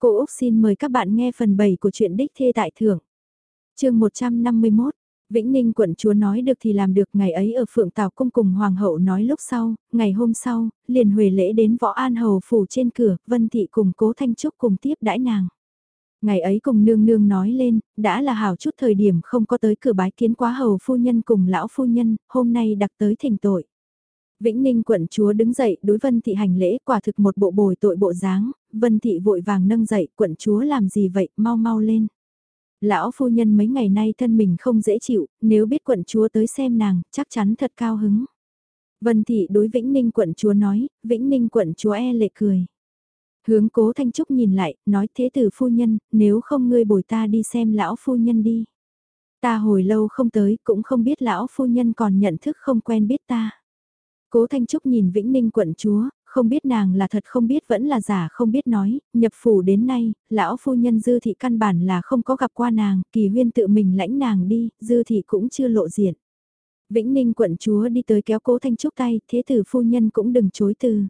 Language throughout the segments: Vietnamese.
Cô Úc xin mời các bạn nghe phần 7 của truyện Đích Thê Tại Thưởng. chương 151, Vĩnh Ninh quận chúa nói được thì làm được ngày ấy ở Phượng Tào Cung cùng Hoàng hậu nói lúc sau, ngày hôm sau, liền huề lễ đến Võ An Hầu Phủ trên cửa, Vân Thị cùng Cố Thanh Trúc cùng tiếp đãi nàng. Ngày ấy cùng nương nương nói lên, đã là hảo chút thời điểm không có tới cửa bái kiến quá hầu phu nhân cùng lão phu nhân, hôm nay đặc tới thỉnh tội. Vĩnh Ninh quận chúa đứng dậy đối Vân Thị hành lễ quả thực một bộ bồi tội bộ dáng, Vân Thị vội vàng nâng dậy quận chúa làm gì vậy, mau mau lên. Lão phu nhân mấy ngày nay thân mình không dễ chịu, nếu biết quận chúa tới xem nàng, chắc chắn thật cao hứng. Vân Thị đối Vĩnh Ninh quận chúa nói, Vĩnh Ninh quận chúa e lệ cười. Hướng cố Thanh Trúc nhìn lại, nói thế tử phu nhân, nếu không ngươi bồi ta đi xem lão phu nhân đi. Ta hồi lâu không tới, cũng không biết lão phu nhân còn nhận thức không quen biết ta. Cố Thanh Trúc nhìn Vĩnh Ninh quận chúa, không biết nàng là thật không biết vẫn là giả không biết nói, nhập phủ đến nay, lão phu nhân dư thị căn bản là không có gặp qua nàng, kỳ huyên tự mình lãnh nàng đi, dư thị cũng chưa lộ diện. Vĩnh Ninh quận chúa đi tới kéo cố Thanh Trúc tay, thế tử phu nhân cũng đừng chối từ.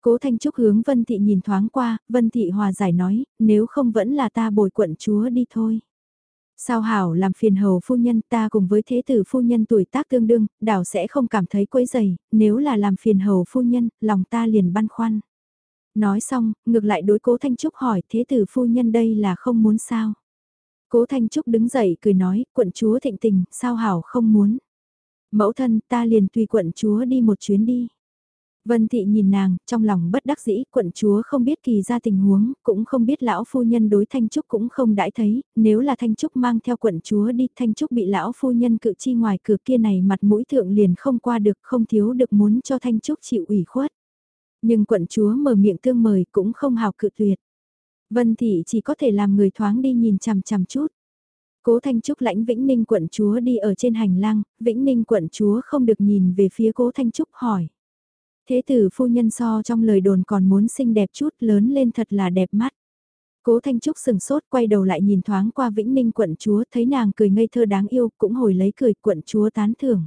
Cố Thanh Trúc hướng Vân Thị nhìn thoáng qua, Vân Thị hòa giải nói, nếu không vẫn là ta bồi quận chúa đi thôi. Sao hảo làm phiền hầu phu nhân ta cùng với thế tử phu nhân tuổi tác tương đương, đảo sẽ không cảm thấy quấy dày, nếu là làm phiền hầu phu nhân, lòng ta liền băn khoăn. Nói xong, ngược lại đối cố Thanh Trúc hỏi thế tử phu nhân đây là không muốn sao. Cố Thanh Trúc đứng dậy cười nói, quận chúa thịnh tình, sao hảo không muốn. Mẫu thân ta liền tùy quận chúa đi một chuyến đi. Vân Thị nhìn nàng, trong lòng bất đắc dĩ, quận chúa không biết kỳ ra tình huống, cũng không biết lão phu nhân đối Thanh Trúc cũng không đãi thấy, nếu là Thanh Trúc mang theo quận chúa đi, Thanh Trúc bị lão phu nhân cự chi ngoài cửa kia này mặt mũi thượng liền không qua được, không thiếu được muốn cho Thanh Trúc chịu ủy khuất. Nhưng quận chúa mở miệng tương mời cũng không hào cự tuyệt. Vân Thị chỉ có thể làm người thoáng đi nhìn chằm chằm chút. Cố Thanh Trúc lãnh Vĩnh Ninh quận chúa đi ở trên hành lang, Vĩnh Ninh quận chúa không được nhìn về phía Cố Thanh Trúc hỏi. Thế tử phu nhân so trong lời đồn còn muốn xinh đẹp chút, lớn lên thật là đẹp mắt. Cố Thanh Trúc sừng sốt, quay đầu lại nhìn thoáng qua Vĩnh Ninh quận chúa, thấy nàng cười ngây thơ đáng yêu, cũng hồi lấy cười, quận chúa tán thưởng.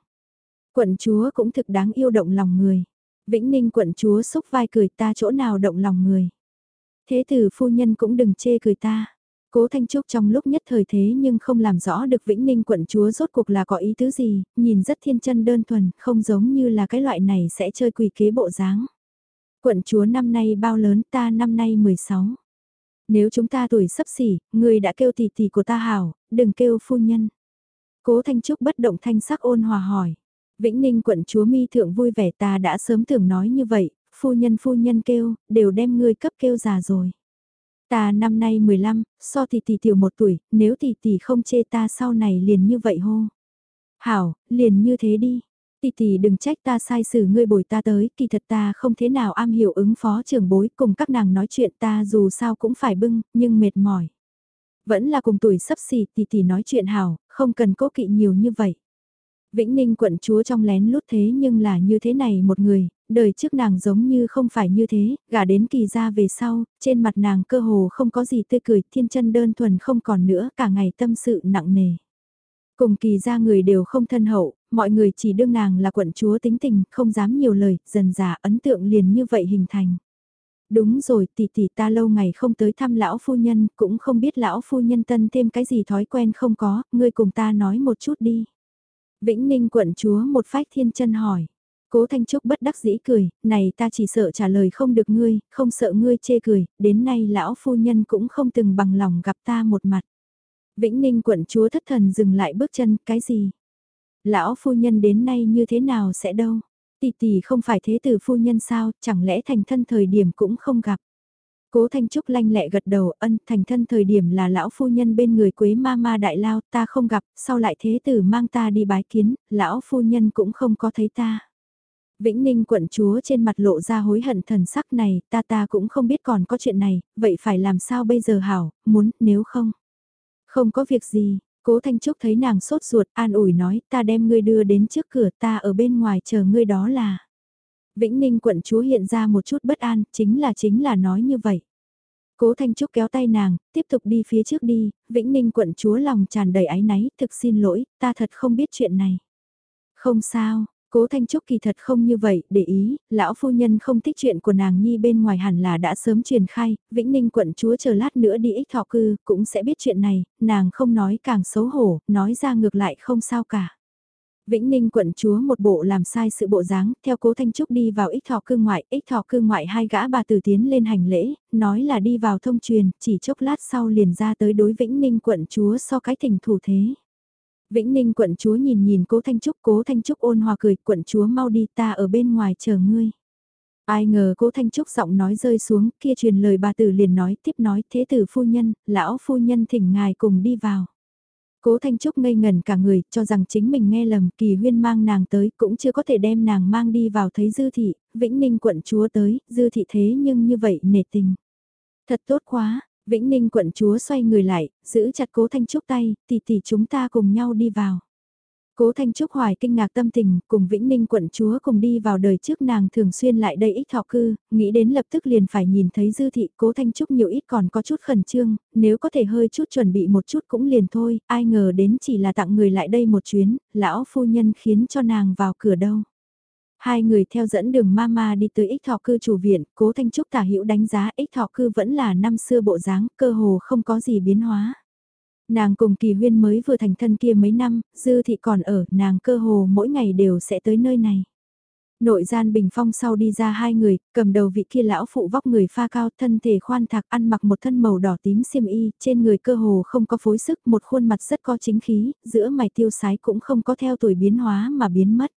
Quận chúa cũng thực đáng yêu động lòng người. Vĩnh Ninh quận chúa xúc vai cười, ta chỗ nào động lòng người. Thế tử phu nhân cũng đừng chê cười ta. Cố Thanh Trúc trong lúc nhất thời thế nhưng không làm rõ được Vĩnh Ninh quận chúa rốt cuộc là có ý tứ gì, nhìn rất thiên chân đơn thuần, không giống như là cái loại này sẽ chơi quỷ kế bộ dáng. Quận chúa năm nay bao lớn ta năm nay 16. Nếu chúng ta tuổi sắp xỉ, người đã kêu tỷ tỷ của ta hảo, đừng kêu phu nhân. Cố Thanh Trúc bất động thanh sắc ôn hòa hỏi. Vĩnh Ninh quận chúa mi thượng vui vẻ ta đã sớm tưởng nói như vậy, phu nhân phu nhân kêu, đều đem ngươi cấp kêu già rồi. Ta năm nay 15, so tỷ tỷ tiểu một tuổi, nếu tỷ tỷ không chê ta sau này liền như vậy hô. Hảo, liền như thế đi. Tỷ tỷ đừng trách ta sai xử ngươi bồi ta tới, kỳ thật ta không thế nào am hiểu ứng phó trưởng bối cùng các nàng nói chuyện ta dù sao cũng phải bưng, nhưng mệt mỏi. Vẫn là cùng tuổi sắp xỉ tỷ tỷ nói chuyện hảo, không cần cố kỵ nhiều như vậy. Vĩnh Ninh quận chúa trong lén lút thế nhưng là như thế này một người, đời trước nàng giống như không phải như thế, gả đến kỳ ra về sau, trên mặt nàng cơ hồ không có gì tươi cười, thiên chân đơn thuần không còn nữa, cả ngày tâm sự nặng nề. Cùng kỳ ra người đều không thân hậu, mọi người chỉ đương nàng là quận chúa tính tình, không dám nhiều lời, dần dà ấn tượng liền như vậy hình thành. Đúng rồi, tỷ tỷ ta lâu ngày không tới thăm lão phu nhân, cũng không biết lão phu nhân tân thêm cái gì thói quen không có, ngươi cùng ta nói một chút đi. Vĩnh Ninh quận chúa một phách thiên chân hỏi. Cố Thanh Trúc bất đắc dĩ cười, này ta chỉ sợ trả lời không được ngươi, không sợ ngươi chê cười, đến nay lão phu nhân cũng không từng bằng lòng gặp ta một mặt. Vĩnh Ninh quận chúa thất thần dừng lại bước chân, cái gì? Lão phu nhân đến nay như thế nào sẽ đâu? Tỷ tỷ không phải thế tử phu nhân sao, chẳng lẽ thành thân thời điểm cũng không gặp? Cố Thanh Trúc lanh lẹ gật đầu, ân, thành thân thời điểm là lão phu nhân bên người quế ma ma đại lao, ta không gặp, sau lại thế tử mang ta đi bái kiến, lão phu nhân cũng không có thấy ta. Vĩnh Ninh quận chúa trên mặt lộ ra hối hận thần sắc này, ta ta cũng không biết còn có chuyện này, vậy phải làm sao bây giờ hảo, muốn, nếu không. Không có việc gì, cố Thanh Trúc thấy nàng sốt ruột, an ủi nói, ta đem ngươi đưa đến trước cửa ta ở bên ngoài chờ ngươi đó là. Vĩnh Ninh quận chúa hiện ra một chút bất an, chính là chính là nói như vậy. Cố Thanh Trúc kéo tay nàng, tiếp tục đi phía trước đi, Vĩnh Ninh quận chúa lòng tràn đầy áy náy, thực xin lỗi, ta thật không biết chuyện này. Không sao, Cố Thanh Trúc kỳ thật không như vậy, để ý, lão phu nhân không thích chuyện của nàng nhi bên ngoài hẳn là đã sớm truyền khai, Vĩnh Ninh quận chúa chờ lát nữa đi ích thọ cư, cũng sẽ biết chuyện này, nàng không nói càng xấu hổ, nói ra ngược lại không sao cả. Vĩnh Ninh quận chúa một bộ làm sai sự bộ dáng, theo cố Thanh Trúc đi vào ích thọ cư ngoại, ích thọ cư ngoại hai gã bà tử tiến lên hành lễ, nói là đi vào thông truyền, chỉ chốc lát sau liền ra tới đối Vĩnh Ninh quận chúa so cái thỉnh thủ thế. Vĩnh Ninh quận chúa nhìn nhìn cố Thanh Trúc, cố Thanh Trúc ôn hòa cười, quận chúa mau đi ta ở bên ngoài chờ ngươi. Ai ngờ cố Thanh Trúc giọng nói rơi xuống, kia truyền lời bà tử liền nói tiếp nói thế tử phu nhân, lão phu nhân thỉnh ngài cùng đi vào. Cố Thanh Trúc ngây ngần cả người, cho rằng chính mình nghe lầm, kỳ huyên mang nàng tới, cũng chưa có thể đem nàng mang đi vào thấy dư thị, Vĩnh Ninh quận chúa tới, dư thị thế nhưng như vậy nể tình. Thật tốt quá, Vĩnh Ninh quận chúa xoay người lại, giữ chặt cố Thanh Trúc tay, tỷ tỷ chúng ta cùng nhau đi vào. Cố Thanh Trúc hoài kinh ngạc tâm tình, cùng Vĩnh Ninh quận chúa cùng đi vào đời trước nàng thường xuyên lại đây ít thọ cư, nghĩ đến lập tức liền phải nhìn thấy dư thị Cố Thanh Trúc nhiều ít còn có chút khẩn trương, nếu có thể hơi chút chuẩn bị một chút cũng liền thôi, ai ngờ đến chỉ là tặng người lại đây một chuyến, lão phu nhân khiến cho nàng vào cửa đâu. Hai người theo dẫn đường mama đi tới ích thọ cư chủ viện, cố Thanh Trúc tả hữu đánh giá ích thọ cư vẫn là năm xưa bộ dáng, cơ hồ không có gì biến hóa. Nàng cùng kỳ huyên mới vừa thành thân kia mấy năm, dư thị còn ở, nàng cơ hồ mỗi ngày đều sẽ tới nơi này. Nội gian bình phong sau đi ra hai người, cầm đầu vị kia lão phụ vóc người pha cao thân thể khoan thạc ăn mặc một thân màu đỏ tím xiêm y, trên người cơ hồ không có phối sức, một khuôn mặt rất có chính khí, giữa mày tiêu sái cũng không có theo tuổi biến hóa mà biến mất.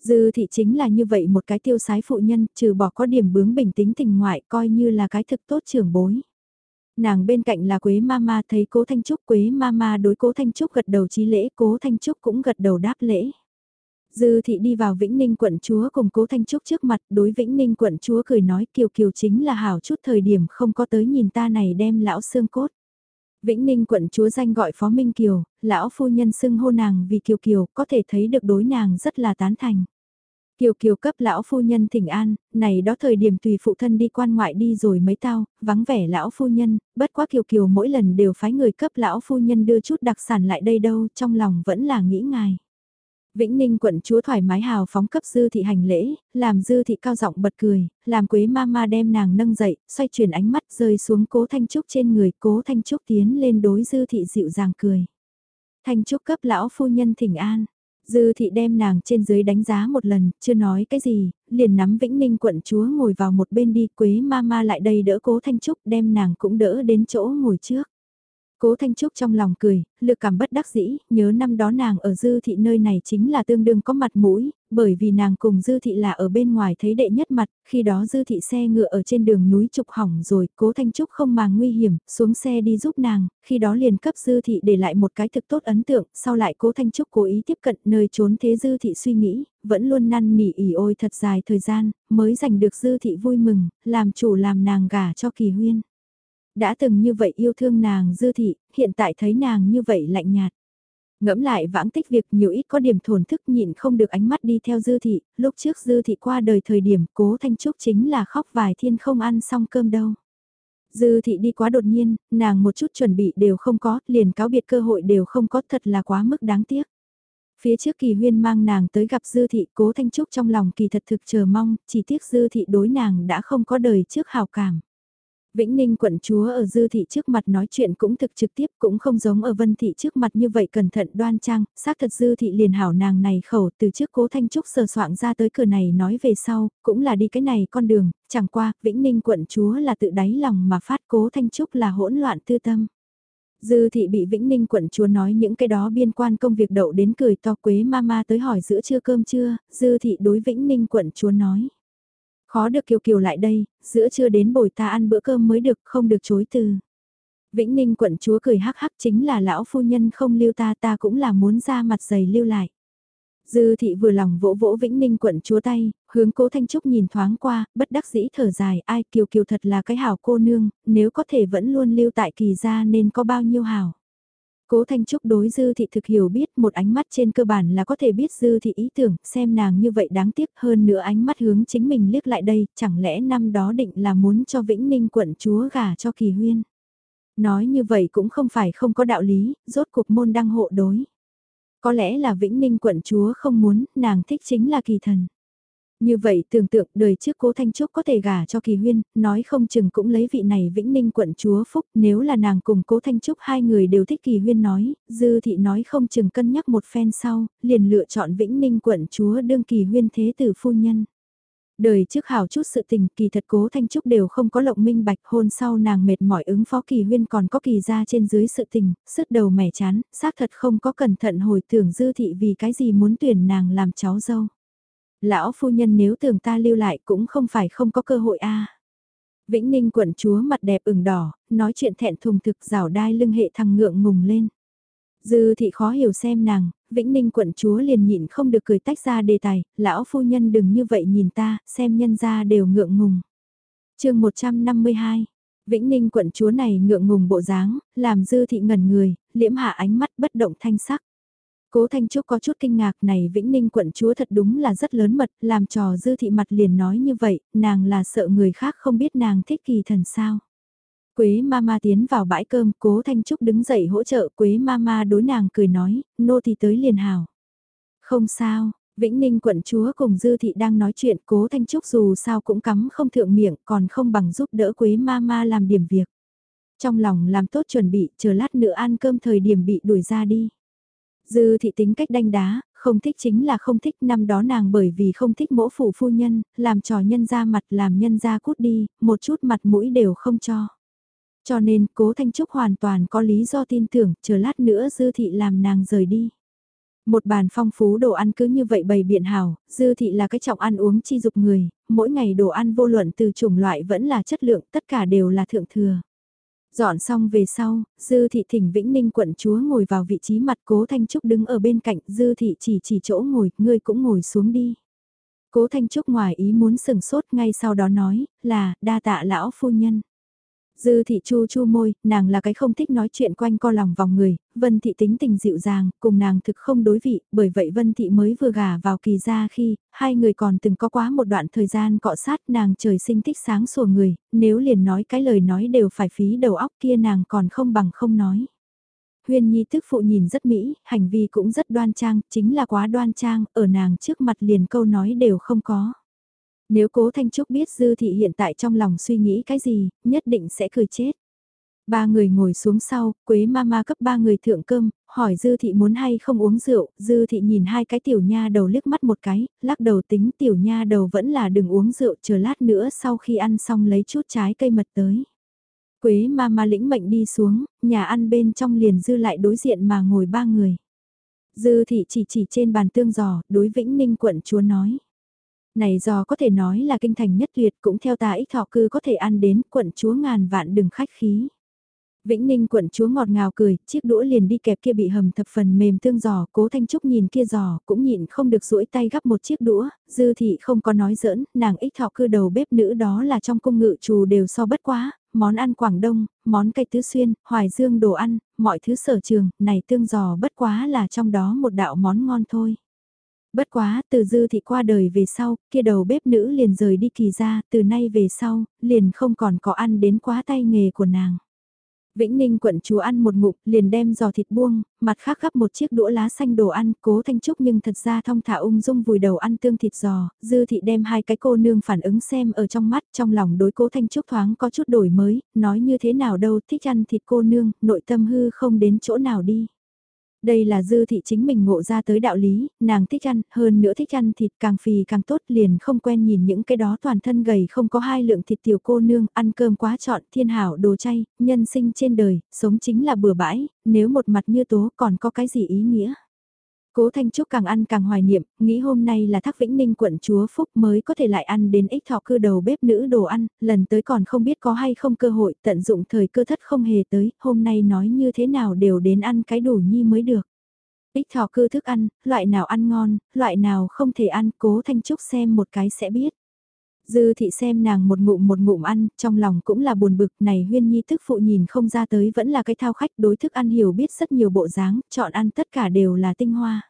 Dư thị chính là như vậy một cái tiêu sái phụ nhân, trừ bỏ có điểm bướng bình tĩnh tình ngoại coi như là cái thực tốt trưởng bối. Nàng bên cạnh là Quế Mama thấy Cố Thanh Trúc Quế Mama đối Cố Thanh Trúc gật đầu chí lễ Cố Thanh Trúc cũng gật đầu đáp lễ. Dư thị đi vào Vĩnh Ninh quận chúa cùng Cố Thanh Trúc trước mặt đối Vĩnh Ninh quận chúa cười nói Kiều Kiều chính là hảo chút thời điểm không có tới nhìn ta này đem lão xương cốt. Vĩnh Ninh quận chúa danh gọi Phó Minh Kiều, lão phu nhân xưng hô nàng vì Kiều Kiều có thể thấy được đối nàng rất là tán thành. Kiều Kiều cấp lão phu nhân thỉnh an, này đó thời điểm tùy phụ thân đi quan ngoại đi rồi mấy tao, vắng vẻ lão phu nhân, bất quá Kiều Kiều mỗi lần đều phái người cấp lão phu nhân đưa chút đặc sản lại đây đâu, trong lòng vẫn là nghĩ ngài. Vĩnh Ninh quận chúa thoải mái hào phóng cấp dư thị hành lễ, làm dư thị cao giọng bật cười, làm quế ma ma đem nàng nâng dậy, xoay chuyển ánh mắt rơi xuống cố Thanh Trúc trên người, cố Thanh Trúc tiến lên đối dư thị dịu dàng cười. Thanh Trúc cấp lão phu nhân thỉnh an, Dư thị đem nàng trên dưới đánh giá một lần, chưa nói cái gì, liền nắm Vĩnh Ninh quận chúa ngồi vào một bên đi, Quế ma ma lại đây đỡ cố Thanh Trúc đem nàng cũng đỡ đến chỗ ngồi trước. Cố Thanh Trúc trong lòng cười, lực cảm bất đắc dĩ, nhớ năm đó nàng ở dư thị nơi này chính là tương đương có mặt mũi, bởi vì nàng cùng dư thị là ở bên ngoài thấy đệ nhất mặt, khi đó dư thị xe ngựa ở trên đường núi trục hỏng rồi, cố Thanh Trúc không màng nguy hiểm, xuống xe đi giúp nàng, khi đó liền cấp dư thị để lại một cái thực tốt ấn tượng, sau lại cố Thanh Trúc cố ý tiếp cận nơi trốn thế dư thị suy nghĩ, vẫn luôn năn nỉ ỉ ôi thật dài thời gian, mới giành được dư thị vui mừng, làm chủ làm nàng gả cho kỳ huyên đã từng như vậy yêu thương nàng dư thị, hiện tại thấy nàng như vậy lạnh nhạt. Ngẫm lại vãng tích việc nhiều ít có điểm thổn thức nhịn không được ánh mắt đi theo dư thị, lúc trước dư thị qua đời thời điểm cố thanh trúc chính là khóc vài thiên không ăn xong cơm đâu. Dư thị đi quá đột nhiên, nàng một chút chuẩn bị đều không có, liền cáo biệt cơ hội đều không có thật là quá mức đáng tiếc. Phía trước kỳ huyên mang nàng tới gặp dư thị cố thanh trúc trong lòng kỳ thật thực chờ mong, chỉ tiếc dư thị đối nàng đã không có đời trước hào cảm. Vĩnh Ninh quận chúa ở dư thị trước mặt nói chuyện cũng thực trực tiếp cũng không giống ở vân thị trước mặt như vậy cẩn thận đoan trang, xác thật dư thị liền hảo nàng này khẩu từ trước cố thanh trúc sờ soạn ra tới cửa này nói về sau, cũng là đi cái này con đường, chẳng qua, Vĩnh Ninh quận chúa là tự đáy lòng mà phát cố thanh trúc là hỗn loạn tư tâm. Dư thị bị Vĩnh Ninh quận chúa nói những cái đó biên quan công việc đậu đến cười to quế ma ma tới hỏi giữa trưa cơm trưa, dư thị đối Vĩnh Ninh quận chúa nói. Khó được Kiều Kiều lại đây, giữa trưa đến bồi ta ăn bữa cơm mới được, không được chối từ. Vĩnh Ninh quận chúa cười hắc hắc chính là lão phu nhân không lưu ta ta cũng là muốn ra mặt dày lưu lại. Dư thị vừa lòng vỗ vỗ Vĩnh Ninh quận chúa tay, hướng cố Thanh Trúc nhìn thoáng qua, bất đắc dĩ thở dài, ai kiều kiều thật là cái hảo cô nương, nếu có thể vẫn luôn lưu tại kỳ gia nên có bao nhiêu hảo. Cố Thanh Trúc đối Dư Thị thực hiểu biết một ánh mắt trên cơ bản là có thể biết Dư Thị ý tưởng, xem nàng như vậy đáng tiếc hơn nữa ánh mắt hướng chính mình liếc lại đây, chẳng lẽ năm đó định là muốn cho Vĩnh Ninh quận chúa gả cho Kỳ Huyên. Nói như vậy cũng không phải không có đạo lý, rốt cuộc môn đăng hộ đối. Có lẽ là Vĩnh Ninh quận chúa không muốn, nàng thích chính là kỳ thần. Như vậy tưởng tượng đời trước cố Thanh Trúc có thể gả cho kỳ huyên, nói không chừng cũng lấy vị này Vĩnh Ninh quận chúa Phúc nếu là nàng cùng cố Thanh Trúc hai người đều thích kỳ huyên nói, dư thị nói không chừng cân nhắc một phen sau, liền lựa chọn Vĩnh Ninh quận chúa đương kỳ huyên thế tử phu nhân. Đời trước hảo chút sự tình kỳ thật cố Thanh Trúc đều không có lộng minh bạch hôn sau nàng mệt mỏi ứng phó kỳ huyên còn có kỳ ra trên dưới sự tình, sứt đầu mẻ chán, xác thật không có cẩn thận hồi tưởng dư thị vì cái gì muốn tuyển nàng làm cháu dâu. Lão phu nhân nếu tưởng ta lưu lại cũng không phải không có cơ hội a Vĩnh Ninh quận chúa mặt đẹp ửng đỏ, nói chuyện thẹn thùng thực rào đai lưng hệ thằng ngượng ngùng lên. Dư thị khó hiểu xem nàng, Vĩnh Ninh quận chúa liền nhịn không được cười tách ra đề tài, lão phu nhân đừng như vậy nhìn ta, xem nhân ra đều ngượng ngùng. chương 152 Vĩnh Ninh quận chúa này ngượng ngùng bộ dáng, làm dư thị ngẩn người, liễm hạ ánh mắt bất động thanh sắc. Cố Thanh Trúc có chút kinh ngạc này Vĩnh Ninh quận chúa thật đúng là rất lớn mật, làm trò dư thị mặt liền nói như vậy, nàng là sợ người khác không biết nàng thích kỳ thần sao. Quế Mama tiến vào bãi cơm, Cố Thanh Trúc đứng dậy hỗ trợ Quế Mama đối nàng cười nói, nô thì tới liền hào. Không sao, Vĩnh Ninh quận chúa cùng Dư Thị đang nói chuyện Cố Thanh Trúc dù sao cũng cắm không thượng miệng còn không bằng giúp đỡ Quế Mama làm điểm việc. Trong lòng làm tốt chuẩn bị, chờ lát nữa ăn cơm thời điểm bị đuổi ra đi. Dư thị tính cách đanh đá, không thích chính là không thích năm đó nàng bởi vì không thích mỗ phủ phu nhân, làm trò nhân ra mặt làm nhân ra cút đi, một chút mặt mũi đều không cho. Cho nên cố Thanh Trúc hoàn toàn có lý do tin tưởng, chờ lát nữa dư thị làm nàng rời đi. Một bàn phong phú đồ ăn cứ như vậy bày biện hào, dư thị là cái trọng ăn uống chi dục người, mỗi ngày đồ ăn vô luận từ chủng loại vẫn là chất lượng, tất cả đều là thượng thừa. Dọn xong về sau, Dư Thị thỉnh Vĩnh Ninh quận chúa ngồi vào vị trí mặt Cố Thanh Trúc đứng ở bên cạnh Dư Thị chỉ chỉ chỗ ngồi, ngươi cũng ngồi xuống đi. Cố Thanh Trúc ngoài ý muốn sừng sốt ngay sau đó nói, là, đa tạ lão phu nhân. Dư thị chu chu môi, nàng là cái không thích nói chuyện quanh co lòng vòng người, Vân thị tính tình dịu dàng, cùng nàng thực không đối vị, bởi vậy Vân thị mới vừa gả vào kỳ gia khi, hai người còn từng có quá một đoạn thời gian cọ sát nàng trời sinh thích sáng sủa người, nếu liền nói cái lời nói đều phải phí đầu óc kia nàng còn không bằng không nói. Huyên Nhi tức phụ nhìn rất mỹ, hành vi cũng rất đoan trang, chính là quá đoan trang, ở nàng trước mặt liền câu nói đều không có. Nếu cố Thanh Trúc biết Dư Thị hiện tại trong lòng suy nghĩ cái gì, nhất định sẽ cười chết. Ba người ngồi xuống sau, Quế Mama cấp ba người thượng cơm, hỏi Dư Thị muốn hay không uống rượu, Dư Thị nhìn hai cái tiểu nha đầu liếc mắt một cái, lắc đầu tính tiểu nha đầu vẫn là đừng uống rượu chờ lát nữa sau khi ăn xong lấy chút trái cây mật tới. Quế Mama lĩnh mệnh đi xuống, nhà ăn bên trong liền dư lại đối diện mà ngồi ba người. Dư Thị chỉ chỉ trên bàn tương giò, đối Vĩnh Ninh quận chúa nói này do có thể nói là kinh thành nhất tuyệt cũng theo ta ích thọ cư có thể ăn đến quận chúa ngàn vạn đừng khách khí. Vĩnh Ninh quận chúa ngọt ngào cười, chiếc đũa liền đi kẹp kia bị hầm thập phần mềm tương giò, cố Thanh Trúc nhìn kia giò, cũng nhịn không được duỗi tay gắp một chiếc đũa, dư thị không có nói giỡn, nàng ích thọ cư đầu bếp nữ đó là trong cung ngự trù đều so bất quá, món ăn Quảng Đông, món cây tứ xuyên, hoài dương đồ ăn, mọi thứ sở trường, này tương giò bất quá là trong đó một đạo món ngon thôi. Bất quá, từ dư thị qua đời về sau, kia đầu bếp nữ liền rời đi kỳ ra, từ nay về sau, liền không còn có ăn đến quá tay nghề của nàng. Vĩnh Ninh quận chúa ăn một ngụm, liền đem giò thịt buông, mặt khác gắp một chiếc đũa lá xanh đồ ăn, cố thanh trúc nhưng thật ra thong thả ung dung vùi đầu ăn tương thịt giò, dư thị đem hai cái cô nương phản ứng xem ở trong mắt, trong lòng đối cố thanh trúc thoáng có chút đổi mới, nói như thế nào đâu, thích ăn thịt cô nương, nội tâm hư không đến chỗ nào đi. Đây là dư thị chính mình ngộ ra tới đạo lý, nàng thích ăn, hơn nữa thích ăn thịt càng phì càng tốt liền không quen nhìn những cái đó toàn thân gầy không có hai lượng thịt tiểu cô nương, ăn cơm quá chọn thiên hảo đồ chay, nhân sinh trên đời, sống chính là bừa bãi, nếu một mặt như tố còn có cái gì ý nghĩa. Cố Thanh Trúc càng ăn càng hoài niệm, nghĩ hôm nay là Thác Vĩnh Ninh quận chúa Phúc mới có thể lại ăn đến ích thọ cư đầu bếp nữ đồ ăn, lần tới còn không biết có hay không cơ hội tận dụng thời cơ thất không hề tới, hôm nay nói như thế nào đều đến ăn cái đủ nhi mới được. Ích thọ cư thức ăn, loại nào ăn ngon, loại nào không thể ăn, Cố Thanh Trúc xem một cái sẽ biết. Dư thị xem nàng một ngụm một ngụm ăn, trong lòng cũng là buồn bực này huyên nhi thức phụ nhìn không ra tới vẫn là cái thao khách đối thức ăn hiểu biết rất nhiều bộ dáng, chọn ăn tất cả đều là tinh hoa.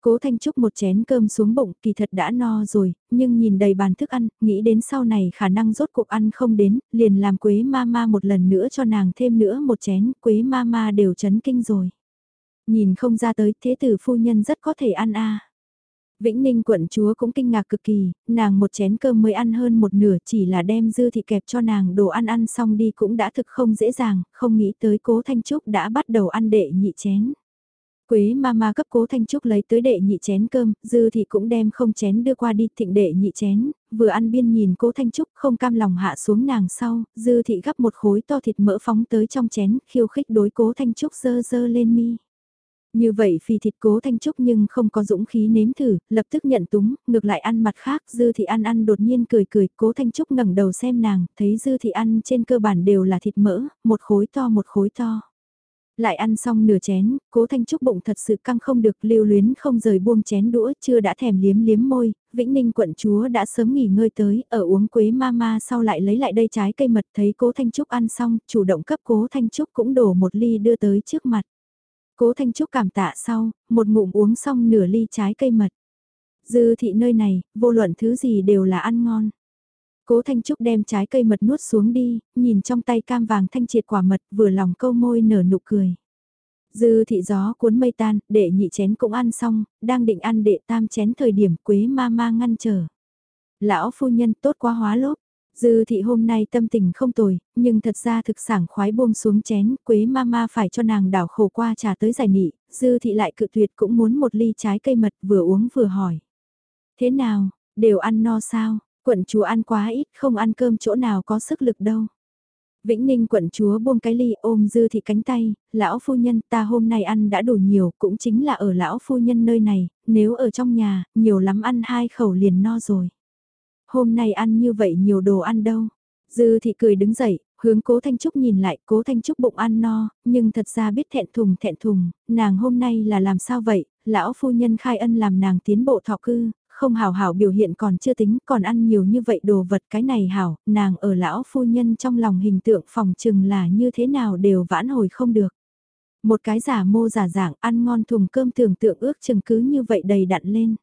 Cố Thanh Trúc một chén cơm xuống bụng kỳ thật đã no rồi, nhưng nhìn đầy bàn thức ăn, nghĩ đến sau này khả năng rốt cuộc ăn không đến, liền làm Quế Mama một lần nữa cho nàng thêm nữa một chén, Quế Mama đều chấn kinh rồi. Nhìn không ra tới thế tử phu nhân rất có thể ăn a Vĩnh Ninh quận chúa cũng kinh ngạc cực kỳ, nàng một chén cơm mới ăn hơn một nửa chỉ là đem dư thị kẹp cho nàng đồ ăn ăn xong đi cũng đã thực không dễ dàng, không nghĩ tới cố Thanh Trúc đã bắt đầu ăn đệ nhị chén. Quế mama cấp cố Thanh Trúc lấy tới đệ nhị chén cơm, dư thị cũng đem không chén đưa qua đi thịnh đệ nhị chén, vừa ăn biên nhìn cố Thanh Trúc không cam lòng hạ xuống nàng sau, dư thị gắp một khối to thịt mỡ phóng tới trong chén, khiêu khích đối cố Thanh Trúc dơ dơ lên mi. Như vậy phi thịt cố Thanh Trúc nhưng không có dũng khí nếm thử, lập tức nhận túng, ngược lại ăn mặt khác, dư thị ăn ăn đột nhiên cười cười, cố Thanh Trúc ngẩng đầu xem nàng, thấy dư thị ăn trên cơ bản đều là thịt mỡ, một khối to một khối to. Lại ăn xong nửa chén, cố Thanh Trúc bụng thật sự căng không được lưu luyến không rời buông chén đũa, chưa đã thèm liếm liếm môi, Vĩnh Ninh quận chúa đã sớm nghỉ ngơi tới, ở uống quế ma ma sau lại lấy lại đây trái cây mật thấy cố Thanh Trúc ăn xong, chủ động cấp cố Thanh Trúc cũng đổ một ly đưa tới trước mặt. Cố Thanh Trúc cảm tạ sau, một ngụm uống xong nửa ly trái cây mật. Dư thị nơi này, vô luận thứ gì đều là ăn ngon. Cố Thanh Trúc đem trái cây mật nuốt xuống đi, nhìn trong tay cam vàng thanh triệt quả mật vừa lòng câu môi nở nụ cười. Dư thị gió cuốn mây tan, đệ nhị chén cũng ăn xong, đang định ăn đệ tam chén thời điểm quế ma ma ngăn trở. Lão phu nhân tốt quá hóa lốp, Dư thị hôm nay tâm tình không tồi, nhưng thật ra thực sảng khoái buông xuống chén, quế mama phải cho nàng đảo khổ qua trà tới giải nị, dư thị lại cự tuyệt cũng muốn một ly trái cây mật vừa uống vừa hỏi. Thế nào, đều ăn no sao, quận chúa ăn quá ít, không ăn cơm chỗ nào có sức lực đâu. Vĩnh Ninh quận chúa buông cái ly ôm dư thị cánh tay, lão phu nhân ta hôm nay ăn đã đủ nhiều, cũng chính là ở lão phu nhân nơi này, nếu ở trong nhà, nhiều lắm ăn hai khẩu liền no rồi hôm nay ăn như vậy nhiều đồ ăn đâu. Dư thị cười đứng dậy, hướng cố Thanh Trúc nhìn lại, cố Thanh Trúc bụng ăn no, nhưng thật ra biết thẹn thùng thẹn thùng, nàng hôm nay là làm sao vậy, lão phu nhân khai ân làm nàng tiến bộ thọ cư, không hảo hảo biểu hiện còn chưa tính, còn ăn nhiều như vậy đồ vật cái này hảo, nàng ở lão phu nhân trong lòng hình tượng phòng chừng là như thế nào đều vãn hồi không được. Một cái giả mô giả dạng ăn ngon thùng cơm tưởng tượng ước chừng cứ như vậy đầy đặn lên.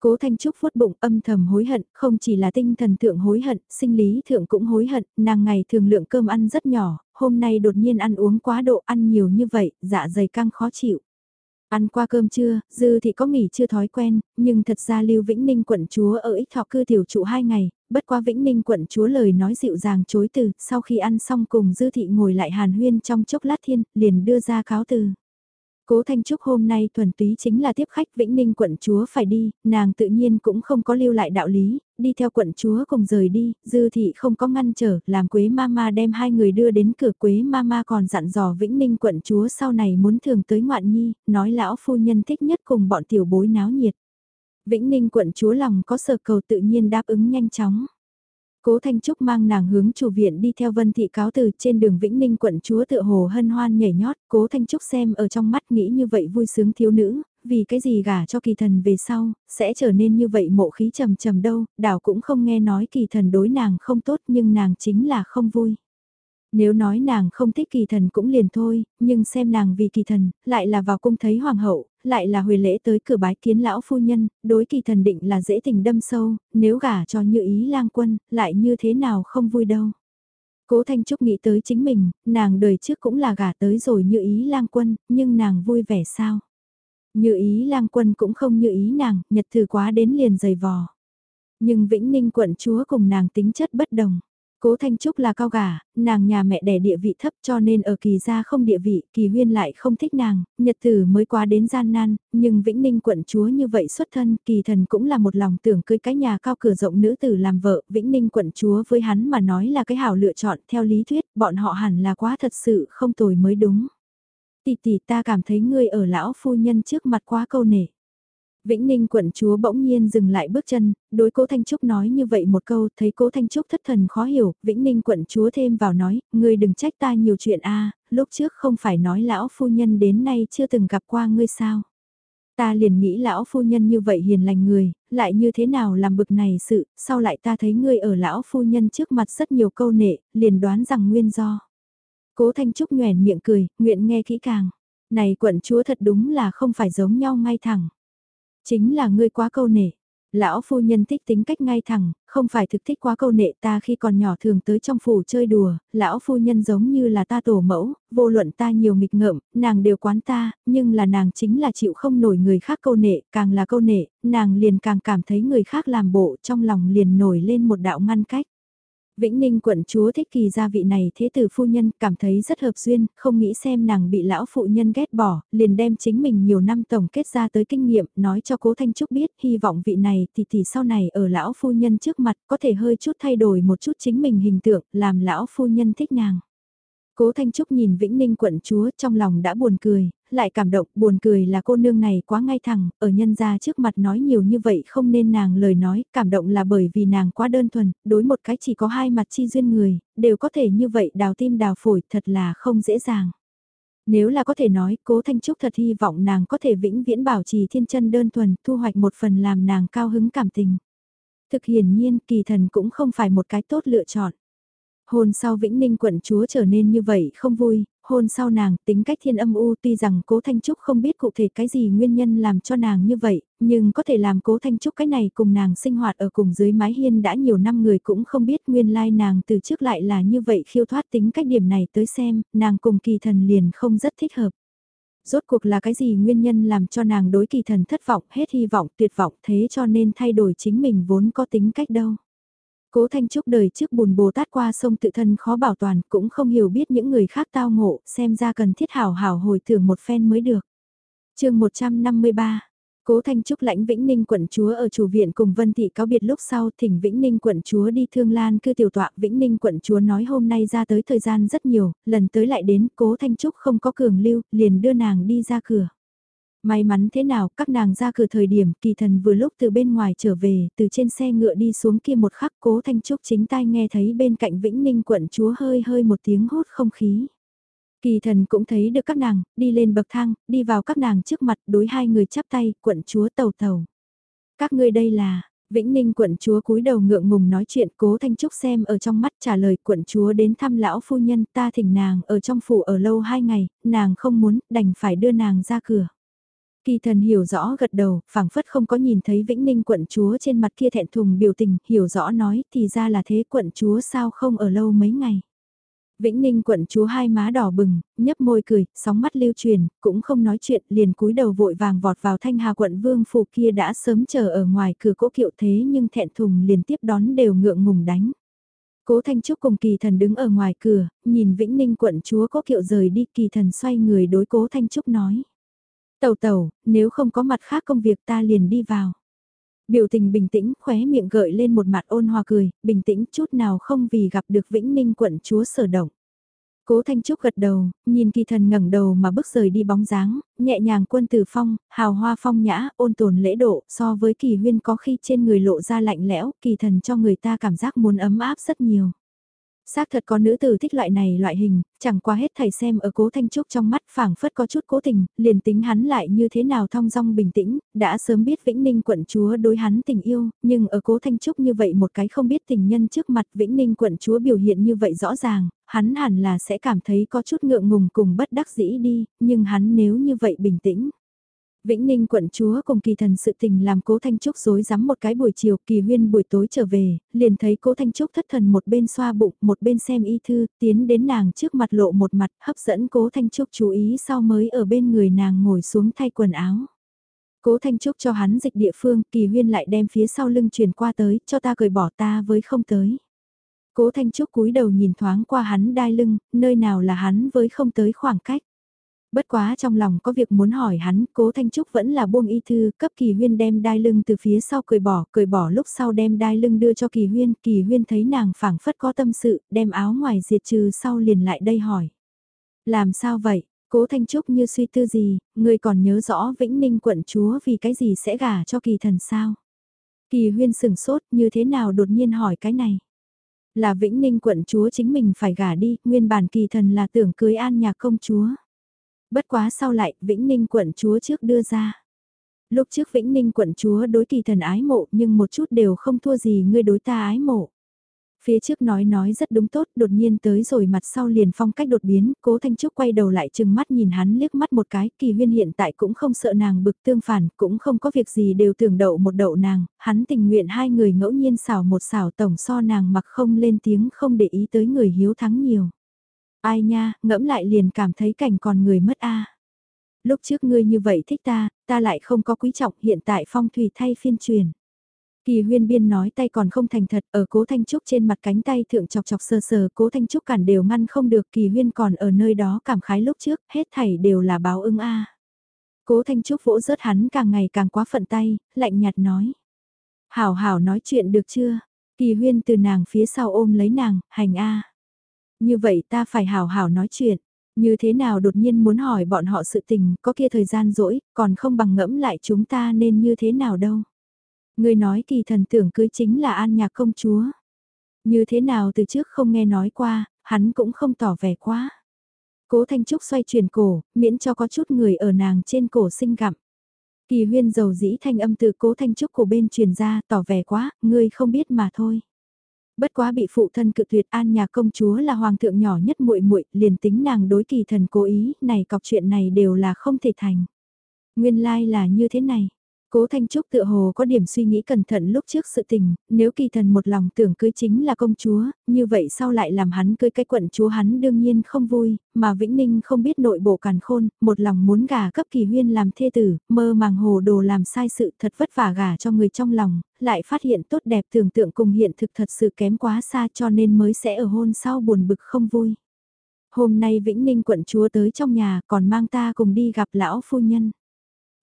Cố Thanh Trúc phút bụng âm thầm hối hận, không chỉ là tinh thần thượng hối hận, sinh lý thượng cũng hối hận, nàng ngày thường lượng cơm ăn rất nhỏ, hôm nay đột nhiên ăn uống quá độ ăn nhiều như vậy, dạ dày căng khó chịu. Ăn qua cơm trưa, Dư thì có nghỉ chưa thói quen, nhưng thật ra Lưu Vĩnh Ninh quận chúa ở ích thọ cư tiểu trụ hai ngày, bất qua Vĩnh Ninh quận chúa lời nói dịu dàng chối từ, sau khi ăn xong cùng Dư thị ngồi lại hàn huyên trong chốc lát thiên, liền đưa ra cáo từ. Cố Thanh Trúc hôm nay thuần túy chính là tiếp khách Vĩnh Ninh quận chúa phải đi, nàng tự nhiên cũng không có lưu lại đạo lý, đi theo quận chúa cùng rời đi, dư thị không có ngăn trở, làm Quế Mama đem hai người đưa đến cửa Quế Mama còn dặn dò Vĩnh Ninh quận chúa sau này muốn thường tới ngoạn nhi, nói lão phu nhân thích nhất cùng bọn tiểu bối náo nhiệt. Vĩnh Ninh quận chúa lòng có sở cầu tự nhiên đáp ứng nhanh chóng. Cố Thanh Trúc mang nàng hướng chủ viện đi theo Vân Thị cáo từ trên đường Vĩnh Ninh quận chúa tựa hồ hân hoan nhảy nhót, Cố Thanh Trúc xem ở trong mắt nghĩ như vậy vui sướng thiếu nữ, vì cái gì gả cho kỳ thần về sau, sẽ trở nên như vậy mộ khí trầm trầm đâu, đảo cũng không nghe nói kỳ thần đối nàng không tốt nhưng nàng chính là không vui. Nếu nói nàng không thích kỳ thần cũng liền thôi, nhưng xem nàng vì kỳ thần, lại là vào cung thấy hoàng hậu, lại là huề lễ tới cửa bái kiến lão phu nhân, đối kỳ thần định là dễ tình đâm sâu, nếu gả cho như ý lang quân, lại như thế nào không vui đâu. Cố Thanh Trúc nghĩ tới chính mình, nàng đời trước cũng là gả tới rồi như ý lang quân, nhưng nàng vui vẻ sao? Như ý lang quân cũng không như ý nàng, nhật thử quá đến liền dày vò. Nhưng Vĩnh Ninh quận chúa cùng nàng tính chất bất đồng. Cố Thanh Trúc là cao gà, nàng nhà mẹ đẻ địa vị thấp cho nên ở kỳ gia không địa vị, kỳ huyên lại không thích nàng, nhật tử mới qua đến gian nan, nhưng Vĩnh Ninh quận chúa như vậy xuất thân, kỳ thần cũng là một lòng tưởng cưới cái nhà cao cửa rộng nữ tử làm vợ, Vĩnh Ninh quận chúa với hắn mà nói là cái hảo lựa chọn, theo lý thuyết, bọn họ hẳn là quá thật sự không tồi mới đúng. Tỷ tỷ ta cảm thấy ngươi ở lão phu nhân trước mặt quá câu nể. Vĩnh Ninh quận chúa bỗng nhiên dừng lại bước chân, đối cố Thanh Trúc nói như vậy một câu, thấy cố Thanh Trúc thất thần khó hiểu, Vĩnh Ninh quận chúa thêm vào nói, ngươi đừng trách ta nhiều chuyện a lúc trước không phải nói lão phu nhân đến nay chưa từng gặp qua ngươi sao. Ta liền nghĩ lão phu nhân như vậy hiền lành người, lại như thế nào làm bực này sự, sau lại ta thấy ngươi ở lão phu nhân trước mặt rất nhiều câu nệ, liền đoán rằng nguyên do. Cố Thanh Trúc nhoèn miệng cười, nguyện nghe kỹ càng. Này quận chúa thật đúng là không phải giống nhau ngay thẳng. Chính là ngươi quá câu nể. Lão phu nhân thích tính cách ngay thẳng, không phải thực thích quá câu nệ ta khi còn nhỏ thường tới trong phủ chơi đùa, lão phu nhân giống như là ta tổ mẫu, vô luận ta nhiều nghịch ngợm, nàng đều quán ta, nhưng là nàng chính là chịu không nổi người khác câu nệ, càng là câu nệ, nàng liền càng cảm thấy người khác làm bộ trong lòng liền nổi lên một đạo ngăn cách. Vĩnh Ninh quận chúa thích kỳ gia vị này thế tử phu nhân cảm thấy rất hợp duyên, không nghĩ xem nàng bị lão phụ nhân ghét bỏ, liền đem chính mình nhiều năm tổng kết ra tới kinh nghiệm, nói cho cố Thanh Trúc biết, hy vọng vị này thì thì sau này ở lão phu nhân trước mặt có thể hơi chút thay đổi một chút chính mình hình tượng, làm lão phu nhân thích nàng. Cố Thanh Trúc nhìn Vĩnh Ninh quận chúa trong lòng đã buồn cười, lại cảm động, buồn cười là cô nương này quá ngay thẳng, ở nhân gia trước mặt nói nhiều như vậy không nên nàng lời nói, cảm động là bởi vì nàng quá đơn thuần, đối một cái chỉ có hai mặt chi duyên người, đều có thể như vậy đào tim đào phổi thật là không dễ dàng. Nếu là có thể nói, cố Thanh Trúc thật hy vọng nàng có thể vĩnh viễn bảo trì thiên chân đơn thuần, thu hoạch một phần làm nàng cao hứng cảm tình. Thực hiển nhiên, kỳ thần cũng không phải một cái tốt lựa chọn. Hôn sau Vĩnh Ninh quận chúa trở nên như vậy không vui, hôn sau nàng tính cách thiên âm u tuy rằng cố Thanh Trúc không biết cụ thể cái gì nguyên nhân làm cho nàng như vậy, nhưng có thể làm cố Thanh Trúc cái này cùng nàng sinh hoạt ở cùng dưới mái hiên đã nhiều năm người cũng không biết nguyên lai nàng từ trước lại là như vậy khiêu thoát tính cách điểm này tới xem, nàng cùng kỳ thần liền không rất thích hợp. Rốt cuộc là cái gì nguyên nhân làm cho nàng đối kỳ thần thất vọng, hết hy vọng, tuyệt vọng thế cho nên thay đổi chính mình vốn có tính cách đâu. Cố Thanh Trúc đời trước bùn bồ tát qua sông tự thân khó bảo toàn, cũng không hiểu biết những người khác tao ngộ, xem ra cần thiết hảo hảo hồi thưởng một phen mới được. chương 153 Cố Thanh Trúc lãnh Vĩnh Ninh quận chúa ở chủ viện cùng Vân Thị cáo biệt lúc sau thỉnh Vĩnh Ninh quận chúa đi thương lan cư tiểu tọa Vĩnh Ninh quận chúa nói hôm nay ra tới thời gian rất nhiều, lần tới lại đến Cố Thanh Trúc không có cường lưu, liền đưa nàng đi ra cửa. May mắn thế nào, các nàng ra cửa thời điểm, kỳ thần vừa lúc từ bên ngoài trở về, từ trên xe ngựa đi xuống kia một khắc cố thanh trúc chính tai nghe thấy bên cạnh Vĩnh Ninh quận chúa hơi hơi một tiếng hốt không khí. Kỳ thần cũng thấy được các nàng, đi lên bậc thang, đi vào các nàng trước mặt, đối hai người chắp tay, quận chúa tàu tàu. Các ngươi đây là, Vĩnh Ninh quận chúa cúi đầu ngượng ngùng nói chuyện cố Thanh Trúc xem ở trong mắt trả lời quận chúa đến thăm lão phu nhân ta thỉnh nàng ở trong phủ ở lâu hai ngày, nàng không muốn, đành phải đưa nàng ra cửa. Kỳ thần hiểu rõ gật đầu, phảng phất không có nhìn thấy Vĩnh Ninh quận chúa trên mặt kia thẹn thùng biểu tình, hiểu rõ nói thì ra là thế quận chúa sao không ở lâu mấy ngày. Vĩnh Ninh quận chúa hai má đỏ bừng, nhấp môi cười, sóng mắt lưu truyền, cũng không nói chuyện, liền cúi đầu vội vàng vọt vào thanh hà quận vương phủ kia đã sớm chờ ở ngoài cửa cố kiệu thế nhưng thẹn thùng liền tiếp đón đều ngượng ngùng đánh. Cố Thanh Trúc cùng kỳ thần đứng ở ngoài cửa, nhìn Vĩnh Ninh quận chúa cố kiệu rời đi kỳ thần xoay người đối cố Thanh Trúc nói tẩu tẩu, nếu không có mặt khác công việc ta liền đi vào. Biểu tình bình tĩnh, khóe miệng gợi lên một mặt ôn hòa cười, bình tĩnh chút nào không vì gặp được Vĩnh Ninh quận chúa sở động. Cố Thanh Trúc gật đầu, nhìn kỳ thần ngẩng đầu mà bước rời đi bóng dáng, nhẹ nhàng quân tử phong, hào hoa phong nhã, ôn tồn lễ độ, so với kỳ huyên có khi trên người lộ ra lạnh lẽo, kỳ thần cho người ta cảm giác muốn ấm áp rất nhiều. Xác thật có nữ tử thích loại này loại hình, chẳng qua hết thầy xem ở cố Thanh Trúc trong mắt phảng phất có chút cố tình, liền tính hắn lại như thế nào thong dong bình tĩnh, đã sớm biết Vĩnh Ninh quận chúa đối hắn tình yêu, nhưng ở cố Thanh Trúc như vậy một cái không biết tình nhân trước mặt Vĩnh Ninh quận chúa biểu hiện như vậy rõ ràng, hắn hẳn là sẽ cảm thấy có chút ngượng ngùng cùng bất đắc dĩ đi, nhưng hắn nếu như vậy bình tĩnh. Vĩnh Ninh quận chúa cùng kỳ thần sự tình làm cố Thanh Trúc dối rắm một cái buổi chiều kỳ huyên buổi tối trở về, liền thấy cố Thanh Trúc thất thần một bên xoa bụng, một bên xem y thư, tiến đến nàng trước mặt lộ một mặt hấp dẫn cố Thanh Trúc chú ý sau mới ở bên người nàng ngồi xuống thay quần áo. Cố Thanh Trúc cho hắn dịch địa phương, kỳ huyên lại đem phía sau lưng truyền qua tới, cho ta cười bỏ ta với không tới. Cố Thanh Trúc cúi đầu nhìn thoáng qua hắn đai lưng, nơi nào là hắn với không tới khoảng cách. Bất quá trong lòng có việc muốn hỏi hắn, cố Thanh Trúc vẫn là buông y thư, cấp kỳ huyên đem đai lưng từ phía sau cười bỏ, cười bỏ lúc sau đem đai lưng đưa cho kỳ huyên, kỳ huyên thấy nàng phảng phất có tâm sự, đem áo ngoài diệt trừ sau liền lại đây hỏi. Làm sao vậy, cố Thanh Trúc như suy tư gì, người còn nhớ rõ Vĩnh Ninh quận chúa vì cái gì sẽ gả cho kỳ thần sao? Kỳ huyên sừng sốt như thế nào đột nhiên hỏi cái này? Là Vĩnh Ninh quận chúa chính mình phải gả đi, nguyên bản kỳ thần là tưởng cưới an nhà công chúa. Bất quá sau lại, Vĩnh Ninh quận chúa trước đưa ra. Lúc trước Vĩnh Ninh quận chúa đối kỳ thần ái mộ nhưng một chút đều không thua gì ngươi đối ta ái mộ. Phía trước nói nói rất đúng tốt, đột nhiên tới rồi mặt sau liền phong cách đột biến, cố Thanh Trúc quay đầu lại chừng mắt nhìn hắn liếc mắt một cái, kỳ huyên hiện tại cũng không sợ nàng bực tương phản, cũng không có việc gì đều tưởng đậu một đậu nàng, hắn tình nguyện hai người ngẫu nhiên xảo một xảo tổng so nàng mặc không lên tiếng không để ý tới người hiếu thắng nhiều. Ai nha, ngẫm lại liền cảm thấy cảnh còn người mất a. Lúc trước ngươi như vậy thích ta, ta lại không có quý trọng hiện tại phong thủy thay phiên truyền. Kỳ huyên biên nói tay còn không thành thật, ở cố Thanh Trúc trên mặt cánh tay thượng chọc chọc sờ sờ cố Thanh Trúc cản đều ngăn không được kỳ huyên còn ở nơi đó cảm khái lúc trước, hết thảy đều là báo ưng a. Cố Thanh Trúc vỗ rớt hắn càng ngày càng quá phận tay, lạnh nhạt nói. Hảo hảo nói chuyện được chưa? Kỳ huyên từ nàng phía sau ôm lấy nàng, hành a. Như vậy ta phải hào hào nói chuyện. Như thế nào đột nhiên muốn hỏi bọn họ sự tình, có kia thời gian rỗi, còn không bằng ngẫm lại chúng ta nên như thế nào đâu. Người nói kỳ thần tưởng cưới chính là an nhạc công chúa. Như thế nào từ trước không nghe nói qua, hắn cũng không tỏ vẻ quá. Cố Thanh Trúc xoay chuyển cổ, miễn cho có chút người ở nàng trên cổ sinh gặm. Kỳ huyên dầu dĩ thanh âm từ cố Thanh Trúc của bên truyền ra tỏ vẻ quá, ngươi không biết mà thôi. Bất quá bị phụ thân cự tuyệt an nhà công chúa là hoàng thượng nhỏ nhất muội muội liền tính nàng đối kỳ thần cố ý, này cọc chuyện này đều là không thể thành. Nguyên lai like là như thế này. Cố Thanh Trúc tựa hồ có điểm suy nghĩ cẩn thận lúc trước sự tình, nếu kỳ thần một lòng tưởng cưới chính là công chúa, như vậy sau lại làm hắn cưới cái quận chúa hắn đương nhiên không vui, mà Vĩnh Ninh không biết nội bộ càn khôn, một lòng muốn gả cấp kỳ huyên làm thê tử, mơ màng hồ đồ làm sai sự thật vất vả gả cho người trong lòng, lại phát hiện tốt đẹp tưởng tượng cùng hiện thực thật sự kém quá xa cho nên mới sẽ ở hôn sau buồn bực không vui. Hôm nay Vĩnh Ninh quận chúa tới trong nhà còn mang ta cùng đi gặp lão phu nhân.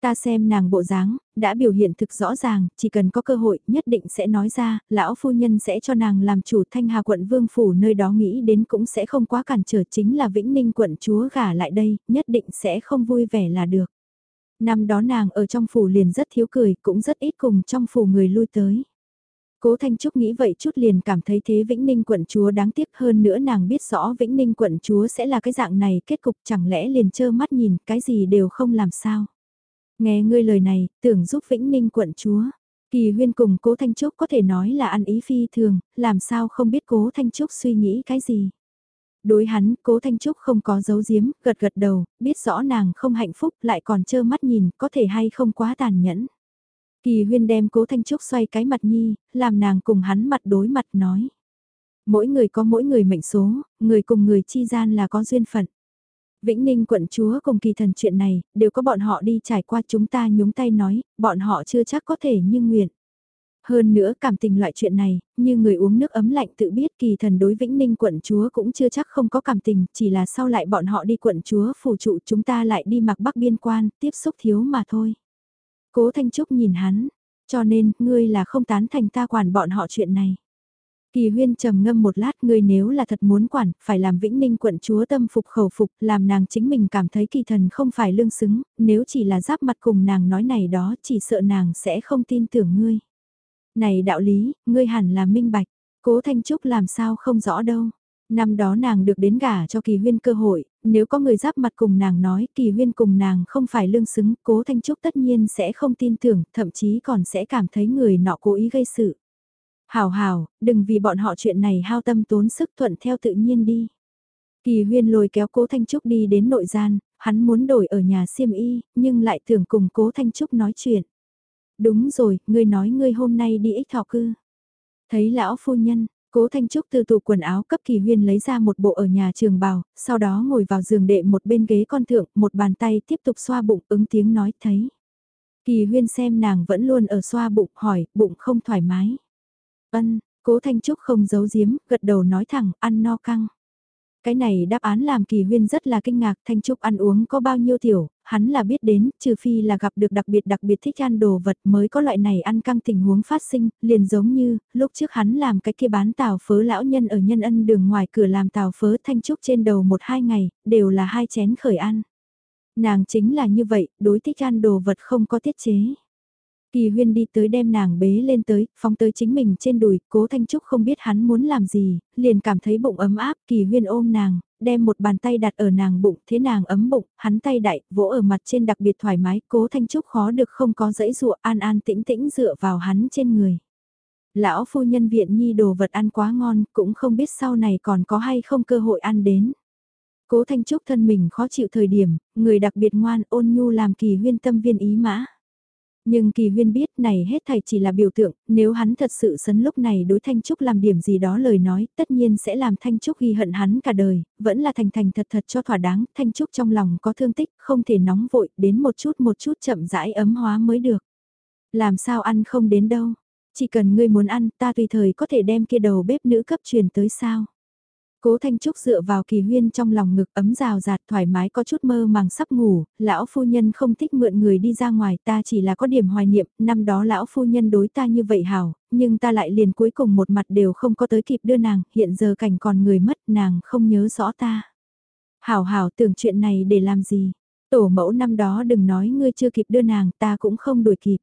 Ta xem nàng bộ dáng, đã biểu hiện thực rõ ràng, chỉ cần có cơ hội nhất định sẽ nói ra, lão phu nhân sẽ cho nàng làm chủ thanh hà quận vương phủ nơi đó nghĩ đến cũng sẽ không quá cản trở chính là Vĩnh Ninh quận chúa gả lại đây, nhất định sẽ không vui vẻ là được. Năm đó nàng ở trong phủ liền rất thiếu cười, cũng rất ít cùng trong phủ người lui tới. Cố Thanh Trúc nghĩ vậy chút liền cảm thấy thế Vĩnh Ninh quận chúa đáng tiếc hơn nữa nàng biết rõ Vĩnh Ninh quận chúa sẽ là cái dạng này kết cục chẳng lẽ liền trơ mắt nhìn cái gì đều không làm sao. Nghe ngươi lời này, tưởng giúp Vĩnh Ninh quận chúa. Kỳ huyên cùng cố Thanh Trúc có thể nói là ăn ý phi thường, làm sao không biết cố Thanh Trúc suy nghĩ cái gì. Đối hắn, cố Thanh Trúc không có giấu giếm, gật gật đầu, biết rõ nàng không hạnh phúc lại còn trơ mắt nhìn, có thể hay không quá tàn nhẫn. Kỳ huyên đem cố Thanh Trúc xoay cái mặt nhi, làm nàng cùng hắn mặt đối mặt nói. Mỗi người có mỗi người mệnh số, người cùng người chi gian là có duyên phận. Vĩnh Ninh quận chúa cùng kỳ thần chuyện này, đều có bọn họ đi trải qua chúng ta nhúng tay nói, bọn họ chưa chắc có thể như nguyện. Hơn nữa cảm tình loại chuyện này, như người uống nước ấm lạnh tự biết kỳ thần đối Vĩnh Ninh quận chúa cũng chưa chắc không có cảm tình, chỉ là sau lại bọn họ đi quận chúa phủ trụ chúng ta lại đi mặc bắc biên quan, tiếp xúc thiếu mà thôi. Cố Thanh Trúc nhìn hắn, cho nên, ngươi là không tán thành ta quản bọn họ chuyện này. Kỳ huyên trầm ngâm một lát ngươi nếu là thật muốn quản, phải làm vĩnh ninh quận chúa tâm phục khẩu phục, làm nàng chính mình cảm thấy kỳ thần không phải lương xứng, nếu chỉ là giáp mặt cùng nàng nói này đó chỉ sợ nàng sẽ không tin tưởng ngươi. Này đạo lý, ngươi hẳn là minh bạch, cố Thanh Trúc làm sao không rõ đâu. Năm đó nàng được đến gả cho kỳ huyên cơ hội, nếu có người giáp mặt cùng nàng nói kỳ huyên cùng nàng không phải lương xứng, cố Thanh Trúc tất nhiên sẽ không tin tưởng, thậm chí còn sẽ cảm thấy người nọ cố ý gây sự. Hảo hảo, đừng vì bọn họ chuyện này hao tâm tốn sức thuận theo tự nhiên đi. Kỳ huyên lôi kéo cố Thanh Trúc đi đến nội gian, hắn muốn đổi ở nhà siêm y, nhưng lại tưởng cùng cố Thanh Trúc nói chuyện. Đúng rồi, ngươi nói ngươi hôm nay đi ích thọ cư. Thấy lão phu nhân, cố Thanh Trúc từ tủ quần áo cấp kỳ huyên lấy ra một bộ ở nhà trường bào, sau đó ngồi vào giường đệ một bên ghế con thượng, một bàn tay tiếp tục xoa bụng ứng tiếng nói thấy. Kỳ huyên xem nàng vẫn luôn ở xoa bụng hỏi, bụng không thoải mái. Ân, cố Thanh Trúc không giấu giếm, gật đầu nói thẳng, ăn no căng. Cái này đáp án làm kỳ huyên rất là kinh ngạc, Thanh Trúc ăn uống có bao nhiêu tiểu, hắn là biết đến, trừ phi là gặp được đặc biệt đặc biệt thích ăn đồ vật mới có loại này ăn căng tình huống phát sinh, liền giống như, lúc trước hắn làm cái kia bán tàu phớ lão nhân ở nhân ân đường ngoài cửa làm tàu phớ Thanh Trúc trên đầu một hai ngày, đều là hai chén khởi ăn. Nàng chính là như vậy, đối thích ăn đồ vật không có tiết chế. Kỳ huyên đi tới đem nàng bế lên tới, phóng tới chính mình trên đùi, cố Thanh Trúc không biết hắn muốn làm gì, liền cảm thấy bụng ấm áp, kỳ huyên ôm nàng, đem một bàn tay đặt ở nàng bụng, thế nàng ấm bụng, hắn tay đại, vỗ ở mặt trên đặc biệt thoải mái, cố Thanh Trúc khó được không có dãy dụa an an tĩnh tĩnh dựa vào hắn trên người. Lão phu nhân viện nhi đồ vật ăn quá ngon, cũng không biết sau này còn có hay không cơ hội ăn đến. Cố Thanh Trúc thân mình khó chịu thời điểm, người đặc biệt ngoan ôn nhu làm kỳ huyên tâm viên ý mã. Nhưng kỳ huyên biết này hết thảy chỉ là biểu tượng, nếu hắn thật sự sấn lúc này đối Thanh Trúc làm điểm gì đó lời nói, tất nhiên sẽ làm Thanh Trúc ghi hận hắn cả đời, vẫn là thành thành thật thật cho thỏa đáng, Thanh Trúc trong lòng có thương tích, không thể nóng vội, đến một chút một chút chậm rãi ấm hóa mới được. Làm sao ăn không đến đâu, chỉ cần ngươi muốn ăn, ta tùy thời có thể đem kia đầu bếp nữ cấp truyền tới sao. Cố Thanh Trúc dựa vào kỳ huyên trong lòng ngực ấm rào rạt thoải mái có chút mơ màng sắp ngủ, lão phu nhân không thích mượn người đi ra ngoài ta chỉ là có điểm hoài niệm, năm đó lão phu nhân đối ta như vậy hảo, nhưng ta lại liền cuối cùng một mặt đều không có tới kịp đưa nàng, hiện giờ cảnh còn người mất nàng không nhớ rõ ta. Hảo hảo tưởng chuyện này để làm gì, tổ mẫu năm đó đừng nói ngươi chưa kịp đưa nàng ta cũng không đuổi kịp.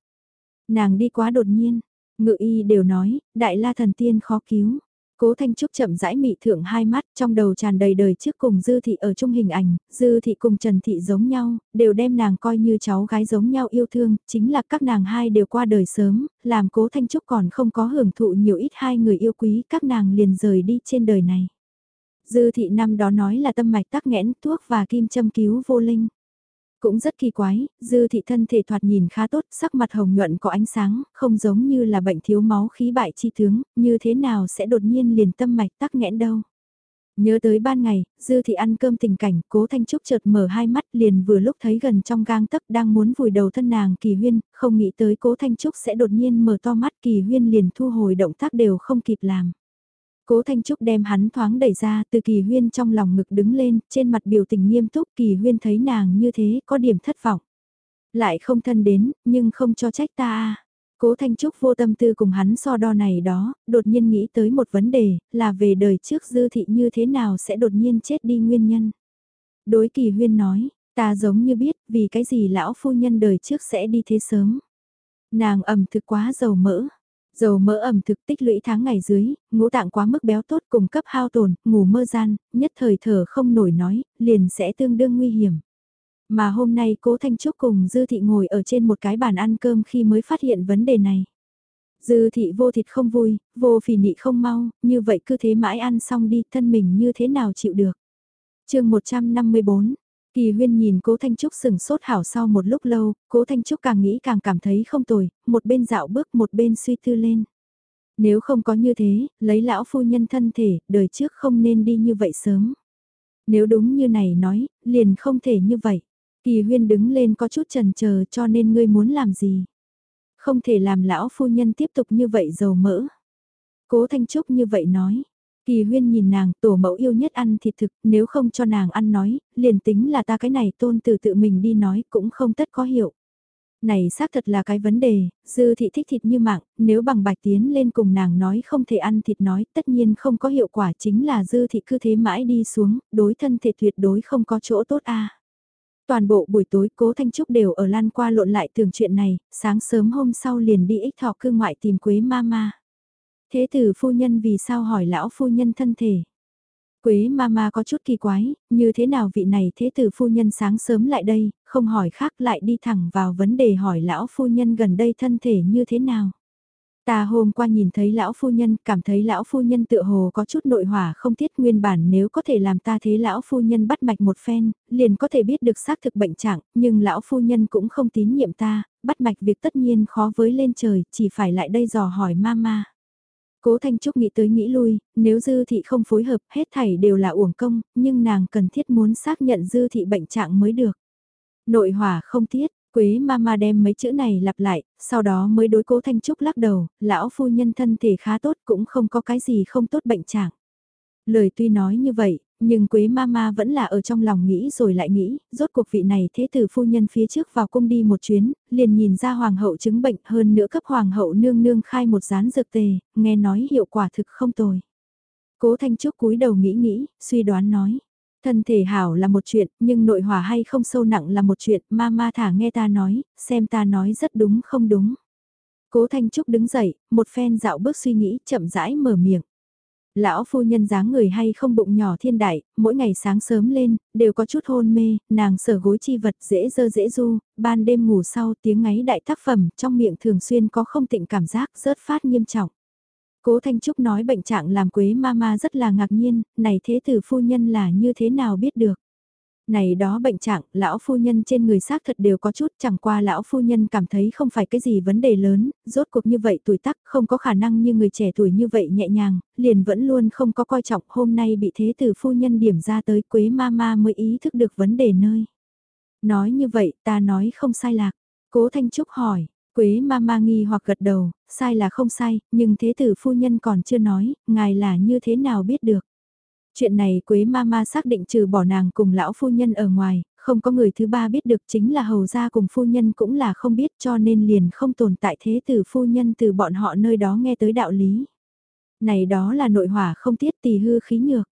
Nàng đi quá đột nhiên, ngự y đều nói, đại la thần tiên khó cứu Cố Thanh Trúc chậm rãi mị thượng hai mắt, trong đầu tràn đầy đời trước cùng Dư Thị ở chung hình ảnh, Dư Thị cùng Trần Thị giống nhau, đều đem nàng coi như cháu gái giống nhau yêu thương, chính là các nàng hai đều qua đời sớm, làm Cố Thanh Trúc còn không có hưởng thụ nhiều ít hai người yêu quý, các nàng liền rời đi trên đời này. Dư Thị năm đó nói là tâm mạch tắc nghẽn thuốc và kim châm cứu vô linh. Cũng rất kỳ quái, dư thị thân thể thoạt nhìn khá tốt, sắc mặt hồng nhuận có ánh sáng, không giống như là bệnh thiếu máu khí bại chi tướng, như thế nào sẽ đột nhiên liền tâm mạch tắc nghẽn đâu. Nhớ tới ban ngày, dư thị ăn cơm tình cảnh, cố thanh trúc chợt mở hai mắt liền vừa lúc thấy gần trong gang tấc đang muốn vùi đầu thân nàng kỳ huyên, không nghĩ tới cố thanh trúc sẽ đột nhiên mở to mắt kỳ huyên liền thu hồi động tác đều không kịp làm. Cố Thanh Trúc đem hắn thoáng đẩy ra từ kỳ huyên trong lòng ngực đứng lên, trên mặt biểu tình nghiêm túc kỳ huyên thấy nàng như thế có điểm thất vọng. Lại không thân đến, nhưng không cho trách ta à. Cố Thanh Trúc vô tâm tư cùng hắn so đo này đó, đột nhiên nghĩ tới một vấn đề, là về đời trước dư thị như thế nào sẽ đột nhiên chết đi nguyên nhân. Đối kỳ huyên nói, ta giống như biết vì cái gì lão phu nhân đời trước sẽ đi thế sớm. Nàng ẩm thực quá dầu mỡ, Dầu mỡ ẩm thực tích lũy tháng ngày dưới, ngũ tạng quá mức béo tốt cùng cấp hao tồn, ngủ mơ gian, nhất thời thở không nổi nói, liền sẽ tương đương nguy hiểm. Mà hôm nay cố Thanh Trúc cùng Dư Thị ngồi ở trên một cái bàn ăn cơm khi mới phát hiện vấn đề này. Dư Thị vô thịt không vui, vô phì nị không mau, như vậy cứ thế mãi ăn xong đi, thân mình như thế nào chịu được. chương 154 Kỳ huyên nhìn cố Thanh Trúc sừng sốt hảo sau một lúc lâu, cố Thanh Trúc càng nghĩ càng cảm thấy không tồi, một bên dạo bước một bên suy tư lên. Nếu không có như thế, lấy lão phu nhân thân thể, đời trước không nên đi như vậy sớm. Nếu đúng như này nói, liền không thể như vậy. Kỳ huyên đứng lên có chút trần chờ cho nên ngươi muốn làm gì. Không thể làm lão phu nhân tiếp tục như vậy dầu mỡ. Cố Thanh Trúc như vậy nói. Kỳ huyên nhìn nàng, tổ mẫu yêu nhất ăn thịt thực, nếu không cho nàng ăn nói, liền tính là ta cái này tôn từ tự mình đi nói cũng không tất có hiệu. Này xác thật là cái vấn đề, dư thị thích thịt như mạng, nếu bằng bạch tiến lên cùng nàng nói không thể ăn thịt nói, tất nhiên không có hiệu quả chính là dư thị cứ thế mãi đi xuống, đối thân thể tuyệt đối không có chỗ tốt a. Toàn bộ buổi tối cố Thanh Trúc đều ở lan qua lộn lại tưởng chuyện này, sáng sớm hôm sau liền đi ích thọ cư ngoại tìm Quế Mama. Thế tử phu nhân vì sao hỏi lão phu nhân thân thể? Quế mama có chút kỳ quái, như thế nào vị này thế tử phu nhân sáng sớm lại đây, không hỏi khác lại đi thẳng vào vấn đề hỏi lão phu nhân gần đây thân thể như thế nào. Ta hôm qua nhìn thấy lão phu nhân, cảm thấy lão phu nhân tựa hồ có chút nội hỏa không tiết nguyên bản nếu có thể làm ta thế lão phu nhân bắt mạch một phen, liền có thể biết được xác thực bệnh trạng, nhưng lão phu nhân cũng không tín nhiệm ta, bắt mạch việc tất nhiên khó với lên trời, chỉ phải lại đây dò hỏi mama. Cố Thanh Trúc nghĩ tới nghĩ lui, nếu dư thị không phối hợp hết thảy đều là uổng công, nhưng nàng cần thiết muốn xác nhận dư thị bệnh trạng mới được. Nội hỏa không tiết, Quế Mama đem mấy chữ này lặp lại, sau đó mới đối cố Thanh Trúc lắc đầu, lão phu nhân thân thể khá tốt cũng không có cái gì không tốt bệnh trạng. Lời tuy nói như vậy, nhưng Quế Mama vẫn là ở trong lòng nghĩ rồi lại nghĩ, rốt cuộc vị này thế tử phu nhân phía trước vào cung đi một chuyến, liền nhìn ra hoàng hậu chứng bệnh hơn nữa cấp hoàng hậu nương nương khai một rán dược tề, nghe nói hiệu quả thực không tồi. Cố Thanh Trúc cúi đầu nghĩ nghĩ, suy đoán nói. Thân thể hảo là một chuyện, nhưng nội hỏa hay không sâu nặng là một chuyện, Mama thả nghe ta nói, xem ta nói rất đúng không đúng. Cố Thanh Trúc đứng dậy, một phen dạo bước suy nghĩ, chậm rãi mở miệng. Lão phu nhân dáng người hay không bụng nhỏ thiên đại, mỗi ngày sáng sớm lên, đều có chút hôn mê, nàng sở gối chi vật dễ dơ dễ du, ban đêm ngủ sau tiếng ngáy đại tác phẩm trong miệng thường xuyên có không tịnh cảm giác rớt phát nghiêm trọng. Cố Thanh Trúc nói bệnh trạng làm Quế Mama rất là ngạc nhiên, này thế tử phu nhân là như thế nào biết được. Này đó bệnh trạng, lão phu nhân trên người xác thật đều có chút, chẳng qua lão phu nhân cảm thấy không phải cái gì vấn đề lớn, rốt cuộc như vậy tuổi tác không có khả năng như người trẻ tuổi như vậy nhẹ nhàng, liền vẫn luôn không có coi trọng hôm nay bị thế tử phu nhân điểm ra tới Quế Mama mới ý thức được vấn đề nơi. Nói như vậy ta nói không sai lạc. Cố Thanh Trúc hỏi, Quế Mama nghi hoặc gật đầu, sai là không sai, nhưng thế tử phu nhân còn chưa nói, ngài là như thế nào biết được. Chuyện này Quế Mama xác định trừ bỏ nàng cùng lão phu nhân ở ngoài, không có người thứ ba biết được chính là hầu gia cùng phu nhân cũng là không biết cho nên liền không tồn tại thế từ phu nhân từ bọn họ nơi đó nghe tới đạo lý. Này đó là nội hỏa không tiết tỳ hư khí nhược.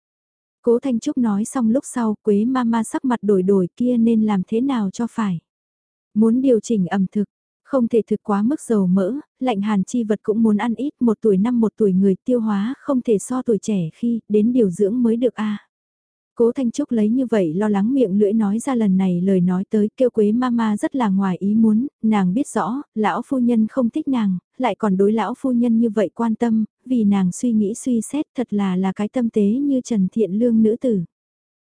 Cố Thanh Trúc nói xong lúc sau Quế Mama sắc mặt đổi đổi kia nên làm thế nào cho phải. Muốn điều chỉnh ẩm thực, không thể thực quá mức dầu mỡ, lạnh hàn chi vật cũng muốn ăn ít một tuổi năm một tuổi người tiêu hóa không thể so tuổi trẻ khi đến điều dưỡng mới được a Cố Thanh Trúc lấy như vậy lo lắng miệng lưỡi nói ra lần này lời nói tới kêu quế mama rất là ngoài ý muốn, nàng biết rõ, lão phu nhân không thích nàng, lại còn đối lão phu nhân như vậy quan tâm, vì nàng suy nghĩ suy xét thật là là cái tâm tế như Trần Thiện Lương nữ tử.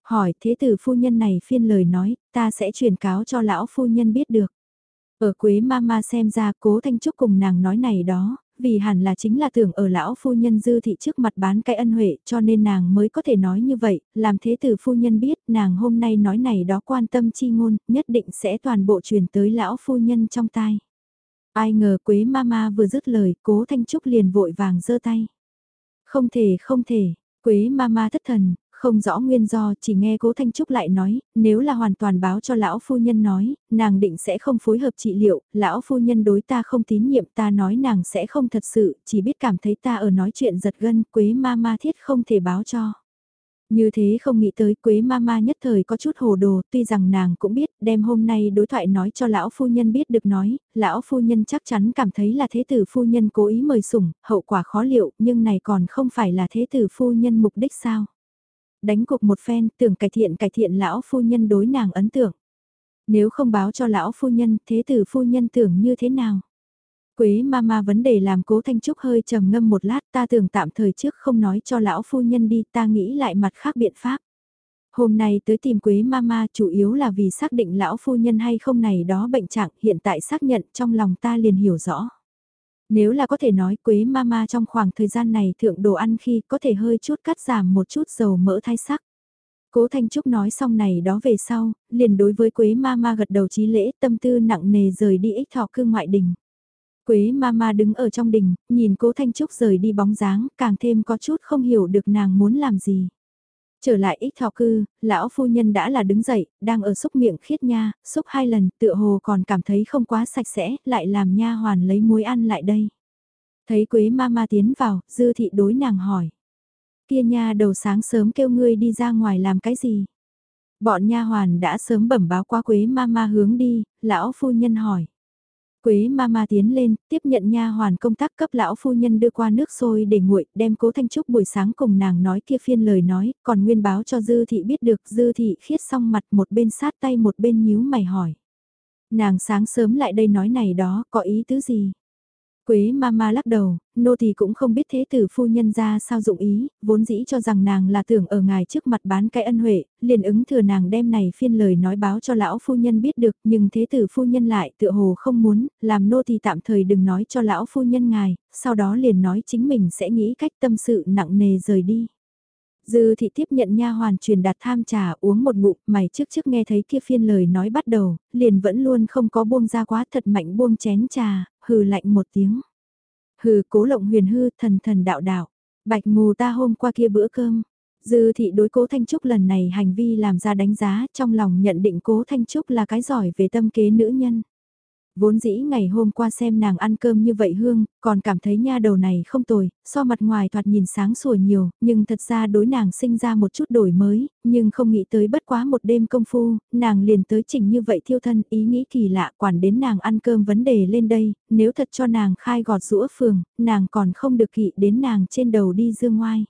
Hỏi thế tử phu nhân này phiên lời nói, ta sẽ truyền cáo cho lão phu nhân biết được. Ở Quế Mama xem ra cố Thanh Trúc cùng nàng nói này đó, vì hẳn là chính là tưởng ở lão phu nhân dư thị trước mặt bán cái ân huệ cho nên nàng mới có thể nói như vậy, làm thế tử phu nhân biết nàng hôm nay nói này đó quan tâm chi ngôn, nhất định sẽ toàn bộ truyền tới lão phu nhân trong tai. Ai ngờ Quế Mama vừa dứt lời, cố Thanh Trúc liền vội vàng giơ tay. Không thể, không thể, Quế Mama thất thần, không rõ nguyên do, chỉ nghe cố Thanh Trúc lại nói, nếu là hoàn toàn báo cho lão phu nhân nói, nàng định sẽ không phối hợp trị liệu, lão phu nhân đối ta không tín nhiệm ta nói nàng sẽ không thật sự, chỉ biết cảm thấy ta ở nói chuyện giật gân, quế ma ma thiết không thể báo cho. Như thế không nghĩ tới Quế Mama nhất thời có chút hồ đồ, tuy rằng nàng cũng biết, đem hôm nay đối thoại nói cho lão phu nhân biết được nói, lão phu nhân chắc chắn cảm thấy là thế tử phu nhân cố ý mời sủng, hậu quả khó liệu, nhưng này còn không phải là thế tử phu nhân mục đích sao đánh cuộc một phen tưởng cải thiện cải thiện lão phu nhân đối nàng ấn tượng. Nếu không báo cho lão phu nhân, thế tử phu nhân tưởng như thế nào? Quế mama vấn đề làm cố Thanh Trúc hơi trầm ngâm một lát ta tưởng tạm thời trước không nói cho lão phu nhân đi ta nghĩ lại mặt khác biện pháp. Hôm nay tới tìm Quế Mama chủ yếu là vì xác định lão phu nhân hay không này đó bệnh trạng hiện tại xác nhận trong lòng ta liền hiểu rõ. Nếu là có thể nói Quế Mama trong khoảng thời gian này thượng đồ ăn khi có thể hơi chút cắt giảm một chút dầu mỡ thái sắc. Cố Thanh Trúc nói xong này đó về sau, liền đối với Quế Mama gật đầu trí lễ tâm tư nặng nề rời đi ích thọ cương ngoại đình. Quế Mama đứng ở trong đình, nhìn Cố Thanh Trúc rời đi bóng dáng, càng thêm có chút không hiểu được nàng muốn làm gì. Trở lại ích thọ cư, lão phu nhân đã là đứng dậy, đang ở xúc miệng khiết nha, xúc hai lần, tựa hồ còn cảm thấy không quá sạch sẽ, lại làm nha hoàn lấy muối ăn lại đây. Thấy quế ma ma tiến vào, dư thị đối nàng hỏi. Kia nha đầu sáng sớm kêu ngươi đi ra ngoài làm cái gì? Bọn nha hoàn đã sớm bẩm báo qua quế ma ma hướng đi, lão phu nhân hỏi. Quế Mama tiến lên, tiếp nhận nha hoàn công tác cấp lão phu nhân đưa qua nước sôi để nguội, đem Cố Thanh Trúc buổi sáng cùng nàng nói kia phiên lời nói, còn nguyên báo cho Dư thị biết được, Dư thị khiết xong mặt một bên sát tay một bên nhíu mày hỏi. Nàng sáng sớm lại đây nói này đó, có ý tứ gì? Quế Mama lắc đầu, nô thì cũng không biết thế tử phu nhân ra sao dụng ý, vốn dĩ cho rằng nàng là tưởng ở ngài trước mặt bán cái ân huệ, liền ứng thừa nàng đem này phiên lời nói báo cho lão phu nhân biết được, nhưng thế tử phu nhân lại tựa hồ không muốn, làm nô thì tạm thời đừng nói cho lão phu nhân ngài, sau đó liền nói chính mình sẽ nghĩ cách tâm sự nặng nề rời đi. Dư thị tiếp nhận nha hoàn truyền đạt tham trà uống một ngụm, mày trước trước nghe thấy kia phiên lời nói bắt đầu, liền vẫn luôn không có buông ra quá thật mạnh buông chén trà, hừ lạnh một tiếng. Hừ cố lộng huyền hư thần thần đạo đạo, bạch mù ta hôm qua kia bữa cơm. Dư thị đối cố Thanh Trúc lần này hành vi làm ra đánh giá trong lòng nhận định cố Thanh Trúc là cái giỏi về tâm kế nữ nhân. Vốn dĩ ngày hôm qua xem nàng ăn cơm như vậy hương, còn cảm thấy nha đầu này không tồi, so mặt ngoài thoạt nhìn sáng sủa nhiều, nhưng thật ra đối nàng sinh ra một chút đổi mới, nhưng không nghĩ tới bất quá một đêm công phu, nàng liền tới chỉnh như vậy thiêu thân, ý nghĩ kỳ lạ quản đến nàng ăn cơm vấn đề lên đây, nếu thật cho nàng khai gọt rũa phường, nàng còn không được kỵ đến nàng trên đầu đi dương ngoai.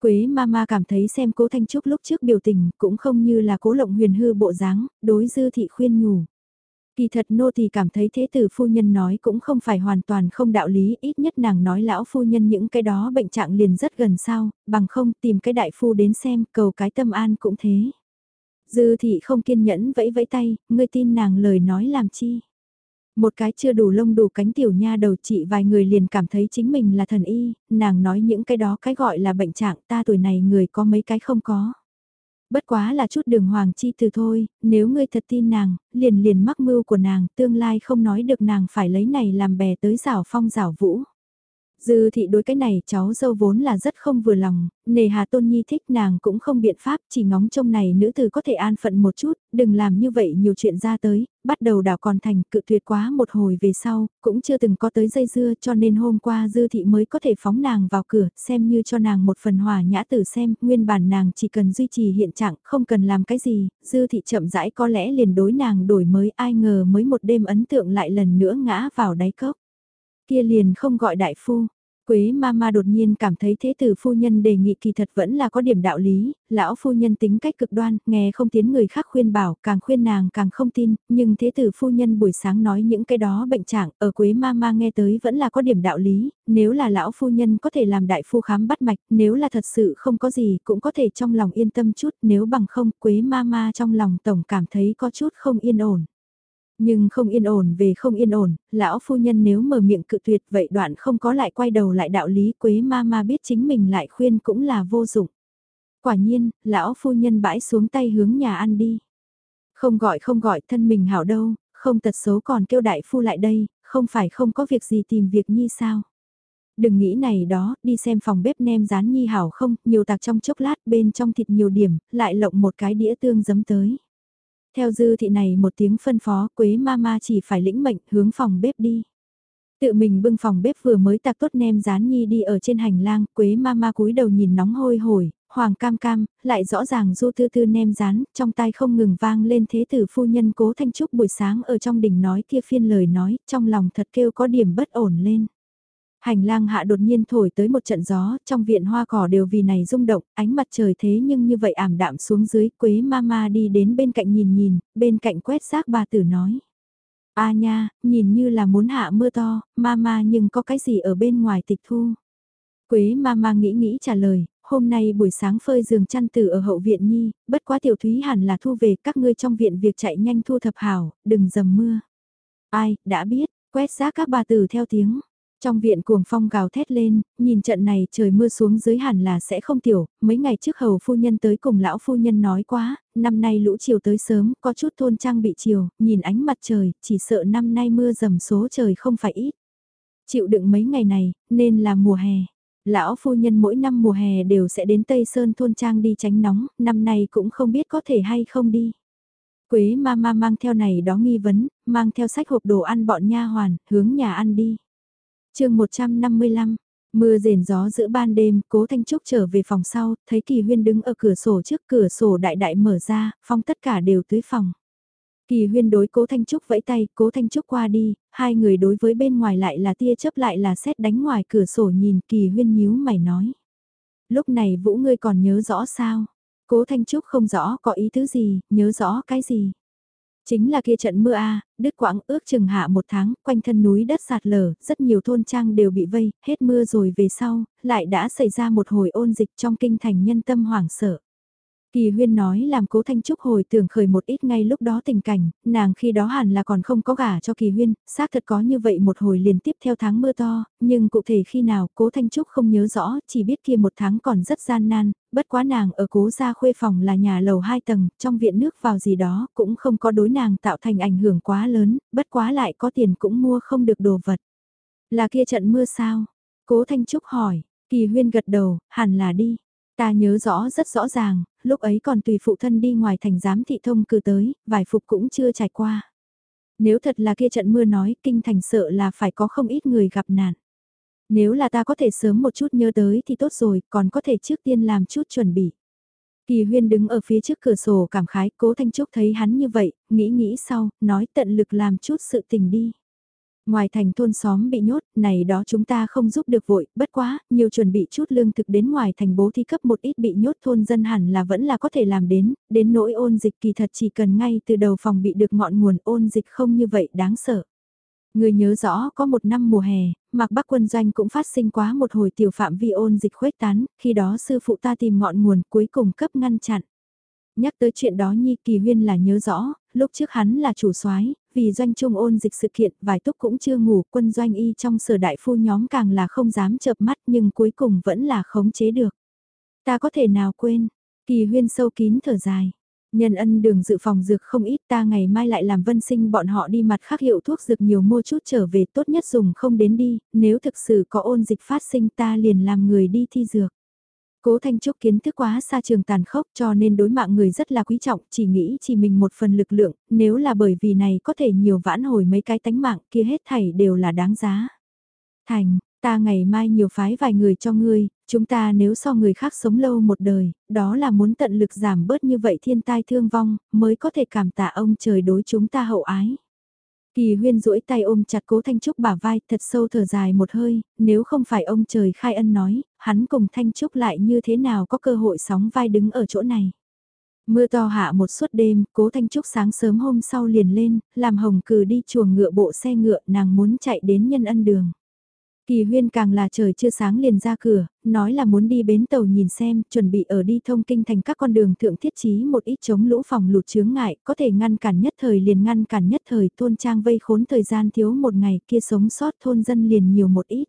Quế Mama cảm thấy xem cố Thanh Trúc lúc trước biểu tình cũng không như là cố lộng huyền hư bộ dáng, đối dư thị khuyên nhủ. Kỳ thật nô thì cảm thấy thế tử phu nhân nói cũng không phải hoàn toàn không đạo lý, ít nhất nàng nói lão phu nhân những cái đó bệnh trạng liền rất gần sao, bằng không tìm cái đại phu đến xem, cầu cái tâm an cũng thế. Dư thị không kiên nhẫn vẫy vẫy tay, ngươi tin nàng lời nói làm chi. Một cái chưa đủ lông đủ cánh tiểu nha đầu chị vài người liền cảm thấy chính mình là thần y, nàng nói những cái đó cái gọi là bệnh trạng ta tuổi này người có mấy cái không có. Bất quá là chút đường hoàng chi từ thôi, nếu ngươi thật tin nàng, liền liền mắc mưu của nàng, tương lai không nói được nàng phải lấy này làm bè tới rảo phong rảo vũ. Dư thị đối cái này cháu dâu vốn là rất không vừa lòng, nề hà tôn nhi thích nàng cũng không biện pháp, chỉ ngóng trông này nữ tử có thể an phận một chút, đừng làm như vậy nhiều chuyện ra tới, bắt đầu đảo còn thành cự tuyệt quá một hồi về sau, cũng chưa từng có tới dây dưa cho nên hôm qua dư thị mới có thể phóng nàng vào cửa, xem như cho nàng một phần hòa nhã tử xem, nguyên bản nàng chỉ cần duy trì hiện trạng, không cần làm cái gì, dư thị chậm rãi có lẽ liền đối nàng đổi mới ai ngờ mới một đêm ấn tượng lại lần nữa ngã vào đáy cốc kia liền không gọi đại phu. Quế Mama đột nhiên cảm thấy thế tử phu nhân đề nghị kỳ thật vẫn là có điểm đạo lý, lão phu nhân tính cách cực đoan, nghe không tiến người khác khuyên bảo, càng khuyên nàng càng không tin, nhưng thế tử phu nhân buổi sáng nói những cái đó bệnh trạng, ở Quế Mama nghe tới vẫn là có điểm đạo lý, nếu là lão phu nhân có thể làm đại phu khám bắt mạch, nếu là thật sự không có gì cũng có thể trong lòng yên tâm chút, nếu bằng không Quế Mama trong lòng tổng cảm thấy có chút không yên ổn. Nhưng không yên ổn về không yên ổn, lão phu nhân nếu mở miệng cự tuyệt vậy đoạn không có lại quay đầu lại đạo lý quế ma ma biết chính mình lại khuyên cũng là vô dụng. Quả nhiên, lão phu nhân bãi xuống tay hướng nhà ăn đi. Không gọi không gọi thân mình hảo đâu, không tật xấu còn kêu đại phu lại đây, không phải không có việc gì tìm việc nhi sao. Đừng nghĩ này đó, đi xem phòng bếp nem rán nhi hảo không, nhiều tạc trong chốc lát bên trong thịt nhiều điểm, lại lộng một cái đĩa tương giấm tới. Theo dư thị này một tiếng phân phó Quế Mama chỉ phải lĩnh mệnh hướng phòng bếp đi. Tự mình bưng phòng bếp vừa mới tạc tốt nem rán nhi đi ở trên hành lang, Quế Mama cúi đầu nhìn nóng hôi hổi, hoàng cam cam, lại rõ ràng du tư tư nem rán, trong tai không ngừng vang lên thế tử phu nhân cố thanh trúc buổi sáng ở trong đỉnh nói kia phiên lời nói, trong lòng thật kêu có điểm bất ổn lên. Hành lang hạ đột nhiên thổi tới một trận gió, trong viện hoa cỏ đều vì này rung động, ánh mặt trời thế nhưng như vậy ảm đạm xuống dưới, quế mama đi đến bên cạnh nhìn nhìn, bên cạnh quét rác bà tử nói. A nha, nhìn như là muốn hạ mưa to, mama nhưng có cái gì ở bên ngoài tịch thu. Quế mama nghĩ nghĩ trả lời, hôm nay buổi sáng phơi giường chăn tử ở hậu viện nhi, bất quá tiểu thúy hẳn là thu về các ngươi trong viện việc chạy nhanh thu thập hảo, đừng dầm mưa. Ai, đã biết, quét rác các bà tử theo tiếng. Trong viện cuồng phong gào thét lên, nhìn trận này trời mưa xuống dưới hẳn là sẽ không tiểu, mấy ngày trước hầu phu nhân tới cùng lão phu nhân nói quá, năm nay lũ chiều tới sớm, có chút thôn trang bị chiều, nhìn ánh mặt trời, chỉ sợ năm nay mưa dầm số trời không phải ít. Chịu đựng mấy ngày này, nên là mùa hè. Lão phu nhân mỗi năm mùa hè đều sẽ đến Tây Sơn thôn trang đi tránh nóng, năm nay cũng không biết có thể hay không đi. Quế ma ma mang theo này đó nghi vấn, mang theo sách hộp đồ ăn bọn nha hoàn, hướng nhà ăn đi chương 155, mưa rền gió giữa ban đêm, cố Thanh Trúc trở về phòng sau, thấy Kỳ Huyên đứng ở cửa sổ trước cửa sổ đại đại mở ra, phong tất cả đều tưới phòng. Kỳ Huyên đối cố Thanh Trúc vẫy tay, cố Thanh Trúc qua đi, hai người đối với bên ngoài lại là tia chớp lại là xét đánh ngoài cửa sổ nhìn Kỳ Huyên nhíu mày nói. Lúc này Vũ ngươi còn nhớ rõ sao? Cố Thanh Trúc không rõ có ý thứ gì, nhớ rõ cái gì? Chính là kia trận mưa a, đứt quãng ước chừng hạ một tháng, quanh thân núi đất sạt lở, rất nhiều thôn trang đều bị vây, hết mưa rồi về sau, lại đã xảy ra một hồi ôn dịch trong kinh thành nhân tâm hoảng sợ. Kỳ huyên nói làm cố Thanh Trúc hồi tưởng khởi một ít ngay lúc đó tình cảnh, nàng khi đó hẳn là còn không có gả cho kỳ huyên, xác thật có như vậy một hồi liên tiếp theo tháng mưa to, nhưng cụ thể khi nào cố Thanh Trúc không nhớ rõ, chỉ biết kia một tháng còn rất gian nan, bất quá nàng ở cố gia khuê phòng là nhà lầu hai tầng, trong viện nước vào gì đó cũng không có đối nàng tạo thành ảnh hưởng quá lớn, bất quá lại có tiền cũng mua không được đồ vật. Là kia trận mưa sao? Cố Thanh Trúc hỏi, kỳ huyên gật đầu, hẳn là đi. Ta nhớ rõ rất rõ ràng, lúc ấy còn tùy phụ thân đi ngoài thành giám thị thông cử tới, vài phục cũng chưa trải qua. Nếu thật là kia trận mưa nói, kinh thành sợ là phải có không ít người gặp nạn. Nếu là ta có thể sớm một chút nhớ tới thì tốt rồi, còn có thể trước tiên làm chút chuẩn bị. Kỳ huyên đứng ở phía trước cửa sổ cảm khái, cố Thanh Trúc thấy hắn như vậy, nghĩ nghĩ sau, nói tận lực làm chút sự tình đi. Ngoài thành thôn xóm bị nhốt, này đó chúng ta không giúp được vội, bất quá, nhiều chuẩn bị chút lương thực đến ngoài thành bố thi cấp một ít bị nhốt thôn dân hẳn là vẫn là có thể làm đến, đến nỗi ôn dịch kỳ thật chỉ cần ngay từ đầu phòng bị được ngọn nguồn ôn dịch không như vậy đáng sợ. Người nhớ rõ có một năm mùa hè, Mạc Bắc quân doanh cũng phát sinh quá một hồi tiểu phạm vi ôn dịch khuếch tán, khi đó sư phụ ta tìm ngọn nguồn cuối cùng cấp ngăn chặn. Nhắc tới chuyện đó Nhi Kỳ Huyên là nhớ rõ, lúc trước hắn là chủ soái, vì doanh trung ôn dịch sự kiện, vài túc cũng chưa ngủ, quân doanh y trong sở đại phu nhóm càng là không dám chợp mắt nhưng cuối cùng vẫn là khống chế được. Ta có thể nào quên, Kỳ Huyên sâu kín thở dài. Nhân ân đường dự phòng dược không ít ta ngày mai lại làm vân sinh bọn họ đi mặt khác hiệu thuốc dược nhiều mua chút trở về tốt nhất dùng không đến đi, nếu thực sự có ôn dịch phát sinh ta liền làm người đi thi dược. Cố Thanh Trúc kiến thức quá xa trường tàn khốc cho nên đối mạng người rất là quý trọng, chỉ nghĩ chỉ mình một phần lực lượng, nếu là bởi vì này có thể nhiều vãn hồi mấy cái tánh mạng kia hết thảy đều là đáng giá. Thành, ta ngày mai nhiều phái vài người cho ngươi, chúng ta nếu so người khác sống lâu một đời, đó là muốn tận lực giảm bớt như vậy thiên tai thương vong, mới có thể cảm tạ ông trời đối chúng ta hậu ái. Kỳ huyên duỗi tay ôm chặt cố Thanh Trúc bả vai thật sâu thở dài một hơi, nếu không phải ông trời khai ân nói, hắn cùng Thanh Trúc lại như thế nào có cơ hội sóng vai đứng ở chỗ này. Mưa to hạ một suốt đêm, cố Thanh Trúc sáng sớm hôm sau liền lên, làm hồng cừ đi chuồng ngựa bộ xe ngựa nàng muốn chạy đến nhân ân đường. Kỳ huyên càng là trời chưa sáng liền ra cửa, nói là muốn đi bến tàu nhìn xem, chuẩn bị ở đi thông kinh thành các con đường thượng thiết trí một ít chống lũ phòng lụt chướng ngại, có thể ngăn cản nhất thời liền ngăn cản nhất thời thôn trang vây khốn thời gian thiếu một ngày kia sống sót thôn dân liền nhiều một ít.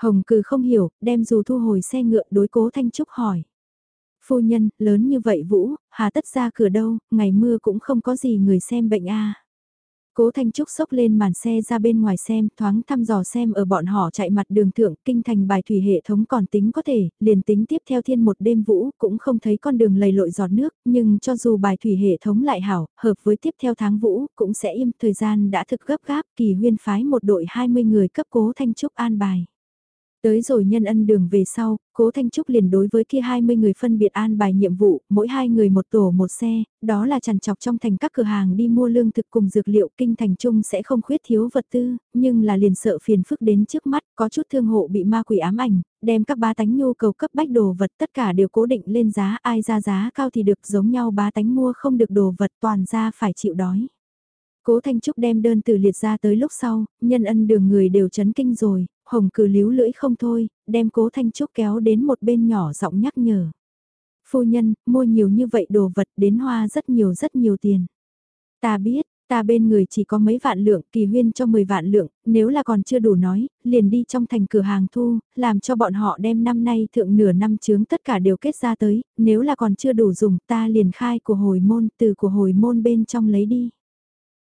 Hồng cừ không hiểu, đem dù thu hồi xe ngựa đối cố Thanh Trúc hỏi. Phu nhân, lớn như vậy Vũ, hà tất ra cửa đâu, ngày mưa cũng không có gì người xem bệnh a Cố Thanh Trúc sốc lên màn xe ra bên ngoài xem, thoáng thăm dò xem ở bọn họ chạy mặt đường thượng, kinh thành bài thủy hệ thống còn tính có thể, liền tính tiếp theo thiên một đêm vũ, cũng không thấy con đường lầy lội giọt nước, nhưng cho dù bài thủy hệ thống lại hảo, hợp với tiếp theo tháng vũ, cũng sẽ im, thời gian đã thực gấp gáp, kỳ huyên phái một đội 20 người cấp Cố Thanh Trúc an bài. Tới rồi nhân ân đường về sau, Cố Thanh Trúc liền đối với kia 20 người phân biệt an bài nhiệm vụ, mỗi hai người một tổ một xe, đó là chằn chọc trong thành các cửa hàng đi mua lương thực cùng dược liệu kinh thành chung sẽ không khuyết thiếu vật tư, nhưng là liền sợ phiền phức đến trước mắt, có chút thương hộ bị ma quỷ ám ảnh, đem các ba tánh nhu cầu cấp bách đồ vật tất cả đều cố định lên giá, ai ra giá cao thì được giống nhau ba tánh mua không được đồ vật toàn ra phải chịu đói. Cố Thanh Trúc đem đơn từ liệt ra tới lúc sau, nhân ân đường người đều chấn kinh rồi, hồng cử líu lưỡi không thôi, đem cố Thanh Trúc kéo đến một bên nhỏ giọng nhắc nhở. Phu nhân, mua nhiều như vậy đồ vật đến hoa rất nhiều rất nhiều tiền. Ta biết, ta bên người chỉ có mấy vạn lượng, kỳ huyên cho 10 vạn lượng, nếu là còn chưa đủ nói, liền đi trong thành cửa hàng thu, làm cho bọn họ đem năm nay thượng nửa năm chướng tất cả đều kết ra tới, nếu là còn chưa đủ dùng ta liền khai của hồi môn từ của hồi môn bên trong lấy đi.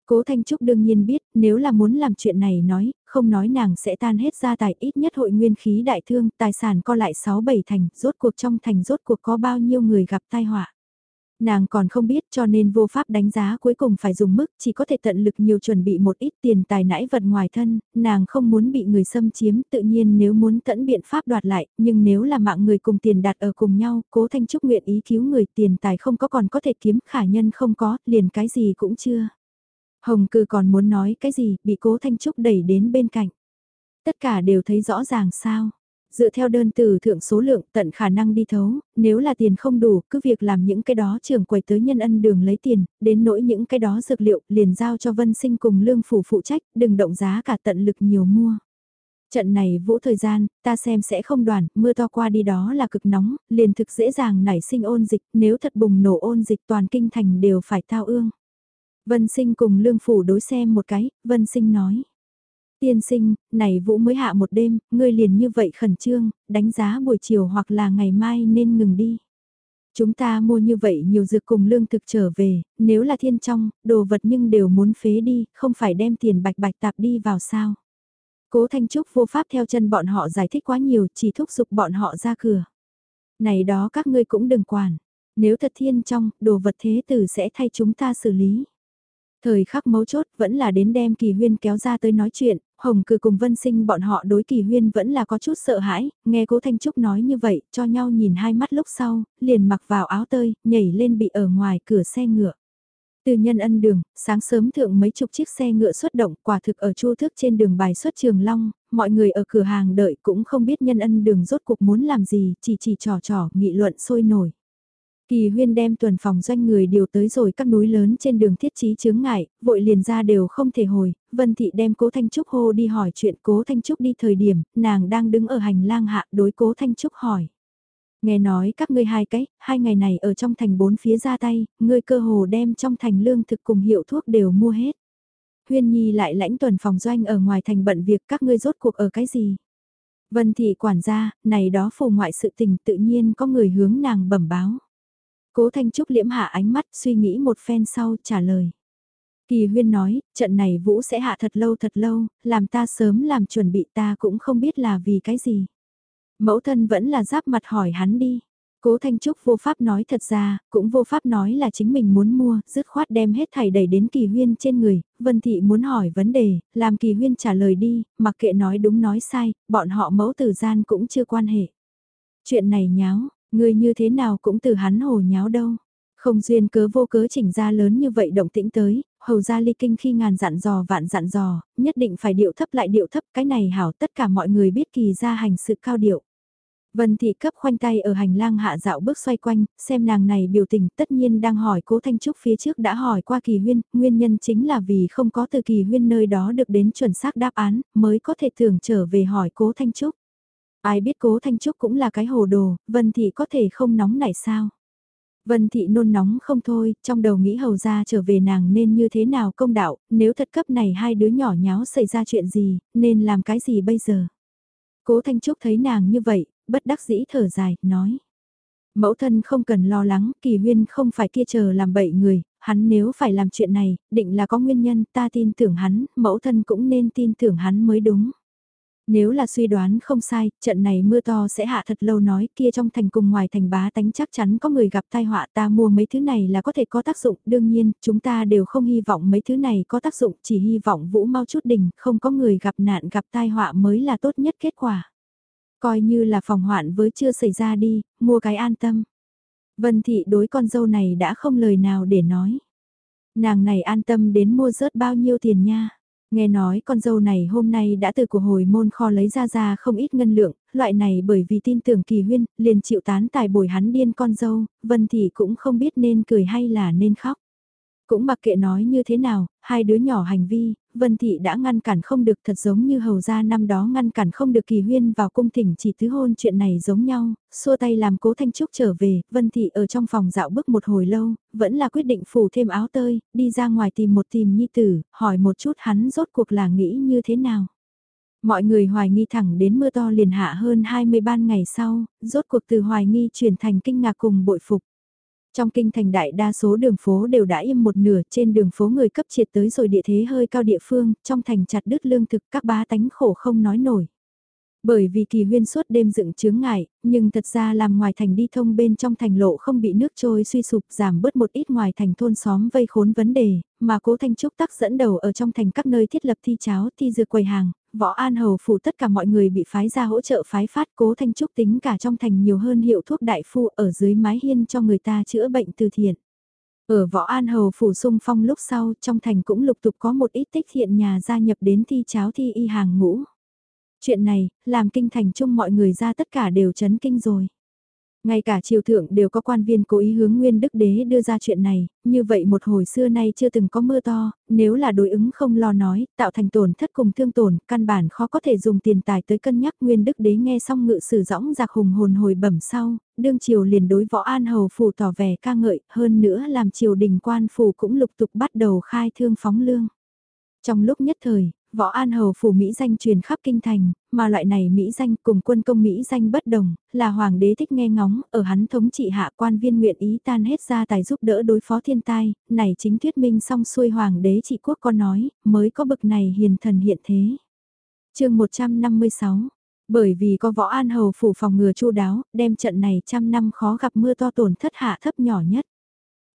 Cố Thanh Trúc đương nhiên biết, nếu là muốn làm chuyện này nói, không nói nàng sẽ tan hết gia tài ít nhất hội nguyên khí đại thương, tài sản co lại 6-7 thành, rốt cuộc trong thành rốt cuộc có bao nhiêu người gặp tai họa. Nàng còn không biết cho nên vô pháp đánh giá cuối cùng phải dùng mức chỉ có thể tận lực nhiều chuẩn bị một ít tiền tài nãi vật ngoài thân, nàng không muốn bị người xâm chiếm tự nhiên nếu muốn tận biện pháp đoạt lại, nhưng nếu là mạng người cùng tiền đặt ở cùng nhau, cố thanh trúc nguyện ý cứu người tiền tài không có còn có thể kiếm khả nhân không có, liền cái gì cũng chưa. Hồng cư còn muốn nói cái gì, bị cố Thanh Trúc đẩy đến bên cạnh. Tất cả đều thấy rõ ràng sao. Dựa theo đơn từ thượng số lượng tận khả năng đi thấu, nếu là tiền không đủ, cứ việc làm những cái đó trưởng quầy tới nhân ân đường lấy tiền, đến nỗi những cái đó dược liệu liền giao cho vân sinh cùng lương phủ phụ trách, đừng động giá cả tận lực nhiều mua. Trận này vũ thời gian, ta xem sẽ không đoàn, mưa to qua đi đó là cực nóng, liền thực dễ dàng nảy sinh ôn dịch, nếu thật bùng nổ ôn dịch toàn kinh thành đều phải thao ương. Vân sinh cùng lương phủ đối xem một cái, vân sinh nói. Tiên sinh, này vũ mới hạ một đêm, ngươi liền như vậy khẩn trương, đánh giá buổi chiều hoặc là ngày mai nên ngừng đi. Chúng ta mua như vậy nhiều dược cùng lương thực trở về, nếu là thiên trong, đồ vật nhưng đều muốn phế đi, không phải đem tiền bạch bạch tạp đi vào sao. Cố Thanh Trúc vô pháp theo chân bọn họ giải thích quá nhiều, chỉ thúc giục bọn họ ra cửa. Này đó các ngươi cũng đừng quản, nếu thật thiên trong, đồ vật thế tử sẽ thay chúng ta xử lý. Thời khắc mấu chốt vẫn là đến đem kỳ huyên kéo ra tới nói chuyện, Hồng cử cùng vân sinh bọn họ đối kỳ huyên vẫn là có chút sợ hãi, nghe cố Thanh Trúc nói như vậy, cho nhau nhìn hai mắt lúc sau, liền mặc vào áo tơi, nhảy lên bị ở ngoài cửa xe ngựa. Từ nhân ân đường, sáng sớm thượng mấy chục chiếc xe ngựa xuất động quả thực ở chu thức trên đường bài xuất trường long, mọi người ở cửa hàng đợi cũng không biết nhân ân đường rốt cuộc muốn làm gì, chỉ chỉ trò trò nghị luận sôi nổi. Kỳ huyên đem tuần phòng doanh người điều tới rồi các núi lớn trên đường thiết trí chướng ngại, vội liền ra đều không thể hồi, Vân Thị đem cố Thanh Trúc hô đi hỏi chuyện cố Thanh Trúc đi thời điểm, nàng đang đứng ở hành lang hạ đối cố Thanh Trúc hỏi. Nghe nói các ngươi hai cái, hai ngày này ở trong thành bốn phía ra tay, ngươi cơ hồ đem trong thành lương thực cùng hiệu thuốc đều mua hết. Huyên Nhi lại lãnh tuần phòng doanh ở ngoài thành bận việc các ngươi rốt cuộc ở cái gì? Vân Thị quản gia, này đó phù ngoại sự tình tự nhiên có người hướng nàng bẩm báo. Cố Thanh Trúc liễm hạ ánh mắt suy nghĩ một phen sau trả lời. Kỳ huyên nói, trận này Vũ sẽ hạ thật lâu thật lâu, làm ta sớm làm chuẩn bị ta cũng không biết là vì cái gì. Mẫu thân vẫn là giáp mặt hỏi hắn đi. Cố Thanh Trúc vô pháp nói thật ra, cũng vô pháp nói là chính mình muốn mua, dứt khoát đem hết thảy đẩy đến kỳ huyên trên người, Vân Thị muốn hỏi vấn đề, làm kỳ huyên trả lời đi, mặc kệ nói đúng nói sai, bọn họ mẫu tử gian cũng chưa quan hệ. Chuyện này nháo, người như thế nào cũng từ hắn hồ nháo đâu. Không duyên cớ vô cớ chỉnh ra lớn như vậy động tĩnh tới, hầu ra ly kinh khi ngàn dặn dò vạn dặn dò, nhất định phải điệu thấp lại điệu thấp cái này hảo tất cả mọi người biết kỳ ra hành sự cao điệu. Vân thị cấp khoanh tay ở hành lang hạ dạo bước xoay quanh, xem nàng này biểu tình tất nhiên đang hỏi cố Thanh Trúc phía trước đã hỏi qua kỳ huyên, nguyên nhân chính là vì không có từ kỳ huyên nơi đó được đến chuẩn xác đáp án, mới có thể tưởng trở về hỏi cố Thanh Trúc. Ai biết cố Thanh Trúc cũng là cái hồ đồ, Vân thị có thể không nóng nảy sao? Vân thị nôn nóng không thôi, trong đầu nghĩ hầu ra trở về nàng nên như thế nào công đạo, nếu thật cấp này hai đứa nhỏ nháo xảy ra chuyện gì, nên làm cái gì bây giờ? Cố Thanh Trúc thấy nàng như vậy, bất đắc dĩ thở dài, nói. Mẫu thân không cần lo lắng, kỳ huyên không phải kia chờ làm bậy người, hắn nếu phải làm chuyện này, định là có nguyên nhân, ta tin tưởng hắn, mẫu thân cũng nên tin tưởng hắn mới đúng. Nếu là suy đoán không sai, trận này mưa to sẽ hạ thật lâu nói kia trong thành cùng ngoài thành bá tánh chắc chắn có người gặp tai họa ta mua mấy thứ này là có thể có tác dụng. Đương nhiên, chúng ta đều không hy vọng mấy thứ này có tác dụng, chỉ hy vọng vũ mau chút đỉnh, không có người gặp nạn gặp tai họa mới là tốt nhất kết quả. Coi như là phòng hoạn với chưa xảy ra đi, mua cái an tâm. Vân thị đối con dâu này đã không lời nào để nói. Nàng này an tâm đến mua rớt bao nhiêu tiền nha. Nghe nói con dâu này hôm nay đã từ của hồi môn kho lấy ra ra không ít ngân lượng, loại này bởi vì tin tưởng kỳ huyên, liền chịu tán tài bồi hắn điên con dâu, Vân Thị cũng không biết nên cười hay là nên khóc. Cũng mặc kệ nói như thế nào, hai đứa nhỏ hành vi, Vân Thị đã ngăn cản không được thật giống như hầu gia năm đó ngăn cản không được kỳ huyên vào cung thỉnh chỉ tứ hôn chuyện này giống nhau, xua tay làm cố Thanh Trúc trở về, Vân Thị ở trong phòng dạo bước một hồi lâu, vẫn là quyết định phủ thêm áo tơi, đi ra ngoài tìm một tìm nhi tử, hỏi một chút hắn rốt cuộc là nghĩ như thế nào. Mọi người hoài nghi thẳng đến mưa to liền hạ hơn 20 ban ngày sau, rốt cuộc từ hoài nghi chuyển thành kinh ngạc cùng bội phục. Trong kinh thành đại đa số đường phố đều đã im một nửa, trên đường phố người cấp triệt tới rồi địa thế hơi cao địa phương, trong thành chặt đứt lương thực các bá tánh khổ không nói nổi. Bởi vì kỳ huyên suốt đêm dựng chướng ngại, nhưng thật ra làm ngoài thành đi thông bên trong thành lộ không bị nước trôi suy sụp giảm bớt một ít ngoài thành thôn xóm vây khốn vấn đề, mà cố thanh trúc tắc dẫn đầu ở trong thành các nơi thiết lập thi cháo thi dược quầy hàng, võ an hầu phủ tất cả mọi người bị phái ra hỗ trợ phái phát cố thanh trúc tính cả trong thành nhiều hơn hiệu thuốc đại phu ở dưới mái hiên cho người ta chữa bệnh từ thiện. Ở võ an hầu phủ sung phong lúc sau trong thành cũng lục tục có một ít tích thiện nhà gia nhập đến thi cháo thi y hàng ngũ. Chuyện này, làm kinh thành chung mọi người ra tất cả đều chấn kinh rồi. Ngay cả triều thượng đều có quan viên cố ý hướng nguyên đức đế đưa ra chuyện này, như vậy một hồi xưa nay chưa từng có mưa to, nếu là đối ứng không lo nói, tạo thành tổn thất cùng thương tổn, căn bản khó có thể dùng tiền tài tới cân nhắc nguyên đức đế nghe xong ngự sử rõng giặc hùng hồn hồi bẩm sau, đương triều liền đối võ an hầu phủ tỏ vẻ ca ngợi, hơn nữa làm triều đình quan phủ cũng lục tục bắt đầu khai thương phóng lương. Trong lúc nhất thời, Võ An Hầu phủ Mỹ danh truyền khắp kinh thành, mà loại này Mỹ danh cùng quân công Mỹ danh bất đồng, là hoàng đế thích nghe ngóng, ở hắn thống trị hạ quan viên nguyện ý tan hết ra tài giúp đỡ đối phó thiên tai, này chính thuyết minh song xuôi hoàng đế trị quốc con nói, mới có bực này hiền thần hiện thế. chương 156 bởi vì có võ an hầu phủ phòng ngừa chu đáo, đem trận này trăm năm khó gặp mưa to tổn thất hạ thấp nhỏ nhất.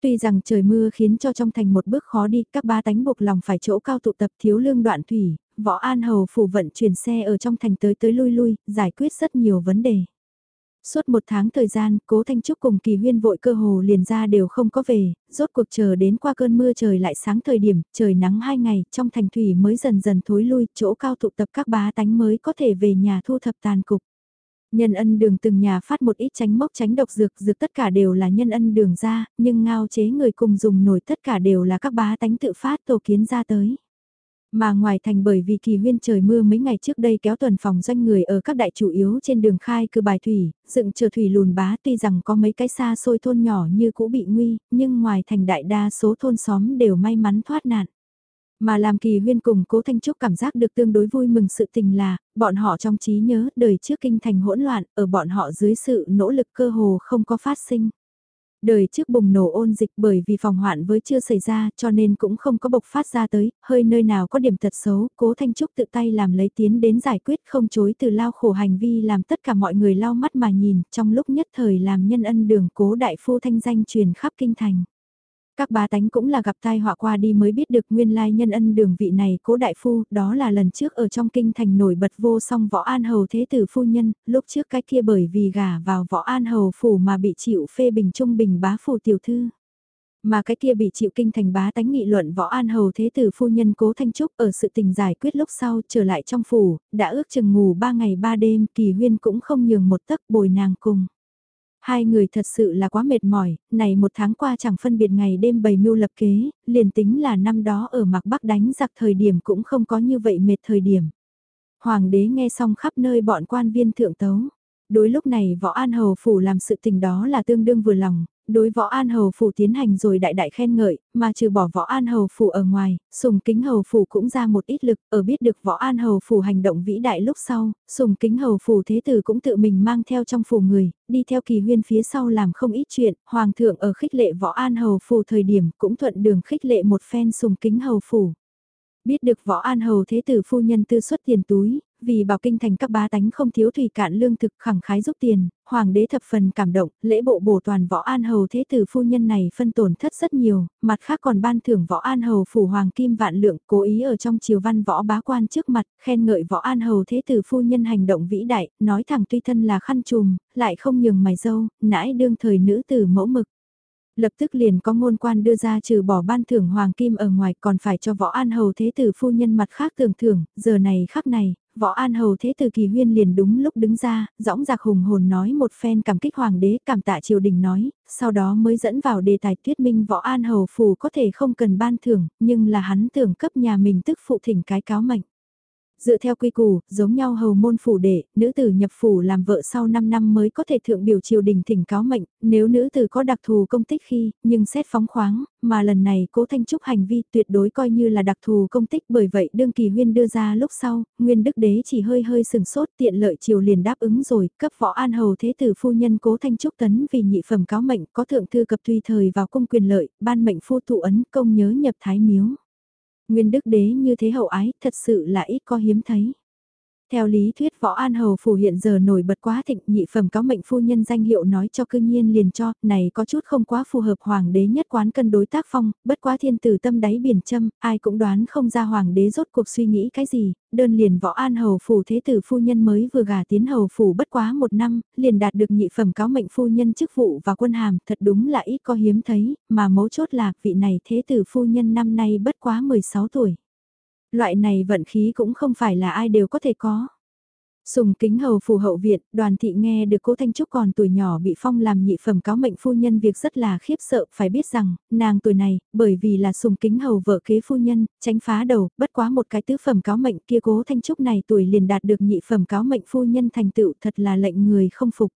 Tuy rằng trời mưa khiến cho trong thành một bước khó đi, các ba tánh buộc lòng phải chỗ cao tụ tập thiếu lương đoạn thủy, võ an hầu phủ vận chuyển xe ở trong thành tới tới lui lui, giải quyết rất nhiều vấn đề. Suốt một tháng thời gian, cố Thanh Trúc cùng kỳ huyên vội cơ hồ liền ra đều không có về, rốt cuộc chờ đến qua cơn mưa trời lại sáng thời điểm, trời nắng hai ngày, trong thành thủy mới dần dần thối lui, chỗ cao tụ tập các bá tánh mới có thể về nhà thu thập tàn cục. Nhân ân đường từng nhà phát một ít tránh mốc tránh độc dược, dược tất cả đều là nhân ân đường ra, nhưng ngao chế người cùng dùng nổi tất cả đều là các bá tánh tự phát tổ kiến ra tới. Mà ngoài thành bởi vì kỳ huyên trời mưa mấy ngày trước đây kéo tuần phòng doanh người ở các đại chủ yếu trên đường khai cư bài thủy, dựng chờ thủy lùn bá tuy rằng có mấy cái xa xôi thôn nhỏ như cũ bị nguy, nhưng ngoài thành đại đa số thôn xóm đều may mắn thoát nạn. Mà làm kỳ huyên cùng cố Thanh Trúc cảm giác được tương đối vui mừng sự tình là, bọn họ trong trí nhớ đời trước kinh thành hỗn loạn, ở bọn họ dưới sự nỗ lực cơ hồ không có phát sinh. Đời trước bùng nổ ôn dịch bởi vì phòng hoạn với chưa xảy ra cho nên cũng không có bộc phát ra tới, hơi nơi nào có điểm thật xấu, cố Thanh Trúc tự tay làm lấy tiến đến giải quyết không chối từ lao khổ hành vi làm tất cả mọi người lau mắt mà nhìn, trong lúc nhất thời làm nhân ân đường cố đại phu thanh danh truyền khắp kinh thành. Các bá tánh cũng là gặp tai họa qua đi mới biết được nguyên lai nhân ân đường vị này cố đại phu, đó là lần trước ở trong kinh thành nổi bật vô song võ an hầu thế tử phu nhân, lúc trước cái kia bởi vì gả vào võ an hầu phủ mà bị chịu phê bình trung bình bá phủ tiểu thư. Mà cái kia bị chịu kinh thành bá tánh nghị luận võ an hầu thế tử phu nhân cố thanh trúc ở sự tình giải quyết lúc sau trở lại trong phủ, đã ước chừng ngủ ba ngày ba đêm kỳ huyên cũng không nhường một tấc bồi nàng cùng. Hai người thật sự là quá mệt mỏi, này một tháng qua chẳng phân biệt ngày đêm bày mưu lập kế, liền tính là năm đó ở mạc bắc đánh giặc thời điểm cũng không có như vậy mệt thời điểm. Hoàng đế nghe xong khắp nơi bọn quan viên thượng tấu. Đối lúc này võ an hầu phủ làm sự tình đó là tương đương vừa lòng, đối võ an hầu phủ tiến hành rồi đại đại khen ngợi, mà trừ bỏ võ an hầu phủ ở ngoài, sùng kính hầu phủ cũng ra một ít lực, ở biết được võ an hầu phủ hành động vĩ đại lúc sau, sùng kính hầu phủ thế tử cũng tự mình mang theo trong phủ người, đi theo kỳ huyên phía sau làm không ít chuyện, hoàng thượng ở khích lệ võ an hầu phủ thời điểm cũng thuận đường khích lệ một phen sùng kính hầu phủ. Biết được võ an hầu thế tử phu nhân tư xuất tiền túi, vì bảo kinh thành các bá tánh không thiếu thủy cạn lương thực khẳng khái giúp tiền, hoàng đế thập phần cảm động, lễ bộ bổ toàn võ an hầu thế tử phu nhân này phân tổn thất rất nhiều, mặt khác còn ban thưởng võ an hầu phủ hoàng kim vạn lượng, cố ý ở trong triều văn võ bá quan trước mặt, khen ngợi võ an hầu thế tử phu nhân hành động vĩ đại, nói thẳng tuy thân là khăn trùm, lại không nhường mày dâu, nãi đương thời nữ tử mẫu mực. Lập tức liền có ngôn quan đưa ra trừ bỏ ban thưởng hoàng kim ở ngoài còn phải cho võ an hầu thế tử phu nhân mặt khác tưởng thưởng, giờ này khắc này, võ an hầu thế từ kỳ huyên liền đúng lúc đứng ra, dõng dạc hùng hồn nói một phen cảm kích hoàng đế cảm tạ triều đình nói, sau đó mới dẫn vào đề tài thuyết minh võ an hầu phù có thể không cần ban thưởng, nhưng là hắn tưởng cấp nhà mình tức phụ thỉnh cái cáo mệnh. Dựa theo quy củ, giống nhau hầu môn phủ đệ, nữ tử nhập phủ làm vợ sau 5 năm mới có thể thượng biểu triều đình thỉnh cáo mệnh, nếu nữ tử có đặc thù công tích khi, nhưng xét phóng khoáng, mà lần này cố thanh trúc hành vi tuyệt đối coi như là đặc thù công tích bởi vậy đương kỳ huyên đưa ra lúc sau, nguyên đức đế chỉ hơi hơi sừng sốt tiện lợi triều liền đáp ứng rồi, cấp võ an hầu thế tử phu nhân cố thanh trúc tấn vì nhị phẩm cáo mệnh có thượng thư cập tùy thời vào cung quyền lợi, ban mệnh phu thụ ấn công nhớ nhập thái miếu. Nguyên đức đế như thế hậu ái, thật sự là ít có hiếm thấy. Theo lý thuyết võ an hầu phủ hiện giờ nổi bật quá thịnh nhị phẩm cáo mệnh phu nhân danh hiệu nói cho cư nhiên liền cho, này có chút không quá phù hợp hoàng đế nhất quán cân đối tác phong, bất quá thiên tử tâm đáy biển châm, ai cũng đoán không ra hoàng đế rốt cuộc suy nghĩ cái gì, đơn liền võ an hầu phủ thế tử phu nhân mới vừa gả tiến hầu phủ bất quá một năm, liền đạt được nhị phẩm cáo mệnh phu nhân chức vụ và quân hàm, thật đúng là ít có hiếm thấy, mà mấu chốt là vị này thế tử phu nhân năm nay bất quá 16 tuổi. Loại này vận khí cũng không phải là ai đều có thể có. Sùng kính hầu phù hậu viện, đoàn thị nghe được cố Thanh Trúc còn tuổi nhỏ bị phong làm nhị phẩm cáo mệnh phu nhân việc rất là khiếp sợ, phải biết rằng, nàng tuổi này, bởi vì là sùng kính hầu vợ kế phu nhân, tránh phá đầu, bất quá một cái tứ phẩm cáo mệnh kia cố Thanh Trúc này tuổi liền đạt được nhị phẩm cáo mệnh phu nhân thành tựu thật là lệnh người không phục.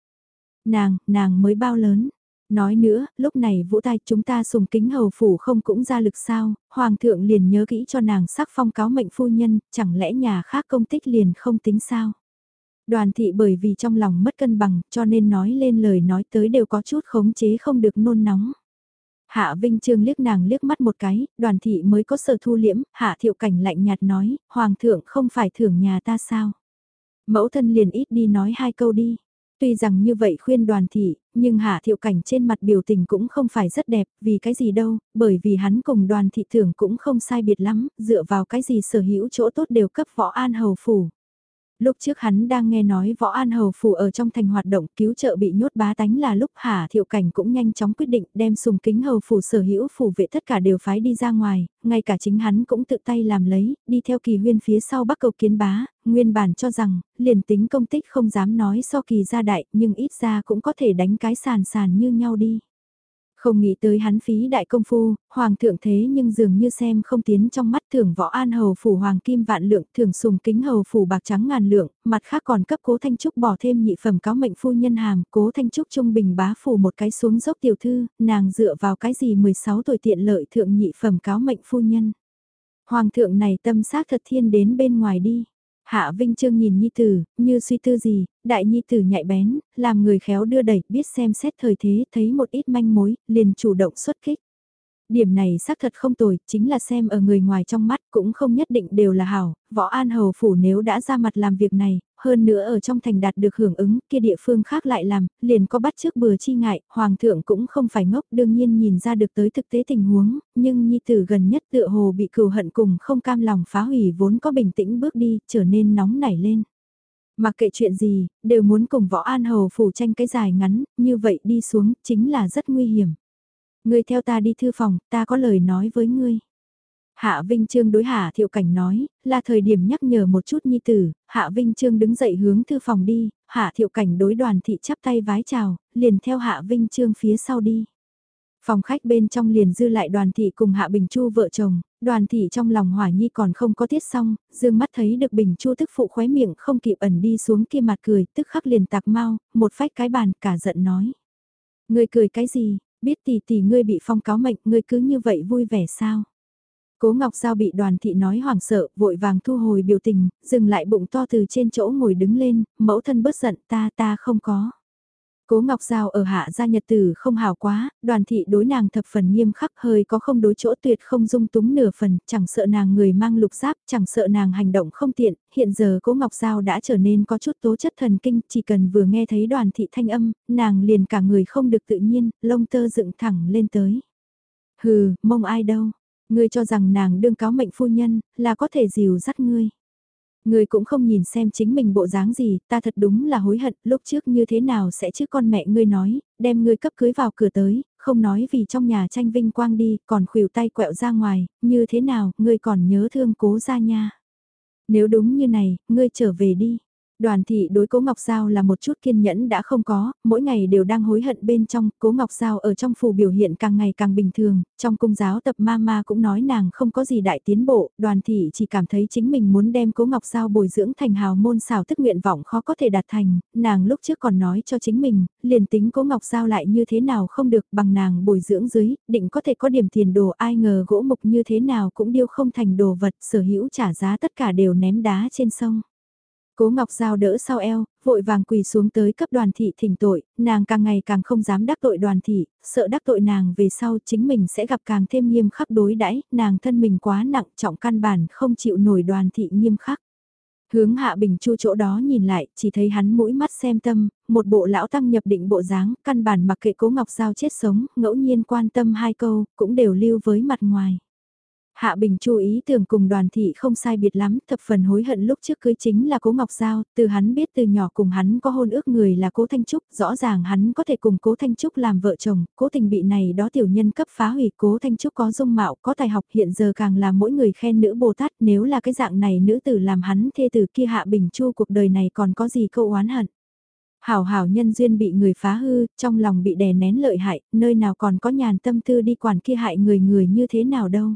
Nàng, nàng mới bao lớn, Nói nữa, lúc này vũ tai chúng ta sùng kính hầu phủ không cũng ra lực sao, hoàng thượng liền nhớ kỹ cho nàng sắc phong cáo mệnh phu nhân, chẳng lẽ nhà khác công tích liền không tính sao? Đoàn thị bởi vì trong lòng mất cân bằng cho nên nói lên lời nói tới đều có chút khống chế không được nôn nóng. Hạ Vinh Trương liếc nàng liếc mắt một cái, đoàn thị mới có sở thu liễm, hạ thiệu cảnh lạnh nhạt nói, hoàng thượng không phải thưởng nhà ta sao? Mẫu thân liền ít đi nói hai câu đi. Tuy rằng như vậy khuyên đoàn thị, nhưng Hạ Thiệu Cảnh trên mặt biểu tình cũng không phải rất đẹp, vì cái gì đâu, bởi vì hắn cùng đoàn thị thưởng cũng không sai biệt lắm, dựa vào cái gì sở hữu chỗ tốt đều cấp võ an hầu phủ. Lúc trước hắn đang nghe nói võ an hầu phủ ở trong thành hoạt động cứu trợ bị nhốt bá tánh là lúc Hà Thiệu Cảnh cũng nhanh chóng quyết định đem sùng kính hầu phủ sở hữu phủ vệ tất cả đều phái đi ra ngoài, ngay cả chính hắn cũng tự tay làm lấy, đi theo kỳ huyên phía sau bắc cầu kiến bá, nguyên bản cho rằng, liền tính công tích không dám nói so kỳ gia đại nhưng ít ra cũng có thể đánh cái sàn sàn như nhau đi. Không nghĩ tới hắn phí đại công phu, hoàng thượng thế nhưng dường như xem không tiến trong mắt thưởng võ an hầu phủ hoàng kim vạn lượng, thưởng sùng kính hầu phủ bạc trắng ngàn lượng, mặt khác còn cấp cố thanh trúc bỏ thêm nhị phẩm cáo mệnh phu nhân hàm, cố thanh trúc trung bình bá phủ một cái xuống dốc tiểu thư, nàng dựa vào cái gì 16 tuổi tiện lợi thượng nhị phẩm cáo mệnh phu nhân. Hoàng thượng này tâm xác thật thiên đến bên ngoài đi. Hạ Vinh Trương nhìn Nhi Tử, như suy tư gì, đại Nhi Tử nhạy bén, làm người khéo đưa đẩy, biết xem xét thời thế, thấy một ít manh mối, liền chủ động xuất kích. Điểm này xác thật không tồi, chính là xem ở người ngoài trong mắt cũng không nhất định đều là hảo, võ an hầu phủ nếu đã ra mặt làm việc này, hơn nữa ở trong thành đạt được hưởng ứng, kia địa phương khác lại làm, liền có bắt trước bừa chi ngại, hoàng thượng cũng không phải ngốc đương nhiên nhìn ra được tới thực tế tình huống, nhưng nhi tử gần nhất tựa hồ bị cừu hận cùng không cam lòng phá hủy vốn có bình tĩnh bước đi, trở nên nóng nảy lên. Mặc kệ chuyện gì, đều muốn cùng võ an hầu phủ tranh cái dài ngắn, như vậy đi xuống chính là rất nguy hiểm. Ngươi theo ta đi thư phòng, ta có lời nói với ngươi. Hạ Vinh Trương đối Hạ Thiệu Cảnh nói, là thời điểm nhắc nhở một chút nhi tử, Hạ Vinh Trương đứng dậy hướng thư phòng đi, Hạ Thiệu Cảnh đối đoàn thị chắp tay vái chào, liền theo Hạ Vinh Trương phía sau đi. Phòng khách bên trong liền dư lại đoàn thị cùng Hạ Bình Chu vợ chồng, đoàn thị trong lòng hỏa nhi còn không có tiết xong, dương mắt thấy được Bình Chu tức phụ khóe miệng không kịp ẩn đi xuống kia mặt cười, tức khắc liền tạc mau, một phách cái bàn cả giận nói. Người cười cái gì, biết tỷ tỷ ngươi bị phong cáo mệnh, ngươi cứ như vậy vui vẻ sao? Cố Ngọc Giao bị đoàn thị nói hoảng sợ, vội vàng thu hồi biểu tình, dừng lại bụng to từ trên chỗ ngồi đứng lên, mẫu thân bớt giận ta ta không có. Cố Ngọc Giao ở hạ gia nhật tử không hào quá, đoàn thị đối nàng thập phần nghiêm khắc hơi có không đối chỗ tuyệt không dung túng nửa phần, chẳng sợ nàng người mang lục giáp, chẳng sợ nàng hành động không tiện, hiện giờ Cố Ngọc Giao đã trở nên có chút tố chất thần kinh, chỉ cần vừa nghe thấy đoàn thị thanh âm, nàng liền cả người không được tự nhiên, lông tơ dựng thẳng lên tới. Hừ, mong ai đâu, ngươi cho rằng nàng đương cáo mệnh phu nhân, là có thể dìu dắt ngươi. Ngươi cũng không nhìn xem chính mình bộ dáng gì, ta thật đúng là hối hận, lúc trước như thế nào sẽ chứ con mẹ ngươi nói, đem ngươi cấp cưới vào cửa tới, không nói vì trong nhà tranh vinh quang đi, còn khuỷu tay quẹo ra ngoài, như thế nào, ngươi còn nhớ thương cố ra nha. Nếu đúng như này, ngươi trở về đi. Đoàn thị đối Cố Ngọc Giao là một chút kiên nhẫn đã không có, mỗi ngày đều đang hối hận bên trong, Cố Ngọc Giao ở trong phù biểu hiện càng ngày càng bình thường, trong cung giáo tập ma ma cũng nói nàng không có gì đại tiến bộ, đoàn thị chỉ cảm thấy chính mình muốn đem Cố Ngọc Giao bồi dưỡng thành hào môn xào thức nguyện vọng khó có thể đạt thành, nàng lúc trước còn nói cho chính mình, liền tính Cố Ngọc Giao lại như thế nào không được bằng nàng bồi dưỡng dưới, định có thể có điểm tiền đồ ai ngờ gỗ mục như thế nào cũng điêu không thành đồ vật sở hữu trả giá tất cả đều ném đá trên sông. Cố Ngọc Giao đỡ sau eo, vội vàng quỳ xuống tới cấp đoàn thị thỉnh tội, nàng càng ngày càng không dám đắc tội đoàn thị, sợ đắc tội nàng về sau chính mình sẽ gặp càng thêm nghiêm khắc đối đãi, nàng thân mình quá nặng trọng căn bản không chịu nổi đoàn thị nghiêm khắc. Hướng hạ bình chu chỗ đó nhìn lại, chỉ thấy hắn mũi mắt xem tâm, một bộ lão tăng nhập định bộ dáng, căn bản mặc kệ cố ngọc giao chết sống, ngẫu nhiên quan tâm hai câu, cũng đều lưu với mặt ngoài. Hạ Bình chú ý tưởng cùng đoàn thị không sai biệt lắm, thập phần hối hận lúc trước cưới chính là Cố Ngọc Giao, từ hắn biết từ nhỏ cùng hắn có hôn ước người là Cố Thanh Trúc, rõ ràng hắn có thể cùng Cố Thanh Trúc làm vợ chồng, Cố tình bị này đó tiểu nhân cấp phá hủy Cố Thanh Trúc có dung mạo, có tài học hiện giờ càng là mỗi người khen nữ Bồ Tát nếu là cái dạng này nữ tử làm hắn thê tử kia Hạ Bình Chu cuộc đời này còn có gì câu oán hận. Hảo hảo nhân duyên bị người phá hư, trong lòng bị đè nén lợi hại, nơi nào còn có nhàn tâm tư đi quản kia hại người người như thế nào đâu.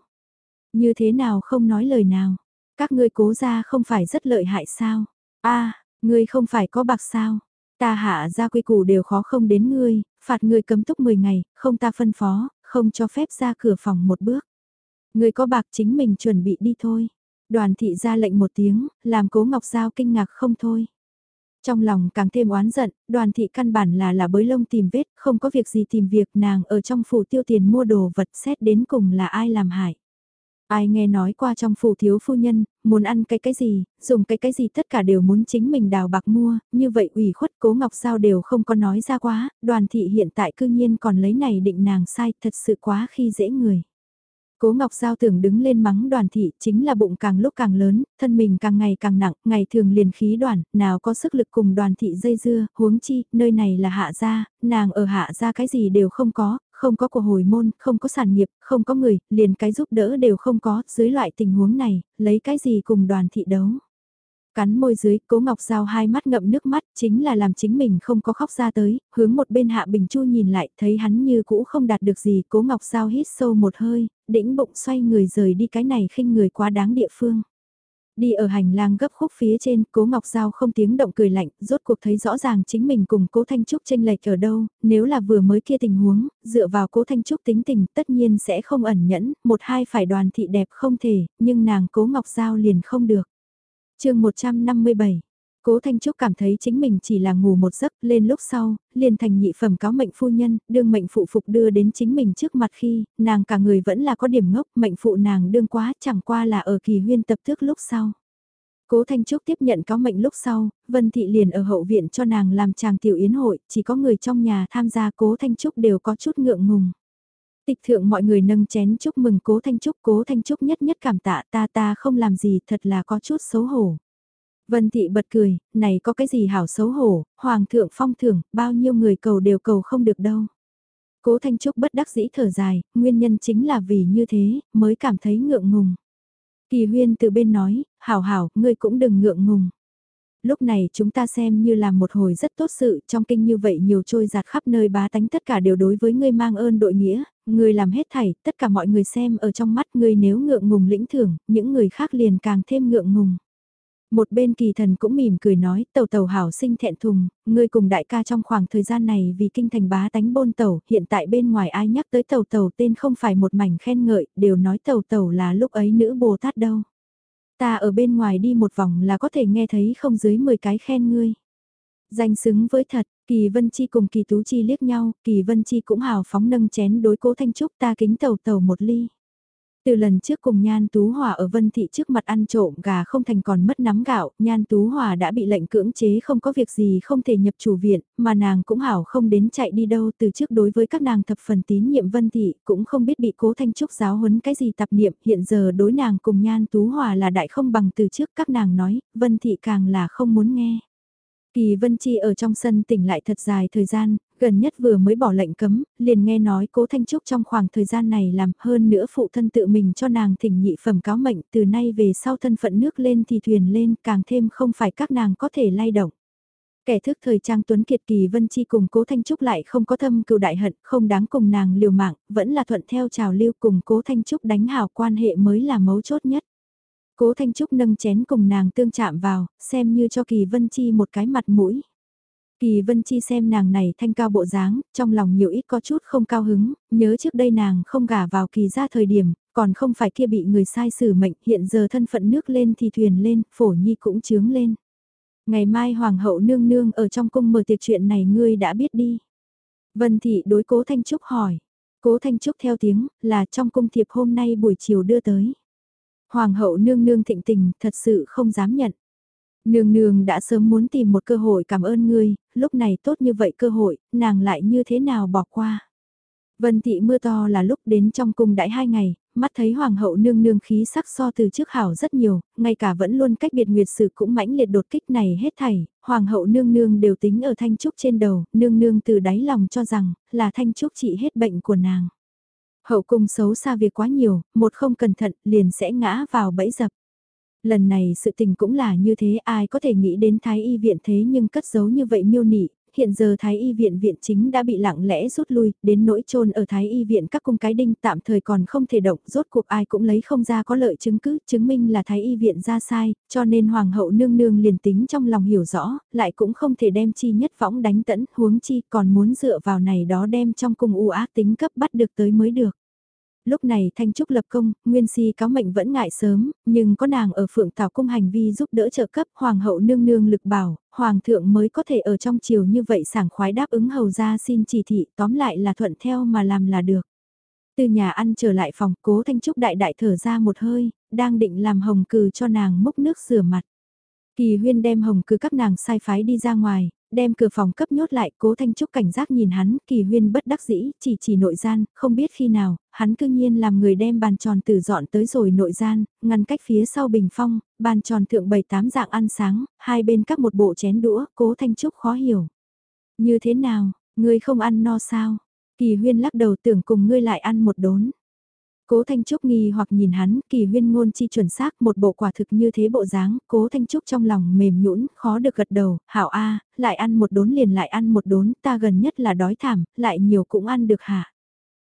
Như thế nào không nói lời nào? Các ngươi cố ra không phải rất lợi hại sao? a ngươi không phải có bạc sao? Ta hạ ra quy củ đều khó không đến ngươi, phạt ngươi cấm túc 10 ngày, không ta phân phó, không cho phép ra cửa phòng một bước. Ngươi có bạc chính mình chuẩn bị đi thôi. Đoàn thị ra lệnh một tiếng, làm cố ngọc giao kinh ngạc không thôi. Trong lòng càng thêm oán giận, đoàn thị căn bản là là bới lông tìm vết, không có việc gì tìm việc nàng ở trong phủ tiêu tiền mua đồ vật xét đến cùng là ai làm hại. Ai nghe nói qua trong phủ thiếu phu nhân, muốn ăn cái cái gì, dùng cái cái gì tất cả đều muốn chính mình đào bạc mua, như vậy ủy khuất cố ngọc sao đều không có nói ra quá, đoàn thị hiện tại cư nhiên còn lấy này định nàng sai, thật sự quá khi dễ người. Cố Ngọc Giao tưởng đứng lên mắng đoàn thị chính là bụng càng lúc càng lớn, thân mình càng ngày càng nặng, ngày thường liền khí đoàn, nào có sức lực cùng đoàn thị dây dưa, huống chi, nơi này là hạ gia, nàng ở hạ gia cái gì đều không có, không có của hồi môn, không có sản nghiệp, không có người, liền cái giúp đỡ đều không có, dưới loại tình huống này, lấy cái gì cùng đoàn thị đấu. Cắn môi dưới, cố ngọc giao hai mắt ngậm nước mắt, chính là làm chính mình không có khóc ra tới, hướng một bên hạ bình chu nhìn lại, thấy hắn như cũ không đạt được gì, cố ngọc giao hít sâu một hơi, đĩnh bụng xoay người rời đi cái này khinh người quá đáng địa phương. Đi ở hành lang gấp khúc phía trên, cố Ngọc Giao không tiếng động cười lạnh, rốt cuộc thấy rõ ràng chính mình cùng cố Thanh Trúc tranh lệch ở đâu, nếu là vừa mới kia tình huống, dựa vào cố Thanh Trúc tính tình tất nhiên sẽ không ẩn nhẫn, một hai phải đoàn thị đẹp không thể, nhưng nàng cố Ngọc Giao liền không được. chương 157 Cố Thanh Trúc cảm thấy chính mình chỉ là ngủ một giấc, lên lúc sau, liền thành nhị phẩm cáo mệnh phu nhân, đương mệnh phụ phục đưa đến chính mình trước mặt khi, nàng cả người vẫn là có điểm ngốc, mệnh phụ nàng đương quá, chẳng qua là ở kỳ huyên tập thước lúc sau. Cố Thanh Trúc tiếp nhận cáo mệnh lúc sau, Vân Thị liền ở hậu viện cho nàng làm chàng tiểu yến hội, chỉ có người trong nhà tham gia Cố Thanh Trúc đều có chút ngượng ngùng. Tịch thượng mọi người nâng chén chúc mừng Cố Thanh Trúc, Cố Thanh Trúc nhất nhất cảm tạ ta ta không làm gì thật là có chút xấu hổ. Vân Thị bật cười, này có cái gì hảo xấu hổ, Hoàng thượng phong thưởng, bao nhiêu người cầu đều cầu không được đâu. Cố Thanh Trúc bất đắc dĩ thở dài, nguyên nhân chính là vì như thế, mới cảm thấy ngượng ngùng. Kỳ huyên từ bên nói, hảo hảo, ngươi cũng đừng ngượng ngùng. Lúc này chúng ta xem như là một hồi rất tốt sự, trong kinh như vậy nhiều trôi giạt khắp nơi bá tánh tất cả đều đối với ngươi mang ơn đội nghĩa, ngươi làm hết thảy, tất cả mọi người xem ở trong mắt ngươi nếu ngượng ngùng lĩnh thưởng, những người khác liền càng thêm ngượng ngùng. Một bên kỳ thần cũng mỉm cười nói, tàu tàu hảo sinh thẹn thùng, ngươi cùng đại ca trong khoảng thời gian này vì kinh thành bá tánh bôn tàu, hiện tại bên ngoài ai nhắc tới tàu tàu tên không phải một mảnh khen ngợi, đều nói tàu tàu là lúc ấy nữ Bồ Tát đâu. Ta ở bên ngoài đi một vòng là có thể nghe thấy không dưới 10 cái khen ngươi. Danh xứng với thật, Kỳ Vân Chi cùng Kỳ Tú Chi liếc nhau, Kỳ Vân Chi cũng hào phóng nâng chén đối cố Thanh Trúc ta kính tàu tàu một ly. Từ lần trước cùng Nhan Tú Hòa ở Vân Thị trước mặt ăn trộm gà không thành còn mất nắm gạo, Nhan Tú Hòa đã bị lệnh cưỡng chế không có việc gì không thể nhập chủ viện, mà nàng cũng hảo không đến chạy đi đâu từ trước đối với các nàng thập phần tín nhiệm Vân Thị, cũng không biết bị cố Thanh Trúc giáo huấn cái gì tập niệm, hiện giờ đối nàng cùng Nhan Tú Hòa là đại không bằng từ trước các nàng nói, Vân Thị càng là không muốn nghe. Kỳ Vân Chi ở trong sân tỉnh lại thật dài thời gian, gần nhất vừa mới bỏ lệnh cấm, liền nghe nói cố Thanh Trúc trong khoảng thời gian này làm hơn nữa phụ thân tự mình cho nàng thỉnh nhị phẩm cáo mệnh từ nay về sau thân phận nước lên thì thuyền lên càng thêm không phải các nàng có thể lay động. Kẻ thức thời trang Tuấn Kiệt Kỳ Vân Chi cùng cố Thanh Trúc lại không có thâm cựu đại hận, không đáng cùng nàng liều mạng, vẫn là thuận theo trào lưu cùng cố Thanh Trúc đánh hào quan hệ mới là mấu chốt nhất. Cố Thanh Trúc nâng chén cùng nàng tương chạm vào, xem như cho Kỳ Vân Chi một cái mặt mũi. Kỳ Vân Chi xem nàng này thanh cao bộ dáng, trong lòng nhiều ít có chút không cao hứng, nhớ trước đây nàng không gả vào kỳ ra thời điểm, còn không phải kia bị người sai xử mệnh, hiện giờ thân phận nước lên thì thuyền lên, phổ nhi cũng chướng lên. Ngày mai Hoàng hậu nương nương ở trong cung mở tiệc chuyện này ngươi đã biết đi. Vân Thị đối cố Thanh Trúc hỏi. Cố Thanh Trúc theo tiếng, là trong cung thiệp hôm nay buổi chiều đưa tới. Hoàng hậu nương nương thịnh tình, thật sự không dám nhận. Nương nương đã sớm muốn tìm một cơ hội cảm ơn ngươi, lúc này tốt như vậy cơ hội, nàng lại như thế nào bỏ qua. Vân thị mưa to là lúc đến trong cung đãi hai ngày, mắt thấy hoàng hậu nương nương khí sắc so từ trước hảo rất nhiều, ngay cả vẫn luôn cách biệt nguyệt sự cũng mãnh liệt đột kích này hết thảy, hoàng hậu nương nương đều tính ở thanh trúc trên đầu, nương nương từ đáy lòng cho rằng, là thanh trúc trị hết bệnh của nàng. Hậu cung xấu xa việc quá nhiều, một không cẩn thận liền sẽ ngã vào bẫy dập. Lần này sự tình cũng là như thế ai có thể nghĩ đến Thái Y viện thế nhưng cất giấu như vậy miêu nị, hiện giờ Thái Y viện viện chính đã bị lặng lẽ rút lui, đến nỗi trôn ở Thái Y viện các cung cái đinh tạm thời còn không thể động, rốt cuộc ai cũng lấy không ra có lợi chứng cứ, chứng minh là Thái Y viện ra sai, cho nên Hoàng hậu nương nương liền tính trong lòng hiểu rõ, lại cũng không thể đem chi nhất võng đánh tẫn, huống chi còn muốn dựa vào này đó đem trong cung u ác tính cấp bắt được tới mới được. Lúc này Thanh Trúc lập công, Nguyên Si cáo mệnh vẫn ngại sớm, nhưng có nàng ở phượng tảo cung hành vi giúp đỡ trợ cấp Hoàng hậu nương nương lực bảo, Hoàng thượng mới có thể ở trong chiều như vậy sảng khoái đáp ứng hầu ra xin chỉ thị tóm lại là thuận theo mà làm là được. Từ nhà ăn trở lại phòng cố Thanh Trúc đại đại thở ra một hơi, đang định làm hồng cừ cho nàng múc nước rửa mặt. Kỳ huyên đem hồng cứ các nàng sai phái đi ra ngoài, đem cửa phòng cấp nhốt lại, cố Thanh Trúc cảnh giác nhìn hắn, kỳ huyên bất đắc dĩ, chỉ chỉ nội gian, không biết khi nào, hắn cư nhiên làm người đem bàn tròn từ dọn tới rồi nội gian, ngăn cách phía sau bình phong, bàn tròn thượng bảy tám dạng ăn sáng, hai bên các một bộ chén đũa, cố Thanh Trúc khó hiểu. Như thế nào, ngươi không ăn no sao? Kỳ huyên lắc đầu tưởng cùng ngươi lại ăn một đốn. Cố Thanh Trúc nghi hoặc nhìn hắn, kỳ huyên ngôn chi chuẩn xác một bộ quả thực như thế bộ dáng, cố Thanh Trúc trong lòng mềm nhũn khó được gật đầu, hảo a lại ăn một đốn liền lại ăn một đốn, ta gần nhất là đói thảm, lại nhiều cũng ăn được hả?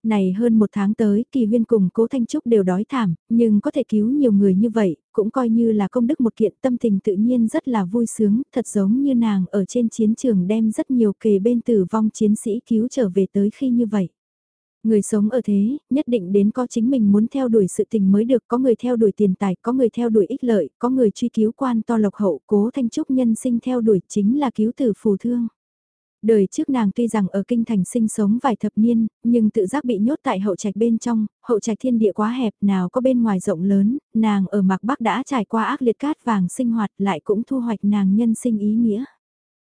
Này hơn một tháng tới, kỳ huyên cùng cố Thanh Trúc đều đói thảm, nhưng có thể cứu nhiều người như vậy, cũng coi như là công đức một kiện tâm tình tự nhiên rất là vui sướng, thật giống như nàng ở trên chiến trường đem rất nhiều kề bên tử vong chiến sĩ cứu trở về tới khi như vậy. Người sống ở thế, nhất định đến có chính mình muốn theo đuổi sự tình mới được, có người theo đuổi tiền tài, có người theo đuổi ích lợi, có người truy cứu quan to lộc hậu, cố thanh trúc nhân sinh theo đuổi chính là cứu tử phù thương. Đời trước nàng tuy rằng ở kinh thành sinh sống vài thập niên, nhưng tự giác bị nhốt tại hậu trạch bên trong, hậu trạch thiên địa quá hẹp nào có bên ngoài rộng lớn, nàng ở mạc bắc đã trải qua ác liệt cát vàng sinh hoạt lại cũng thu hoạch nàng nhân sinh ý nghĩa.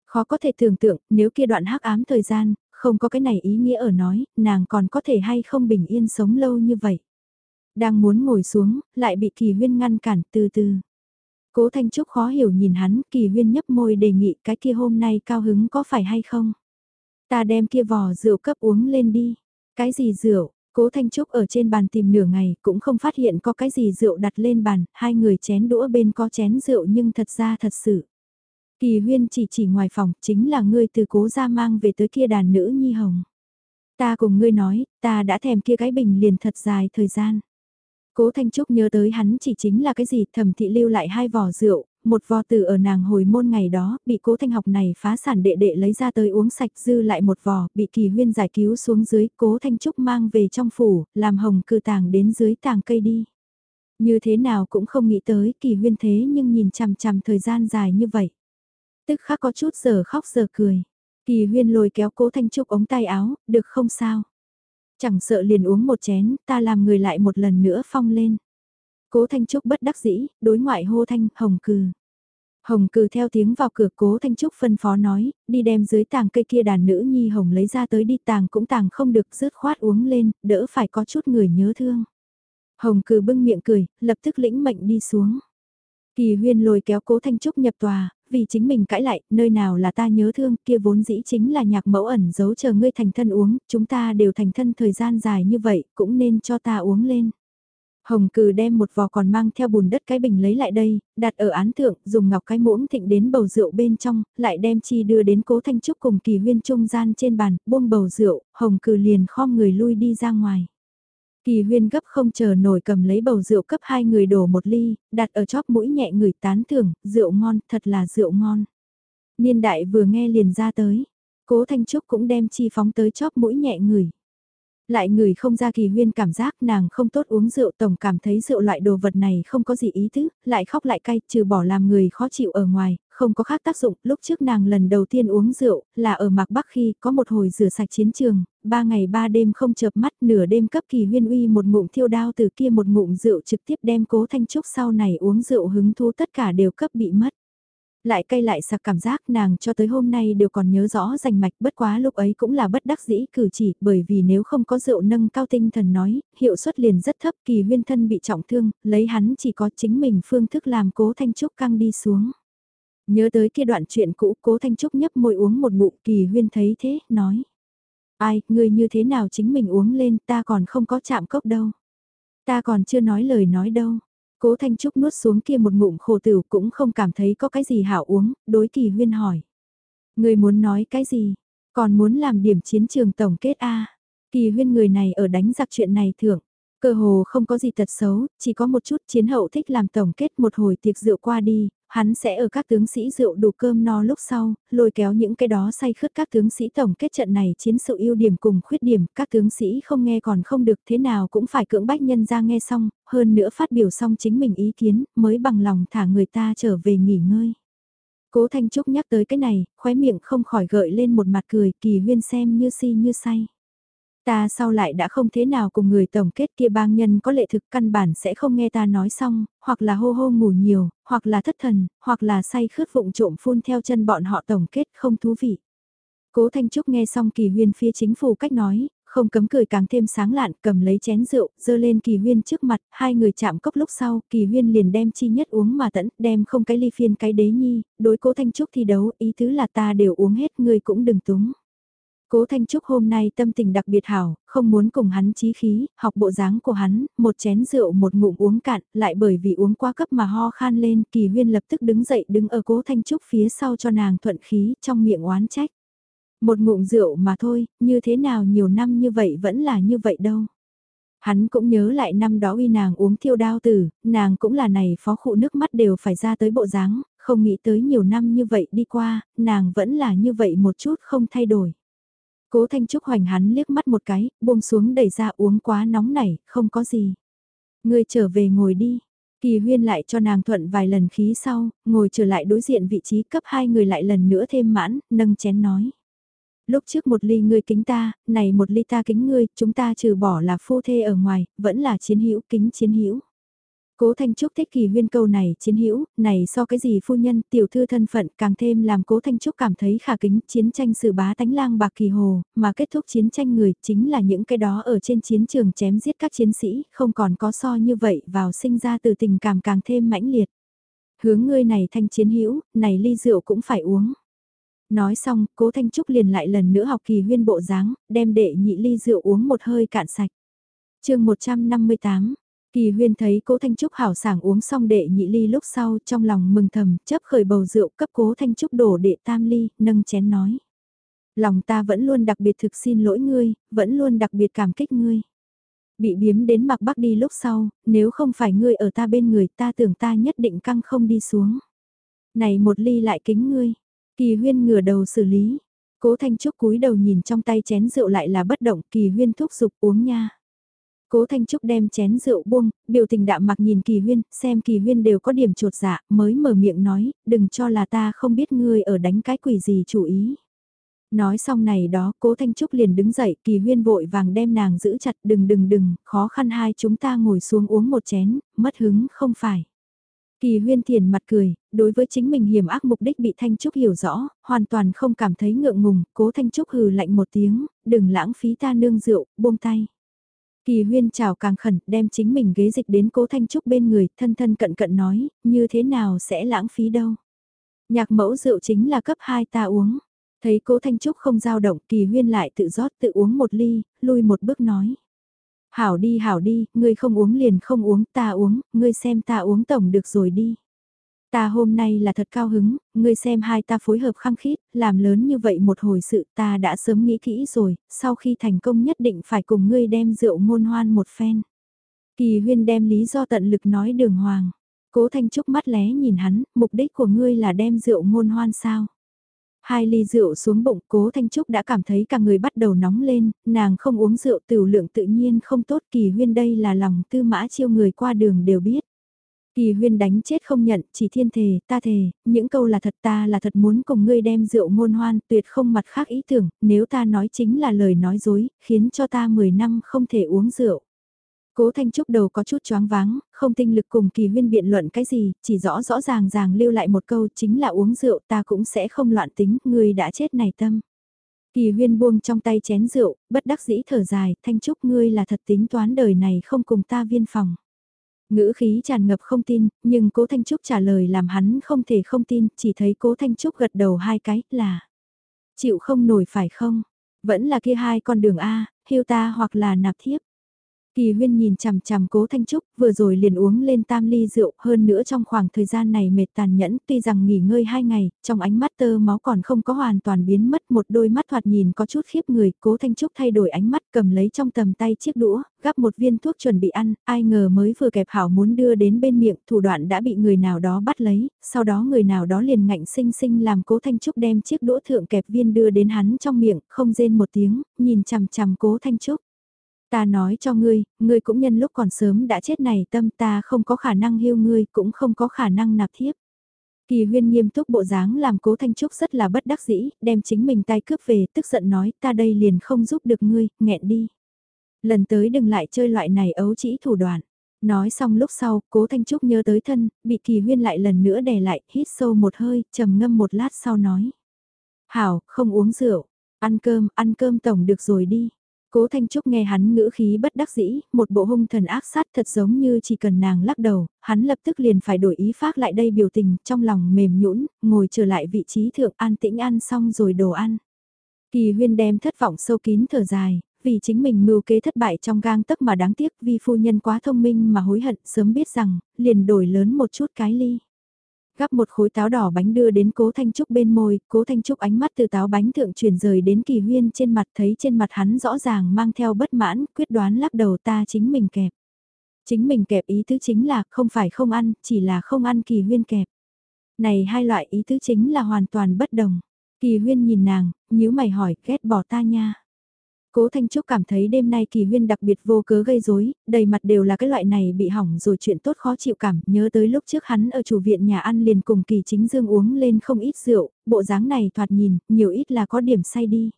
Khó có thể tưởng tượng, nếu kia đoạn hắc ám thời gian, không có cái này ý nghĩa ở nói, nàng còn có thể hay không bình yên sống lâu như vậy. Đang muốn ngồi xuống, lại bị kỳ huyên ngăn cản từ từ. Cố Thanh Trúc khó hiểu nhìn hắn, kỳ huyên nhấp môi đề nghị cái kia hôm nay cao hứng có phải hay không. Ta đem kia vò rượu cấp uống lên đi. Cái gì rượu, Cố Thanh Trúc ở trên bàn tìm nửa ngày cũng không phát hiện có cái gì rượu đặt lên bàn, hai người chén đũa bên có chén rượu nhưng thật ra thật sự. Kỳ huyên chỉ chỉ ngoài phòng, chính là ngươi từ cố ra mang về tới kia đàn nữ nhi hồng. Ta cùng ngươi nói, ta đã thèm kia cái bình liền thật dài thời gian. Cố Thanh Trúc nhớ tới hắn chỉ chính là cái gì thẩm thị lưu lại hai vò rượu, một vò từ ở nàng hồi môn ngày đó, bị cố thanh học này phá sản đệ đệ lấy ra tới uống sạch dư lại một vò, bị kỳ huyên giải cứu xuống dưới, cố thanh trúc mang về trong phủ, làm hồng cư tàng đến dưới tàng cây đi. Như thế nào cũng không nghĩ tới kỳ huyên thế nhưng nhìn chằm chằm thời gian dài như vậy. Tức khắc có chút giờ khóc giờ cười. Kỳ huyên lôi kéo cố thanh trúc ống tay áo, được không sao. Chẳng sợ liền uống một chén, ta làm người lại một lần nữa phong lên. Cố thanh trúc bất đắc dĩ, đối ngoại hô thanh, hồng cừ. Hồng cừ theo tiếng vào cửa cố Thanh Trúc phân phó nói, đi đem dưới tàng cây kia đàn nữ nhi hồng lấy ra tới đi tàng cũng tàng không được rớt khoát uống lên, đỡ phải có chút người nhớ thương. Hồng cừ bưng miệng cười, lập tức lĩnh mệnh đi xuống. Kỳ huyên lôi kéo cố Thanh Trúc nhập tòa, vì chính mình cãi lại, nơi nào là ta nhớ thương, kia vốn dĩ chính là nhạc mẫu ẩn giấu chờ ngươi thành thân uống, chúng ta đều thành thân thời gian dài như vậy, cũng nên cho ta uống lên. Hồng cừ đem một vò còn mang theo bùn đất cái bình lấy lại đây, đặt ở án thượng, dùng ngọc cái muỗng thịnh đến bầu rượu bên trong, lại đem chi đưa đến cố thanh trúc cùng kỳ huyên trung gian trên bàn, buông bầu rượu, hồng cừ liền khom người lui đi ra ngoài. Kỳ huyên gấp không chờ nổi cầm lấy bầu rượu cấp hai người đổ một ly, đặt ở chóp mũi nhẹ người tán thưởng, rượu ngon, thật là rượu ngon. Niên đại vừa nghe liền ra tới, cố Thanh Trúc cũng đem chi phóng tới chóp mũi nhẹ người. Lại người không ra kỳ huyên cảm giác nàng không tốt uống rượu tổng cảm thấy rượu loại đồ vật này không có gì ý tứ, lại khóc lại cay trừ bỏ làm người khó chịu ở ngoài, không có khác tác dụng. Lúc trước nàng lần đầu tiên uống rượu là ở Mạc Bắc khi có một hồi rửa sạch chiến trường, ba ngày ba đêm không chợp mắt nửa đêm cấp kỳ huyên uy một ngụm thiêu đao từ kia một ngụm rượu trực tiếp đem cố thanh trúc sau này uống rượu hứng thú tất cả đều cấp bị mất lại cay lại sặc cảm giác nàng cho tới hôm nay đều còn nhớ rõ rành mạch bất quá lúc ấy cũng là bất đắc dĩ cử chỉ bởi vì nếu không có rượu nâng cao tinh thần nói, hiệu suất liền rất thấp kỳ huyên thân bị trọng thương, lấy hắn chỉ có chính mình phương thức làm cố thanh trúc căng đi xuống. Nhớ tới kia đoạn chuyện cũ cố thanh trúc nhấp môi uống một bụng kỳ huyên thấy thế, nói. Ai, người như thế nào chính mình uống lên ta còn không có chạm cốc đâu. Ta còn chưa nói lời nói đâu. Cố Thanh Trúc nuốt xuống kia một ngụm khổ tử cũng không cảm thấy có cái gì hảo uống, đối kỳ huyên hỏi. Người muốn nói cái gì? Còn muốn làm điểm chiến trường tổng kết A. Kỳ huyên người này ở đánh giặc chuyện này thưởng. Cơ hồ không có gì tật xấu, chỉ có một chút chiến hậu thích làm tổng kết một hồi tiệc rượu qua đi, hắn sẽ ở các tướng sĩ rượu đủ cơm no lúc sau, lôi kéo những cái đó say khướt các tướng sĩ tổng kết trận này chiến sự ưu điểm cùng khuyết điểm, các tướng sĩ không nghe còn không được thế nào cũng phải cưỡng bách nhân ra nghe xong, hơn nữa phát biểu xong chính mình ý kiến, mới bằng lòng thả người ta trở về nghỉ ngơi. Cố Thanh Trúc nhắc tới cái này, khóe miệng không khỏi gợi lên một mặt cười kỳ huyên xem như si như say. Ta sau lại đã không thế nào cùng người tổng kết kia bang nhân có lệ thực căn bản sẽ không nghe ta nói xong, hoặc là hô hô ngủ nhiều, hoặc là thất thần, hoặc là say khướt vụng trộm phun theo chân bọn họ tổng kết không thú vị. Cố Thanh Trúc nghe xong kỳ huyên phía chính phủ cách nói, không cấm cười càng thêm sáng lạn, cầm lấy chén rượu, dơ lên kỳ huyên trước mặt, hai người chạm cốc lúc sau, kỳ huyên liền đem chi nhất uống mà tẫn, đem không cái ly phiên cái đế nhi, đối cố Thanh Trúc thi đấu, ý tứ là ta đều uống hết, người cũng đừng túng. Cố Thanh Trúc hôm nay tâm tình đặc biệt hảo, không muốn cùng hắn chí khí, học bộ dáng của hắn, một chén rượu một ngụm uống cạn, lại bởi vì uống quá cấp mà ho khan lên, Kỳ Huyên lập tức đứng dậy đứng ở Cố Thanh Trúc phía sau cho nàng thuận khí, trong miệng oán trách. Một ngụm rượu mà thôi, như thế nào nhiều năm như vậy vẫn là như vậy đâu. Hắn cũng nhớ lại năm đó uy nàng uống thiêu đao tử, nàng cũng là này phó khụ nước mắt đều phải ra tới bộ dáng, không nghĩ tới nhiều năm như vậy đi qua, nàng vẫn là như vậy một chút không thay đổi. Cố Thanh Trúc hoành hắn liếc mắt một cái, buông xuống đẩy ra uống quá nóng nảy, không có gì. Ngươi trở về ngồi đi. Kỳ huyên lại cho nàng thuận vài lần khí sau, ngồi trở lại đối diện vị trí cấp hai người lại lần nữa thêm mãn, nâng chén nói. Lúc trước một ly ngươi kính ta, này một ly ta kính ngươi, chúng ta trừ bỏ là phu thê ở ngoài, vẫn là chiến hữu kính chiến hữu. Cố Thanh Trúc thích kỳ huyên câu này chiến hữu, này so cái gì phu nhân tiểu thư thân phận càng thêm làm Cố Thanh Trúc cảm thấy khả kính chiến tranh sự bá tánh lang bạc kỳ hồ, mà kết thúc chiến tranh người chính là những cái đó ở trên chiến trường chém giết các chiến sĩ, không còn có so như vậy vào sinh ra từ tình cảm càng thêm mãnh liệt. Hướng ngươi này thanh chiến hữu, này ly rượu cũng phải uống. Nói xong, Cố Thanh Trúc liền lại lần nữa học kỳ huyên bộ dáng, đem đệ nhị ly rượu uống một hơi cạn sạch. chương 158 Kỳ huyên thấy cố Thanh Trúc hảo sảng uống xong đệ nhị ly lúc sau trong lòng mừng thầm chấp khởi bầu rượu cấp cố Thanh Trúc đổ đệ tam ly, nâng chén nói. Lòng ta vẫn luôn đặc biệt thực xin lỗi ngươi, vẫn luôn đặc biệt cảm kích ngươi. Bị biếm đến mặc bắc đi lúc sau, nếu không phải ngươi ở ta bên người ta tưởng ta nhất định căng không đi xuống. Này một ly lại kính ngươi, kỳ huyên ngửa đầu xử lý. Cố Thanh Trúc cúi đầu nhìn trong tay chén rượu lại là bất động kỳ huyên thúc giục uống nha. Cố Thanh Trúc đem chén rượu buông, biểu tình đạm mặc nhìn Kỳ Huyên, xem Kỳ Huyên đều có điểm trột dạ, mới mở miệng nói, đừng cho là ta không biết ngươi ở đánh cái quỷ gì chủ ý. Nói xong này đó, Cố Thanh Trúc liền đứng dậy, Kỳ Huyên vội vàng đem nàng giữ chặt, đừng đừng đừng, khó khăn hai chúng ta ngồi xuống uống một chén, mất hứng không phải. Kỳ huyên thiền mặt cười, đối với chính mình hiểm ác mục đích bị Thanh Trúc hiểu rõ, hoàn toàn không cảm thấy ngượng ngùng, cố Thanh Trúc hừ lạnh một tiếng, đừng lãng phí ta nương rượu, buông tay. Kỳ huyên chào càng khẩn, đem chính mình ghế dịch đến cố Thanh Trúc bên người, thân thân cận cận nói, như thế nào sẽ lãng phí đâu. Nhạc mẫu rượu chính là cấp 2 ta uống. Thấy cố Thanh Trúc không dao động, kỳ huyên lại tự rót tự uống một ly, lui một bước nói. Hảo đi hảo đi, ngươi không uống liền không uống, ta uống, ngươi xem ta uống tổng được rồi đi. Ta hôm nay là thật cao hứng, ngươi xem hai ta phối hợp khăng khít, làm lớn như vậy một hồi sự ta đã sớm nghĩ kỹ rồi, sau khi thành công nhất định phải cùng ngươi đem rượu ngôn hoan một phen. Kỳ huyên đem lý do tận lực nói đường hoàng. Cố Thanh Trúc mắt lé nhìn hắn, mục đích của ngươi là đem rượu ngôn hoan sao? Hai ly rượu xuống bụng cố Thanh Trúc đã cảm thấy cả người bắt đầu nóng lên, nàng không uống rượu tiểu lượng tự nhiên không tốt kỳ huyên đây là lòng tư mã chiêu người qua đường đều biết. Kỳ huyên đánh chết không nhận, chỉ thiên thề, ta thề, những câu là thật ta là thật muốn cùng ngươi đem rượu ngôn hoan, tuyệt không mặt khác ý tưởng, nếu ta nói chính là lời nói dối, khiến cho ta 10 năm không thể uống rượu. Cố Thanh Trúc đầu có chút choáng váng, không tinh lực cùng kỳ huyên biện luận cái gì, chỉ rõ rõ ràng ràng lưu lại một câu chính là uống rượu ta cũng sẽ không loạn tính, ngươi đã chết này tâm. Kỳ huyên buông trong tay chén rượu, bất đắc dĩ thở dài, Thanh Trúc ngươi là thật tính toán đời này không cùng ta viên phòng. Ngữ khí tràn ngập không tin, nhưng cố Thanh Trúc trả lời làm hắn không thể không tin, chỉ thấy cố Thanh Trúc gật đầu hai cái, là chịu không nổi phải không? Vẫn là kia hai con đường A, hiêu ta hoặc là nạp thiếp. Kỳ huyên nhìn chằm chằm cố Thanh Trúc, vừa rồi liền uống lên tam ly rượu, hơn nữa trong khoảng thời gian này mệt tàn nhẫn, tuy rằng nghỉ ngơi hai ngày, trong ánh mắt tơ máu còn không có hoàn toàn biến mất một đôi mắt thoạt nhìn có chút khiếp người, cố Thanh Trúc thay đổi ánh mắt cầm lấy trong tầm tay chiếc đũa, gắp một viên thuốc chuẩn bị ăn, ai ngờ mới vừa kẹp hảo muốn đưa đến bên miệng, thủ đoạn đã bị người nào đó bắt lấy, sau đó người nào đó liền ngạnh sinh sinh làm cố Thanh Trúc đem chiếc đũa thượng kẹp viên đưa đến hắn trong miệng, không rên một tiếng, nhìn chằm chằm cố Thanh Trúc. Ta nói cho ngươi, ngươi cũng nhân lúc còn sớm đã chết này tâm ta không có khả năng hiêu ngươi cũng không có khả năng nạp thiếp. Kỳ huyên nghiêm túc bộ dáng làm cố Thanh Trúc rất là bất đắc dĩ, đem chính mình tay cướp về, tức giận nói ta đây liền không giúp được ngươi, nghẹn đi. Lần tới đừng lại chơi loại này ấu chỉ thủ đoạn. Nói xong lúc sau, cố Thanh Trúc nhớ tới thân, bị kỳ huyên lại lần nữa đè lại, hít sâu một hơi, trầm ngâm một lát sau nói. Hảo, không uống rượu, ăn cơm, ăn cơm tổng được rồi đi. Cố Thanh Trúc nghe hắn ngữ khí bất đắc dĩ, một bộ hung thần ác sát thật giống như chỉ cần nàng lắc đầu, hắn lập tức liền phải đổi ý phát lại đây biểu tình, trong lòng mềm nhũn, ngồi trở lại vị trí thượng an tĩnh ăn xong rồi đồ ăn. Kỳ huyên đem thất vọng sâu kín thở dài, vì chính mình mưu kế thất bại trong gang tấc mà đáng tiếc vì phu nhân quá thông minh mà hối hận sớm biết rằng, liền đổi lớn một chút cái ly. Gắp một khối táo đỏ bánh đưa đến cố Thanh Trúc bên môi, cố Thanh Trúc ánh mắt từ táo bánh thượng chuyển rời đến kỳ huyên trên mặt thấy trên mặt hắn rõ ràng mang theo bất mãn, quyết đoán lắc đầu ta chính mình kẹp. Chính mình kẹp ý tứ chính là không phải không ăn, chỉ là không ăn kỳ huyên kẹp. Này hai loại ý tứ chính là hoàn toàn bất đồng. Kỳ huyên nhìn nàng, nhíu mày hỏi, ghét bỏ ta nha. Cố Thanh Trúc cảm thấy đêm nay kỳ huyên đặc biệt vô cớ gây rối, đầy mặt đều là cái loại này bị hỏng rồi chuyện tốt khó chịu cảm, nhớ tới lúc trước hắn ở chủ viện nhà ăn liền cùng kỳ chính dương uống lên không ít rượu, bộ dáng này thoạt nhìn, nhiều ít là có điểm say đi.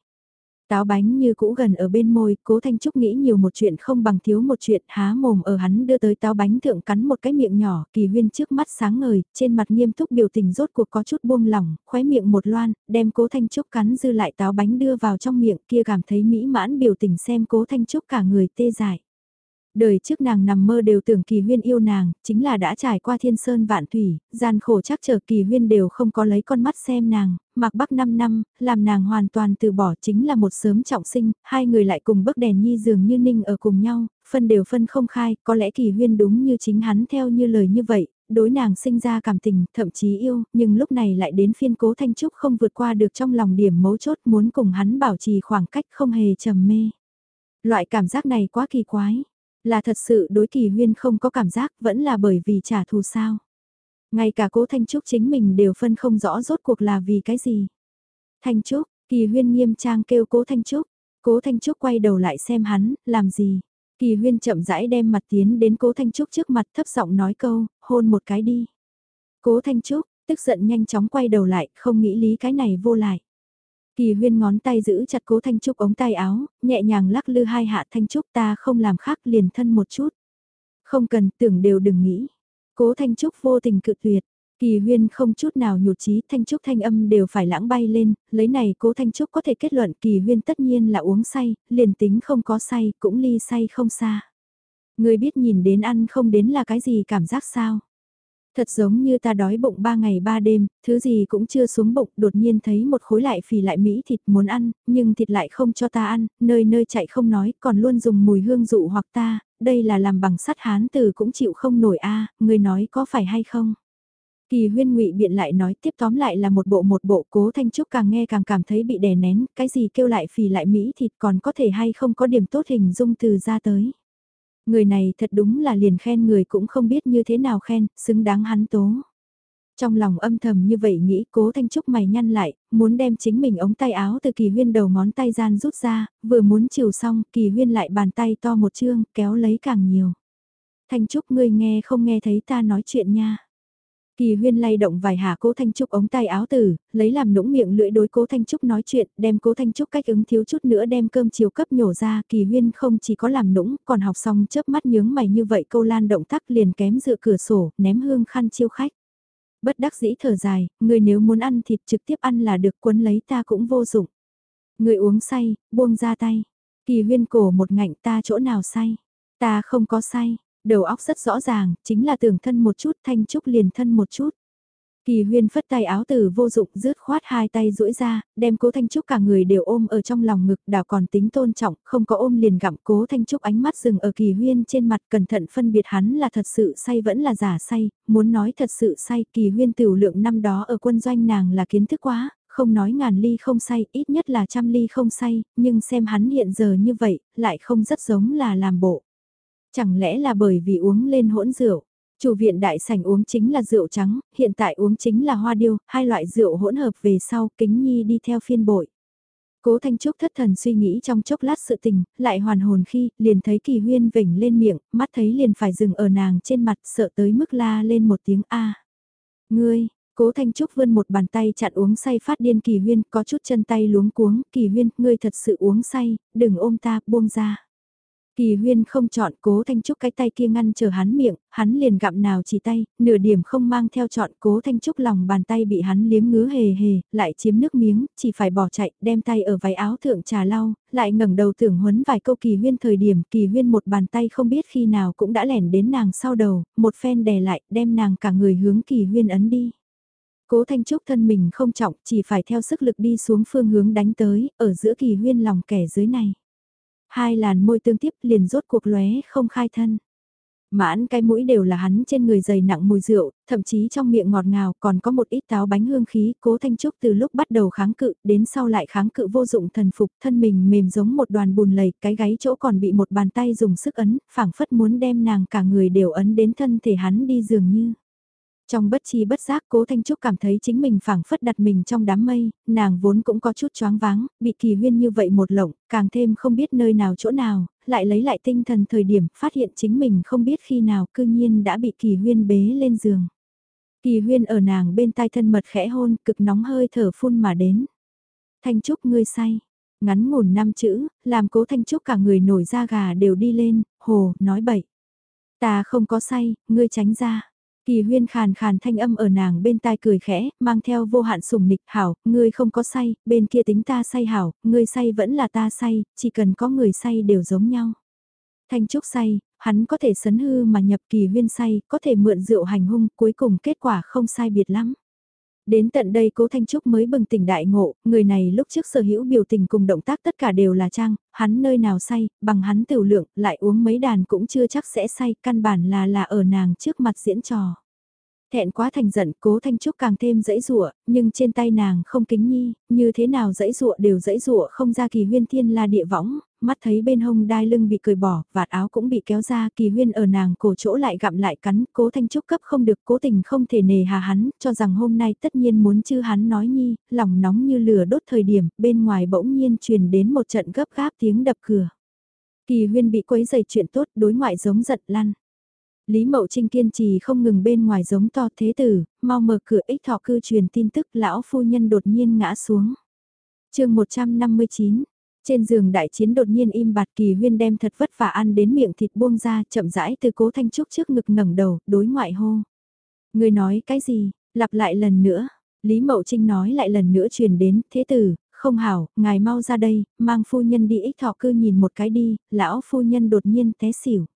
Táo bánh như cũ gần ở bên môi, cố Thanh Trúc nghĩ nhiều một chuyện không bằng thiếu một chuyện, há mồm ở hắn đưa tới táo bánh thượng cắn một cái miệng nhỏ, kỳ huyên trước mắt sáng ngời, trên mặt nghiêm túc biểu tình rốt cuộc có chút buông lỏng, khóe miệng một loan, đem cố Thanh Trúc cắn dư lại táo bánh đưa vào trong miệng kia cảm thấy mỹ mãn biểu tình xem cố Thanh Trúc cả người tê dại. Đời trước nàng nằm mơ đều tưởng kỳ huyên yêu nàng, chính là đã trải qua thiên sơn vạn thủy, gian khổ chắc chờ kỳ huyên đều không có lấy con mắt xem nàng, mặc bắc 5 năm, làm nàng hoàn toàn từ bỏ chính là một sớm trọng sinh, hai người lại cùng bức đèn nhi dường như ninh ở cùng nhau, phân đều phân không khai, có lẽ kỳ huyên đúng như chính hắn theo như lời như vậy, đối nàng sinh ra cảm tình, thậm chí yêu, nhưng lúc này lại đến phiên cố Thanh Trúc không vượt qua được trong lòng điểm mấu chốt muốn cùng hắn bảo trì khoảng cách không hề trầm mê. Loại cảm giác này quá kỳ quái. Là thật sự đối kỳ huyên không có cảm giác vẫn là bởi vì trả thù sao. Ngay cả cố Thanh Trúc chính mình đều phân không rõ rốt cuộc là vì cái gì. Thanh Trúc, kỳ huyên nghiêm trang kêu cố Thanh Trúc. Cố Thanh Trúc quay đầu lại xem hắn, làm gì. Kỳ huyên chậm rãi đem mặt tiến đến cố Thanh Trúc trước mặt thấp giọng nói câu, hôn một cái đi. Cố Thanh Trúc, tức giận nhanh chóng quay đầu lại, không nghĩ lý cái này vô lại. Kỳ huyên ngón tay giữ chặt cố Thanh Trúc ống tay áo, nhẹ nhàng lắc lư hai hạ Thanh Trúc ta không làm khác liền thân một chút. Không cần tưởng đều đừng nghĩ. Cố Thanh Trúc vô tình cự tuyệt. Kỳ huyên không chút nào nhụt chí Thanh Trúc thanh âm đều phải lãng bay lên, lấy này cố Thanh Trúc có thể kết luận kỳ huyên tất nhiên là uống say, liền tính không có say, cũng ly say không xa. Người biết nhìn đến ăn không đến là cái gì cảm giác sao? Thật giống như ta đói bụng ba ngày ba đêm, thứ gì cũng chưa xuống bụng, đột nhiên thấy một khối lại phì lại mỹ thịt muốn ăn, nhưng thịt lại không cho ta ăn, nơi nơi chạy không nói, còn luôn dùng mùi hương dụ hoặc ta, đây là làm bằng sắt hán từ cũng chịu không nổi a người nói có phải hay không? Kỳ huyên ngụy biện lại nói tiếp tóm lại là một bộ một bộ cố thanh trúc càng nghe càng cảm thấy bị đè nén, cái gì kêu lại phì lại mỹ thịt còn có thể hay không có điểm tốt hình dung từ ra tới. Người này thật đúng là liền khen người cũng không biết như thế nào khen, xứng đáng hắn tố. Trong lòng âm thầm như vậy nghĩ cố thanh trúc mày nhăn lại, muốn đem chính mình ống tay áo từ kỳ huyên đầu ngón tay gian rút ra, vừa muốn chiều xong, kỳ huyên lại bàn tay to một chương, kéo lấy càng nhiều. Thanh trúc ngươi nghe không nghe thấy ta nói chuyện nha. Kỳ huyên lay động vài hạ cố Thanh Trúc ống tay áo tử, lấy làm nũng miệng lưỡi đối cố Thanh Trúc nói chuyện, đem cố Thanh Trúc cách ứng thiếu chút nữa đem cơm chiều cấp nhổ ra. Kỳ huyên không chỉ có làm nũng, còn học xong chớp mắt nhướng mày như vậy câu lan động tác liền kém dựa cửa sổ, ném hương khăn chiêu khách. Bất đắc dĩ thở dài, người nếu muốn ăn thịt trực tiếp ăn là được cuốn lấy ta cũng vô dụng. Người uống say, buông ra tay. Kỳ huyên cổ một ngạnh ta chỗ nào say. Ta không có say, Đầu óc rất rõ ràng, chính là tưởng thân một chút thanh trúc liền thân một chút. Kỳ huyên phất tay áo từ vô dụng rứt khoát hai tay duỗi ra, đem cố Thanh Trúc cả người đều ôm ở trong lòng ngực đảo còn tính tôn trọng, không có ôm liền gặm cố Thanh Trúc ánh mắt dừng ở kỳ huyên trên mặt cẩn thận phân biệt hắn là thật sự say vẫn là giả say, muốn nói thật sự say kỳ huyên tiểu lượng năm đó ở quân doanh nàng là kiến thức quá, không nói ngàn ly không say, ít nhất là trăm ly không say, nhưng xem hắn hiện giờ như vậy, lại không rất giống là làm bộ. Chẳng lẽ là bởi vì uống lên hỗn rượu? Chủ viện đại sảnh uống chính là rượu trắng, hiện tại uống chính là hoa điêu, hai loại rượu hỗn hợp về sau, kính nhi đi theo phiên bội. Cố Thanh Trúc thất thần suy nghĩ trong chốc lát sự tình, lại hoàn hồn khi, liền thấy kỳ huyên vểnh lên miệng, mắt thấy liền phải dừng ở nàng trên mặt, sợ tới mức la lên một tiếng A. Ngươi, Cố Thanh Trúc vươn một bàn tay chặn uống say phát điên kỳ huyên, có chút chân tay luống cuống, kỳ huyên, ngươi thật sự uống say, đừng ôm ta, buông ra. Kỳ huyên không chọn cố thanh trúc cái tay kia ngăn chờ hắn miệng, hắn liền gặm nào chỉ tay, nửa điểm không mang theo chọn cố thanh trúc lòng bàn tay bị hắn liếm ngứa hề hề, lại chiếm nước miếng, chỉ phải bỏ chạy, đem tay ở váy áo thượng trà lau, lại ngẩng đầu tưởng huấn vài câu kỳ huyên thời điểm, kỳ huyên một bàn tay không biết khi nào cũng đã lẻn đến nàng sau đầu, một phen đè lại, đem nàng cả người hướng kỳ huyên ấn đi. Cố Thanh Trúc thân mình không trọng, chỉ phải theo sức lực đi xuống phương hướng đánh tới, ở giữa kỳ huyên lòng kẻ dưới này. Hai làn môi tương tiếp liền rốt cuộc lóe không khai thân. Mãn cái mũi đều là hắn trên người dày nặng mùi rượu, thậm chí trong miệng ngọt ngào còn có một ít táo bánh hương khí, cố thanh trúc từ lúc bắt đầu kháng cự, đến sau lại kháng cự vô dụng thần phục, thân mình mềm giống một đoàn bùn lầy, cái gáy chỗ còn bị một bàn tay dùng sức ấn, phảng phất muốn đem nàng cả người đều ấn đến thân thể hắn đi dường như. Trong bất chi bất giác cố Thanh Trúc cảm thấy chính mình phảng phất đặt mình trong đám mây, nàng vốn cũng có chút choáng váng, bị kỳ huyên như vậy một lộng, càng thêm không biết nơi nào chỗ nào, lại lấy lại tinh thần thời điểm phát hiện chính mình không biết khi nào cư nhiên đã bị kỳ huyên bế lên giường. Kỳ huyên ở nàng bên tai thân mật khẽ hôn cực nóng hơi thở phun mà đến. Thanh Trúc ngươi say, ngắn ngủn năm chữ, làm cố Thanh Trúc cả người nổi da gà đều đi lên, hồ, nói bậy. Ta không có say, ngươi tránh ra. Kỳ huyên khàn khàn thanh âm ở nàng bên tai cười khẽ, mang theo vô hạn sùng nịch hảo, ngươi không có say, bên kia tính ta say hảo, ngươi say vẫn là ta say, chỉ cần có người say đều giống nhau. Thanh trúc say, hắn có thể sấn hư mà nhập kỳ huyên say, có thể mượn rượu hành hung, cuối cùng kết quả không sai biệt lắm. Đến tận đây cố Thanh Trúc mới bừng tỉnh đại ngộ, người này lúc trước sở hữu biểu tình cùng động tác tất cả đều là trang, hắn nơi nào say, bằng hắn tiểu lượng, lại uống mấy đàn cũng chưa chắc sẽ say, căn bản là là ở nàng trước mặt diễn trò. Thẹn quá thành giận, cố Thanh Trúc càng thêm dãy rụa, nhưng trên tay nàng không kính nhi, như thế nào dãy rụa đều dãy rụa không ra kỳ huyên thiên la địa võng, mắt thấy bên hông đai lưng bị cười bỏ, vạt áo cũng bị kéo ra, kỳ huyên ở nàng cổ chỗ lại gặm lại cắn, cố thanh trúc cấp không được, cố tình không thể nề hà hắn, cho rằng hôm nay tất nhiên muốn chư hắn nói nhi, lòng nóng như lửa đốt thời điểm, bên ngoài bỗng nhiên truyền đến một trận gấp gáp tiếng đập cửa. Kỳ huyên bị quấy dày chuyện tốt, đối ngoại giống giận lăn. Lý Mậu Trinh kiên trì không ngừng bên ngoài giống to thế tử, mau mở cửa ích thọ cư truyền tin tức lão phu nhân đột nhiên ngã xuống. chương 159, trên giường đại chiến đột nhiên im bạt kỳ huyên đem thật vất vả ăn đến miệng thịt buông ra chậm rãi từ cố thanh trúc trước ngực ngẩng đầu, đối ngoại hô. Người nói cái gì, lặp lại lần nữa, Lý Mậu Trinh nói lại lần nữa truyền đến, thế tử, không hảo, ngài mau ra đây, mang phu nhân đi ích thọ cư nhìn một cái đi, lão phu nhân đột nhiên té xỉu.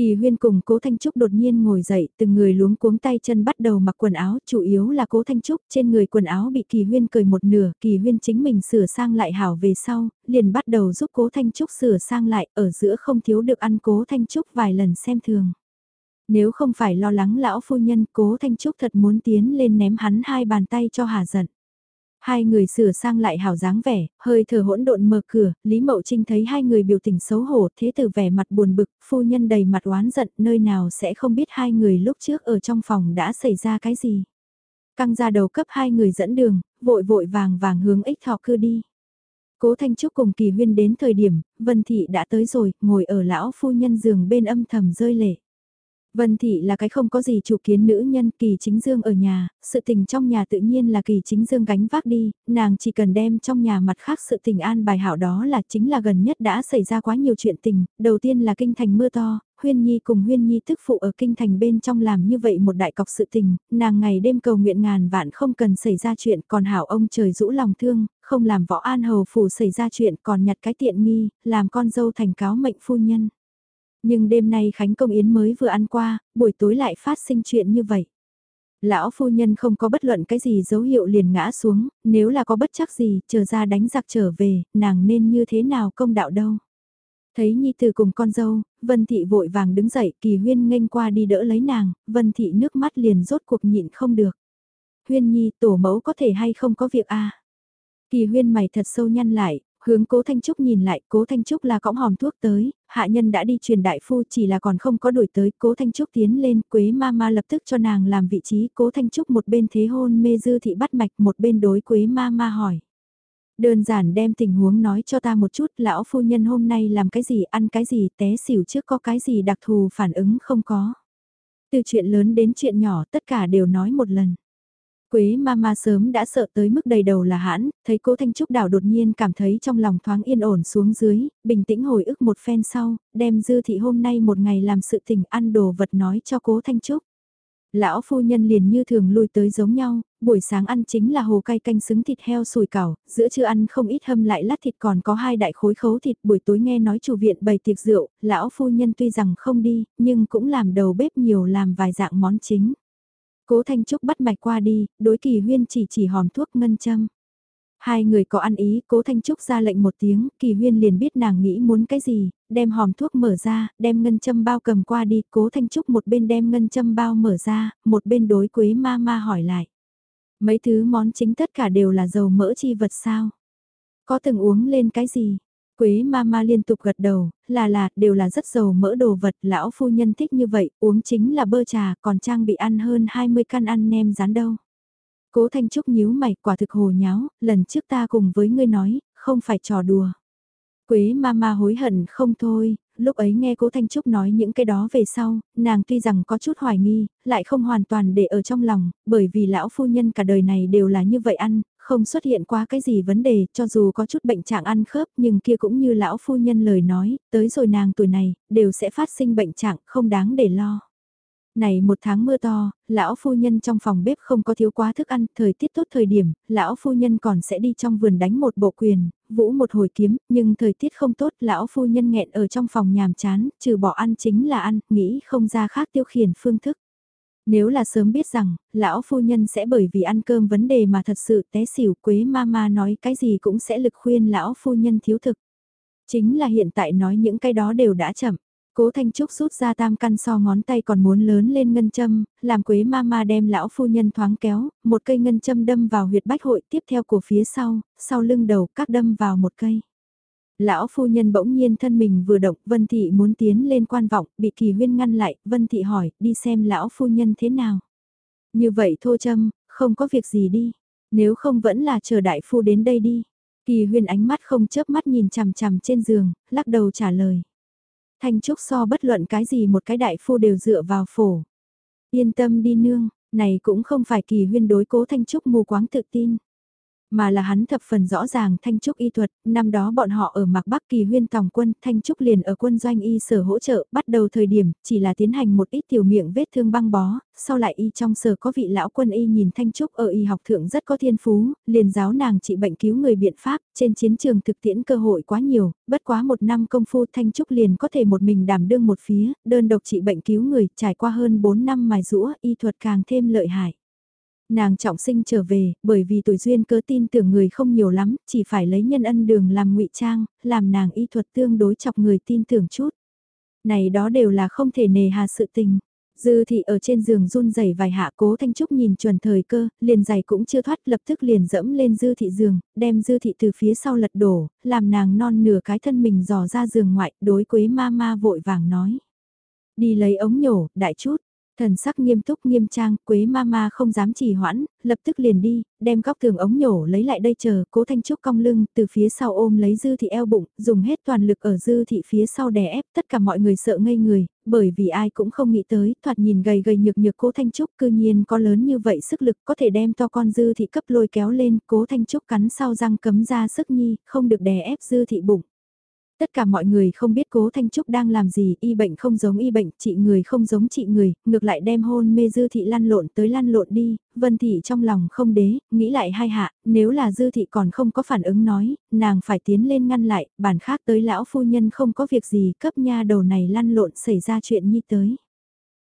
Kỳ huyên cùng cố Thanh Trúc đột nhiên ngồi dậy, từng người luống cuống tay chân bắt đầu mặc quần áo, chủ yếu là cố Thanh Trúc, trên người quần áo bị kỳ huyên cười một nửa, kỳ huyên chính mình sửa sang lại hảo về sau, liền bắt đầu giúp cố Thanh Trúc sửa sang lại, ở giữa không thiếu được ăn cố Thanh Trúc vài lần xem thường. Nếu không phải lo lắng lão phu nhân, cố Thanh Trúc thật muốn tiến lên ném hắn hai bàn tay cho hà giận. Hai người sửa sang lại hào dáng vẻ, hơi thở hỗn độn mở cửa, Lý Mậu Trinh thấy hai người biểu tình xấu hổ thế từ vẻ mặt buồn bực, phu nhân đầy mặt oán giận nơi nào sẽ không biết hai người lúc trước ở trong phòng đã xảy ra cái gì. Căng ra đầu cấp hai người dẫn đường, vội vội vàng vàng hướng ích thọ cư đi. Cố Thanh Trúc cùng Kỳ Huyên đến thời điểm, Vân Thị đã tới rồi, ngồi ở lão phu nhân giường bên âm thầm rơi lệ. Vân Thị là cái không có gì chủ kiến nữ nhân kỳ chính dương ở nhà, sự tình trong nhà tự nhiên là kỳ chính dương gánh vác đi, nàng chỉ cần đem trong nhà mặt khác sự tình an bài hảo đó là chính là gần nhất đã xảy ra quá nhiều chuyện tình, đầu tiên là kinh thành mưa to, Huyên Nhi cùng Huyên Nhi tức phụ ở kinh thành bên trong làm như vậy một đại cọc sự tình, nàng ngày đêm cầu nguyện ngàn vạn không cần xảy ra chuyện còn hảo ông trời rũ lòng thương, không làm võ an hầu phủ xảy ra chuyện còn nhặt cái tiện nghi, làm con dâu thành cáo mệnh phu nhân. Nhưng đêm nay Khánh Công Yến mới vừa ăn qua, buổi tối lại phát sinh chuyện như vậy. Lão phu nhân không có bất luận cái gì dấu hiệu liền ngã xuống, nếu là có bất chắc gì, chờ ra đánh giặc trở về, nàng nên như thế nào công đạo đâu. Thấy Nhi Tử cùng con dâu, Vân Thị vội vàng đứng dậy, Kỳ Huyên nghênh qua đi đỡ lấy nàng, Vân Thị nước mắt liền rốt cuộc nhịn không được. Huyên Nhi tổ mẫu có thể hay không có việc a à? Kỳ Huyên mày thật sâu nhăn lại, Hướng cố Thanh Trúc nhìn lại, cố Thanh Trúc là cõng hòm thuốc tới, hạ nhân đã đi truyền đại phu chỉ là còn không có đuổi tới, cố Thanh Trúc tiến lên, Quế ma ma lập tức cho nàng làm vị trí, cố Thanh Trúc một bên thế hôn mê dư thị bắt mạch, một bên đối Quế ma ma hỏi. Đơn giản đem tình huống nói cho ta một chút, lão phu nhân hôm nay làm cái gì, ăn cái gì, té xỉu trước có cái gì đặc thù phản ứng không có. Từ chuyện lớn đến chuyện nhỏ tất cả đều nói một lần. Quế mama sớm đã sợ tới mức đầy đầu là hãn, thấy cố Thanh Trúc đảo đột nhiên cảm thấy trong lòng thoáng yên ổn xuống dưới, bình tĩnh hồi ức một phen sau, đem dư thị hôm nay một ngày làm sự tình ăn đồ vật nói cho cố Thanh Trúc. Lão phu nhân liền như thường lui tới giống nhau, buổi sáng ăn chính là hồ cay canh xứng thịt heo sùi cảo, giữa trưa ăn không ít hâm lại lát thịt còn có hai đại khối khấu thịt buổi tối nghe nói chủ viện bày tiệc rượu, lão phu nhân tuy rằng không đi, nhưng cũng làm đầu bếp nhiều làm vài dạng món chính. Cố Thanh Trúc bắt mạch qua đi, đối kỳ huyên chỉ chỉ hòm thuốc ngân châm. Hai người có ăn ý, cố Thanh Trúc ra lệnh một tiếng, kỳ huyên liền biết nàng nghĩ muốn cái gì, đem hòm thuốc mở ra, đem ngân châm bao cầm qua đi, cố Thanh Trúc một bên đem ngân châm bao mở ra, một bên đối quế ma ma hỏi lại. Mấy thứ món chính tất cả đều là dầu mỡ chi vật sao? Có từng uống lên cái gì? Quế mama liên tục gật đầu, là là, đều là rất giàu mỡ đồ vật, lão phu nhân thích như vậy, uống chính là bơ trà, còn trang bị ăn hơn 20 căn ăn nem rán đâu. Cố Thanh Trúc nhíu mày, quả thực hồ nháo, lần trước ta cùng với ngươi nói, không phải trò đùa. Quế mama hối hận không thôi, lúc ấy nghe cố Thanh Trúc nói những cái đó về sau, nàng tuy rằng có chút hoài nghi, lại không hoàn toàn để ở trong lòng, bởi vì lão phu nhân cả đời này đều là như vậy ăn, không xuất hiện qua cái gì vấn đề, cho dù có chút bệnh trạng ăn khớp nhưng kia cũng như lão phu nhân lời nói, tới rồi nàng tuổi này, đều sẽ phát sinh bệnh trạng không đáng để lo. Này một tháng mưa to, lão phu nhân trong phòng bếp không có thiếu quá thức ăn, thời tiết tốt thời điểm, lão phu nhân còn sẽ đi trong vườn đánh một bộ quyền, vũ một hồi kiếm, nhưng thời tiết không tốt, lão phu nhân nghẹn ở trong phòng nhàm chán, trừ bỏ ăn chính là ăn, nghĩ không ra khác tiêu khiển phương thức. Nếu là sớm biết rằng, lão phu nhân sẽ bởi vì ăn cơm vấn đề mà thật sự té xỉu quế mama nói cái gì cũng sẽ lực khuyên lão phu nhân thiếu thực. Chính là hiện tại nói những cái đó đều đã chậm. Cố Thanh Trúc rút ra tam căn so ngón tay còn muốn lớn lên ngân châm, làm quế mama đem lão phu nhân thoáng kéo, một cây ngân châm đâm vào huyệt bách hội tiếp theo của phía sau, sau lưng đầu các đâm vào một cây. Lão phu nhân bỗng nhiên thân mình vừa động, Vân Thị muốn tiến lên quan vọng, bị Kỳ Huyên ngăn lại, Vân Thị hỏi, đi xem lão phu nhân thế nào. Như vậy thô châm, không có việc gì đi, nếu không vẫn là chờ đại phu đến đây đi. Kỳ Huyên ánh mắt không chớp mắt nhìn chằm chằm trên giường, lắc đầu trả lời. Thanh Trúc so bất luận cái gì một cái đại phu đều dựa vào phổ. Yên tâm đi nương, này cũng không phải kỳ huyên đối cố Thanh Trúc mù quáng tự tin mà là hắn thập phần rõ ràng Thanh Trúc y thuật, năm đó bọn họ ở Mạc Bắc Kỳ huyên tòng quân, Thanh Trúc liền ở quân doanh y sở hỗ trợ, bắt đầu thời điểm, chỉ là tiến hành một ít tiểu miệng vết thương băng bó, sau lại y trong sở có vị lão quân y nhìn Thanh Trúc ở y học thượng rất có thiên phú, liền giáo nàng trị bệnh cứu người biện pháp, trên chiến trường thực tiễn cơ hội quá nhiều, bất quá một năm công phu Thanh Trúc liền có thể một mình đảm đương một phía, đơn độc trị bệnh cứu người, trải qua hơn 4 năm mài rũa, y thuật càng thêm lợi hại. Nàng trọng sinh trở về, bởi vì tuổi duyên cớ tin tưởng người không nhiều lắm, chỉ phải lấy nhân ân đường làm ngụy trang, làm nàng y thuật tương đối chọc người tin tưởng chút. Này đó đều là không thể nề hà sự tình. Dư thị ở trên giường run rẩy vài hạ cố thanh trúc nhìn chuẩn thời cơ, liền giày cũng chưa thoát lập tức liền dẫm lên dư thị giường, đem dư thị từ phía sau lật đổ, làm nàng non nửa cái thân mình dò ra giường ngoại, đối quế ma ma vội vàng nói. Đi lấy ống nhổ, đại chút, Thần sắc nghiêm túc nghiêm trang, Quế Mama không dám trì hoãn, lập tức liền đi, đem góc tường ống nhổ lấy lại đây chờ, cố Thanh Trúc cong lưng, từ phía sau ôm lấy Dư Thị eo bụng, dùng hết toàn lực ở Dư Thị phía sau đè ép, tất cả mọi người sợ ngây người, bởi vì ai cũng không nghĩ tới, thoạt nhìn gầy gầy nhược nhược cố Thanh Trúc cư nhiên có lớn như vậy sức lực có thể đem to con Dư Thị cấp lôi kéo lên, cố Thanh Trúc cắn sau răng cấm ra sức nhi, không được đè ép Dư Thị bụng. Tất cả mọi người không biết cố Thanh Trúc đang làm gì, y bệnh không giống y bệnh, trị người không giống trị người, ngược lại đem hôn mê dư thị lăn lộn tới lăn lộn đi, vân thị trong lòng không đế, nghĩ lại hai hạ, nếu là dư thị còn không có phản ứng nói, nàng phải tiến lên ngăn lại, bản khác tới lão phu nhân không có việc gì cấp nha đầu này lăn lộn xảy ra chuyện như tới.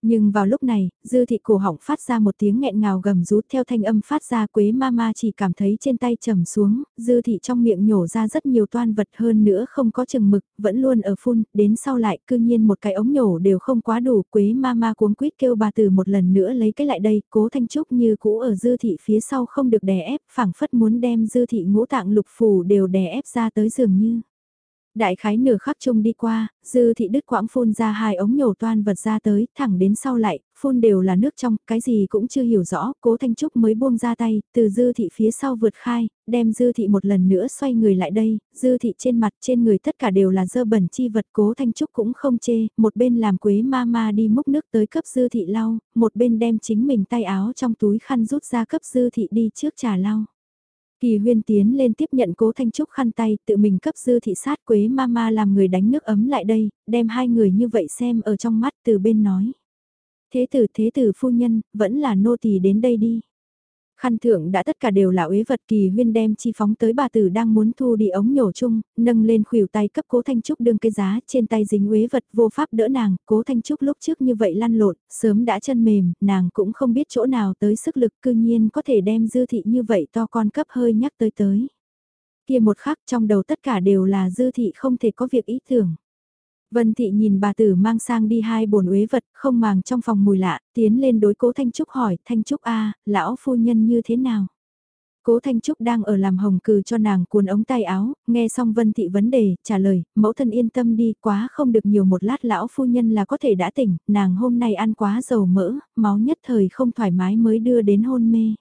Nhưng vào lúc này, dư thị cổ họng phát ra một tiếng nghẹn ngào gầm rút theo thanh âm phát ra quế ma ma chỉ cảm thấy trên tay trầm xuống, dư thị trong miệng nhổ ra rất nhiều toan vật hơn nữa không có chừng mực, vẫn luôn ở phun, đến sau lại cư nhiên một cái ống nhổ đều không quá đủ, quế ma ma cuống quýt kêu bà từ một lần nữa lấy cái lại đây, cố thanh trúc như cũ ở dư thị phía sau không được đè ép, phảng phất muốn đem dư thị ngũ tạng lục phủ đều đè ép ra tới dường như. Đại khái nửa khắc chung đi qua, dư thị đứt quãng phun ra hai ống nhổ toan vật ra tới, thẳng đến sau lại, phun đều là nước trong, cái gì cũng chưa hiểu rõ, cố Thanh Trúc mới buông ra tay, từ dư thị phía sau vượt khai, đem dư thị một lần nữa xoay người lại đây, dư thị trên mặt trên người tất cả đều là dơ bẩn chi vật cố Thanh Trúc cũng không chê, một bên làm quế ma ma đi múc nước tới cấp dư thị lau, một bên đem chính mình tay áo trong túi khăn rút ra cấp dư thị đi trước trà lau. Kỳ huyên tiến lên tiếp nhận cố Thanh Trúc khăn tay tự mình cấp dư thị sát quế ma ma làm người đánh nước ấm lại đây, đem hai người như vậy xem ở trong mắt từ bên nói. Thế tử thế tử phu nhân, vẫn là nô tỳ đến đây đi. Khăn thượng đã tất cả đều là uế vật kỳ huyên đem chi phóng tới bà tử đang muốn thu đi ống nhổ chung, nâng lên khuỷu tay cấp cố Thanh Trúc đương cái giá trên tay dính uế vật vô pháp đỡ nàng, cố Thanh Trúc lúc trước như vậy lăn lộn, sớm đã chân mềm, nàng cũng không biết chỗ nào tới sức lực cư nhiên có thể đem dư thị như vậy to con cấp hơi nhắc tới tới. Kia một khắc trong đầu tất cả đều là dư thị không thể có việc ý tưởng. Vân Thị nhìn bà tử mang sang đi hai bồn uế vật, không màng trong phòng mùi lạ, tiến lên đối cố Thanh Trúc hỏi, Thanh Trúc a lão phu nhân như thế nào? Cố Thanh Trúc đang ở làm hồng cừ cho nàng cuốn ống tay áo, nghe xong Vân Thị vấn đề, trả lời, mẫu thân yên tâm đi, quá không được nhiều một lát lão phu nhân là có thể đã tỉnh, nàng hôm nay ăn quá dầu mỡ, máu nhất thời không thoải mái mới đưa đến hôn mê.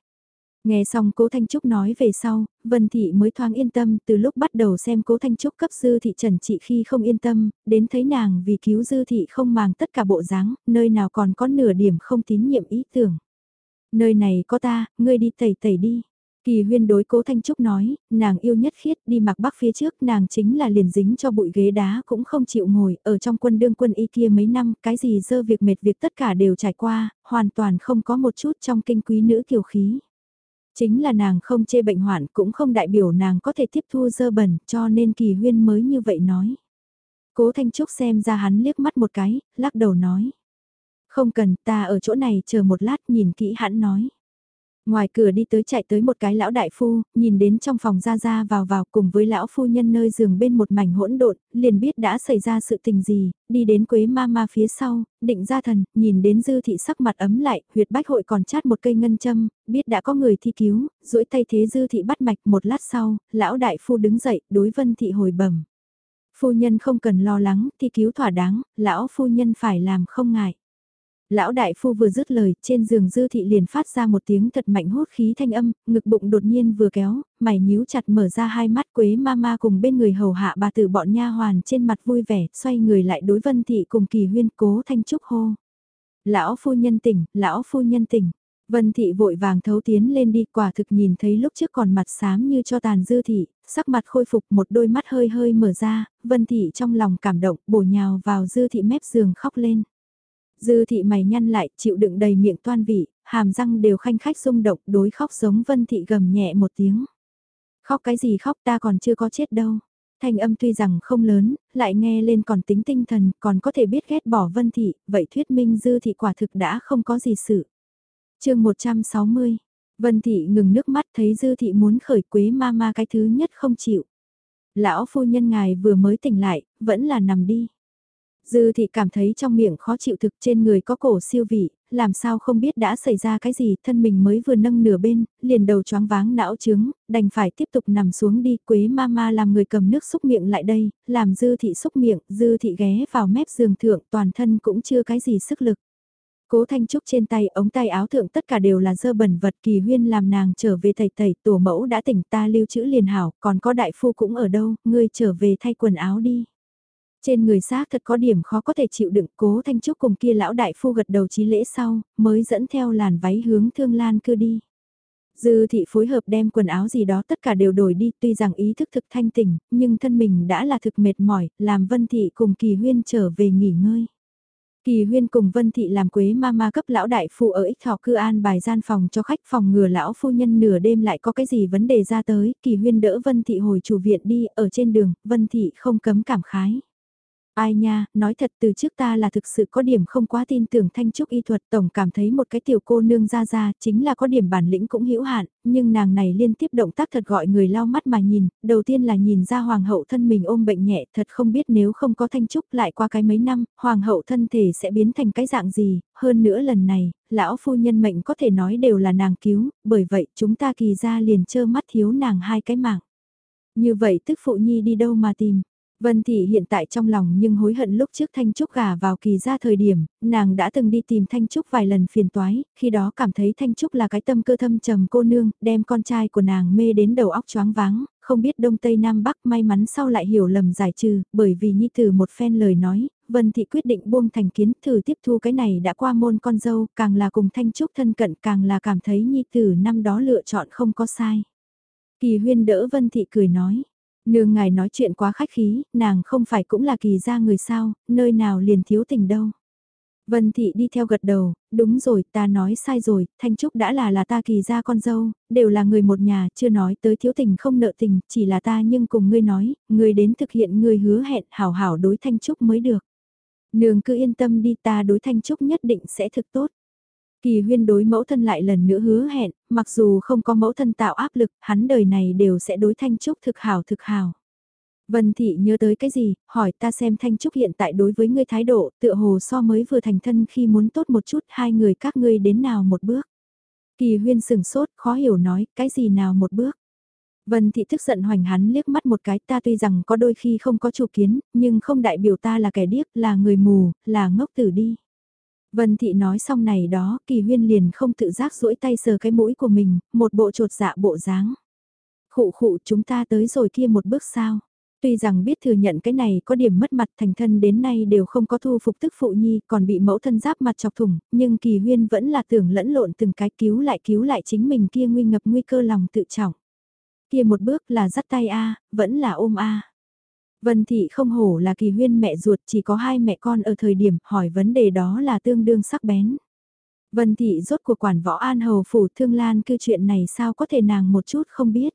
Nghe xong cố Thanh Trúc nói về sau, Vân Thị mới thoáng yên tâm từ lúc bắt đầu xem cố Thanh Trúc cấp dư thị trần trị khi không yên tâm, đến thấy nàng vì cứu dư thị không màng tất cả bộ dáng, nơi nào còn có nửa điểm không tín nhiệm ý tưởng. Nơi này có ta, ngươi đi tẩy tẩy đi. Kỳ huyên đối cố Thanh Trúc nói, nàng yêu nhất khiết đi mặc bắc phía trước nàng chính là liền dính cho bụi ghế đá cũng không chịu ngồi, ở trong quân đương quân y kia mấy năm, cái gì dơ việc mệt việc tất cả đều trải qua, hoàn toàn không có một chút trong kinh quý nữ kiều khí. Chính là nàng không chê bệnh hoạn cũng không đại biểu nàng có thể tiếp thu dơ bẩn cho nên kỳ huyên mới như vậy nói. Cố Thanh Trúc xem ra hắn liếc mắt một cái, lắc đầu nói. Không cần ta ở chỗ này chờ một lát nhìn kỹ hắn nói. Ngoài cửa đi tới chạy tới một cái lão đại phu, nhìn đến trong phòng ra ra vào vào cùng với lão phu nhân nơi giường bên một mảnh hỗn độn, liền biết đã xảy ra sự tình gì, đi đến quế ma ma phía sau, định ra thần, nhìn đến dư thị sắc mặt ấm lại, huyệt bách hội còn chát một cây ngân châm, biết đã có người thi cứu, duỗi tay thế dư thị bắt mạch một lát sau, lão đại phu đứng dậy, đối vân thị hồi bẩm Phu nhân không cần lo lắng, thi cứu thỏa đáng, lão phu nhân phải làm không ngại. Lão đại phu vừa dứt lời, trên giường dư thị liền phát ra một tiếng thật mạnh hốt khí thanh âm, ngực bụng đột nhiên vừa kéo, mày nhíu chặt mở ra hai mắt quế ma ma cùng bên người hầu hạ bà tử bọn nha hoàn trên mặt vui vẻ, xoay người lại đối vân thị cùng kỳ huyên cố thanh trúc hô. Lão phu nhân tỉnh, lão phu nhân tỉnh. Vân thị vội vàng thấu tiến lên đi quả thực nhìn thấy lúc trước còn mặt xám như cho tàn dư thị, sắc mặt khôi phục một đôi mắt hơi hơi mở ra, vân thị trong lòng cảm động bổ nhào vào dư thị mép giường khóc lên. Dư thị mày nhăn lại, chịu đựng đầy miệng toan vị, hàm răng đều khanh khách rung động, đối khóc giống vân thị gầm nhẹ một tiếng. Khóc cái gì khóc ta còn chưa có chết đâu. Thanh âm tuy rằng không lớn, lại nghe lên còn tính tinh thần, còn có thể biết ghét bỏ vân thị, vậy thuyết minh dư thị quả thực đã không có gì sự. chương 160, vân thị ngừng nước mắt thấy dư thị muốn khởi quế ma ma cái thứ nhất không chịu. Lão phu nhân ngài vừa mới tỉnh lại, vẫn là nằm đi. Dư thị cảm thấy trong miệng khó chịu thực trên người có cổ siêu vị, làm sao không biết đã xảy ra cái gì, thân mình mới vừa nâng nửa bên, liền đầu choáng váng não trướng, đành phải tiếp tục nằm xuống đi, quế ma ma làm người cầm nước xúc miệng lại đây, làm dư thị xúc miệng, dư thị ghé vào mép giường thượng, toàn thân cũng chưa cái gì sức lực. Cố Thanh Trúc trên tay, ống tay áo thượng tất cả đều là dơ bẩn vật kỳ huyên làm nàng trở về thầy thầy tổ mẫu đã tỉnh ta lưu trữ liền hảo, còn có đại phu cũng ở đâu, ngươi trở về thay quần áo đi. Trên người xác thật có điểm khó có thể chịu đựng cố thanh trúc cùng kia lão đại phu gật đầu chí lễ sau, mới dẫn theo làn váy hướng thương lan cư đi. Dư thị phối hợp đem quần áo gì đó tất cả đều đổi đi tuy rằng ý thức thực thanh tỉnh, nhưng thân mình đã là thực mệt mỏi, làm vân thị cùng kỳ huyên trở về nghỉ ngơi. Kỳ huyên cùng vân thị làm quế ma ma cấp lão đại phu ở ích thọ cư an bài gian phòng cho khách phòng ngừa lão phu nhân nửa đêm lại có cái gì vấn đề ra tới, kỳ huyên đỡ vân thị hồi chủ viện đi, ở trên đường, vân thị không cấm cảm khái. Ai nha, nói thật từ trước ta là thực sự có điểm không quá tin tưởng thanh trúc y thuật tổng cảm thấy một cái tiểu cô nương ra ra chính là có điểm bản lĩnh cũng hữu hạn, nhưng nàng này liên tiếp động tác thật gọi người lau mắt mà nhìn, đầu tiên là nhìn ra hoàng hậu thân mình ôm bệnh nhẹ thật không biết nếu không có thanh trúc lại qua cái mấy năm, hoàng hậu thân thể sẽ biến thành cái dạng gì, hơn nữa lần này, lão phu nhân mệnh có thể nói đều là nàng cứu, bởi vậy chúng ta kỳ ra liền trơ mắt thiếu nàng hai cái mạng. Như vậy tức phụ nhi đi đâu mà tìm Vân Thị hiện tại trong lòng nhưng hối hận lúc trước Thanh Trúc gả vào kỳ ra thời điểm, nàng đã từng đi tìm Thanh Trúc vài lần phiền toái, khi đó cảm thấy Thanh Trúc là cái tâm cơ thâm trầm cô nương, đem con trai của nàng mê đến đầu óc choáng váng, không biết Đông Tây Nam Bắc may mắn sau lại hiểu lầm giải trừ, bởi vì Nhi Tử một phen lời nói, Vân Thị quyết định buông thành kiến thử tiếp thu cái này đã qua môn con dâu, càng là cùng Thanh Trúc thân cận càng là cảm thấy Nhi Tử năm đó lựa chọn không có sai. Kỳ huyên đỡ Vân Thị cười nói Nương ngài nói chuyện quá khách khí, nàng không phải cũng là kỳ gia người sao, nơi nào liền thiếu tình đâu. Vân Thị đi theo gật đầu, đúng rồi, ta nói sai rồi, Thanh Trúc đã là là ta kỳ gia con dâu, đều là người một nhà, chưa nói tới thiếu tình không nợ tình, chỉ là ta nhưng cùng ngươi nói, ngươi đến thực hiện ngươi hứa hẹn hảo hảo đối Thanh Trúc mới được. Nương cứ yên tâm đi ta đối Thanh Trúc nhất định sẽ thực tốt. Kỳ huyên đối mẫu thân lại lần nữa hứa hẹn, mặc dù không có mẫu thân tạo áp lực, hắn đời này đều sẽ đối Thanh Trúc thực hảo thực hảo. Vân Thị nhớ tới cái gì, hỏi ta xem Thanh Trúc hiện tại đối với ngươi thái độ, tựa hồ so mới vừa thành thân khi muốn tốt một chút hai người các ngươi đến nào một bước. Kỳ huyên sừng sốt, khó hiểu nói, cái gì nào một bước. Vân Thị thức giận hoành hắn liếc mắt một cái ta tuy rằng có đôi khi không có chủ kiến, nhưng không đại biểu ta là kẻ điếc, là người mù, là ngốc tử đi. Vân Thị nói xong này đó, kỳ huyên liền không tự giác duỗi tay sờ cái mũi của mình, một bộ trột dạ bộ dáng. Khụ khụ chúng ta tới rồi kia một bước sao. Tuy rằng biết thừa nhận cái này có điểm mất mặt thành thân đến nay đều không có thu phục tức phụ nhi còn bị mẫu thân giáp mặt chọc thủng, nhưng kỳ huyên vẫn là tưởng lẫn lộn từng cái cứu lại cứu lại chính mình kia nguy ngập nguy cơ lòng tự trọng. Kia một bước là dắt tay A, vẫn là ôm A. Vân Thị không hổ là kỳ huyên mẹ ruột chỉ có hai mẹ con ở thời điểm hỏi vấn đề đó là tương đương sắc bén. Vân Thị rốt cuộc quản võ an hầu phủ thương lan cư chuyện này sao có thể nàng một chút không biết.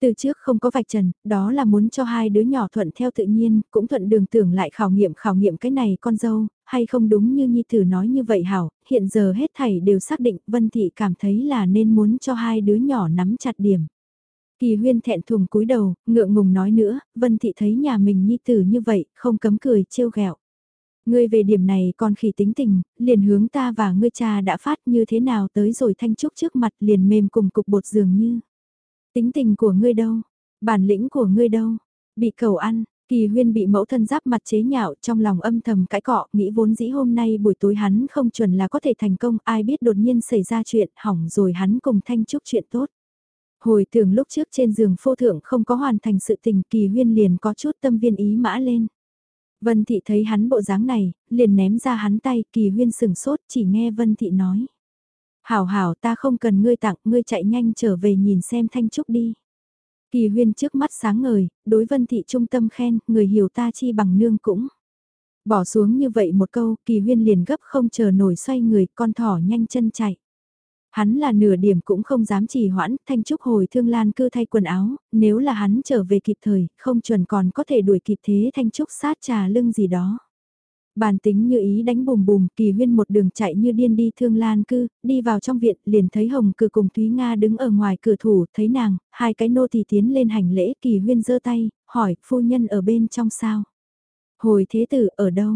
Từ trước không có vạch trần, đó là muốn cho hai đứa nhỏ thuận theo tự nhiên, cũng thuận đường tưởng lại khảo nghiệm khảo nghiệm cái này con dâu, hay không đúng như Nhi Tử nói như vậy hảo, hiện giờ hết thảy đều xác định Vân Thị cảm thấy là nên muốn cho hai đứa nhỏ nắm chặt điểm. Kỳ huyên thẹn thùng cúi đầu, ngượng ngùng nói nữa, Vân Thị thấy nhà mình nhi tử như vậy, không cấm cười trêu ghẹo. Ngươi về điểm này còn khỉ tính tình, liền hướng ta và ngươi cha đã phát như thế nào tới rồi thanh trúc trước mặt liền mềm cùng cục bột dường như. Tính tình của ngươi đâu? Bản lĩnh của ngươi đâu? Bị cầu ăn, Kỳ huyên bị mẫu thân giáp mặt chế nhạo trong lòng âm thầm cãi cọ, nghĩ vốn dĩ hôm nay buổi tối hắn không chuẩn là có thể thành công, ai biết đột nhiên xảy ra chuyện, hỏng rồi hắn cùng thanh trúc chuyện tốt. Hồi tưởng lúc trước trên giường phô thượng không có hoàn thành sự tình kỳ huyên liền có chút tâm viên ý mã lên. Vân Thị thấy hắn bộ dáng này, liền ném ra hắn tay, kỳ huyên sừng sốt, chỉ nghe Vân Thị nói. Hảo hảo ta không cần ngươi tặng, ngươi chạy nhanh trở về nhìn xem Thanh Trúc đi. Kỳ huyên trước mắt sáng ngời, đối Vân Thị trung tâm khen, người hiểu ta chi bằng nương cũng. Bỏ xuống như vậy một câu, kỳ huyên liền gấp không chờ nổi xoay người, con thỏ nhanh chân chạy. Hắn là nửa điểm cũng không dám trì hoãn, Thanh Trúc hồi thương lan cư thay quần áo, nếu là hắn trở về kịp thời, không chuẩn còn có thể đuổi kịp thế Thanh Trúc sát trà lưng gì đó. Bàn tính như ý đánh bùm bùm, kỳ huyên một đường chạy như điên đi thương lan cư, đi vào trong viện, liền thấy Hồng cử cùng Thúy Nga đứng ở ngoài cửa thủ, thấy nàng, hai cái nô thì tiến lên hành lễ, kỳ huyên giơ tay, hỏi, phu nhân ở bên trong sao? Hồi thế tử ở đâu?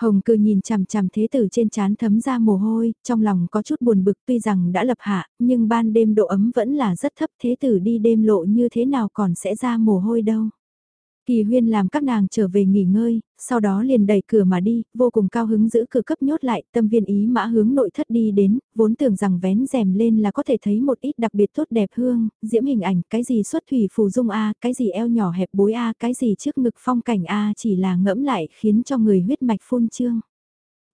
Hồng cư nhìn chằm chằm thế tử trên chán thấm ra mồ hôi, trong lòng có chút buồn bực tuy rằng đã lập hạ, nhưng ban đêm độ ấm vẫn là rất thấp thế tử đi đêm lộ như thế nào còn sẽ ra mồ hôi đâu. Kỳ huyên làm các nàng trở về nghỉ ngơi, sau đó liền đẩy cửa mà đi, vô cùng cao hứng giữ cửa cấp nhốt lại, tâm viên ý mã hướng nội thất đi đến, vốn tưởng rằng vén rèm lên là có thể thấy một ít đặc biệt tốt đẹp hương, diễm hình ảnh, cái gì xuất thủy phù dung A, cái gì eo nhỏ hẹp bối A, cái gì trước ngực phong cảnh A chỉ là ngẫm lại khiến cho người huyết mạch phun trương.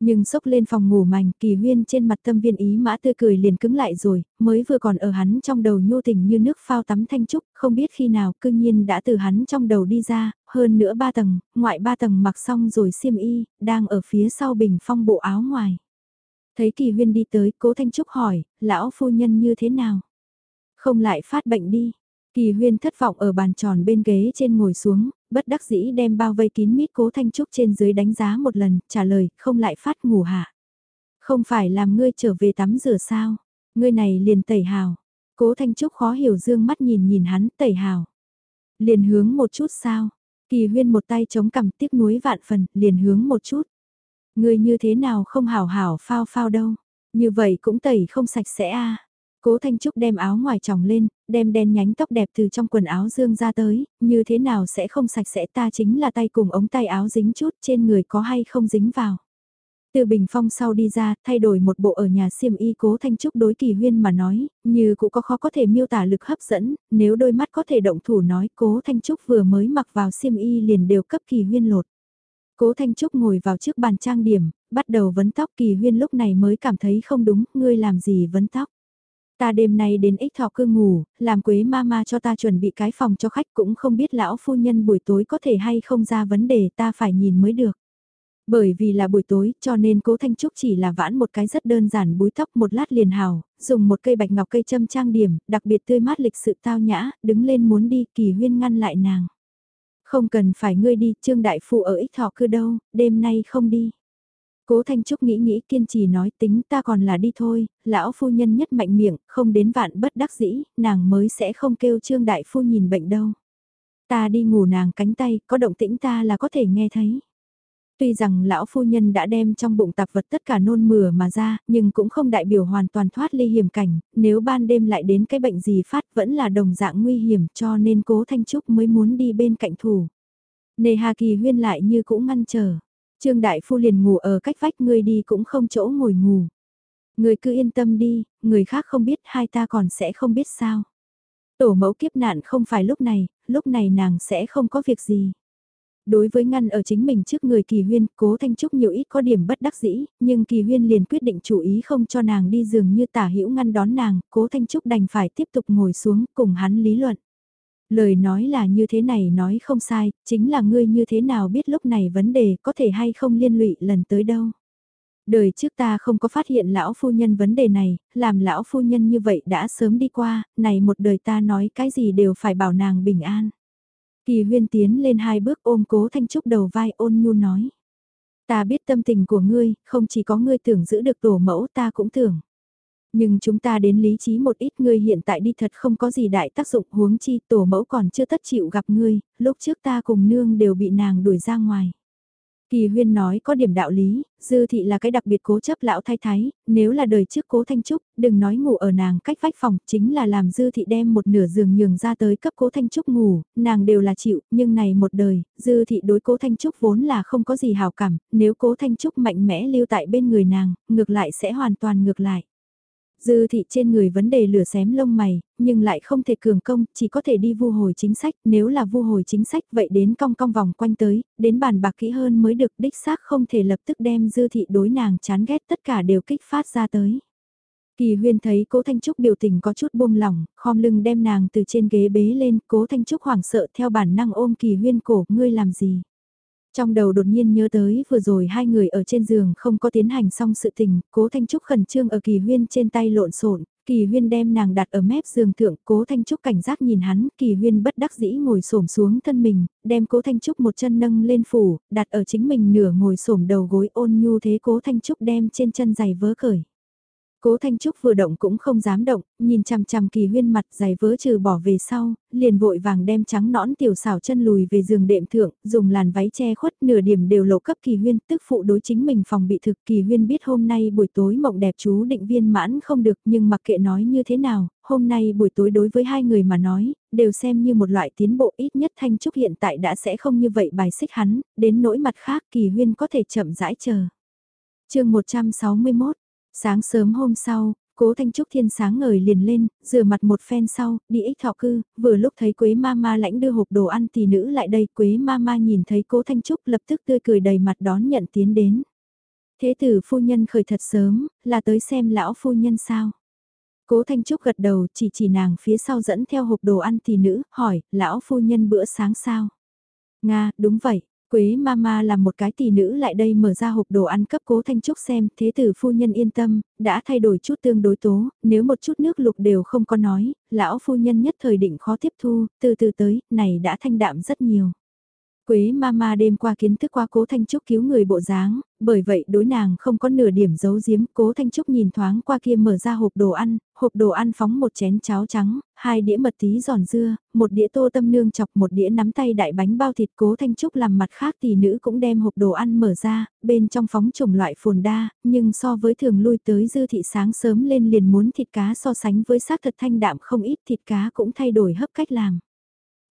Nhưng sốc lên phòng ngủ mảnh, kỳ huyên trên mặt tâm viên ý mã tươi cười liền cứng lại rồi, mới vừa còn ở hắn trong đầu nhô tình như nước phao tắm thanh trúc, không biết khi nào cư nhiên đã từ hắn trong đầu đi ra, hơn nữa ba tầng, ngoại ba tầng mặc xong rồi xiêm y, đang ở phía sau bình phong bộ áo ngoài. Thấy kỳ huyên đi tới, cố thanh trúc hỏi, lão phu nhân như thế nào? Không lại phát bệnh đi. Kỳ huyên thất vọng ở bàn tròn bên ghế trên ngồi xuống, bất đắc dĩ đem bao vây kín mít cố thanh trúc trên dưới đánh giá một lần, trả lời, không lại phát ngủ hạ. Không phải làm ngươi trở về tắm rửa sao, ngươi này liền tẩy hào. Cố thanh trúc khó hiểu dương mắt nhìn nhìn hắn, tẩy hào. Liền hướng một chút sao, kỳ huyên một tay chống cầm tiếc nuối vạn phần, liền hướng một chút. Ngươi như thế nào không hào hảo phao phao đâu, như vậy cũng tẩy không sạch sẽ a Cố Thanh Trúc đem áo ngoài tròng lên, đem đen nhánh tóc đẹp từ trong quần áo dương ra tới, như thế nào sẽ không sạch sẽ ta chính là tay cùng ống tay áo dính chút trên người có hay không dính vào. Từ bình phong sau đi ra, thay đổi một bộ ở nhà xiêm y cố Thanh Trúc đối kỳ huyên mà nói, như cũng có khó có thể miêu tả lực hấp dẫn, nếu đôi mắt có thể động thủ nói cố Thanh Trúc vừa mới mặc vào xiêm y liền đều cấp kỳ huyên lột. Cố Thanh Trúc ngồi vào trước bàn trang điểm, bắt đầu vấn tóc kỳ huyên lúc này mới cảm thấy không đúng, ngươi làm gì vấn tóc. Ta đêm nay đến ích thọ cư ngủ, làm quế mama cho ta chuẩn bị cái phòng cho khách cũng không biết lão phu nhân buổi tối có thể hay không ra vấn đề ta phải nhìn mới được. Bởi vì là buổi tối cho nên cố Thanh Trúc chỉ là vãn một cái rất đơn giản búi tóc một lát liền hào, dùng một cây bạch ngọc cây châm trang điểm, đặc biệt tươi mát lịch sự tao nhã, đứng lên muốn đi kỳ huyên ngăn lại nàng. Không cần phải ngươi đi, Trương Đại Phụ ở ích thọ cư đâu, đêm nay không đi. Cố Thanh Trúc nghĩ nghĩ kiên trì nói tính ta còn là đi thôi, lão phu nhân nhất mạnh miệng, không đến vạn bất đắc dĩ, nàng mới sẽ không kêu Trương Đại Phu nhìn bệnh đâu. Ta đi ngủ nàng cánh tay, có động tĩnh ta là có thể nghe thấy. Tuy rằng lão phu nhân đã đem trong bụng tạp vật tất cả nôn mửa mà ra, nhưng cũng không đại biểu hoàn toàn thoát ly hiểm cảnh, nếu ban đêm lại đến cái bệnh gì phát vẫn là đồng dạng nguy hiểm cho nên cố Thanh Trúc mới muốn đi bên cạnh thủ. Nề Hà Kỳ huyên lại như cũng ngăn trở. Trương Đại Phu liền ngủ ở cách vách ngươi đi cũng không chỗ ngồi ngủ. Người cứ yên tâm đi, người khác không biết hai ta còn sẽ không biết sao. Tổ mẫu kiếp nạn không phải lúc này, lúc này nàng sẽ không có việc gì. Đối với ngăn ở chính mình trước người Kỳ Huyên, cố Thanh Trúc nhiều ít có điểm bất đắc dĩ, nhưng Kỳ Huyên liền quyết định chủ ý không cho nàng đi giường như tả hữu ngăn đón nàng, cố Thanh Trúc đành phải tiếp tục ngồi xuống cùng hắn lý luận. Lời nói là như thế này nói không sai, chính là ngươi như thế nào biết lúc này vấn đề có thể hay không liên lụy lần tới đâu. Đời trước ta không có phát hiện lão phu nhân vấn đề này, làm lão phu nhân như vậy đã sớm đi qua, này một đời ta nói cái gì đều phải bảo nàng bình an. Kỳ huyên tiến lên hai bước ôm cố thanh trúc đầu vai ôn nhu nói. Ta biết tâm tình của ngươi, không chỉ có ngươi tưởng giữ được tổ mẫu ta cũng tưởng. Nhưng chúng ta đến lý trí một ít ngươi hiện tại đi thật không có gì đại tác dụng huống chi tổ mẫu còn chưa tất chịu gặp ngươi, lúc trước ta cùng nương đều bị nàng đuổi ra ngoài. Kỳ huyên nói có điểm đạo lý, dư thị là cái đặc biệt cố chấp lão thái thái, nếu là đời trước cố thanh trúc, đừng nói ngủ ở nàng cách vách phòng, chính là làm dư thị đem một nửa giường nhường ra tới cấp cố thanh trúc ngủ, nàng đều là chịu, nhưng này một đời, dư thị đối cố thanh trúc vốn là không có gì hào cảm, nếu cố thanh trúc mạnh mẽ lưu tại bên người nàng, ngược lại sẽ hoàn toàn ngược lại. Dư thị trên người vấn đề lửa xém lông mày, nhưng lại không thể cường công, chỉ có thể đi vu hồi chính sách, nếu là vu hồi chính sách vậy đến cong cong vòng quanh tới, đến bàn bạc kỹ hơn mới được đích xác không thể lập tức đem dư thị đối nàng chán ghét tất cả đều kích phát ra tới. Kỳ huyên thấy cố Thanh Trúc biểu tình có chút buông lỏng, khom lưng đem nàng từ trên ghế bế lên, cố Thanh Trúc hoảng sợ theo bản năng ôm kỳ huyên cổ, ngươi làm gì? Trong đầu đột nhiên nhớ tới vừa rồi hai người ở trên giường không có tiến hành xong sự tình, cố Thanh Trúc khẩn trương ở kỳ huyên trên tay lộn xộn kỳ huyên đem nàng đặt ở mép giường thượng, cố Thanh Trúc cảnh giác nhìn hắn, kỳ huyên bất đắc dĩ ngồi xổm xuống thân mình, đem cố Thanh Trúc một chân nâng lên phủ, đặt ở chính mình nửa ngồi xổm đầu gối ôn nhu thế cố Thanh Trúc đem trên chân giày vớ cởi. Cố Thanh Trúc vừa động cũng không dám động, nhìn chằm chằm kỳ huyên mặt giày vớ trừ bỏ về sau, liền vội vàng đem trắng nõn tiểu xảo chân lùi về giường đệm thượng, dùng làn váy che khuất nửa điểm đều lộ cấp kỳ huyên, tức phụ đối chính mình phòng bị thực kỳ huyên biết hôm nay buổi tối mộng đẹp chú định viên mãn không được nhưng mặc kệ nói như thế nào, hôm nay buổi tối đối với hai người mà nói, đều xem như một loại tiến bộ ít nhất Thanh Trúc hiện tại đã sẽ không như vậy bài xích hắn, đến nỗi mặt khác kỳ huyên có thể chậm rãi chờ. chương 161 Sáng sớm hôm sau, cố Thanh Trúc Thiên sáng ngời liền lên, rửa mặt một phen sau, đi ích thọ cư, vừa lúc thấy Quế Mama lãnh đưa hộp đồ ăn tỷ nữ lại đây, Quế Mama nhìn thấy cố Thanh Trúc lập tức tươi cười đầy mặt đón nhận tiến đến. Thế tử phu nhân khởi thật sớm, là tới xem lão phu nhân sao. Cố Thanh Trúc gật đầu chỉ chỉ nàng phía sau dẫn theo hộp đồ ăn tỷ nữ, hỏi, lão phu nhân bữa sáng sao? Nga, đúng vậy, Quế Mama là một cái tỷ nữ lại đây mở ra hộp đồ ăn cấp cố Thanh Trúc xem, thế tử phu nhân yên tâm, đã thay đổi chút tương đối tố, nếu một chút nước lục đều không có nói, lão phu nhân nhất thời định khó tiếp thu, từ từ tới, này đã thanh đạm rất nhiều. Quế mama đêm qua kiến thức qua cố Thanh Trúc cứu người bộ dáng, bởi vậy đối nàng không có nửa điểm giấu giếm. Cố Thanh Trúc nhìn thoáng qua kia mở ra hộp đồ ăn, hộp đồ ăn phóng một chén cháo trắng, hai đĩa mật tí giòn dưa, một đĩa tô tâm nương chọc một đĩa nắm tay đại bánh bao thịt. Cố Thanh Trúc làm mặt khác tỷ nữ cũng đem hộp đồ ăn mở ra, bên trong phóng chủng loại phồn đa, nhưng so với thường lui tới dư thị sáng sớm lên liền muốn thịt cá so sánh với xác thật thanh đạm không ít thịt cá cũng thay đổi hấp cách làm.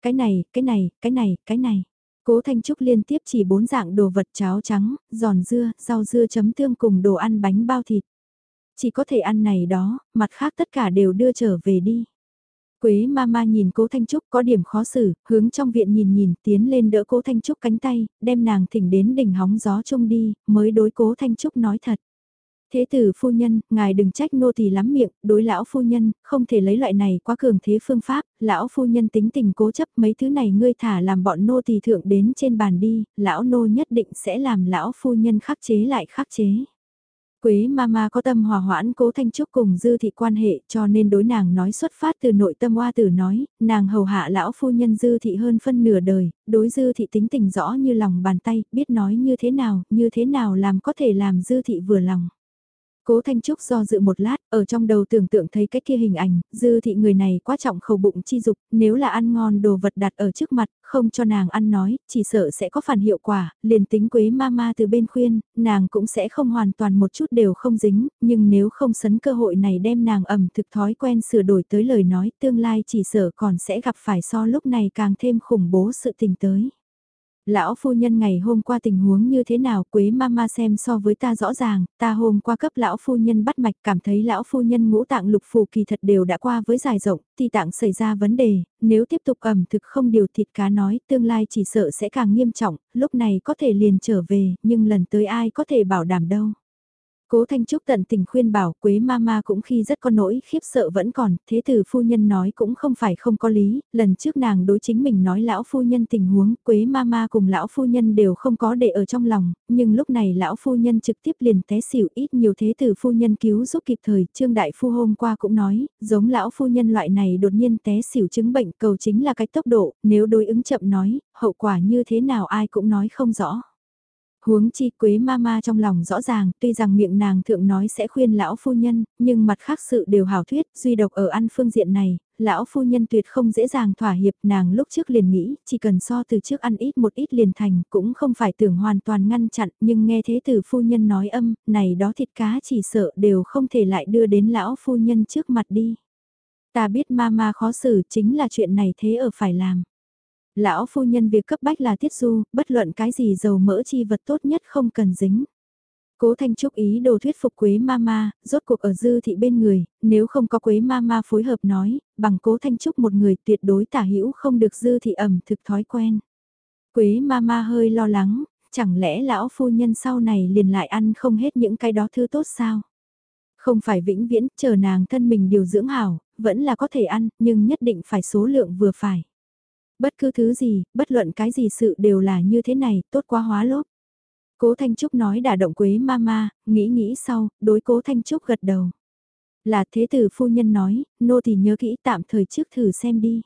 Cái này, cái này, cái này, cái này. Cố Thanh Trúc liên tiếp chỉ bốn dạng đồ vật cháo trắng, giòn dưa, rau dưa chấm tương cùng đồ ăn bánh bao thịt. Chỉ có thể ăn này đó, mặt khác tất cả đều đưa trở về đi. Quế Mama nhìn Cố Thanh Trúc có điểm khó xử, hướng trong viện nhìn nhìn, tiến lên đỡ Cố Thanh Trúc cánh tay, đem nàng thỉnh đến đỉnh hóng gió trông đi, mới đối Cố Thanh Trúc nói thật. Thế tử phu nhân, ngài đừng trách nô tỳ lắm miệng, đối lão phu nhân, không thể lấy loại này quá cường thế phương pháp, lão phu nhân tính tình cố chấp mấy thứ này ngươi thả làm bọn nô tỳ thượng đến trên bàn đi, lão nô nhất định sẽ làm lão phu nhân khắc chế lại khắc chế. Quế Mama có tâm hòa hoãn cố Thanh Trúc cùng dư thị quan hệ cho nên đối nàng nói xuất phát từ nội tâm oa tử nói, nàng hầu hạ lão phu nhân dư thị hơn phân nửa đời, đối dư thị tính tình rõ như lòng bàn tay, biết nói như thế nào, như thế nào làm có thể làm dư thị vừa lòng. Cố Thanh Trúc do dự một lát, ở trong đầu tưởng tượng thấy cái kia hình ảnh, dư thị người này quá trọng khẩu bụng chi dục, nếu là ăn ngon đồ vật đặt ở trước mặt, không cho nàng ăn nói, chỉ sợ sẽ có phản hiệu quả, liền tính quế mama từ bên khuyên, nàng cũng sẽ không hoàn toàn một chút đều không dính, nhưng nếu không sấn cơ hội này đem nàng ẩm thực thói quen sửa đổi tới lời nói, tương lai chỉ sợ còn sẽ gặp phải so lúc này càng thêm khủng bố sự tình tới. Lão phu nhân ngày hôm qua tình huống như thế nào quế mama xem so với ta rõ ràng, ta hôm qua cấp lão phu nhân bắt mạch cảm thấy lão phu nhân ngũ tạng lục phù kỳ thật đều đã qua với dài rộng, thì tạng xảy ra vấn đề, nếu tiếp tục ẩm thực không điều thịt cá nói tương lai chỉ sợ sẽ càng nghiêm trọng, lúc này có thể liền trở về, nhưng lần tới ai có thể bảo đảm đâu. Cố Thanh Trúc tận tình khuyên bảo Quế Mama cũng khi rất có nỗi khiếp sợ vẫn còn, thế tử phu nhân nói cũng không phải không có lý, lần trước nàng đối chính mình nói lão phu nhân tình huống, Quế Mama cùng lão phu nhân đều không có để ở trong lòng, nhưng lúc này lão phu nhân trực tiếp liền té xỉu ít nhiều thế tử phu nhân cứu giúp kịp thời, Trương Đại Phu hôm qua cũng nói, giống lão phu nhân loại này đột nhiên té xỉu chứng bệnh cầu chính là cái tốc độ, nếu đối ứng chậm nói, hậu quả như thế nào ai cũng nói không rõ. Huống chi quế mama trong lòng rõ ràng, tuy rằng miệng nàng thượng nói sẽ khuyên lão phu nhân, nhưng mặt khác sự đều hảo thuyết, duy độc ở ăn phương diện này, lão phu nhân tuyệt không dễ dàng thỏa hiệp, nàng lúc trước liền nghĩ, chỉ cần so từ trước ăn ít một ít liền thành, cũng không phải tưởng hoàn toàn ngăn chặn, nhưng nghe thế từ phu nhân nói âm, này đó thịt cá chỉ sợ đều không thể lại đưa đến lão phu nhân trước mặt đi. Ta biết mama khó xử chính là chuyện này thế ở phải làm. Lão phu nhân việc cấp bách là tiết du, bất luận cái gì dầu mỡ chi vật tốt nhất không cần dính. Cố Thanh Trúc ý đồ thuyết phục Quế Mama, rốt cuộc ở dư thị bên người, nếu không có Quế Mama phối hợp nói, bằng Cố Thanh Trúc một người tuyệt đối tả hữu không được dư thị ẩm thực thói quen. Quế Mama hơi lo lắng, chẳng lẽ lão phu nhân sau này liền lại ăn không hết những cái đó thứ tốt sao? Không phải vĩnh viễn, chờ nàng thân mình điều dưỡng hảo, vẫn là có thể ăn, nhưng nhất định phải số lượng vừa phải. Bất cứ thứ gì, bất luận cái gì sự đều là như thế này, tốt quá hóa lốp. Cố Thanh Trúc nói đả động Quế Mama, nghĩ nghĩ sau, đối Cố Thanh Trúc gật đầu. Là thế tử phu nhân nói, nô thì nhớ kỹ tạm thời trước thử xem đi.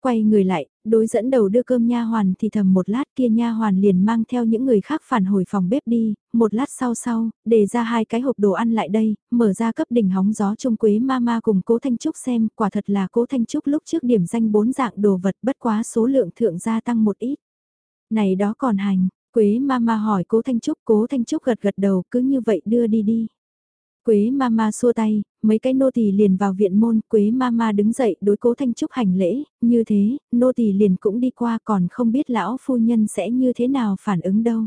Quay người lại, đối dẫn đầu đưa cơm nha hoàn thì thầm một lát kia nha hoàn liền mang theo những người khác phản hồi phòng bếp đi, một lát sau sau, để ra hai cái hộp đồ ăn lại đây, mở ra cấp đỉnh hóng gió trung quế mama cùng cố Thanh Trúc xem, quả thật là cố Thanh Trúc lúc trước điểm danh bốn dạng đồ vật bất quá số lượng thượng gia tăng một ít. Này đó còn hành, quế mama hỏi cố Thanh Trúc, cố Thanh Trúc gật gật đầu cứ như vậy đưa đi đi. Quế Mama xua tay, mấy cái nô tỳ liền vào viện môn, Quế Mama đứng dậy đối cố Thanh Trúc hành lễ, như thế, nô tỳ liền cũng đi qua còn không biết lão phu nhân sẽ như thế nào phản ứng đâu.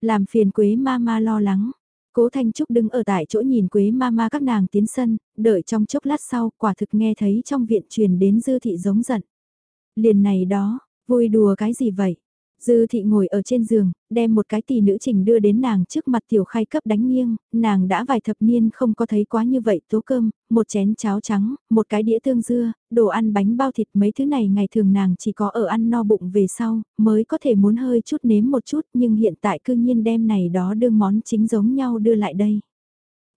Làm phiền Quế Mama lo lắng. Cố Thanh Trúc đứng ở tại chỗ nhìn Quế Mama các nàng tiến sân, đợi trong chốc lát sau, quả thực nghe thấy trong viện truyền đến dư thị giống giận. Liền này đó, vui đùa cái gì vậy? Dư thị ngồi ở trên giường, đem một cái tỷ nữ trình đưa đến nàng trước mặt tiểu khai cấp đánh nghiêng, nàng đã vài thập niên không có thấy quá như vậy tố cơm, một chén cháo trắng, một cái đĩa tương dưa, đồ ăn bánh bao thịt mấy thứ này ngày thường nàng chỉ có ở ăn no bụng về sau, mới có thể muốn hơi chút nếm một chút nhưng hiện tại cương nhiên đem này đó đương món chính giống nhau đưa lại đây.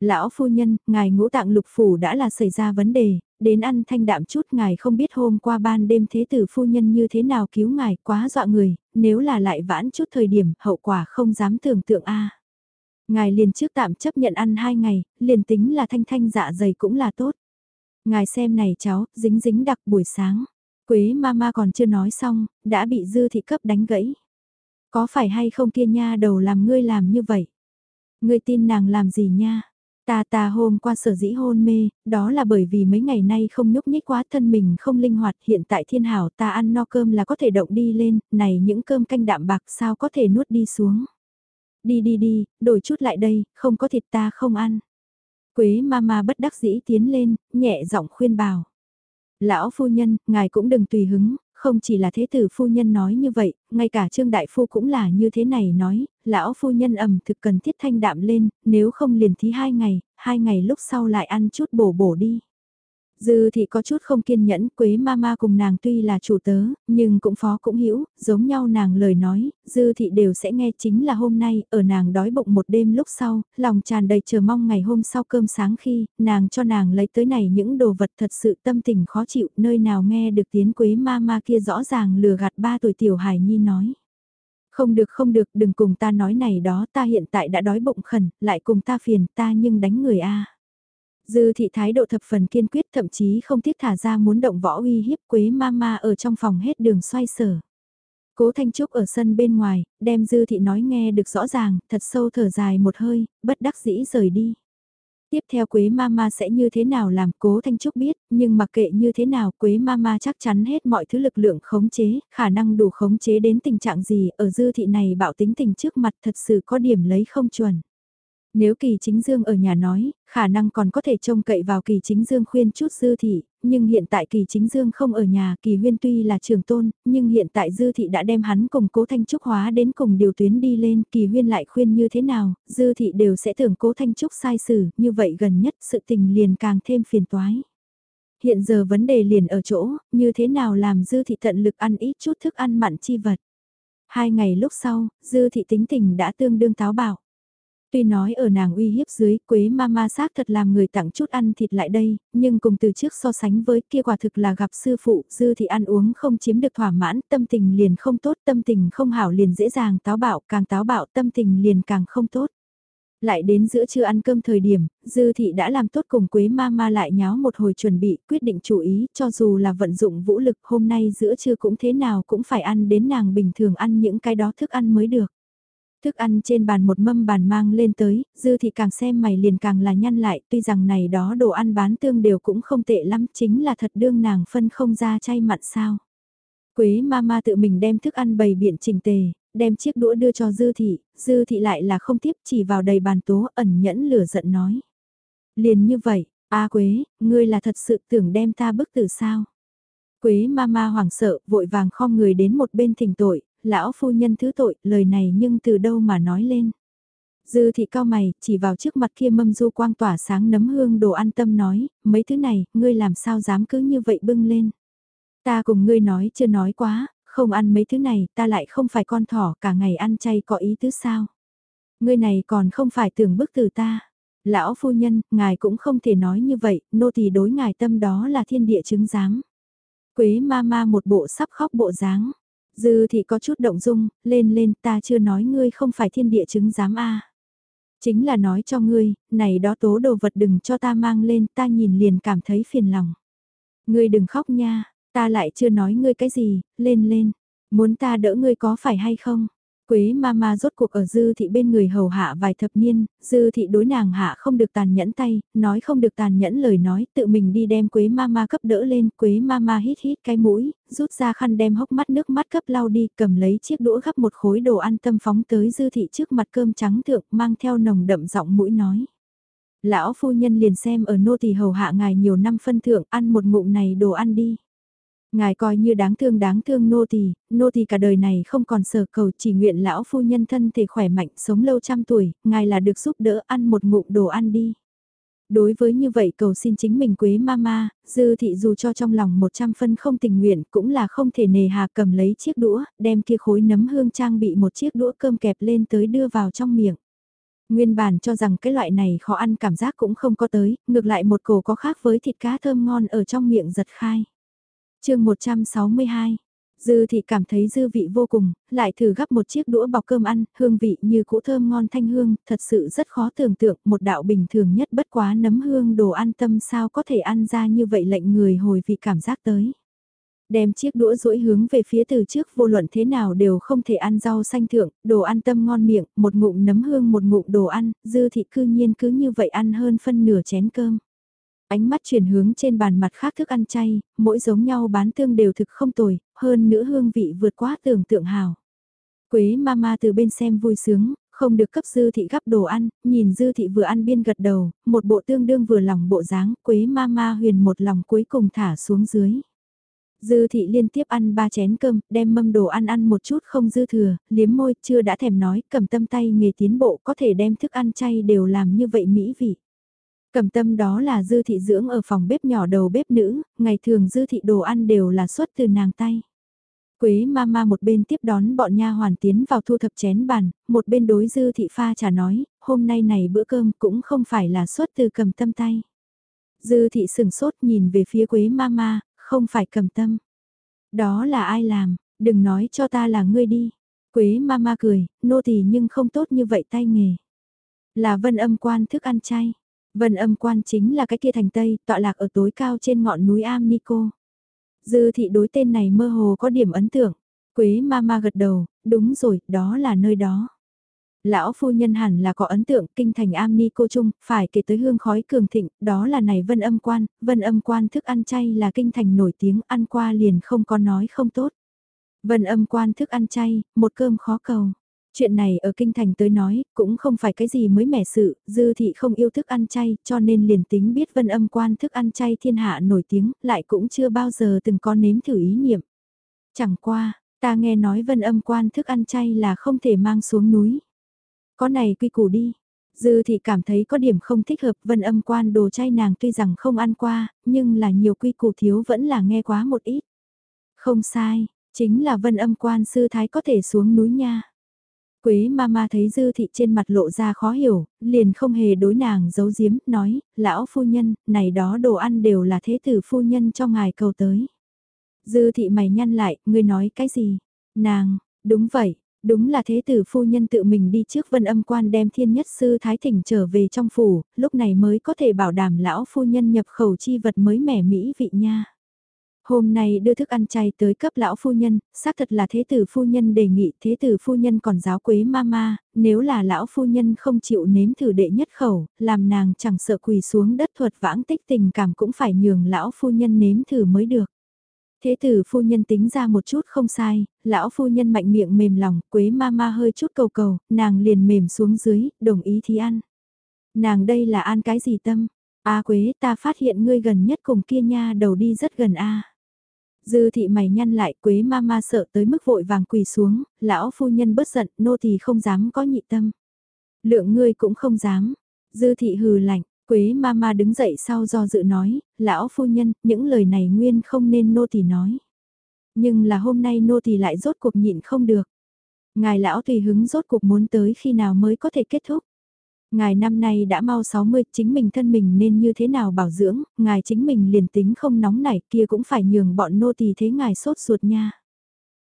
Lão phu nhân, ngài ngũ tạng lục phủ đã là xảy ra vấn đề, đến ăn thanh đạm chút ngài không biết hôm qua ban đêm thế tử phu nhân như thế nào cứu ngài quá dọa người, nếu là lại vãn chút thời điểm hậu quả không dám tưởng tượng a Ngài liền trước tạm chấp nhận ăn hai ngày, liền tính là thanh thanh dạ dày cũng là tốt. Ngài xem này cháu, dính dính đặc buổi sáng. Quế mama còn chưa nói xong, đã bị dư thị cấp đánh gãy. Có phải hay không kia nha đầu làm ngươi làm như vậy? Ngươi tin nàng làm gì nha? Ta ta hôm qua sở dĩ hôn mê, đó là bởi vì mấy ngày nay không nhúc nhích quá thân mình không linh hoạt hiện tại thiên hảo ta ăn no cơm là có thể động đi lên, này những cơm canh đạm bạc sao có thể nuốt đi xuống. Đi đi đi, đổi chút lại đây, không có thịt ta không ăn. Quế mama bất đắc dĩ tiến lên, nhẹ giọng khuyên bảo. Lão phu nhân, ngài cũng đừng tùy hứng, không chỉ là thế tử phu nhân nói như vậy, ngay cả trương đại phu cũng là như thế này nói, lão phu nhân ẩm thực cần thiết thanh đạm lên, nếu không liền thí hai ngày, hai ngày lúc sau lại ăn chút bổ bổ đi. Dư thì có chút không kiên nhẫn, Quế Mama cùng nàng tuy là chủ tớ, nhưng cũng phó cũng hiểu, giống nhau nàng lời nói, Dư thị đều sẽ nghe chính là hôm nay, ở nàng đói bụng một đêm lúc sau, lòng tràn đầy chờ mong ngày hôm sau cơm sáng khi, nàng cho nàng lấy tới này những đồ vật thật sự tâm tình khó chịu, nơi nào nghe được tiếng Quế Mama kia rõ ràng lừa gạt ba tuổi tiểu hài nhi nói. Không được không được, đừng cùng ta nói này đó, ta hiện tại đã đói bụng khẩn, lại cùng ta phiền ta nhưng đánh người a. Dư thị thái độ thập phần kiên quyết thậm chí không tiếc thả ra muốn động võ uy hiếp quế mama ở trong phòng hết đường xoay sở. Cố Thanh Trúc ở sân bên ngoài, đem Dư thị nói nghe được rõ ràng, thật sâu thở dài một hơi, bất đắc dĩ rời đi. Tiếp theo Quế Mama sẽ như thế nào làm Cố Thanh Trúc biết, nhưng mặc kệ như thế nào Quế Mama chắc chắn hết mọi thứ lực lượng khống chế, khả năng đủ khống chế đến tình trạng gì ở dư thị này bạo tính tình trước mặt thật sự có điểm lấy không chuẩn. Nếu kỳ chính dương ở nhà nói, khả năng còn có thể trông cậy vào kỳ chính dương khuyên chút dư thị, nhưng hiện tại kỳ chính dương không ở nhà, kỳ huyên tuy là trường tôn, nhưng hiện tại dư thị đã đem hắn cùng cố thanh trúc hóa đến cùng điều tuyến đi lên, kỳ huyên lại khuyên như thế nào, dư thị đều sẽ tưởng cố thanh trúc sai xử, như vậy gần nhất sự tình liền càng thêm phiền toái. Hiện giờ vấn đề liền ở chỗ, như thế nào làm dư thị tận lực ăn ít chút thức ăn mặn chi vật. Hai ngày lúc sau, dư thị tính tình đã tương đương táo bạo. Tuy nói ở nàng uy hiếp dưới quế mama xác thật làm người tặng chút ăn thịt lại đây, nhưng cùng từ trước so sánh với kia quả thực là gặp sư phụ, dư thì ăn uống không chiếm được thỏa mãn, tâm tình liền không tốt, tâm tình không hảo liền dễ dàng táo bạo, càng táo bạo tâm tình liền càng không tốt. Lại đến giữa trưa ăn cơm thời điểm, dư thị đã làm tốt cùng quế mama lại nháo một hồi chuẩn bị, quyết định chủ ý, cho dù là vận dụng vũ lực hôm nay giữa trưa cũng thế nào cũng phải ăn đến nàng bình thường ăn những cái đó thức ăn mới được. Thức ăn trên bàn một mâm bàn mang lên tới, dư thì càng xem mày liền càng là nhăn lại, tuy rằng này đó đồ ăn bán tương đều cũng không tệ lắm, chính là thật đương nàng phân không ra chay mặn sao. Quế mama tự mình đem thức ăn bày biện trình tề, đem chiếc đũa đưa cho dư thị, dư thị lại là không tiếp chỉ vào đầy bàn tố ẩn nhẫn lửa giận nói. Liền như vậy, a à Quế, ngươi là thật sự tưởng đem ta bức tử sao? Quế mama hoảng sợ, vội vàng khom người đến một bên thỉnh tội, lão phu nhân thứ tội, lời này nhưng từ đâu mà nói lên. Dư thị cao mày, chỉ vào trước mặt kia mâm du quang tỏa sáng nấm hương đồ an tâm nói, mấy thứ này, ngươi làm sao dám cứ như vậy bưng lên. Ta cùng ngươi nói chưa nói quá, không ăn mấy thứ này, ta lại không phải con thỏ, cả ngày ăn chay có ý tứ sao. Ngươi này còn không phải tưởng bức từ ta. Lão phu nhân, ngài cũng không thể nói như vậy, nô tỳ đối ngài tâm đó là thiên địa chứng giám. Quế ma ma một bộ sắp khóc bộ dáng. Dư thì có chút động dung, lên lên ta chưa nói ngươi không phải thiên địa chứng giám a Chính là nói cho ngươi, này đó tố đồ vật đừng cho ta mang lên, ta nhìn liền cảm thấy phiền lòng. Ngươi đừng khóc nha, ta lại chưa nói ngươi cái gì, lên lên, muốn ta đỡ ngươi có phải hay không? Quế mama rốt cuộc ở dư thị bên người hầu hạ vài thập niên, dư thị đối nàng hạ không được tàn nhẫn tay, nói không được tàn nhẫn lời nói, tự mình đi đem quế mama cấp đỡ lên, quế mama hít hít cái mũi, rút ra khăn đem hốc mắt nước mắt cấp lau đi, cầm lấy chiếc đũa gắp một khối đồ ăn tâm phóng tới dư thị trước mặt cơm trắng thượng, mang theo nồng đậm giọng mũi nói. Lão phu nhân liền xem ở nô tỳ hầu hạ ngài nhiều năm phân thượng, ăn một ngụm này đồ ăn đi. Ngài coi như đáng thương đáng thương nô tỳ, nô tỳ cả đời này không còn sở cầu chỉ nguyện lão phu nhân thân thể khỏe mạnh sống lâu trăm tuổi, ngài là được giúp đỡ ăn một ngụm đồ ăn đi. Đối với như vậy cầu xin chính mình quế mama, dư thị dù cho trong lòng một trăm phân không tình nguyện cũng là không thể nề hà cầm lấy chiếc đũa, đem kia khối nấm hương trang bị một chiếc đũa cơm kẹp lên tới đưa vào trong miệng. Nguyên bản cho rằng cái loại này khó ăn cảm giác cũng không có tới, ngược lại một cổ có khác với thịt cá thơm ngon ở trong miệng giật khai chương 162 Dư thị cảm thấy dư vị vô cùng, lại thử gắp một chiếc đũa bọc cơm ăn, hương vị như cũ thơm ngon thanh hương, thật sự rất khó tưởng tượng một đạo bình thường nhất bất quá nấm hương đồ ăn tâm sao có thể ăn ra như vậy lệnh người hồi vị cảm giác tới. Đem chiếc đũa duỗi hướng về phía từ trước vô luận thế nào đều không thể ăn rau xanh thượng, đồ ăn tâm ngon miệng, một ngụm nấm hương một ngụm đồ ăn, dư thị cư nhiên cứ như vậy ăn hơn phân nửa chén cơm ánh mắt chuyển hướng trên bàn mặt khác thức ăn chay, mỗi giống nhau bán tương đều thực không tồi, hơn nữa hương vị vượt quá tưởng tượng hào. Quế mama từ bên xem vui sướng, không được cấp dư thị gắp đồ ăn, nhìn dư thị vừa ăn biên gật đầu, một bộ tương đương vừa lòng bộ dáng, quế mama huyền một lòng cuối cùng thả xuống dưới. Dư thị liên tiếp ăn ba chén cơm, đem mâm đồ ăn ăn một chút không dư thừa, liếm môi, chưa đã thèm nói, cầm tâm tay nghề tiến bộ có thể đem thức ăn chay đều làm như vậy mỹ vị. Cầm tâm đó là dư thị dưỡng ở phòng bếp nhỏ đầu bếp nữ, ngày thường dư thị đồ ăn đều là xuất từ nàng tay. Quế mama một bên tiếp đón bọn nha hoàn tiến vào thu thập chén bàn, một bên đối dư thị pha trà nói, hôm nay này bữa cơm cũng không phải là xuất từ cầm tâm tay. Dư thị sừng sốt nhìn về phía quế mama, không phải cầm tâm. Đó là ai làm, đừng nói cho ta là ngươi đi. Quế mama cười, nô tỳ nhưng không tốt như vậy tay nghề. Là vân âm quan thức ăn chay. Vân âm quan chính là cái kia thành Tây, tọa lạc ở tối cao trên ngọn núi Am Nico. Dư thị đối tên này mơ hồ có điểm ấn tượng. Quế Mama gật đầu, đúng rồi, đó là nơi đó. Lão phu nhân hẳn là có ấn tượng kinh thành am ni cô phải kể tới hương khói cường thịnh, đó là này vân âm quan, vân âm quan thức ăn chay là kinh thành nổi tiếng ăn qua liền không có nói không tốt. Vân âm quan thức ăn chay, một cơm khó cầu. Chuyện này ở kinh thành tới nói, cũng không phải cái gì mới mẻ sự, dư thị không yêu thức ăn chay, cho nên liền tính biết vân âm quan thức ăn chay thiên hạ nổi tiếng, lại cũng chưa bao giờ từng có nếm thử ý niệm. Chẳng qua, ta nghe nói vân âm quan thức ăn chay là không thể mang xuống núi. Có này quy củ đi. Dư thị cảm thấy có điểm không thích hợp vân âm quan đồ chay nàng tuy rằng không ăn qua, nhưng là nhiều quy củ thiếu vẫn là nghe quá một ít. Không sai, chính là vân âm quan sư thái có thể xuống núi nha. Quế mama thấy dư thị trên mặt lộ ra khó hiểu, liền không hề đối nàng giấu giếm, nói, lão phu nhân, này đó đồ ăn đều là thế tử phu nhân cho ngài cầu tới. Dư thị mày nhăn lại, ngươi nói cái gì? Nàng, đúng vậy, đúng là thế tử phu nhân tự mình đi trước vân âm quan đem thiên nhất sư thái thỉnh trở về trong phủ, lúc này mới có thể bảo đảm lão phu nhân nhập khẩu chi vật mới mẻ mỹ vị nha. Hôm nay đưa thức ăn chay tới cấp lão phu nhân, xác thật là thế tử phu nhân đề nghị thế tử phu nhân còn giáo quế mama, nếu là lão phu nhân không chịu nếm thử đệ nhất khẩu, làm nàng chẳng sợ quỳ xuống đất thuật vãng tích tình cảm cũng phải nhường lão phu nhân nếm thử mới được. Thế tử phu nhân tính ra một chút không sai, lão phu nhân mạnh miệng mềm lòng, quế mama hơi chút cầu cầu, nàng liền mềm xuống dưới, đồng ý thì ăn. Nàng đây là ăn cái gì tâm? A quế ta phát hiện ngươi gần nhất cùng kia nha đầu đi rất gần A. Dư thị mày nhăn lại quế ma ma sợ tới mức vội vàng quỳ xuống, lão phu nhân bớt giận, nô thì không dám có nhị tâm. Lượng ngươi cũng không dám. Dư thị hừ lạnh, quế ma ma đứng dậy sau do dự nói, lão phu nhân, những lời này nguyên không nên nô tỳ nói. Nhưng là hôm nay nô tỳ lại rốt cuộc nhịn không được. Ngài lão tùy hứng rốt cuộc muốn tới khi nào mới có thể kết thúc. Ngài năm nay đã mau 60, chính mình thân mình nên như thế nào bảo dưỡng, ngài chính mình liền tính không nóng nảy kia cũng phải nhường bọn nô tỳ thế ngài sốt ruột nha.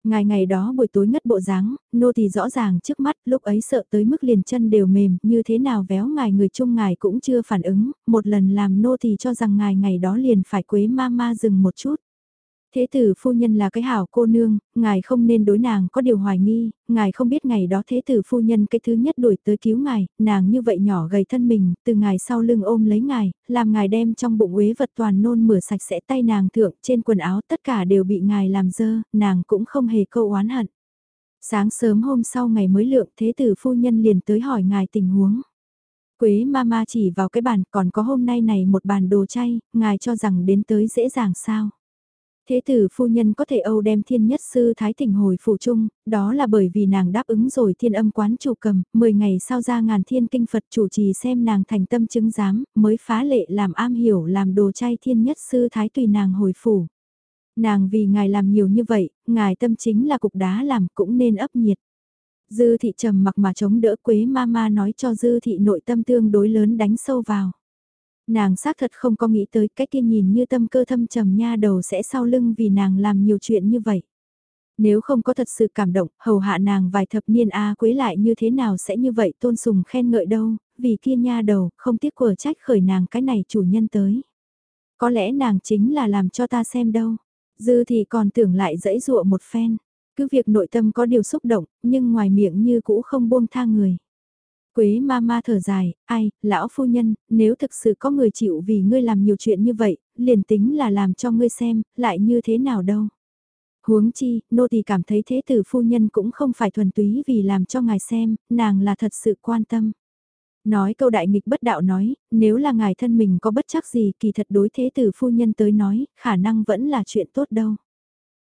Ngài ngày đó buổi tối ngất bộ dáng, nô tỳ rõ ràng trước mắt, lúc ấy sợ tới mức liền chân đều mềm, như thế nào véo ngài người chung ngài cũng chưa phản ứng, một lần làm nô tỳ cho rằng ngài ngày đó liền phải quế ma ma dừng một chút. Thế tử phu nhân là cái hảo cô nương, ngài không nên đối nàng có điều hoài nghi, ngài không biết ngày đó thế tử phu nhân cái thứ nhất đuổi tới cứu ngài, nàng như vậy nhỏ gầy thân mình, từ ngài sau lưng ôm lấy ngài, làm ngài đem trong bụng uế vật toàn nôn mửa sạch sẽ tay nàng thượng trên quần áo tất cả đều bị ngài làm dơ, nàng cũng không hề câu oán hận. Sáng sớm hôm sau ngày mới lượng thế tử phu nhân liền tới hỏi ngài tình huống. Quế mama chỉ vào cái bàn còn có hôm nay này một bàn đồ chay, ngài cho rằng đến tới dễ dàng sao. Thế tử phu nhân có thể âu đem thiên nhất sư thái thỉnh hồi phủ chung đó là bởi vì nàng đáp ứng rồi thiên âm quán chủ cầm, 10 ngày sau ra ngàn thiên kinh Phật chủ trì xem nàng thành tâm chứng giám, mới phá lệ làm am hiểu làm đồ chay thiên nhất sư thái tùy nàng hồi phủ. Nàng vì ngài làm nhiều như vậy, ngài tâm chính là cục đá làm cũng nên ấp nhiệt. Dư thị trầm mặc mà chống đỡ Quế Mama nói cho Dư thị nội tâm tương đối lớn đánh sâu vào. Nàng xác thật không có nghĩ tới cái kia nhìn như tâm cơ thâm trầm nha đầu sẽ sau lưng vì nàng làm nhiều chuyện như vậy. Nếu không có thật sự cảm động, hầu hạ nàng vài thập niên A quế lại như thế nào sẽ như vậy tôn sùng khen ngợi đâu, vì kia nha đầu, không tiếc của trách khởi nàng cái này chủ nhân tới. Có lẽ nàng chính là làm cho ta xem đâu. Dư thì còn tưởng lại dẫy dụa một phen. Cứ việc nội tâm có điều xúc động, nhưng ngoài miệng như cũ không buông tha người. Quế ma ma thở dài, ai, lão phu nhân, nếu thực sự có người chịu vì ngươi làm nhiều chuyện như vậy, liền tính là làm cho ngươi xem, lại như thế nào đâu. Huống chi, nô tỳ cảm thấy thế tử phu nhân cũng không phải thuần túy vì làm cho ngài xem, nàng là thật sự quan tâm. Nói câu đại nghịch bất đạo nói, nếu là ngài thân mình có bất chắc gì kỳ thật đối thế tử phu nhân tới nói, khả năng vẫn là chuyện tốt đâu.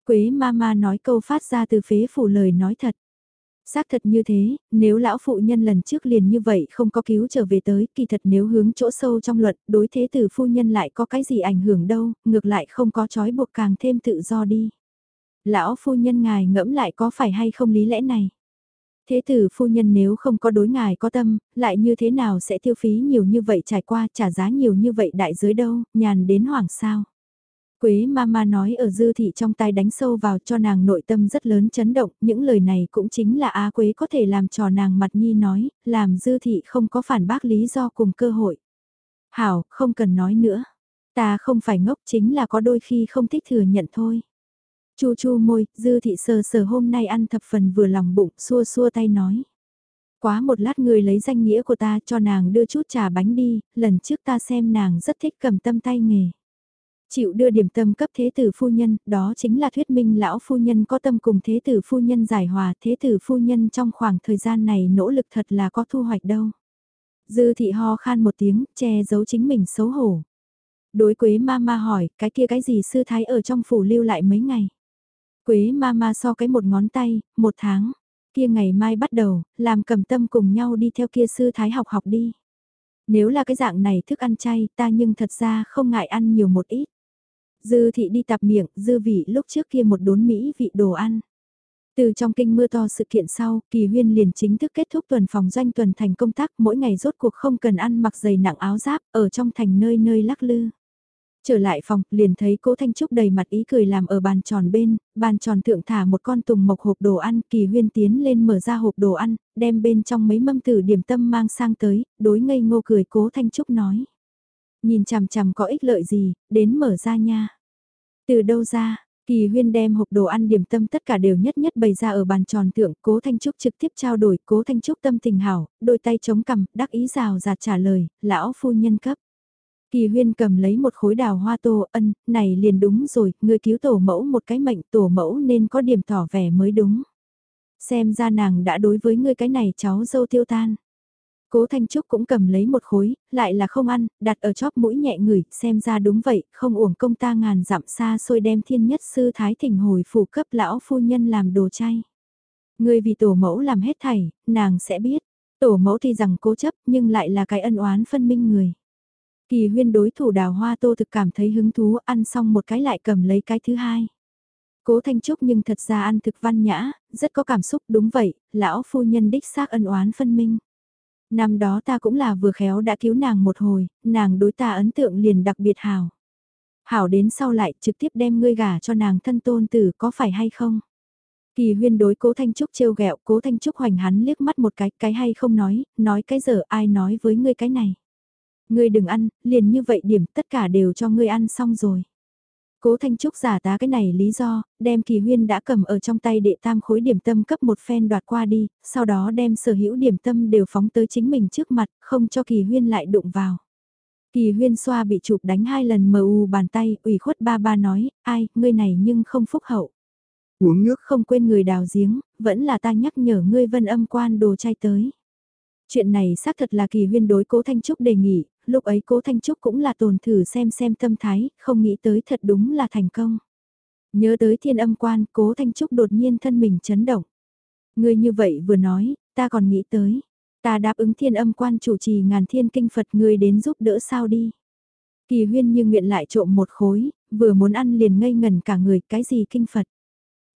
Quế ma ma nói câu phát ra từ phế phủ lời nói thật. Xác thật như thế, nếu lão phụ nhân lần trước liền như vậy không có cứu trở về tới, kỳ thật nếu hướng chỗ sâu trong luật, đối thế tử phu nhân lại có cái gì ảnh hưởng đâu, ngược lại không có trói buộc càng thêm tự do đi. Lão phu nhân ngài ngẫm lại có phải hay không lý lẽ này? Thế tử phu nhân nếu không có đối ngài có tâm, lại như thế nào sẽ tiêu phí nhiều như vậy trải qua trả giá nhiều như vậy đại giới đâu, nhàn đến hoảng sao? Quế Mama nói ở dư thị trong tay đánh sâu vào cho nàng nội tâm rất lớn chấn động, những lời này cũng chính là Á Quế có thể làm trò nàng mặt nhi nói, làm dư thị không có phản bác lý do cùng cơ hội. Hảo, không cần nói nữa. Ta không phải ngốc chính là có đôi khi không thích thừa nhận thôi. Chu chu môi, dư thị sờ sờ hôm nay ăn thập phần vừa lòng bụng, xua xua tay nói. Quá một lát người lấy danh nghĩa của ta cho nàng đưa chút trà bánh đi, lần trước ta xem nàng rất thích cầm tâm tay nghề. Chịu đưa điểm tâm cấp thế tử phu nhân, đó chính là thuyết minh lão phu nhân có tâm cùng thế tử phu nhân giải hòa, thế tử phu nhân trong khoảng thời gian này nỗ lực thật là có thu hoạch đâu. Dư thị ho khan một tiếng, che giấu chính mình xấu hổ. Đối quế ma ma hỏi, cái kia cái gì sư thái ở trong phủ lưu lại mấy ngày. Quế ma ma so cái một ngón tay, một tháng. Kia ngày mai bắt đầu, làm cầm tâm cùng nhau đi theo kia sư thái học học đi. Nếu là cái dạng này thức ăn chay, ta nhưng thật ra không ngại ăn nhiều một ít. Dư thị đi tạp miệng, dư vị lúc trước kia một đốn Mỹ vị đồ ăn. Từ trong kinh mưa to sự kiện sau, kỳ huyên liền chính thức kết thúc tuần phòng doanh tuần thành công tác mỗi ngày rốt cuộc không cần ăn mặc giày nặng áo giáp, ở trong thành nơi nơi lắc lư. Trở lại phòng, liền thấy cố Thanh Trúc đầy mặt ý cười làm ở bàn tròn bên, bàn tròn thượng thả một con tùng mộc hộp đồ ăn, kỳ huyên tiến lên mở ra hộp đồ ăn, đem bên trong mấy mâm tử điểm tâm mang sang tới, đối ngây ngô cười cố Thanh Trúc nói. Nhìn chằm chằm có ích lợi gì, đến mở ra nha. Từ đâu ra, Kỳ huyên đem hộp đồ ăn điểm tâm tất cả đều nhất nhất bày ra ở bàn tròn thượng, cố Thanh Trúc trực tiếp trao đổi, cố Thanh Trúc tâm tình hảo, đôi tay chống cằm, đắc ý rào rạt trả lời, lão phu nhân cấp. Kỳ huyên cầm lấy một khối đào hoa tô, ân, này liền đúng rồi, người cứu tổ mẫu một cái mệnh tổ mẫu nên có điểm tỏ vẻ mới đúng. Xem ra nàng đã đối với ngươi cái này cháu dâu tiêu tan. Cố Thanh Trúc cũng cầm lấy một khối, lại là không ăn, đặt ở chóp mũi nhẹ ngửi, xem ra đúng vậy, không uổng công ta ngàn dặm xa xôi đem thiên nhất sư thái thỉnh hồi phủ cấp lão phu nhân làm đồ chay. Người vì tổ mẫu làm hết thảy, nàng sẽ biết, tổ mẫu thì rằng cố chấp nhưng lại là cái ân oán phân minh người. Kỳ huyên đối thủ đào hoa tô thực cảm thấy hứng thú ăn xong một cái lại cầm lấy cái thứ hai. Cố Thanh Trúc nhưng thật ra ăn thực văn nhã, rất có cảm xúc đúng vậy, lão phu nhân đích xác ân oán phân minh. Năm đó ta cũng là vừa khéo đã cứu nàng một hồi, nàng đối ta ấn tượng liền đặc biệt hảo, Hảo đến sau lại trực tiếp đem ngươi gả cho nàng thân tôn tử có phải hay không? Kỳ huyên đối cố Thanh Trúc trêu ghẹo cố Thanh Trúc hoành hắn liếc mắt một cái, cái hay không nói, nói cái giờ ai nói với ngươi cái này. Ngươi đừng ăn, liền như vậy điểm tất cả đều cho ngươi ăn xong rồi. Cố Thanh Trúc giả tá cái này lý do, đem kỳ huyên đã cầm ở trong tay đệ tam khối điểm tâm cấp một phen đoạt qua đi, sau đó đem sở hữu điểm tâm đều phóng tới chính mình trước mặt, không cho kỳ huyên lại đụng vào. Kỳ huyên xoa bị chụp đánh hai lần mờ u bàn tay, ủy khuất ba ba nói, ai, ngươi này nhưng không phúc hậu. Uống nước không quên người đào giếng, vẫn là ta nhắc nhở ngươi vân âm quan đồ chay tới. Chuyện này xác thật là kỳ huyên đối cố Thanh Trúc đề nghị, lúc ấy cố Thanh Trúc cũng là tồn thử xem xem tâm thái, không nghĩ tới thật đúng là thành công. Nhớ tới thiên âm quan, cố Thanh Trúc đột nhiên thân mình chấn động. Người như vậy vừa nói, ta còn nghĩ tới. Ta đáp ứng thiên âm quan chủ trì ngàn thiên kinh Phật người đến giúp đỡ sao đi. Kỳ huyên như nguyện lại trộm một khối, vừa muốn ăn liền ngây ngần cả người cái gì kinh Phật.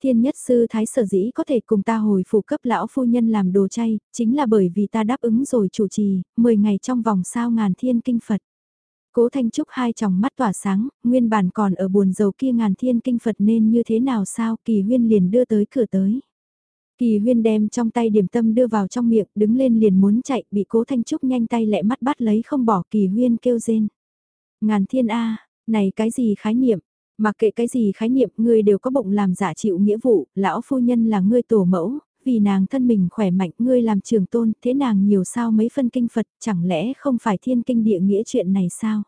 Thiên nhất sư thái sở dĩ có thể cùng ta hồi phủ cấp lão phu nhân làm đồ chay, chính là bởi vì ta đáp ứng rồi chủ trì, 10 ngày trong vòng sao ngàn thiên kinh Phật. Cố Thanh Trúc hai tròng mắt tỏa sáng, nguyên bản còn ở buồn dầu kia ngàn thiên kinh Phật nên như thế nào sao, kỳ huyên liền đưa tới cửa tới. Kỳ huyên đem trong tay điểm tâm đưa vào trong miệng, đứng lên liền muốn chạy, bị cố Thanh Trúc nhanh tay lẹ mắt bắt lấy không bỏ kỳ huyên kêu rên. Ngàn thiên A, này cái gì khái niệm, mặc kệ cái gì khái niệm, ngươi đều có bụng làm giả chịu nghĩa vụ, lão phu nhân là ngươi tổ mẫu, vì nàng thân mình khỏe mạnh, ngươi làm trường tôn, thế nàng nhiều sao mấy phân kinh Phật, chẳng lẽ không phải thiên kinh địa nghĩa chuyện này sao?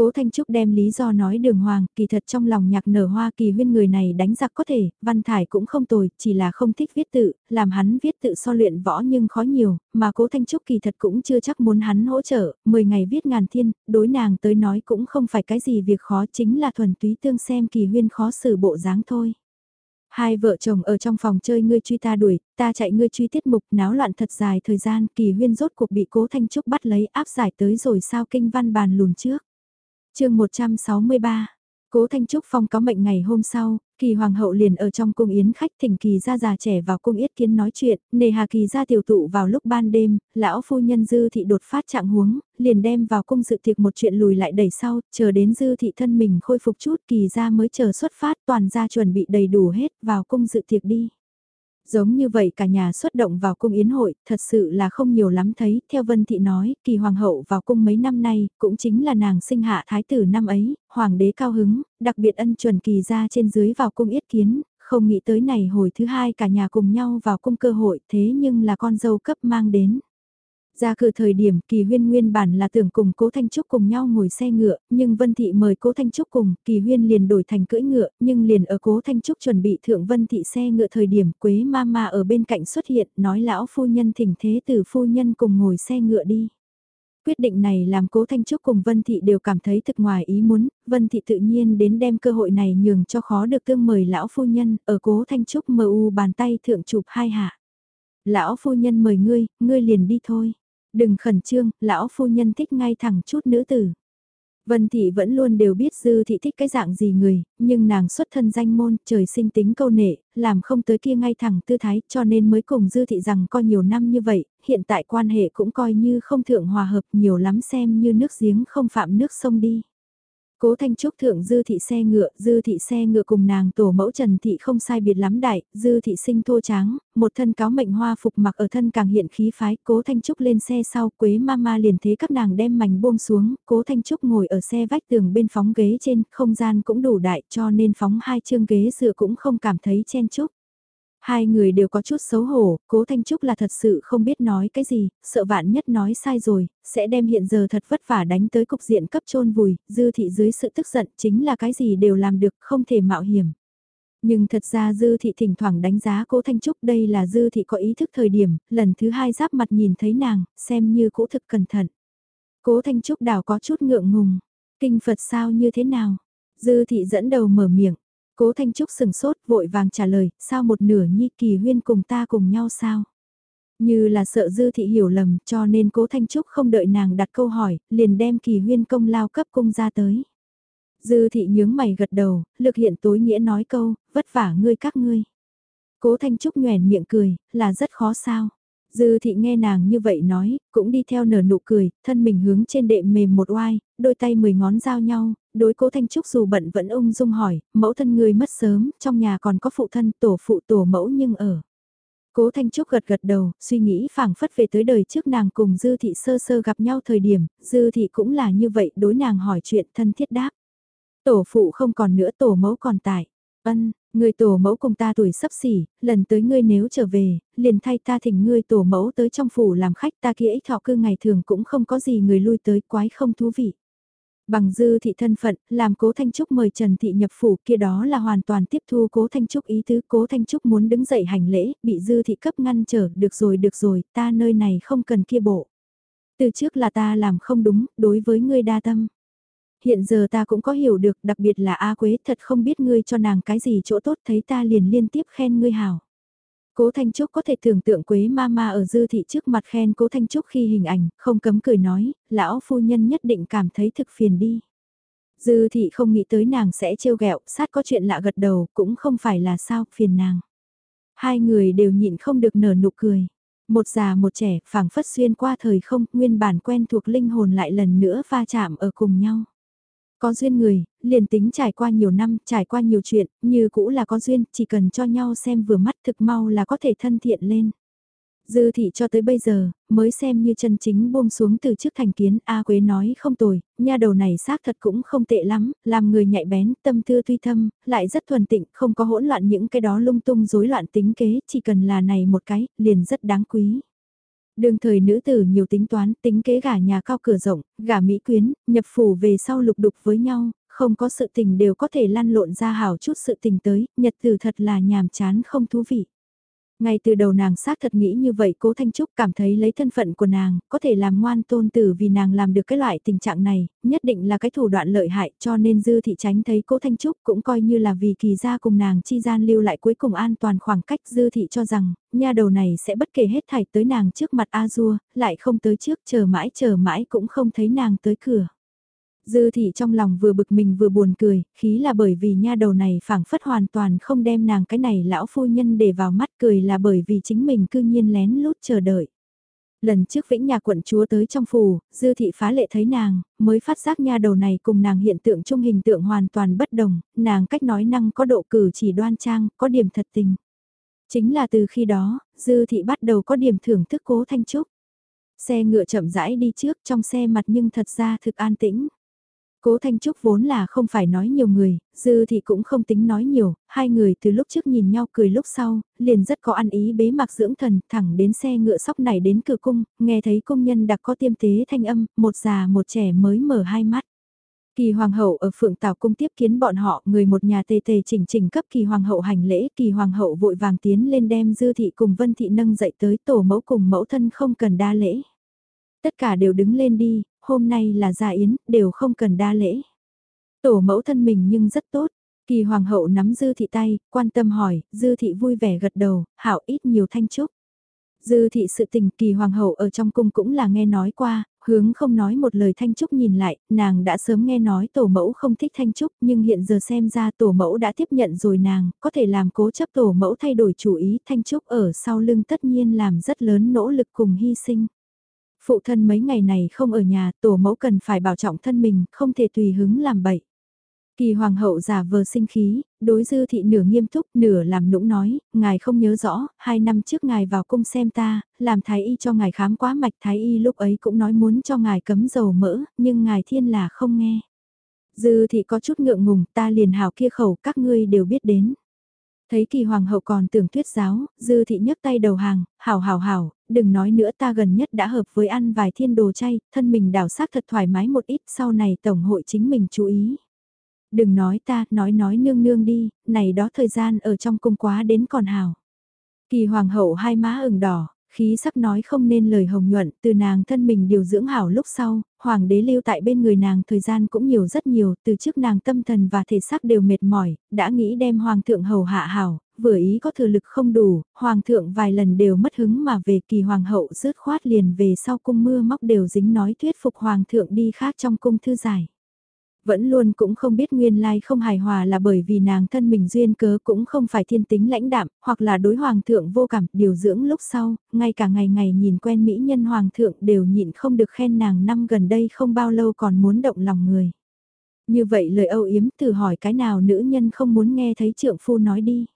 Cố Thanh Trúc đem lý do nói đường hoàng, kỳ thật trong lòng nhạc nở hoa kỳ huyên người này đánh giặc có thể, văn thải cũng không tồi, chỉ là không thích viết tự, làm hắn viết tự so luyện võ nhưng khó nhiều, mà cố Thanh Trúc kỳ thật cũng chưa chắc muốn hắn hỗ trợ, 10 ngày viết ngàn thiên, đối nàng tới nói cũng không phải cái gì việc khó chính là thuần túy tương xem kỳ huyên khó xử bộ dáng thôi. Hai vợ chồng ở trong phòng chơi ngươi truy ta đuổi, ta chạy ngươi truy tiết mục náo loạn thật dài thời gian kỳ huyên rốt cuộc bị cố Thanh Trúc bắt lấy áp giải tới rồi sao kinh văn bàn lùn trước chương 163 Cố Thanh Trúc Phong có mệnh ngày hôm sau, kỳ hoàng hậu liền ở trong cung yến khách thỉnh kỳ gia già trẻ vào cung yết kiến nói chuyện, nề hà kỳ gia tiểu tụ vào lúc ban đêm, lão phu nhân dư thị đột phát trạng huống, liền đem vào cung dự tiệc một chuyện lùi lại đẩy sau, chờ đến dư thị thân mình khôi phục chút kỳ gia mới chờ xuất phát toàn gia chuẩn bị đầy đủ hết vào cung dự tiệc đi. Giống như vậy cả nhà xuất động vào cung yến hội, thật sự là không nhiều lắm thấy, theo Vân Thị nói, kỳ hoàng hậu vào cung mấy năm nay, cũng chính là nàng sinh hạ thái tử năm ấy, hoàng đế cao hứng, đặc biệt ân chuẩn kỳ ra trên dưới vào cung yết kiến, không nghĩ tới này hồi thứ hai cả nhà cùng nhau vào cung cơ hội thế nhưng là con dâu cấp mang đến. Ra cửa thời điểm kỳ huyên nguyên bản là tưởng cùng cố Thanh Trúc cùng nhau ngồi xe ngựa, nhưng Vân Thị mời cố Thanh Trúc cùng, kỳ huyên liền đổi thành cưỡi ngựa, nhưng liền ở cố Thanh Trúc chuẩn bị thượng Vân Thị xe ngựa thời điểm Quế Mama ở bên cạnh xuất hiện nói lão phu nhân thỉnh thế từ phu nhân cùng ngồi xe ngựa đi. Quyết định này làm cố Thanh Trúc cùng Vân Thị đều cảm thấy thực ngoài ý muốn, Vân Thị tự nhiên đến đem cơ hội này nhường cho khó được tương mời lão phu nhân, ở cố Thanh Trúc mờ u bàn tay thượng chụp hai hạ. Lão phu nhân mời ngươi, ngươi liền đi thôi. Đừng khẩn trương, lão phu nhân thích ngay thẳng chút nữ tử. Vân Thị vẫn luôn đều biết Dư Thị thích cái dạng gì người, nhưng nàng xuất thân danh môn, trời sinh tính câu nệ, làm không tới kia ngay thẳng tư thái cho nên mới cùng Dư Thị rằng coi nhiều năm như vậy, hiện tại quan hệ cũng coi như không thượng hòa hợp nhiều lắm xem như nước giếng không phạm nước sông đi. Cố Thanh Trúc thượng dư thị xe ngựa, dư thị xe ngựa cùng nàng tổ mẫu Trần Thị không sai biệt lắm đại, dư thị sinh thô tráng, một thân cáo mệnh hoa phục mặc ở thân càng hiện khí phái, cố Thanh Trúc lên xe sau, Quế Mama liền thế các nàng đem mảnh buông xuống, cố Thanh Trúc ngồi ở xe vách tường bên phóng ghế trên, không gian cũng đủ đại cho nên phóng hai chương ghế dựa cũng không cảm thấy chen chúc. Hai người đều có chút xấu hổ, cố Thanh Trúc là thật sự không biết nói cái gì, sợ vạn nhất nói sai rồi, sẽ đem hiện giờ thật vất vả đánh tới cục diện cấp chôn vùi, dư thị dưới sự tức giận chính là cái gì đều làm được, không thể mạo hiểm. Nhưng thật ra dư thị thỉnh thoảng đánh giá cố Thanh Trúc đây là dư thị có ý thức thời điểm, lần thứ hai giáp mặt nhìn thấy nàng, xem như cũ thực cẩn thận. Cố Thanh Trúc đảo có chút ngượng ngùng, kinh Phật sao như thế nào? Dư thị dẫn đầu mở miệng, Cố Thanh Trúc sừng sốt vội vàng trả lời, sao một nửa nhi kỳ huyên cùng ta cùng nhau sao? Như là sợ dư thị hiểu lầm cho nên cố Thanh Trúc không đợi nàng đặt câu hỏi, liền đem kỳ huyên công lao cấp cung ra tới. Dư thị nhướng mày gật đầu, lực hiện tối nghĩa nói câu, vất vả ngươi các ngươi. Cố Thanh Trúc nhoèn miệng cười, là rất khó sao. Dư thị nghe nàng như vậy nói, cũng đi theo nở nụ cười, thân mình hướng trên đệm mềm một oai, đôi tay mười ngón giao nhau, đối cố Thanh Trúc dù bận vẫn ung dung hỏi, mẫu thân người mất sớm, trong nhà còn có phụ thân tổ phụ tổ mẫu nhưng ở. Cố Thanh Trúc gật gật đầu, suy nghĩ phảng phất về tới đời trước nàng cùng Dư Thị sơ sơ gặp nhau thời điểm, Dư Thị cũng là như vậy đối nàng hỏi chuyện thân thiết đáp. Tổ phụ không còn nữa tổ mẫu còn tại. Ân, người tổ mẫu cùng ta tuổi sắp xỉ, lần tới ngươi nếu trở về, liền thay ta thỉnh ngươi tổ mẫu tới trong phủ làm khách ta kia ích thọ cư ngày thường cũng không có gì người lui tới quái không thú vị. Bằng dư thị thân phận, làm cố Thanh Trúc mời Trần Thị nhập phủ kia đó là hoàn toàn tiếp thu cố Thanh Trúc ý tứ cố Thanh Trúc muốn đứng dậy hành lễ, bị dư thị cấp ngăn trở, được rồi được rồi, ta nơi này không cần kia bộ. Từ trước là ta làm không đúng, đối với ngươi đa tâm. Hiện giờ ta cũng có hiểu được, đặc biệt là A Quế thật không biết ngươi cho nàng cái gì chỗ tốt thấy ta liền liên tiếp khen ngươi hảo. Cố Thanh Trúc có thể tưởng tượng Quế Mama ở dư thị trước mặt khen Cố Thanh Trúc khi hình ảnh, không cấm cười nói, lão phu nhân nhất định cảm thấy thực phiền đi. Dư thị không nghĩ tới nàng sẽ trêu ghẹo, sát có chuyện lạ gật đầu, cũng không phải là sao, phiền nàng. Hai người đều nhịn không được nở nụ cười. Một già một trẻ, phảng phất xuyên qua thời không, nguyên bản quen thuộc linh hồn lại lần nữa va chạm ở cùng nhau. Có duyên người, liền tính trải qua nhiều năm, trải qua nhiều chuyện, như cũ là có duyên, chỉ cần cho nhau xem vừa mắt thực mau là có thể thân thiện lên. Dư thị cho tới bây giờ, mới xem như chân chính buông xuống từ trước thành kiến, A Quế nói không tồi, nha đầu này xác thật cũng không tệ lắm, làm người nhạy bén, tâm tư tuy thâm, lại rất thuần tịnh, không có hỗn loạn những cái đó lung tung rối loạn tính kế, chỉ cần là này một cái, liền rất đáng quý. Đường thời nữ tử nhiều tính toán, tính kế gả nhà cao cửa rộng, gả mỹ quyến, nhập phủ về sau lục đục với nhau, không có sự tình đều có thể lăn lộn ra hảo chút sự tình tới, nhật tử thật là nhàm chán không thú vị. Ngay từ đầu nàng xác thật nghĩ như vậy cố Thanh Trúc cảm thấy lấy thân phận của nàng, có thể làm ngoan tôn tử vì nàng làm được cái loại tình trạng này, nhất định là cái thủ đoạn lợi hại cho nên dư thị tránh thấy cố Thanh Trúc cũng coi như là vì kỳ gia cùng nàng chi gian lưu lại cuối cùng an toàn khoảng cách dư thị cho rằng, nha đầu này sẽ bất kể hết thảy tới nàng trước mặt A-dua, lại không tới trước chờ mãi chờ mãi cũng không thấy nàng tới cửa. Dư thị trong lòng vừa bực mình vừa buồn cười, khí là bởi vì nha đầu này phảng phất hoàn toàn không đem nàng cái này lão phu nhân để vào mắt cười là bởi vì chính mình cư nhiên lén lút chờ đợi. Lần trước vĩnh nhà quận chúa tới trong phủ, dư thị phá lệ thấy nàng, mới phát giác nha đầu này cùng nàng hiện tượng trung hình tượng hoàn toàn bất đồng, nàng cách nói năng có độ cử chỉ đoan trang, có điểm thật tình. Chính là từ khi đó, dư thị bắt đầu có điểm thưởng thức cố thanh trúc. Xe ngựa chậm rãi đi trước trong xe mặt nhưng thật ra thực an tĩnh. Cố Thanh Trúc vốn là không phải nói nhiều người, Dư thì cũng không tính nói nhiều, hai người từ lúc trước nhìn nhau cười lúc sau, liền rất có ăn ý bế mặc dưỡng thần, thẳng đến xe ngựa sóc này đến cửa cung, nghe thấy công nhân đặc có tiêm tế thanh âm, một già một trẻ mới mở hai mắt. Kỳ hoàng hậu ở phượng tảo cung tiếp kiến bọn họ, người một nhà tề tề chỉnh chỉnh cấp kỳ hoàng hậu hành lễ, kỳ hoàng hậu vội vàng tiến lên đem dư thị cùng vân thị nâng dậy tới tổ mẫu cùng mẫu thân không cần đa lễ. Tất cả đều đứng lên đi, hôm nay là gia yến, đều không cần đa lễ. Tổ mẫu thân mình nhưng rất tốt. Kỳ hoàng hậu nắm dư thị tay, quan tâm hỏi, dư thị vui vẻ gật đầu, hảo ít nhiều thanh trúc. Dư thị sự tình kỳ hoàng hậu ở trong cung cũng là nghe nói qua, hướng không nói một lời thanh trúc nhìn lại, nàng đã sớm nghe nói tổ mẫu không thích thanh trúc nhưng hiện giờ xem ra tổ mẫu đã tiếp nhận rồi nàng, có thể làm cố chấp tổ mẫu thay đổi chủ ý thanh trúc ở sau lưng tất nhiên làm rất lớn nỗ lực cùng hy sinh. Phụ thân mấy ngày này không ở nhà, tổ mẫu cần phải bảo trọng thân mình, không thể tùy hứng làm bậy. Kỳ hoàng hậu giả vờ sinh khí, đối dư thị nửa nghiêm túc nửa làm nũng nói, ngài không nhớ rõ, hai năm trước ngài vào cung xem ta, làm thái y cho ngài khám quá mạch thái y lúc ấy cũng nói muốn cho ngài cấm dầu mỡ, nhưng ngài thiên là không nghe. Dư thị có chút ngượng ngùng, ta liền hào kia khẩu các ngươi đều biết đến. Thấy kỳ hoàng hậu còn tưởng thuyết giáo, dư thị nhấc tay đầu hàng, hảo hảo hảo, đừng nói nữa ta gần nhất đã hợp với ăn vài thiên đồ chay, thân mình đảo xác thật thoải mái một ít sau này tổng hội chính mình chú ý. Đừng nói ta, nói nói nương nương đi, này đó thời gian ở trong cung quá đến còn hảo. Kỳ hoàng hậu hai má ửng đỏ, khí sắc nói không nên lời hồng nhuận, từ nàng thân mình điều dưỡng hảo lúc sau, hoàng đế lưu tại bên người nàng thời gian cũng nhiều rất nhiều, từ trước nàng tâm thần và thể xác đều mệt mỏi, đã nghĩ đem hoàng thượng hầu hạ hảo, vừa ý có thừa lực không đủ, hoàng thượng vài lần đều mất hứng mà về kỳ hoàng hậu rớt khoát liền về sau cung mưa móc đều dính nói thuyết phục hoàng thượng đi khác trong cung thư giải vẫn luôn cũng không biết nguyên lai không hài hòa là bởi vì nàng thân mình duyên cớ cũng không phải thiên tính lãnh đạm, hoặc là đối hoàng thượng vô cảm, điều dưỡng lúc sau, ngay cả ngày ngày nhìn quen mỹ nhân hoàng thượng đều nhịn không được khen nàng năm gần đây không bao lâu còn muốn động lòng người. Như vậy lời âu yếm thử hỏi cái nào nữ nhân không muốn nghe thấy trượng phu nói đi.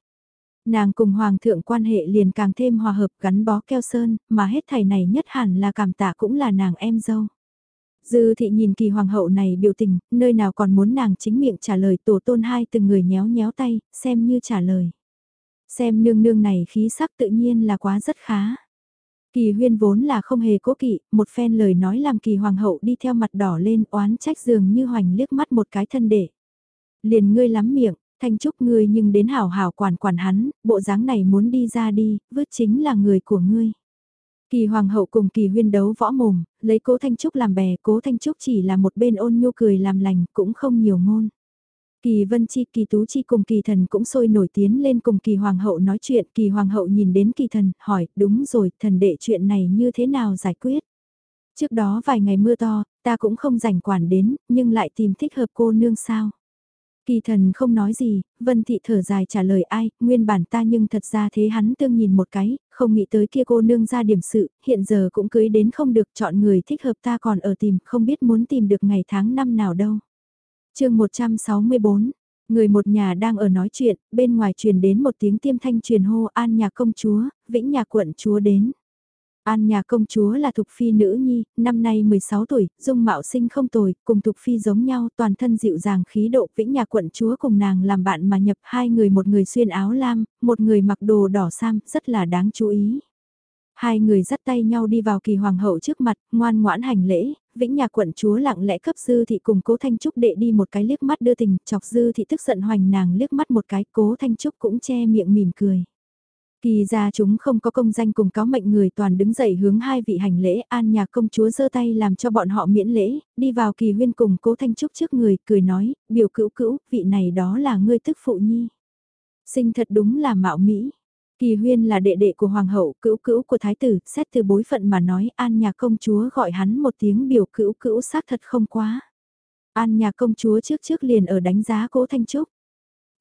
Nàng cùng hoàng thượng quan hệ liền càng thêm hòa hợp gắn bó keo sơn, mà hết thầy này nhất hẳn là cảm tạ cũng là nàng em dâu. Dư thị nhìn kỳ hoàng hậu này biểu tình, nơi nào còn muốn nàng chính miệng trả lời tổ tôn hai từng người nhéo nhéo tay, xem như trả lời. Xem nương nương này khí sắc tự nhiên là quá rất khá. Kỳ huyên vốn là không hề cố kỵ, một phen lời nói làm kỳ hoàng hậu đi theo mặt đỏ lên oán trách dường như hoành liếc mắt một cái thân để. Liền ngươi lắm miệng, thanh trúc ngươi nhưng đến hảo hảo quản quản hắn, bộ dáng này muốn đi ra đi, vứt chính là người của ngươi. Kỳ hoàng hậu cùng kỳ huyên đấu võ mồm, lấy cố Thanh Trúc làm bè, cố Thanh Trúc chỉ là một bên ôn nhu cười làm lành, cũng không nhiều ngôn. Kỳ Vân Chi, Kỳ Tú Chi cùng Kỳ Thần cũng sôi nổi tiến lên cùng Kỳ Hoàng hậu nói chuyện, Kỳ Hoàng hậu nhìn đến Kỳ Thần, hỏi, đúng rồi, thần đệ chuyện này như thế nào giải quyết? Trước đó vài ngày mưa to, ta cũng không rảnh quản đến, nhưng lại tìm thích hợp cô nương sao. Kỳ thần không nói gì, Vân Thị thở dài trả lời ai, nguyên bản ta nhưng thật ra thế hắn tương nhìn một cái, không nghĩ tới kia cô nương ra điểm sự, hiện giờ cũng cưới đến không được chọn người thích hợp ta còn ở tìm, không biết muốn tìm được ngày tháng năm nào đâu. chương 164, người một nhà đang ở nói chuyện, bên ngoài truyền đến một tiếng tiêm thanh truyền hô an nhà công chúa, vĩnh nhà quận chúa đến. An nhà công chúa là Thục Phi nữ nhi, năm nay 16 tuổi, dung mạo sinh không tồi, cùng Thục Phi giống nhau, toàn thân dịu dàng khí độ vĩnh nhà quận chúa cùng nàng làm bạn mà nhập hai người một người xuyên áo lam, một người mặc đồ đỏ sam, rất là đáng chú ý. Hai người dắt tay nhau đi vào kỳ hoàng hậu trước mặt, ngoan ngoãn hành lễ, vĩnh nhà quận chúa lặng lẽ cấp dư thị cùng cố thanh trúc đệ đi một cái liếc mắt đưa tình, chọc dư thị tức giận hoành nàng liếc mắt một cái, cố thanh trúc cũng che miệng mỉm cười. Kỳ ra chúng không có công danh cùng cáo mệnh người toàn đứng dậy hướng hai vị hành lễ an nhà công chúa giơ tay làm cho bọn họ miễn lễ, đi vào kỳ huyên cùng cố thanh trúc trước người, cười nói, biểu cữu cữu, vị này đó là ngươi tức phụ nhi. Sinh thật đúng là mạo mỹ. Kỳ huyên là đệ đệ của hoàng hậu, cữu cữu của thái tử, xét từ bối phận mà nói an nhà công chúa gọi hắn một tiếng biểu cữu cữu xác thật không quá. An nhà công chúa trước trước liền ở đánh giá cố thanh trúc.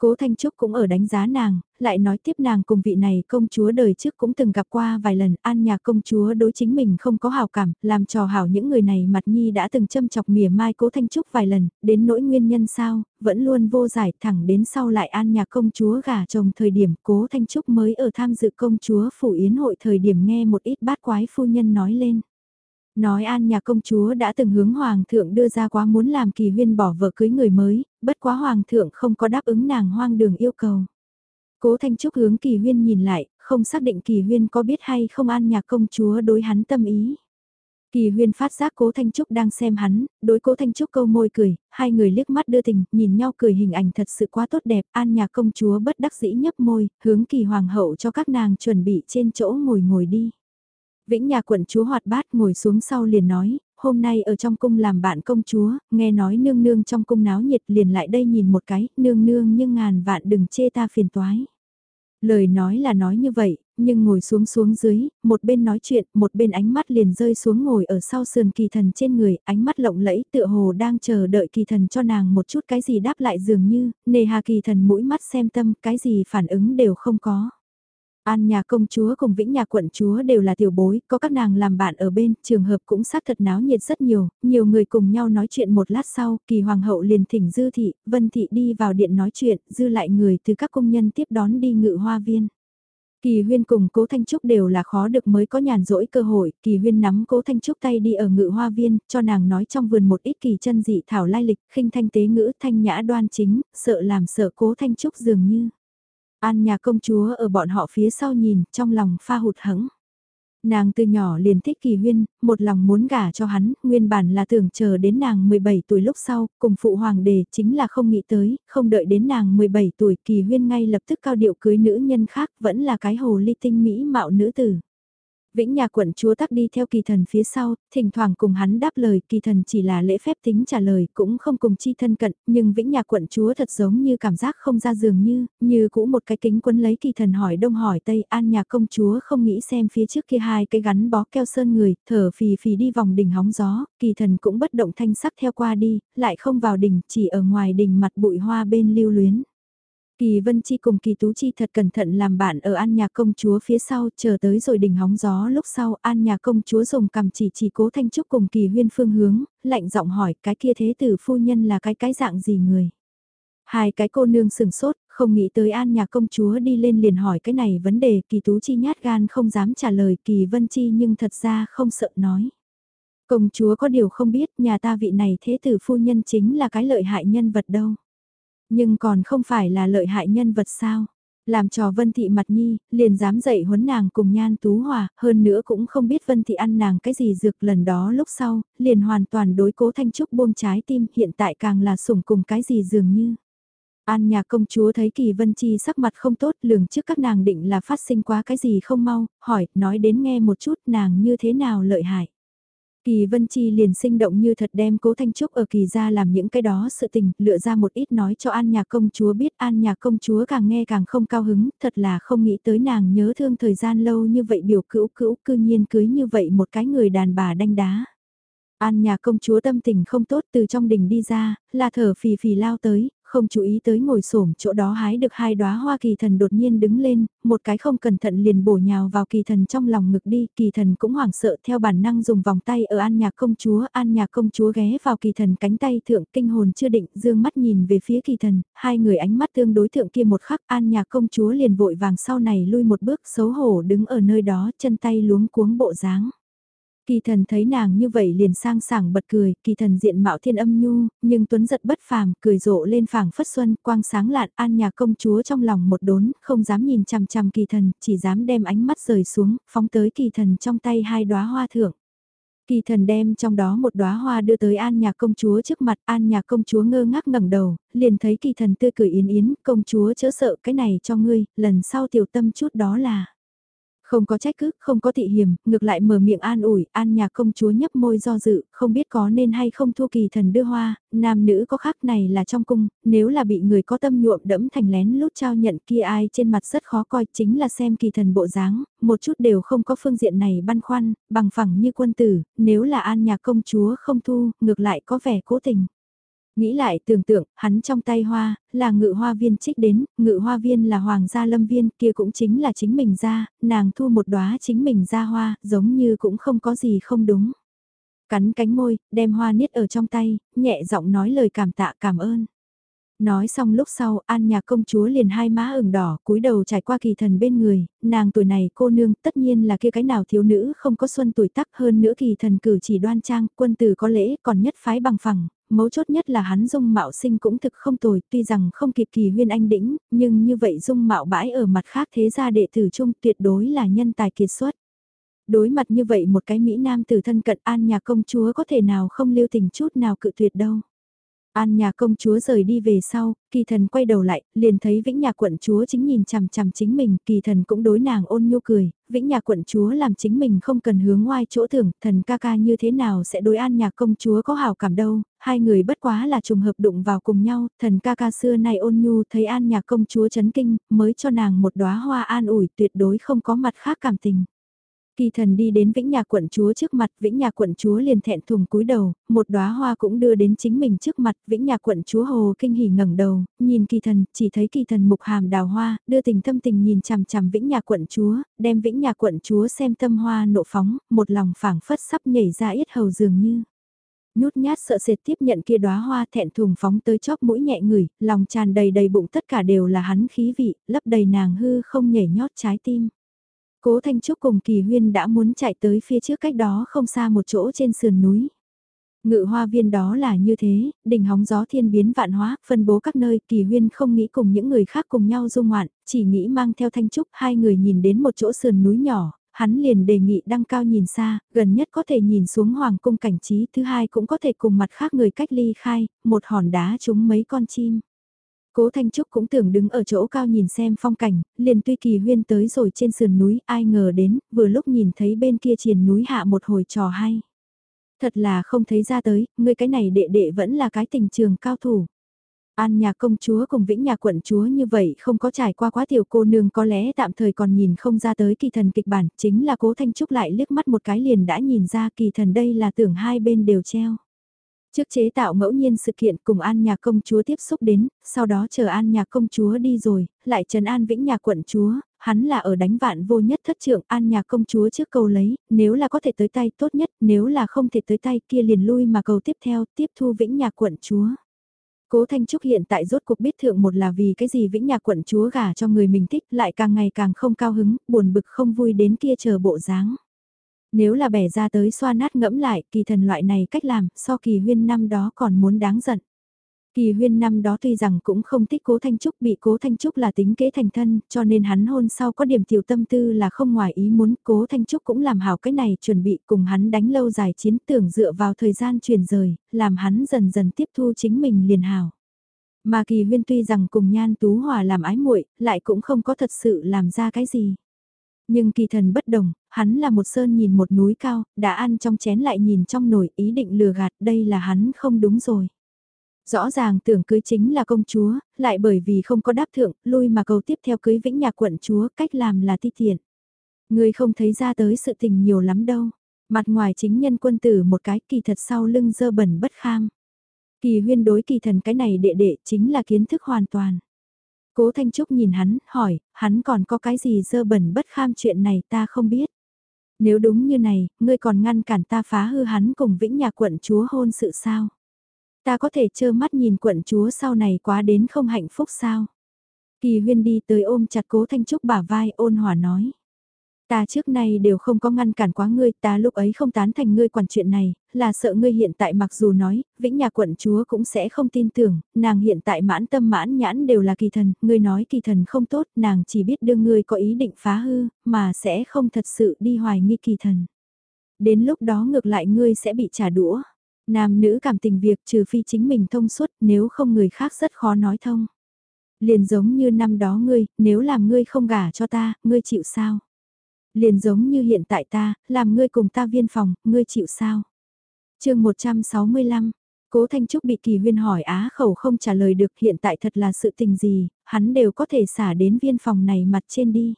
Cố Thanh Trúc cũng ở đánh giá nàng, lại nói tiếp nàng cùng vị này công chúa đời trước cũng từng gặp qua vài lần, an nhà công chúa đối chính mình không có hào cảm, làm trò hảo những người này mặt nhi đã từng châm chọc mỉa mai Cố Thanh Trúc vài lần, đến nỗi nguyên nhân sao, vẫn luôn vô giải thẳng đến sau lại an nhà công chúa gả chồng thời điểm Cố Thanh Trúc mới ở tham dự công chúa phủ yến hội thời điểm nghe một ít bát quái phu nhân nói lên. Nói an nhà công chúa đã từng hướng hoàng thượng đưa ra quá muốn làm kỳ huyên bỏ vợ cưới người mới, bất quá hoàng thượng không có đáp ứng nàng hoang đường yêu cầu. Cố Thanh Trúc hướng kỳ huyên nhìn lại, không xác định kỳ huyên có biết hay không an nhà công chúa đối hắn tâm ý. Kỳ huyên phát giác cố Thanh Trúc đang xem hắn, đối cố Thanh Trúc câu môi cười, hai người liếc mắt đưa tình, nhìn nhau cười hình ảnh thật sự quá tốt đẹp, an nhà công chúa bất đắc dĩ nhấp môi, hướng kỳ hoàng hậu cho các nàng chuẩn bị trên chỗ ngồi ngồi đi. Vĩnh nhà quận chúa hoạt bát ngồi xuống sau liền nói, hôm nay ở trong cung làm bạn công chúa, nghe nói nương nương trong cung náo nhiệt liền lại đây nhìn một cái, nương nương nhưng ngàn vạn đừng chê ta phiền toái. Lời nói là nói như vậy, nhưng ngồi xuống xuống dưới, một bên nói chuyện, một bên ánh mắt liền rơi xuống ngồi ở sau sườn kỳ thần trên người, ánh mắt lộng lẫy tựa hồ đang chờ đợi kỳ thần cho nàng một chút cái gì đáp lại dường như, nề hà kỳ thần mũi mắt xem tâm, cái gì phản ứng đều không có. An nhà công chúa cùng Vĩnh nhà quận chúa đều là tiểu bối, có các nàng làm bạn ở bên, trường hợp cũng sát thật náo nhiệt rất nhiều, nhiều người cùng nhau nói chuyện một lát sau, kỳ hoàng hậu liền thỉnh Dư Thị, Vân Thị đi vào điện nói chuyện, dư lại người từ các công nhân tiếp đón đi ngự hoa viên. Kỳ huyên cùng cố Thanh Trúc đều là khó được mới có nhàn rỗi cơ hội, kỳ huyên nắm cố Thanh Trúc tay đi ở ngự hoa viên, cho nàng nói trong vườn một ít kỳ chân dị thảo lai lịch, khinh thanh tế ngữ thanh nhã đoan chính, sợ làm sợ cố Thanh Trúc dường như. An nhà công chúa ở bọn họ phía sau nhìn, trong lòng pha hụt hẫng. Nàng từ nhỏ liền thích kỳ huyên, một lòng muốn gả cho hắn, nguyên bản là tưởng chờ đến nàng 17 tuổi lúc sau, cùng phụ hoàng đề chính là không nghĩ tới, không đợi đến nàng 17 tuổi kỳ huyên ngay lập tức cao điệu cưới nữ nhân khác, vẫn là cái hồ ly tinh mỹ mạo nữ tử. Vĩnh nhà quận chúa tắc đi theo kỳ thần phía sau, thỉnh thoảng cùng hắn đáp lời, kỳ thần chỉ là lễ phép tính trả lời, cũng không cùng chi thân cận, nhưng vĩnh nhà quận chúa thật giống như cảm giác không ra giường như, như cũ một cái kính quấn lấy kỳ thần hỏi đông hỏi tây, an nhà công chúa không nghĩ xem phía trước kia hai cái gắn bó keo sơn người, thở phì phì đi vòng đỉnh hóng gió, kỳ thần cũng bất động thanh sắc theo qua đi, lại không vào đỉnh, chỉ ở ngoài đỉnh mặt bụi hoa bên lưu luyến. Kỳ Vân Chi cùng Kỳ Tú Chi thật cẩn thận làm bạn ở An Nhà Công Chúa phía sau, chờ tới rồi đỉnh hóng gió lúc sau An Nhà Công Chúa dùng cầm chỉ chỉ cố Thanh Trúc cùng Kỳ Huyên phương hướng, lạnh giọng hỏi cái kia thế tử phu nhân là cái cái dạng gì người. Hai cái cô nương sừng sốt, không nghĩ tới An Nhà Công Chúa đi lên liền hỏi cái này vấn đề Kỳ Tú Chi nhát gan không dám trả lời Kỳ Vân Chi nhưng thật ra không sợ nói. Công chúa có điều không biết nhà ta vị này thế tử phu nhân chính là cái lợi hại nhân vật đâu. Nhưng còn không phải là lợi hại nhân vật sao? Làm trò Vân Thị mặt nhi, liền dám dạy huấn nàng cùng nhan tú hòa, hơn nữa cũng không biết Vân Thị ăn nàng cái gì dược lần đó lúc sau, liền hoàn toàn đối cố Thanh Trúc buông trái tim, hiện tại càng là sủng cùng cái gì dường như. An nhà công chúa thấy Kỳ Vân Chi sắc mặt không tốt, lường trước các nàng định là phát sinh quá cái gì không mau, hỏi, nói đến nghe một chút nàng như thế nào lợi hại. Kỳ Vân Chi liền sinh động như thật đem cố Thanh Trúc ở kỳ ra làm những cái đó sự tình, lựa ra một ít nói cho An nhà công chúa biết An nhà công chúa càng nghe càng không cao hứng, thật là không nghĩ tới nàng nhớ thương thời gian lâu như vậy biểu cữu cữu cư nhiên cưới như vậy một cái người đàn bà đanh đá. An nhà công chúa tâm tình không tốt từ trong đình đi ra, là thở phì phì lao tới, không chú ý tới ngồi xổm chỗ đó hái được hai đóa hoa kỳ thần đột nhiên đứng lên, một cái không cẩn thận liền bổ nhào vào kỳ thần trong lòng ngực đi, kỳ thần cũng hoảng sợ theo bản năng dùng vòng tay ở an nhạc công chúa, an nhạc công chúa ghé vào kỳ thần cánh tay thượng kinh hồn chưa định, dương mắt nhìn về phía kỳ thần, hai người ánh mắt tương đối thượng kia một khắc, an nhạc công chúa liền vội vàng sau này lui một bước xấu hổ đứng ở nơi đó chân tay luống cuống bộ dáng. Kỳ thần thấy nàng như vậy liền sang sảng bật cười, kỳ thần diện mạo thiên âm nhu, nhưng tuấn giật bất phàm, cười rộ lên phảng phất xuân, quang sáng lạn, an nhà công chúa trong lòng một đốn, không dám nhìn chằm chằm kỳ thần, chỉ dám đem ánh mắt rời xuống, phóng tới kỳ thần trong tay hai đóa hoa thượng Kỳ thần đem trong đó một đóa hoa đưa tới an nhà công chúa trước mặt, an nhà công chúa ngơ ngác ngẩng đầu, liền thấy kỳ thần tươi cười yến yến, công chúa chớ sợ cái này cho ngươi, lần sau tiểu tâm chút đó là. Không có trách cứ, không có thị hiểm, ngược lại mở miệng an ủi, an nhà công chúa nhấp môi do dự, không biết có nên hay không thua kỳ thần đưa hoa, nam nữ có khác này là trong cung, nếu là bị người có tâm nhuộm đẫm thành lén lút trao nhận kia ai trên mặt rất khó coi, chính là xem kỳ thần bộ dáng, một chút đều không có phương diện này băn khoăn, bằng phẳng như quân tử, nếu là an nhà công chúa không thu, ngược lại có vẻ cố tình. Nghĩ lại tưởng tượng, hắn trong tay hoa, là ngự hoa viên trích đến, ngự hoa viên là hoàng gia lâm viên, kia cũng chính là chính mình ra, nàng thu một đóa chính mình ra hoa, giống như cũng không có gì không đúng. Cắn cánh môi, đem hoa niết ở trong tay, nhẹ giọng nói lời cảm tạ cảm ơn. Nói xong lúc sau, an nhà công chúa liền hai má ửng đỏ, cúi đầu trải qua kỳ thần bên người, nàng tuổi này cô nương tất nhiên là kia cái nào thiếu nữ không có xuân tuổi tắc hơn nữa kỳ thần cử chỉ đoan trang, quân tử có lễ còn nhất phái bằng phẳng, mấu chốt nhất là hắn dung mạo sinh cũng thực không tồi, tuy rằng không kịp kỳ huyên anh đĩnh, nhưng như vậy dung mạo bãi ở mặt khác thế gia đệ tử trung tuyệt đối là nhân tài kiệt xuất. Đối mặt như vậy một cái Mỹ Nam từ thân cận an nhà công chúa có thể nào không lưu tình chút nào cự tuyệt đâu. An nhà công chúa rời đi về sau, kỳ thần quay đầu lại, liền thấy vĩnh nhà quận chúa chính nhìn chằm chằm chính mình, kỳ thần cũng đối nàng ôn nhu cười, vĩnh nhà quận chúa làm chính mình không cần hướng ngoài chỗ tưởng, thần ca ca như thế nào sẽ đối an nhà công chúa có hảo cảm đâu, hai người bất quá là trùng hợp đụng vào cùng nhau, thần ca ca xưa nay ôn nhu thấy an nhà công chúa chấn kinh, mới cho nàng một đóa hoa an ủi tuyệt đối không có mặt khác cảm tình. Kỳ thần đi đến Vĩnh Nhà quận chúa trước mặt, Vĩnh Nhà quận chúa liền thẹn thùng cúi đầu, một đóa hoa cũng đưa đến chính mình trước mặt, Vĩnh Nhà quận chúa hồ kinh hỉ ngẩng đầu, nhìn kỳ thần, chỉ thấy kỳ thần mục hàm đào hoa, đưa tình tâm tình nhìn chằm chằm Vĩnh Nhà quận chúa, đem Vĩnh Nhà quận chúa xem tâm hoa nộ phóng, một lòng phảng phất sắp nhảy ra yết hầu dường như. Nhút nhát sợ sệt tiếp nhận kia đóa hoa thẹn thùng phóng tới chóp mũi nhẹ ngửi, lòng tràn đầy đầy bụng tất cả đều là hắn khí vị, lấp đầy nàng hư không nhảy nhót trái tim. Cố Thanh Trúc cùng Kỳ Huyên đã muốn chạy tới phía trước cách đó không xa một chỗ trên sườn núi. Ngự hoa viên đó là như thế, đỉnh hóng gió thiên biến vạn hóa, phân bố các nơi, kỳ huyên không nghĩ cùng những người khác cùng nhau dung ngoạn, chỉ nghĩ mang theo thanh trúc, hai người nhìn đến một chỗ sườn núi nhỏ, hắn liền đề nghị đăng cao nhìn xa, gần nhất có thể nhìn xuống hoàng cung cảnh trí, thứ hai cũng có thể cùng mặt khác người cách ly khai, một hòn đá trúng mấy con chim. Cố Thanh Trúc cũng tưởng đứng ở chỗ cao nhìn xem phong cảnh, liền tuy kỳ huyên tới rồi trên sườn núi, ai ngờ đến, vừa lúc nhìn thấy bên kia triền núi hạ một hồi trò hay. Thật là không thấy ra tới, người cái này đệ đệ vẫn là cái tình trường cao thủ. An nhà công chúa cùng vĩnh nhà quận chúa như vậy không có trải qua quá tiểu cô nương có lẽ tạm thời còn nhìn không ra tới kỳ thần kịch bản, chính là cố Thanh Trúc lại liếc mắt một cái liền đã nhìn ra kỳ thần đây là tưởng hai bên đều treo. Trước chế tạo ngẫu nhiên sự kiện cùng An Nhạc Công Chúa tiếp xúc đến, sau đó chờ An Nhạc Công Chúa đi rồi, lại trần An Vĩnh Nhạc Quận Chúa, hắn là ở đánh vạn vô nhất thất trưởng An Nhạc Công Chúa trước cầu lấy, nếu là có thể tới tay tốt nhất, nếu là không thể tới tay kia liền lui mà cầu tiếp theo, tiếp thu Vĩnh Nhạc Quận Chúa. Cố Thanh Trúc hiện tại rốt cuộc biết thượng một là vì cái gì Vĩnh Nhạc Quận Chúa gả cho người mình thích lại càng ngày càng không cao hứng, buồn bực không vui đến kia chờ bộ dáng. Nếu là bẻ ra tới xoa nát ngẫm lại, kỳ thần loại này cách làm, so kỳ huyên năm đó còn muốn đáng giận. Kỳ huyên năm đó tuy rằng cũng không thích cố Thanh Trúc bị cố Thanh Trúc là tính kế thành thân, cho nên hắn hôn sau có điểm tiểu tâm tư là không ngoài ý muốn cố Thanh Trúc cũng làm hảo cái này chuẩn bị cùng hắn đánh lâu dài chiến tưởng dựa vào thời gian truyền rời, làm hắn dần dần tiếp thu chính mình liền hảo. Mà kỳ huyên tuy rằng cùng nhan tú hòa làm ái muội lại cũng không có thật sự làm ra cái gì. Nhưng kỳ thần bất đồng, hắn là một sơn nhìn một núi cao, đã ăn trong chén lại nhìn trong nồi ý định lừa gạt đây là hắn không đúng rồi. Rõ ràng tưởng cưới chính là công chúa, lại bởi vì không có đáp thượng, lui mà cầu tiếp theo cưới vĩnh nhạc quận chúa, cách làm là ti tiện. Người không thấy ra tới sự tình nhiều lắm đâu. Mặt ngoài chính nhân quân tử một cái kỳ thật sau lưng dơ bẩn bất kham. Kỳ huyên đối kỳ thần cái này đệ đệ chính là kiến thức hoàn toàn. Cố Thanh Trúc nhìn hắn, hỏi, hắn còn có cái gì dơ bẩn bất kham chuyện này ta không biết. Nếu đúng như này, ngươi còn ngăn cản ta phá hư hắn cùng vĩnh nhà quận chúa hôn sự sao? Ta có thể trơ mắt nhìn quận chúa sau này quá đến không hạnh phúc sao? Kỳ huyên đi tới ôm chặt cố Thanh Trúc bả vai ôn hòa nói. Ta trước nay đều không có ngăn cản quá ngươi, ta lúc ấy không tán thành ngươi quản chuyện này, là sợ ngươi hiện tại mặc dù nói, vĩnh nhà quận chúa cũng sẽ không tin tưởng, nàng hiện tại mãn tâm mãn nhãn đều là kỳ thần, ngươi nói kỳ thần không tốt, nàng chỉ biết đưa ngươi có ý định phá hư, mà sẽ không thật sự đi hoài nghi kỳ thần. Đến lúc đó ngược lại ngươi sẽ bị trả đũa. Nam nữ cảm tình việc trừ phi chính mình thông suốt, nếu không người khác rất khó nói thông. Liền giống như năm đó ngươi, nếu làm ngươi không gả cho ta, ngươi chịu sao? Liền giống như hiện tại ta, làm ngươi cùng ta viên phòng, ngươi chịu sao? chương 165, Cố Thanh Trúc bị Kỳ Huyên hỏi á khẩu không trả lời được hiện tại thật là sự tình gì, hắn đều có thể xả đến viên phòng này mặt trên đi.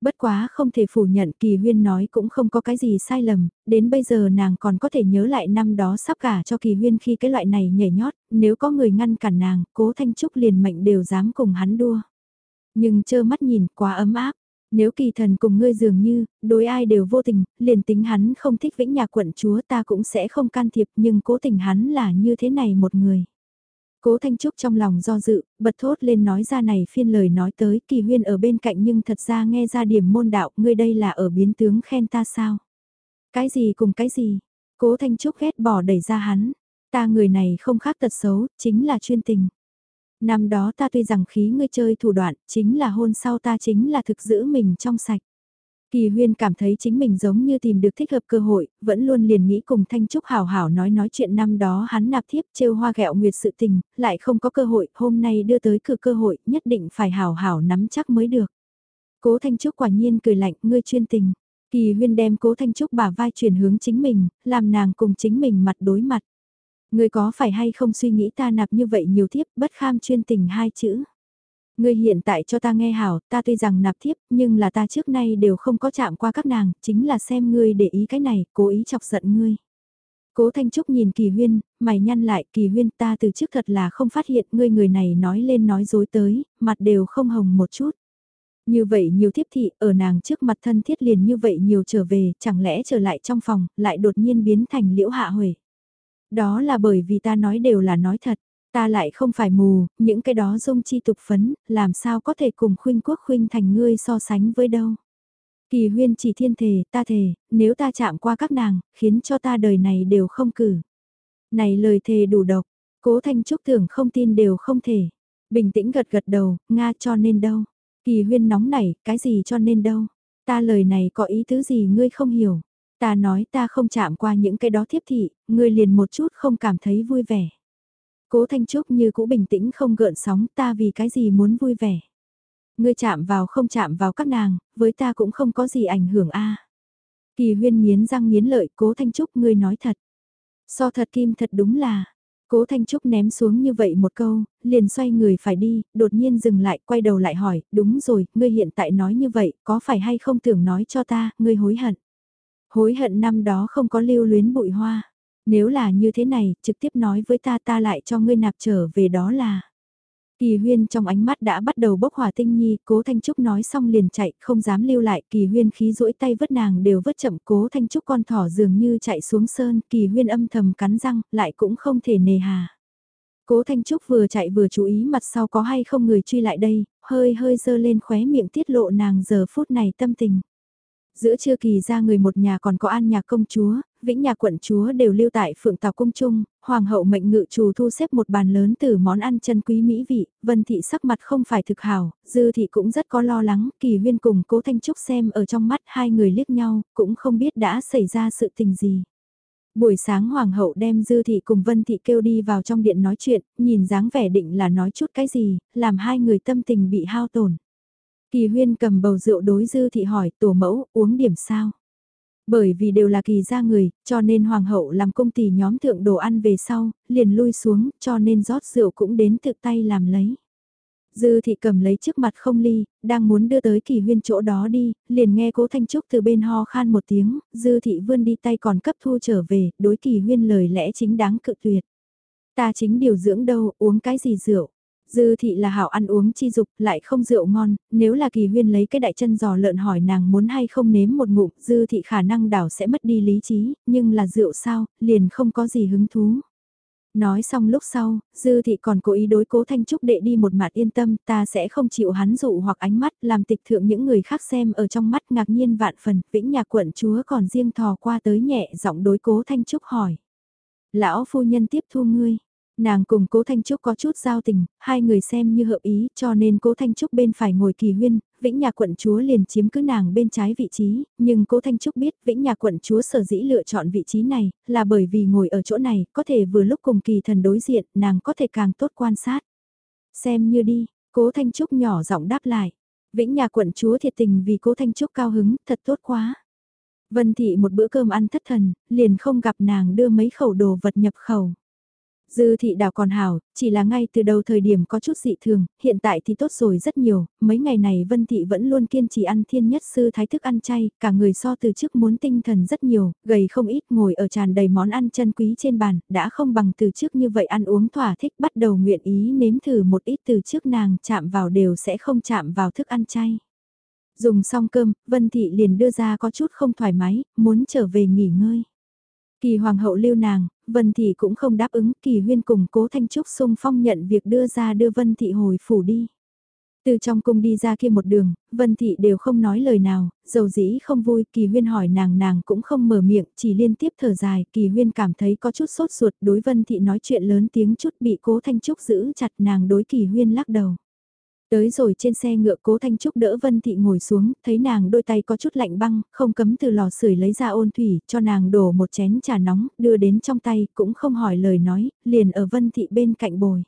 Bất quá không thể phủ nhận Kỳ Huyên nói cũng không có cái gì sai lầm, đến bây giờ nàng còn có thể nhớ lại năm đó sắp cả cho Kỳ Huyên khi cái loại này nhảy nhót, nếu có người ngăn cản nàng, Cố Thanh Trúc liền mệnh đều dám cùng hắn đua. Nhưng chơ mắt nhìn quá ấm áp, nếu kỳ thần cùng ngươi dường như, đối ai đều vô tình, liền tính hắn không thích vĩnh nhà quận chúa ta cũng sẽ không can thiệp nhưng cố tình hắn là như thế này một người. Cố Thanh Trúc trong lòng do dự, bật thốt lên nói ra này phiên lời nói tới kỳ huyên ở bên cạnh nhưng thật ra nghe ra điểm môn đạo, ngươi đây là ở biến tướng khen ta sao? Cái gì cùng cái gì? Cố Thanh Trúc ghét bỏ đẩy ra hắn, ta người này không khác tật xấu, chính là chuyên tình. Năm đó ta tuy rằng khí ngươi chơi thủ đoạn, chính là hôn sau ta chính là thực giữ mình trong sạch. Kỳ huyên cảm thấy chính mình giống như tìm được thích hợp cơ hội, vẫn luôn liền nghĩ cùng Thanh Trúc hảo hảo nói nói chuyện năm đó hắn nạp thiếp trêu hoa gẹo nguyệt sự tình, lại không có cơ hội, hôm nay đưa tới cửa cơ hội, nhất định phải hảo hảo nắm chắc mới được. Cố Thanh Trúc quả nhiên cười lạnh, ngươi chuyên tình. Kỳ huyên đem cố Thanh Trúc bả vai chuyển hướng chính mình, làm nàng cùng chính mình mặt đối mặt. Ngươi có phải hay không suy nghĩ ta nạp như vậy nhiều thiếp bất kham chuyên tình hai chữ. Ngươi hiện tại cho ta nghe hảo, ta tuy rằng nạp thiếp, nhưng là ta trước nay đều không có chạm qua các nàng, chính là xem ngươi để ý cái này, cố ý chọc giận ngươi. Cố Thanh Trúc nhìn Kỳ Huyên, mày nhăn lại, Kỳ Huyên ta từ trước thật là không phát hiện ngươi người này nói lên nói dối tới, mặt đều không hồng một chút. Như vậy nhiều thiếp thị, ở nàng trước mặt thân thiết liền như vậy nhiều trở về, chẳng lẽ trở lại trong phòng, lại đột nhiên biến thành liễu hạ huệ. Đó là bởi vì ta nói đều là nói thật, ta lại không phải mù, những cái đó dung chi tục phấn, làm sao có thể cùng khuynh quốc khuynh thành ngươi so sánh với đâu. Kỳ huyên chỉ thiên thể, ta thề, nếu ta chạm qua các nàng, khiến cho ta đời này đều không cử. Này lời thề đủ độc, cố thanh trúc tưởng không tin đều không thể. Bình tĩnh gật gật đầu, Nga cho nên đâu. Kỳ huyên nóng nảy, cái gì cho nên đâu. Ta lời này có ý tứ gì ngươi không hiểu. Ta nói ta không chạm qua những cái đó thiếp thị, ngươi liền một chút không cảm thấy vui vẻ. Cố Thanh Trúc như cũ bình tĩnh không gợn sóng ta vì cái gì muốn vui vẻ. Ngươi chạm vào không chạm vào các nàng, với ta cũng không có gì ảnh hưởng a. Kỳ huyên nghiến răng nghiến lợi cố Thanh Trúc ngươi nói thật. So thật kim thật đúng là, Cố Thanh Trúc ném xuống như vậy một câu, liền xoay người phải đi, đột nhiên dừng lại, quay đầu lại hỏi, đúng rồi, ngươi hiện tại nói như vậy, có phải hay không tưởng nói cho ta, ngươi hối hận. Hối hận năm đó không có lưu luyến bụi hoa. Nếu là như thế này, trực tiếp nói với ta ta lại cho ngươi nạp trở về đó là. Kỳ huyên trong ánh mắt đã bắt đầu bốc hỏa tinh nhi, cố Thanh Trúc nói xong liền chạy, không dám lưu lại, kỳ huyên khí rũi tay vứt nàng đều vứt chậm, cố Thanh Trúc con thỏ dường như chạy xuống sơn, kỳ huyên âm thầm cắn răng, lại cũng không thể nề hà. Cố Thanh Trúc vừa chạy vừa chú ý mặt sau có hay không người truy lại đây, hơi hơi dơ lên khóe miệng tiết lộ nàng giờ phút này tâm tình. Giữa trưa kỳ ra người một nhà còn có an nhà công chúa, vĩnh nhà quận chúa đều lưu tại phượng tàu cung trung, hoàng hậu mệnh ngự chủ thu xếp một bàn lớn từ món ăn chân quý mỹ vị, vân thị sắc mặt không phải thực hảo, dư thị cũng rất có lo lắng, kỳ huyên cùng cố thanh trúc xem ở trong mắt hai người liếc nhau, cũng không biết đã xảy ra sự tình gì. Buổi sáng hoàng hậu đem dư thị cùng vân thị kêu đi vào trong điện nói chuyện, nhìn dáng vẻ định là nói chút cái gì, làm hai người tâm tình bị hao tổn. Kỳ huyên cầm bầu rượu đối dư thị hỏi tổ mẫu uống điểm sao. Bởi vì đều là kỳ gia người, cho nên hoàng hậu làm công tỷ nhóm thượng đồ ăn về sau, liền lui xuống, cho nên rót rượu cũng đến tự tay làm lấy. Dư thị cầm lấy trước mặt không ly, đang muốn đưa tới kỳ huyên chỗ đó đi, liền nghe cố Thanh Trúc từ bên ho khan một tiếng, dư thị vươn đi tay còn cấp thu trở về, đối kỳ huyên lời lẽ chính đáng cự tuyệt. Ta chính điều dưỡng đâu, uống cái gì rượu. Dư thị là hảo ăn uống chi dục, lại không rượu ngon, nếu là kỳ huyên lấy cái đại chân giò lợn hỏi nàng muốn hay không nếm một ngụm, dư thị khả năng đảo sẽ mất đi lý trí, nhưng là rượu sao, liền không có gì hứng thú. Nói xong lúc sau, dư thị còn cố ý đối cố thanh trúc đệ đi một mặt yên tâm, ta sẽ không chịu hắn dụ hoặc ánh mắt làm tịch thượng những người khác xem ở trong mắt ngạc nhiên vạn phần, vĩnh nhà quận chúa còn riêng thò qua tới nhẹ giọng đối cố thanh trúc hỏi. Lão phu nhân tiếp thu ngươi, Nàng cùng Cố Thanh Trúc có chút giao tình, hai người xem như hợp ý cho nên Cố Thanh Trúc bên phải ngồi kỳ huyên, Vĩnh Nhà quận chúa liền chiếm cứ nàng bên trái vị trí, nhưng Cố Thanh Trúc biết Vĩnh Nhà quận chúa sở dĩ lựa chọn vị trí này là bởi vì ngồi ở chỗ này có thể vừa lúc cùng kỳ thần đối diện nàng có thể càng tốt quan sát. Xem như đi, Cố Thanh Trúc nhỏ giọng đáp lại. Vĩnh Nhà quận chúa thiệt tình vì Cố Thanh Trúc cao hứng, thật tốt quá. Vân Thị một bữa cơm ăn thất thần, liền không gặp nàng đưa mấy khẩu đồ vật nhập khẩu. Dư thị đào còn hảo, chỉ là ngay từ đầu thời điểm có chút dị thường, hiện tại thì tốt rồi rất nhiều, mấy ngày này Vân thị vẫn luôn kiên trì ăn thiên nhất sư thái thức ăn chay, cả người so từ trước muốn tinh thần rất nhiều, gầy không ít ngồi ở tràn đầy món ăn chân quý trên bàn, đã không bằng từ trước như vậy ăn uống thỏa thích bắt đầu nguyện ý nếm thử một ít từ trước nàng chạm vào đều sẽ không chạm vào thức ăn chay. Dùng xong cơm, Vân thị liền đưa ra có chút không thoải mái, muốn trở về nghỉ ngơi. Kỳ hoàng hậu lưu nàng, Vân Thị cũng không đáp ứng, Kỳ huyên cùng cố Thanh Trúc sung phong nhận việc đưa ra đưa Vân Thị hồi phủ đi. Từ trong cung đi ra kia một đường, Vân Thị đều không nói lời nào, dầu dĩ không vui, Kỳ Huyên hỏi nàng nàng cũng không mở miệng, chỉ liên tiếp thở dài, Kỳ Huyên cảm thấy có chút sốt ruột, đối Vân Thị nói chuyện lớn tiếng chút bị cố Thanh Trúc giữ chặt nàng đối Kỳ Huyên lắc đầu. Tới rồi trên xe ngựa cố Thanh Trúc đỡ Vân Thị ngồi xuống, thấy nàng đôi tay có chút lạnh băng, không cấm từ lò sưởi lấy ra ôn thủy, cho nàng đổ một chén trà nóng, đưa đến trong tay, cũng không hỏi lời nói, liền ở Vân Thị bên cạnh bồi.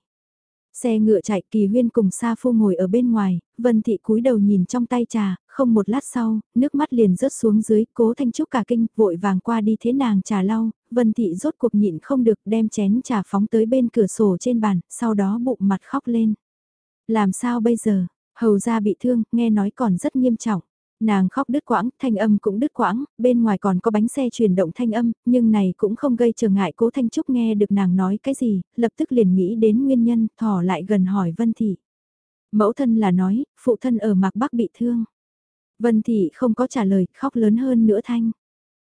Xe ngựa chạy kỳ huyên cùng Sa Phu ngồi ở bên ngoài, Vân Thị cúi đầu nhìn trong tay trà, không một lát sau, nước mắt liền rớt xuống dưới, cố Thanh Trúc cả kinh, vội vàng qua đi thế nàng trà lau, Vân Thị rốt cuộc nhịn không được đem chén trà phóng tới bên cửa sổ trên bàn, sau đó bụng mặt khóc lên. Làm sao bây giờ, hầu ra bị thương, nghe nói còn rất nghiêm trọng. Nàng khóc đứt quãng, thanh âm cũng đứt quãng, bên ngoài còn có bánh xe chuyển động thanh âm, nhưng này cũng không gây trở ngại cố Thanh Trúc nghe được nàng nói cái gì, lập tức liền nghĩ đến nguyên nhân, thỏ lại gần hỏi Vân Thị. Mẫu thân là nói, phụ thân ở mạc bắc bị thương. Vân Thị không có trả lời, khóc lớn hơn nữa thanh.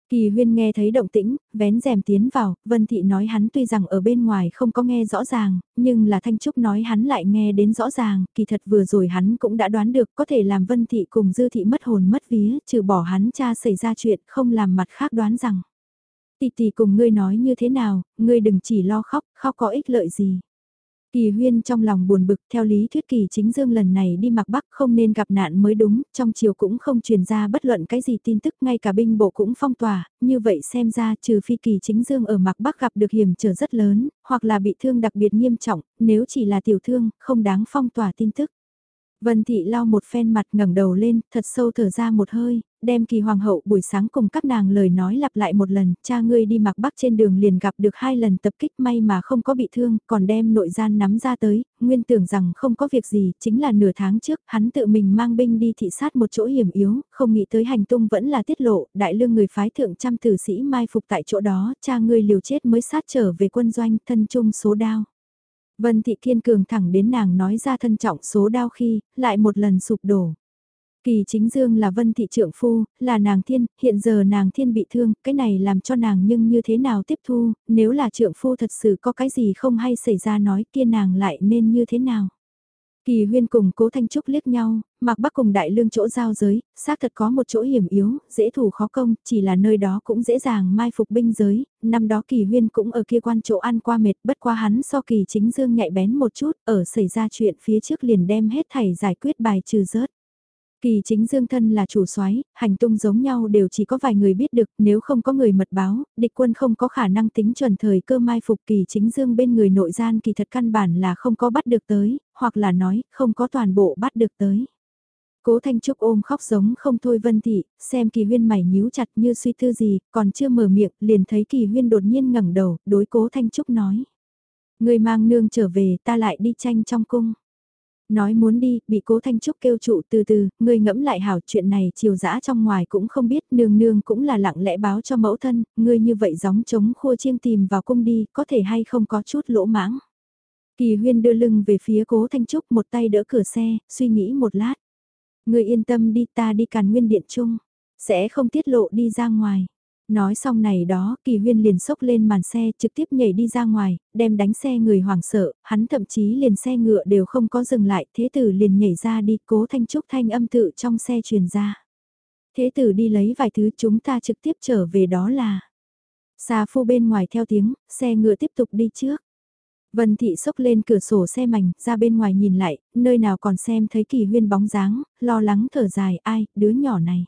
Kỳ huyên nghe thấy động tĩnh, vén rèm tiến vào, Vân Thị nói hắn tuy rằng ở bên ngoài không có nghe rõ ràng, nhưng là Thanh Trúc nói hắn lại nghe đến rõ ràng, kỳ thật vừa rồi hắn cũng đã đoán được có thể làm Vân Thị cùng Dư Thị mất hồn mất vía, trừ bỏ hắn cha xảy ra chuyện không làm mặt khác đoán rằng. Tỷ tỷ cùng ngươi nói như thế nào, ngươi đừng chỉ lo khóc, khóc có ích lợi gì. Kỳ huyên trong lòng buồn bực theo lý thuyết kỳ chính dương lần này đi mặc bắc không nên gặp nạn mới đúng, trong chiều cũng không truyền ra bất luận cái gì tin tức ngay cả binh bộ cũng phong tỏa, như vậy xem ra trừ phi kỳ chính dương ở mặc bắc gặp được hiểm trở rất lớn, hoặc là bị thương đặc biệt nghiêm trọng, nếu chỉ là tiểu thương, không đáng phong tỏa tin tức. Vân Thị lau một phen mặt ngẩng đầu lên, thật sâu thở ra một hơi, đem kỳ hoàng hậu buổi sáng cùng các nàng lời nói lặp lại một lần, cha ngươi đi mặc bắc trên đường liền gặp được hai lần tập kích may mà không có bị thương, còn đem nội gian nắm ra tới, nguyên tưởng rằng không có việc gì, chính là nửa tháng trước, hắn tự mình mang binh đi thị sát một chỗ hiểm yếu, không nghĩ tới hành tung vẫn là tiết lộ, đại lương người phái thượng trăm tử sĩ mai phục tại chỗ đó, cha ngươi liều chết mới sát trở về quân doanh, thân chung số đao. Vân Thị Kiên Cường thẳng đến nàng nói ra thân trọng số đau khi, lại một lần sụp đổ. Kỳ chính dương là vân thị trưởng phu, là nàng thiên, hiện giờ nàng thiên bị thương, cái này làm cho nàng nhưng như thế nào tiếp thu, nếu là trưởng phu thật sự có cái gì không hay xảy ra nói kia nàng lại nên như thế nào. Kỳ huyên cùng cố Thanh Trúc liếc nhau, mặc bắc cùng đại lương chỗ giao giới, xác thật có một chỗ hiểm yếu, dễ thủ khó công, chỉ là nơi đó cũng dễ dàng mai phục binh giới, năm đó kỳ huyên cũng ở kia quan chỗ ăn qua mệt bất qua hắn so kỳ chính dương nhạy bén một chút, ở xảy ra chuyện phía trước liền đem hết thảy giải quyết bài trừ rớt. Kỳ chính dương thân là chủ soái, hành tung giống nhau đều chỉ có vài người biết được, nếu không có người mật báo, địch quân không có khả năng tính chuẩn thời cơ mai phục kỳ chính dương bên người nội gian kỳ thật căn bản là không có bắt được tới, hoặc là nói, không có toàn bộ bắt được tới. Cố Thanh Trúc ôm khóc giống không thôi Vân Thị, xem kỳ huyên mày nhíu chặt như suy tư gì, còn chưa mở miệng, liền thấy kỳ huyên đột nhiên ngẩng đầu, đối cố Thanh Trúc nói. Người mang nương trở về ta lại đi tranh trong cung. Nói muốn đi, bị cố Thanh Trúc kêu trụ từ từ, ngươi ngẫm lại hảo chuyện này chiều dã trong ngoài cũng không biết, nương nương cũng là lặng lẽ báo cho mẫu thân, ngươi như vậy gióng chống khua chiêng tìm vào cung đi, có thể hay không có chút lỗ mãng. Kỳ huyên đưa lưng về phía cố Thanh Trúc một tay đỡ cửa xe, suy nghĩ một lát. Ngươi yên tâm đi ta đi càn nguyên điện chung, sẽ không tiết lộ đi ra ngoài. Nói xong này đó, kỳ huyên liền sốc lên màn xe trực tiếp nhảy đi ra ngoài, đem đánh xe người hoảng sợ, hắn thậm chí liền xe ngựa đều không có dừng lại, thế tử liền nhảy ra đi cố thanh trúc thanh âm tự trong xe truyền ra. Thế tử đi lấy vài thứ chúng ta trực tiếp trở về đó là. Xa phu bên ngoài theo tiếng, xe ngựa tiếp tục đi trước. Vân Thị sốc lên cửa sổ xe mảnh, ra bên ngoài nhìn lại, nơi nào còn xem thấy kỳ huyên bóng dáng, lo lắng thở dài, ai, đứa nhỏ này.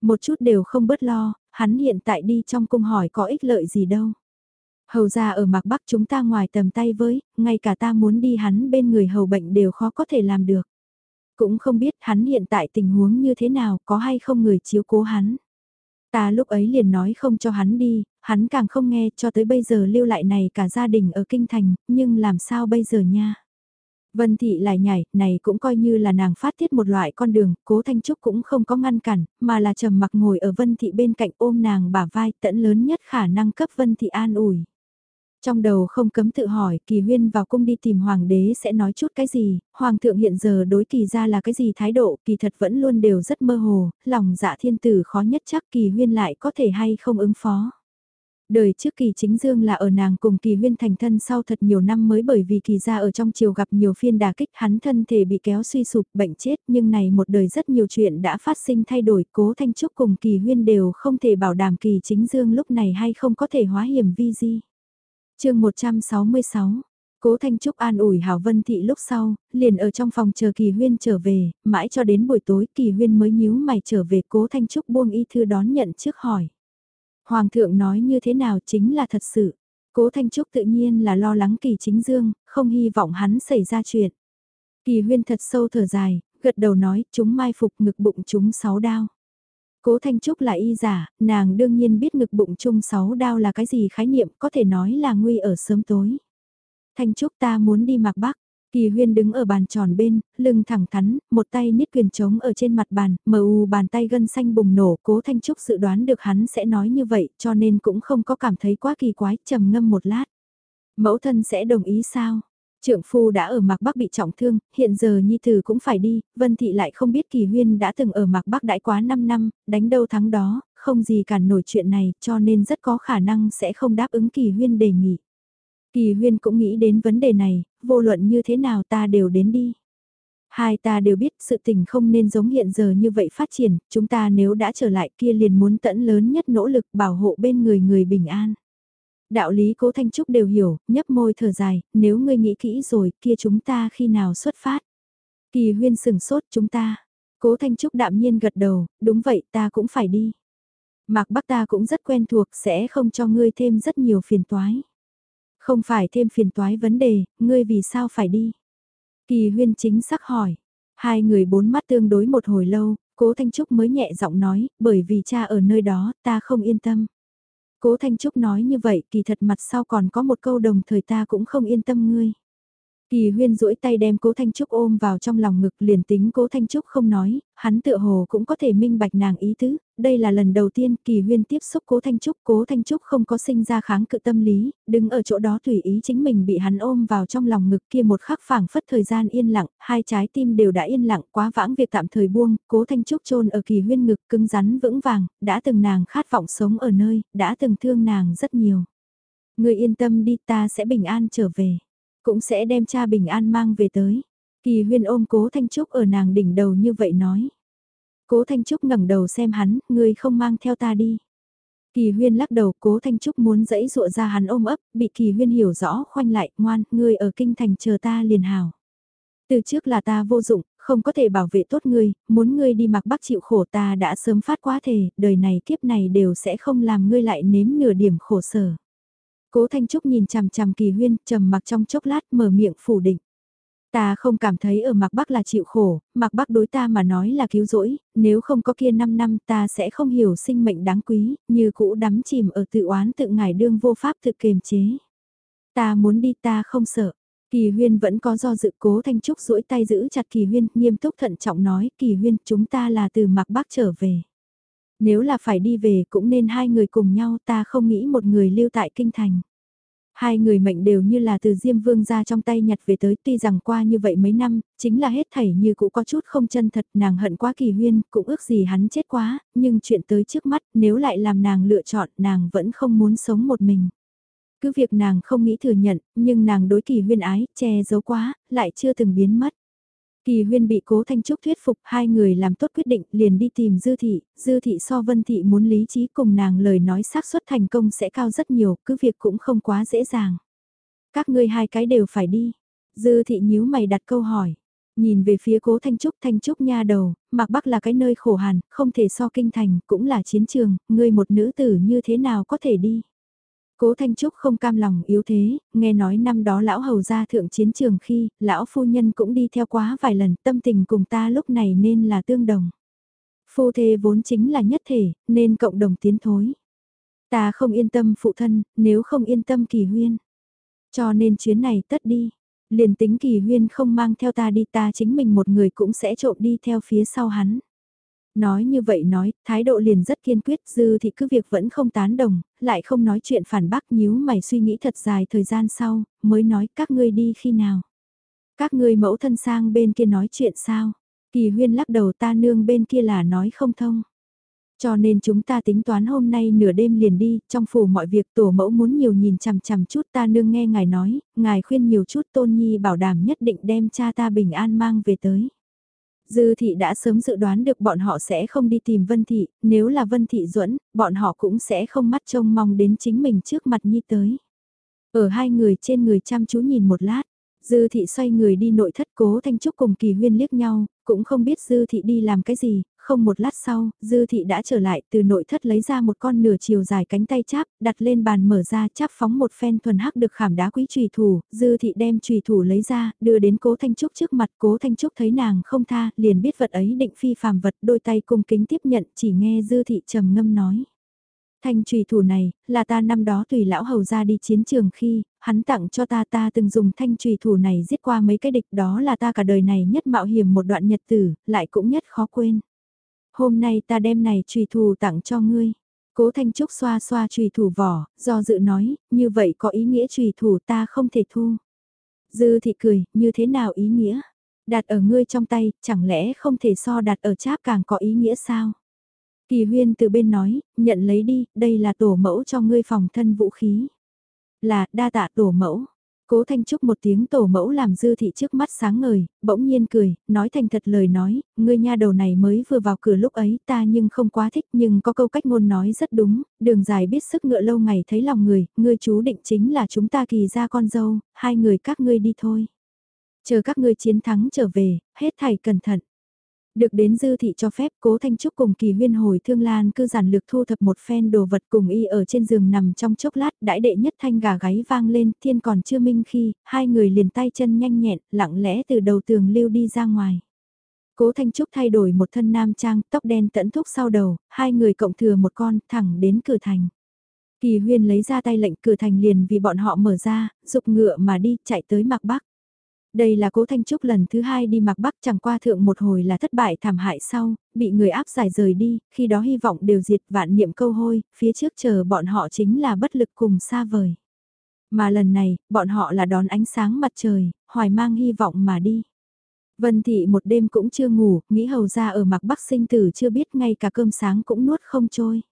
Một chút đều không bớt lo, hắn hiện tại đi trong cung hỏi có ích lợi gì đâu. Hầu ra ở mạc bắc chúng ta ngoài tầm tay với, ngay cả ta muốn đi hắn bên người hầu bệnh đều khó có thể làm được. Cũng không biết hắn hiện tại tình huống như thế nào, có hay không người chiếu cố hắn. Ta lúc ấy liền nói không cho hắn đi, hắn càng không nghe cho tới bây giờ lưu lại này cả gia đình ở kinh thành, nhưng làm sao bây giờ nha. Vân Thị lại nhảy, này cũng coi như là nàng phát tiết một loại con đường, cố Thanh Trúc cũng không có ngăn cản, mà là trầm mặc ngồi ở Vân Thị bên cạnh ôm nàng bả vai tận lớn nhất khả năng cấp Vân Thị an ủi. Trong đầu không cấm tự hỏi kỳ huyên vào cung đi tìm hoàng đế sẽ nói chút cái gì, hoàng thượng hiện giờ đối kỳ ra là cái gì thái độ, kỳ thật vẫn luôn đều rất mơ hồ, lòng dạ thiên tử khó nhất chắc kỳ huyên lại có thể hay không ứng phó. Đời trước kỳ chính dương là ở nàng cùng kỳ huyên thành thân sau thật nhiều năm mới bởi vì kỳ ra ở trong chiều gặp nhiều phiên đà kích hắn thân thể bị kéo suy sụp bệnh chết nhưng này một đời rất nhiều chuyện đã phát sinh thay đổi cố thanh trúc cùng kỳ huyên đều không thể bảo đảm kỳ chính dương lúc này hay không có thể hóa hiểm vi di. chương 166 Cố Thanh Trúc an ủi Hảo Vân Thị lúc sau, liền ở trong phòng chờ Kỳ Huyên trở về, mãi cho đến buổi tối Kỳ Huyên mới nhíu mày trở về Cố Thanh Trúc buông y thư đón nhận trước hỏi. Hoàng thượng nói như thế nào chính là thật sự. Cố Thanh Trúc tự nhiên là lo lắng kỳ chính dương, không hy vọng hắn xảy ra chuyện. Kỳ huyên thật sâu thở dài, gật đầu nói chúng mai phục ngực bụng chúng sáu đao. Cố Thanh Trúc là y giả, nàng đương nhiên biết ngực bụng chung sáu đao là cái gì khái niệm có thể nói là nguy ở sớm tối. Thanh Trúc ta muốn đi mặc bắc, Kỳ huyên đứng ở bàn tròn bên, lưng thẳng thắn, một tay niết quyền trống ở trên mặt bàn, mờ u bàn tay gân xanh bùng nổ, cố thanh trúc dự đoán được hắn sẽ nói như vậy, cho nên cũng không có cảm thấy quá kỳ quái, trầm ngâm một lát. Mẫu thân sẽ đồng ý sao? Trưởng phu đã ở Mạc Bắc bị trọng thương, hiện giờ Nhi Tử cũng phải đi, Vân Thị lại không biết Kỳ Huyên đã từng ở Mạc Bắc đãi quá 5 năm, đánh đâu thắng đó, không gì cản nổi chuyện này, cho nên rất có khả năng sẽ không đáp ứng Kỳ Huyên đề nghị. Kỳ huyên cũng nghĩ đến vấn đề này, vô luận như thế nào ta đều đến đi. Hai ta đều biết sự tình không nên giống hiện giờ như vậy phát triển, chúng ta nếu đã trở lại kia liền muốn tận lớn nhất nỗ lực bảo hộ bên người người bình an. Đạo lý cố Thanh Trúc đều hiểu, nhấp môi thở dài, nếu ngươi nghĩ kỹ rồi kia chúng ta khi nào xuất phát. Kỳ huyên sừng sốt chúng ta. Cố Thanh Trúc đạm nhiên gật đầu, đúng vậy ta cũng phải đi. Mạc Bắc ta cũng rất quen thuộc sẽ không cho ngươi thêm rất nhiều phiền toái. Không phải thêm phiền toái vấn đề, ngươi vì sao phải đi? Kỳ huyên chính xác hỏi. Hai người bốn mắt tương đối một hồi lâu, cố Thanh Trúc mới nhẹ giọng nói, bởi vì cha ở nơi đó, ta không yên tâm. Cố Thanh Trúc nói như vậy, kỳ thật mặt sau còn có một câu đồng thời ta cũng không yên tâm ngươi. Kỳ huyên duỗi tay đem cố Thanh Trúc ôm vào trong lòng ngực liền tính cố Thanh Trúc không nói, hắn tựa hồ cũng có thể minh bạch nàng ý tứ, đây là lần đầu tiên kỳ huyên tiếp xúc cố Thanh Trúc, cố Thanh Trúc không có sinh ra kháng cự tâm lý, đứng ở chỗ đó tùy ý chính mình bị hắn ôm vào trong lòng ngực kia một khắc phảng phất thời gian yên lặng, hai trái tim đều đã yên lặng quá vãng việc tạm thời buông, cố Thanh Trúc trôn ở kỳ huyên ngực cứng rắn vững vàng, đã từng nàng khát vọng sống ở nơi, đã từng thương nàng rất nhiều. Người yên tâm đi ta sẽ bình an trở về. Cũng sẽ đem cha bình an mang về tới. Kỳ huyên ôm cố Thanh Trúc ở nàng đỉnh đầu như vậy nói. Cố Thanh Trúc ngẩng đầu xem hắn, ngươi không mang theo ta đi. Kỳ huyên lắc đầu, cố Thanh Trúc muốn dẫy dụa ra hắn ôm ấp, bị kỳ huyên hiểu rõ, khoanh lại, ngoan, ngươi ở kinh thành chờ ta liền hào. Từ trước là ta vô dụng, không có thể bảo vệ tốt ngươi, muốn ngươi đi mặc bắc chịu khổ ta đã sớm phát quá thể, đời này kiếp này đều sẽ không làm ngươi lại nếm nửa điểm khổ sở. Cố Thanh Trúc nhìn chằm chằm Kỳ Huyên, trầm mặc trong chốc lát mở miệng phủ định. Ta không cảm thấy ở Mạc Bắc là chịu khổ, Mạc Bắc đối ta mà nói là cứu rỗi, nếu không có kia 5 năm ta sẽ không hiểu sinh mệnh đáng quý, như cũ đắm chìm ở tự oán tự ngải đương vô pháp tự kiềm chế. Ta muốn đi ta không sợ. Kỳ huyên vẫn có do dự cố Thanh Trúc duỗi tay giữ chặt kỳ huyên, nghiêm túc thận trọng nói, kỳ huyên chúng ta là từ mặc bắc trở về. Nếu là phải đi về cũng nên hai người cùng nhau ta không nghĩ một người lưu tại kinh thành. Hai người mệnh đều như là từ Diêm Vương ra trong tay nhặt về tới tuy rằng qua như vậy mấy năm, chính là hết thảy như cũng có chút không chân thật nàng hận quá kỳ huyên, cũng ước gì hắn chết quá, nhưng chuyện tới trước mắt nếu lại làm nàng lựa chọn nàng vẫn không muốn sống một mình. Cứ việc nàng không nghĩ thừa nhận, nhưng nàng đối kỳ huyên ái, che giấu quá, lại chưa từng biến mất. Kỳ huyên bị cố Thanh Trúc thuyết phục hai người làm tốt quyết định liền đi tìm Dư Thị, Dư Thị so Vân Thị muốn lý trí cùng nàng lời nói xác suất thành công sẽ cao rất nhiều, cứ việc cũng không quá dễ dàng. Các ngươi hai cái đều phải đi. Dư Thị nhíu mày đặt câu hỏi. Nhìn về phía cố Thanh Trúc Thanh Trúc nha đầu, Mạc Bắc là cái nơi khổ hàn, không thể so kinh thành, cũng là chiến trường, ngươi một nữ tử như thế nào có thể đi. Cố Thanh Trúc không cam lòng yếu thế, nghe nói năm đó lão hầu ra thượng chiến trường khi, lão phu nhân cũng đi theo quá vài lần, tâm tình cùng ta lúc này nên là tương đồng. Phu thê vốn chính là nhất thể, nên cộng đồng tiến thối. Ta không yên tâm phụ thân, nếu không yên tâm kỳ huyên. Cho nên chuyến này tất đi. Liền tính kỳ huyên không mang theo ta đi ta chính mình một người cũng sẽ trộm đi theo phía sau hắn. Nói như vậy nói, thái độ liền rất kiên quyết, dư thì cứ việc vẫn không tán đồng, lại không nói chuyện phản bác nhíu mày suy nghĩ thật dài thời gian sau, mới nói các ngươi đi khi nào. Các ngươi mẫu thân sang bên kia nói chuyện sao? Kỳ huyên lắc đầu ta nương bên kia là nói không thông. Cho nên chúng ta tính toán hôm nay nửa đêm liền đi, trong phủ mọi việc tổ mẫu muốn nhiều nhìn chằm chằm chút ta nương nghe ngài nói, ngài khuyên nhiều chút tôn nhi bảo đảm nhất định đem cha ta bình an mang về tới. Dư thị đã sớm dự đoán được bọn họ sẽ không đi tìm Vân thị, nếu là Vân thị duẫn, bọn họ cũng sẽ không mắt trông mong đến chính mình trước mặt Nhi tới. Ở hai người trên người chăm chú nhìn một lát, Dư thị xoay người đi nội thất cố Thanh Trúc cùng Kỳ Huyên liếc nhau, cũng không biết Dư thị đi làm cái gì, không một lát sau, Dư thị đã trở lại từ nội thất lấy ra một con nửa chiều dài cánh tay cháp, đặt lên bàn mở ra cháp phóng một phen thuần hắc được khảm đá quý trùy thủ, Dư thị đem trùy thủ lấy ra, đưa đến cố Thanh Trúc trước mặt, cố Thanh Trúc thấy nàng không tha, liền biết vật ấy định phi phàm vật, đôi tay cung kính tiếp nhận, chỉ nghe Dư thị trầm ngâm nói. Thanh trùy thủ này, là ta năm đó tùy lão hầu ra đi chiến trường khi, hắn tặng cho ta ta từng dùng thanh trùy thủ này giết qua mấy cái địch đó là ta cả đời này nhất mạo hiểm một đoạn nhật tử, lại cũng nhất khó quên. Hôm nay ta đem này trùy thủ tặng cho ngươi. Cố Thanh Trúc xoa xoa trùy thủ vỏ, do dự nói, như vậy có ý nghĩa trùy thủ ta không thể thu. Dư thị cười, như thế nào ý nghĩa? Đặt ở ngươi trong tay, chẳng lẽ không thể so đặt ở cháp càng có ý nghĩa sao? Kỳ huyên từ bên nói, nhận lấy đi, đây là tổ mẫu cho ngươi phòng thân vũ khí. Là, đa tạ tổ mẫu. Cố Thanh Trúc một tiếng tổ mẫu làm dư thị trước mắt sáng ngời, bỗng nhiên cười, nói thành thật lời nói, ngươi nha đầu này mới vừa vào cửa lúc ấy ta nhưng không quá thích nhưng có câu cách ngôn nói rất đúng, đường dài biết sức ngựa lâu ngày thấy lòng người, ngươi chú định chính là chúng ta kỳ ra con dâu, hai người các ngươi đi thôi. Chờ các ngươi chiến thắng trở về, hết thảy cẩn thận. Được đến dư thị cho phép cố Thanh Trúc cùng kỳ huyên hồi thương lan cư giản lược thu thập một phen đồ vật cùng y ở trên giường nằm trong chốc lát đãi đệ nhất thanh gà gáy vang lên thiên còn chưa minh khi hai người liền tay chân nhanh nhẹn lặng lẽ từ đầu tường lưu đi ra ngoài. Cố Thanh Trúc thay đổi một thân nam trang tóc đen tẫn thúc sau đầu, hai người cộng thừa một con thẳng đến cửa thành. Kỳ huyên lấy ra tay lệnh cửa thành liền vì bọn họ mở ra, dục ngựa mà đi chạy tới mạc bắc. Đây là cố Thanh Trúc lần thứ hai đi mặc bắc chẳng qua thượng một hồi là thất bại thảm hại sau, bị người áp giải rời đi, khi đó hy vọng đều diệt vạn niệm câu hôi, phía trước chờ bọn họ chính là bất lực cùng xa vời. Mà lần này, bọn họ là đón ánh sáng mặt trời, hoài mang hy vọng mà đi. Vân Thị một đêm cũng chưa ngủ, nghĩ hầu ra ở mặc bắc sinh tử chưa biết ngay cả cơm sáng cũng nuốt không trôi.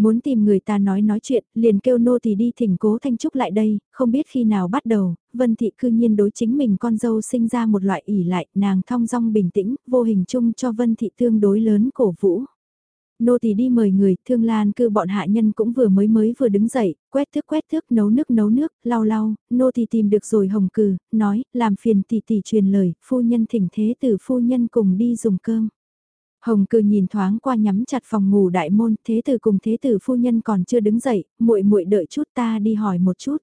Muốn tìm người ta nói nói chuyện, liền kêu nô thì đi thỉnh cố Thanh Trúc lại đây, không biết khi nào bắt đầu, Vân Thị cư nhiên đối chính mình con dâu sinh ra một loại ỉ lại, nàng thong dong bình tĩnh, vô hình chung cho Vân Thị tương đối lớn cổ vũ. Nô thì đi mời người, thương lan cư bọn hạ nhân cũng vừa mới mới vừa đứng dậy, quét thước quét thước nấu nước nấu nước, lau lau, nô thì tìm được rồi hồng cừ, nói, làm phiền tỷ tỷ truyền lời, phu nhân thỉnh thế tử phu nhân cùng đi dùng cơm. Hồng Cư nhìn thoáng qua nhắm chặt phòng ngủ đại môn, thế tử cùng thế tử phu nhân còn chưa đứng dậy, muội muội đợi chút ta đi hỏi một chút.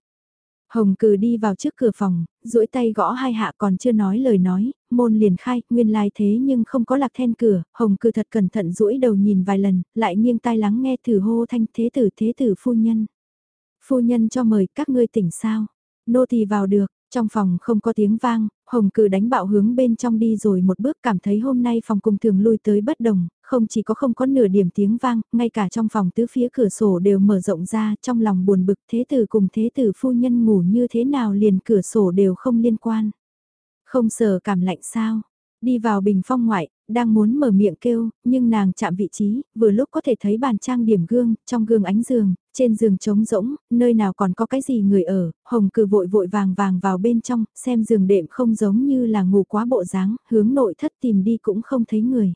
Hồng cừ đi vào trước cửa phòng, duỗi tay gõ hai hạ còn chưa nói lời nói, môn liền khai, nguyên lai thế nhưng không có lạc then cửa, hồng cừ thật cẩn thận duỗi đầu nhìn vài lần, lại nghiêng tai lắng nghe thử hô thanh thế tử thế tử phu nhân. Phu nhân cho mời các ngươi tỉnh sao, nô tỳ vào được, Trong phòng không có tiếng vang, Hồng cử đánh bạo hướng bên trong đi rồi một bước cảm thấy hôm nay phòng cùng thường lui tới bất đồng, không chỉ có không có nửa điểm tiếng vang, ngay cả trong phòng tứ phía cửa sổ đều mở rộng ra, trong lòng buồn bực thế tử cùng thế tử phu nhân ngủ như thế nào liền cửa sổ đều không liên quan. Không sợ cảm lạnh sao, đi vào bình phong ngoại, đang muốn mở miệng kêu, nhưng nàng chạm vị trí, vừa lúc có thể thấy bàn trang điểm gương, trong gương ánh giường, trên giường trống rỗng, nơi nào còn có cái gì người ở, hồng cử vội vội vàng vàng vào bên trong, xem giường đệm không giống như là ngủ quá bộ dáng, hướng nội thất tìm đi cũng không thấy người.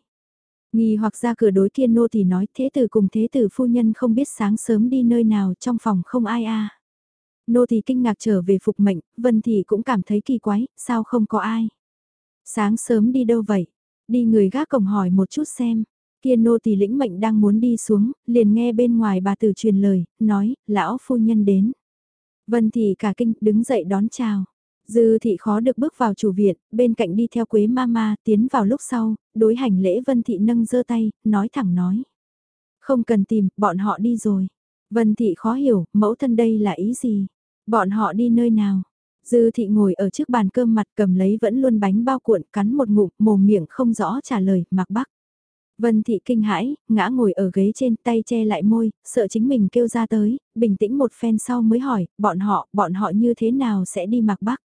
Nghi hoặc ra cửa đối kia nô thì nói thế tử cùng thế tử phu nhân không biết sáng sớm đi nơi nào trong phòng không ai a Nô thì kinh ngạc trở về phục mệnh, Vân Thị cũng cảm thấy kỳ quái, sao không có ai. Sáng sớm đi đâu vậy? Đi người gác cổng hỏi một chút xem. Kia nô tỳ lĩnh mệnh đang muốn đi xuống, liền nghe bên ngoài bà tử truyền lời, nói, lão phu nhân đến. Vân thị cả kinh đứng dậy đón chào. Dư thị khó được bước vào chủ viện, bên cạnh đi theo quế mama tiến vào lúc sau, đối hành lễ Vân thị nâng giơ tay, nói thẳng nói. Không cần tìm, bọn họ đi rồi. Vân thị khó hiểu, mẫu thân đây là ý gì? Bọn họ đi nơi nào? Dư thị ngồi ở trước bàn cơm mặt cầm lấy vẫn luôn bánh bao cuộn cắn một ngụm mồm miệng không rõ trả lời mặc bắc. Vân thị kinh hãi, ngã ngồi ở ghế trên tay che lại môi, sợ chính mình kêu ra tới, bình tĩnh một phen sau mới hỏi, bọn họ, bọn họ như thế nào sẽ đi mặc bắc?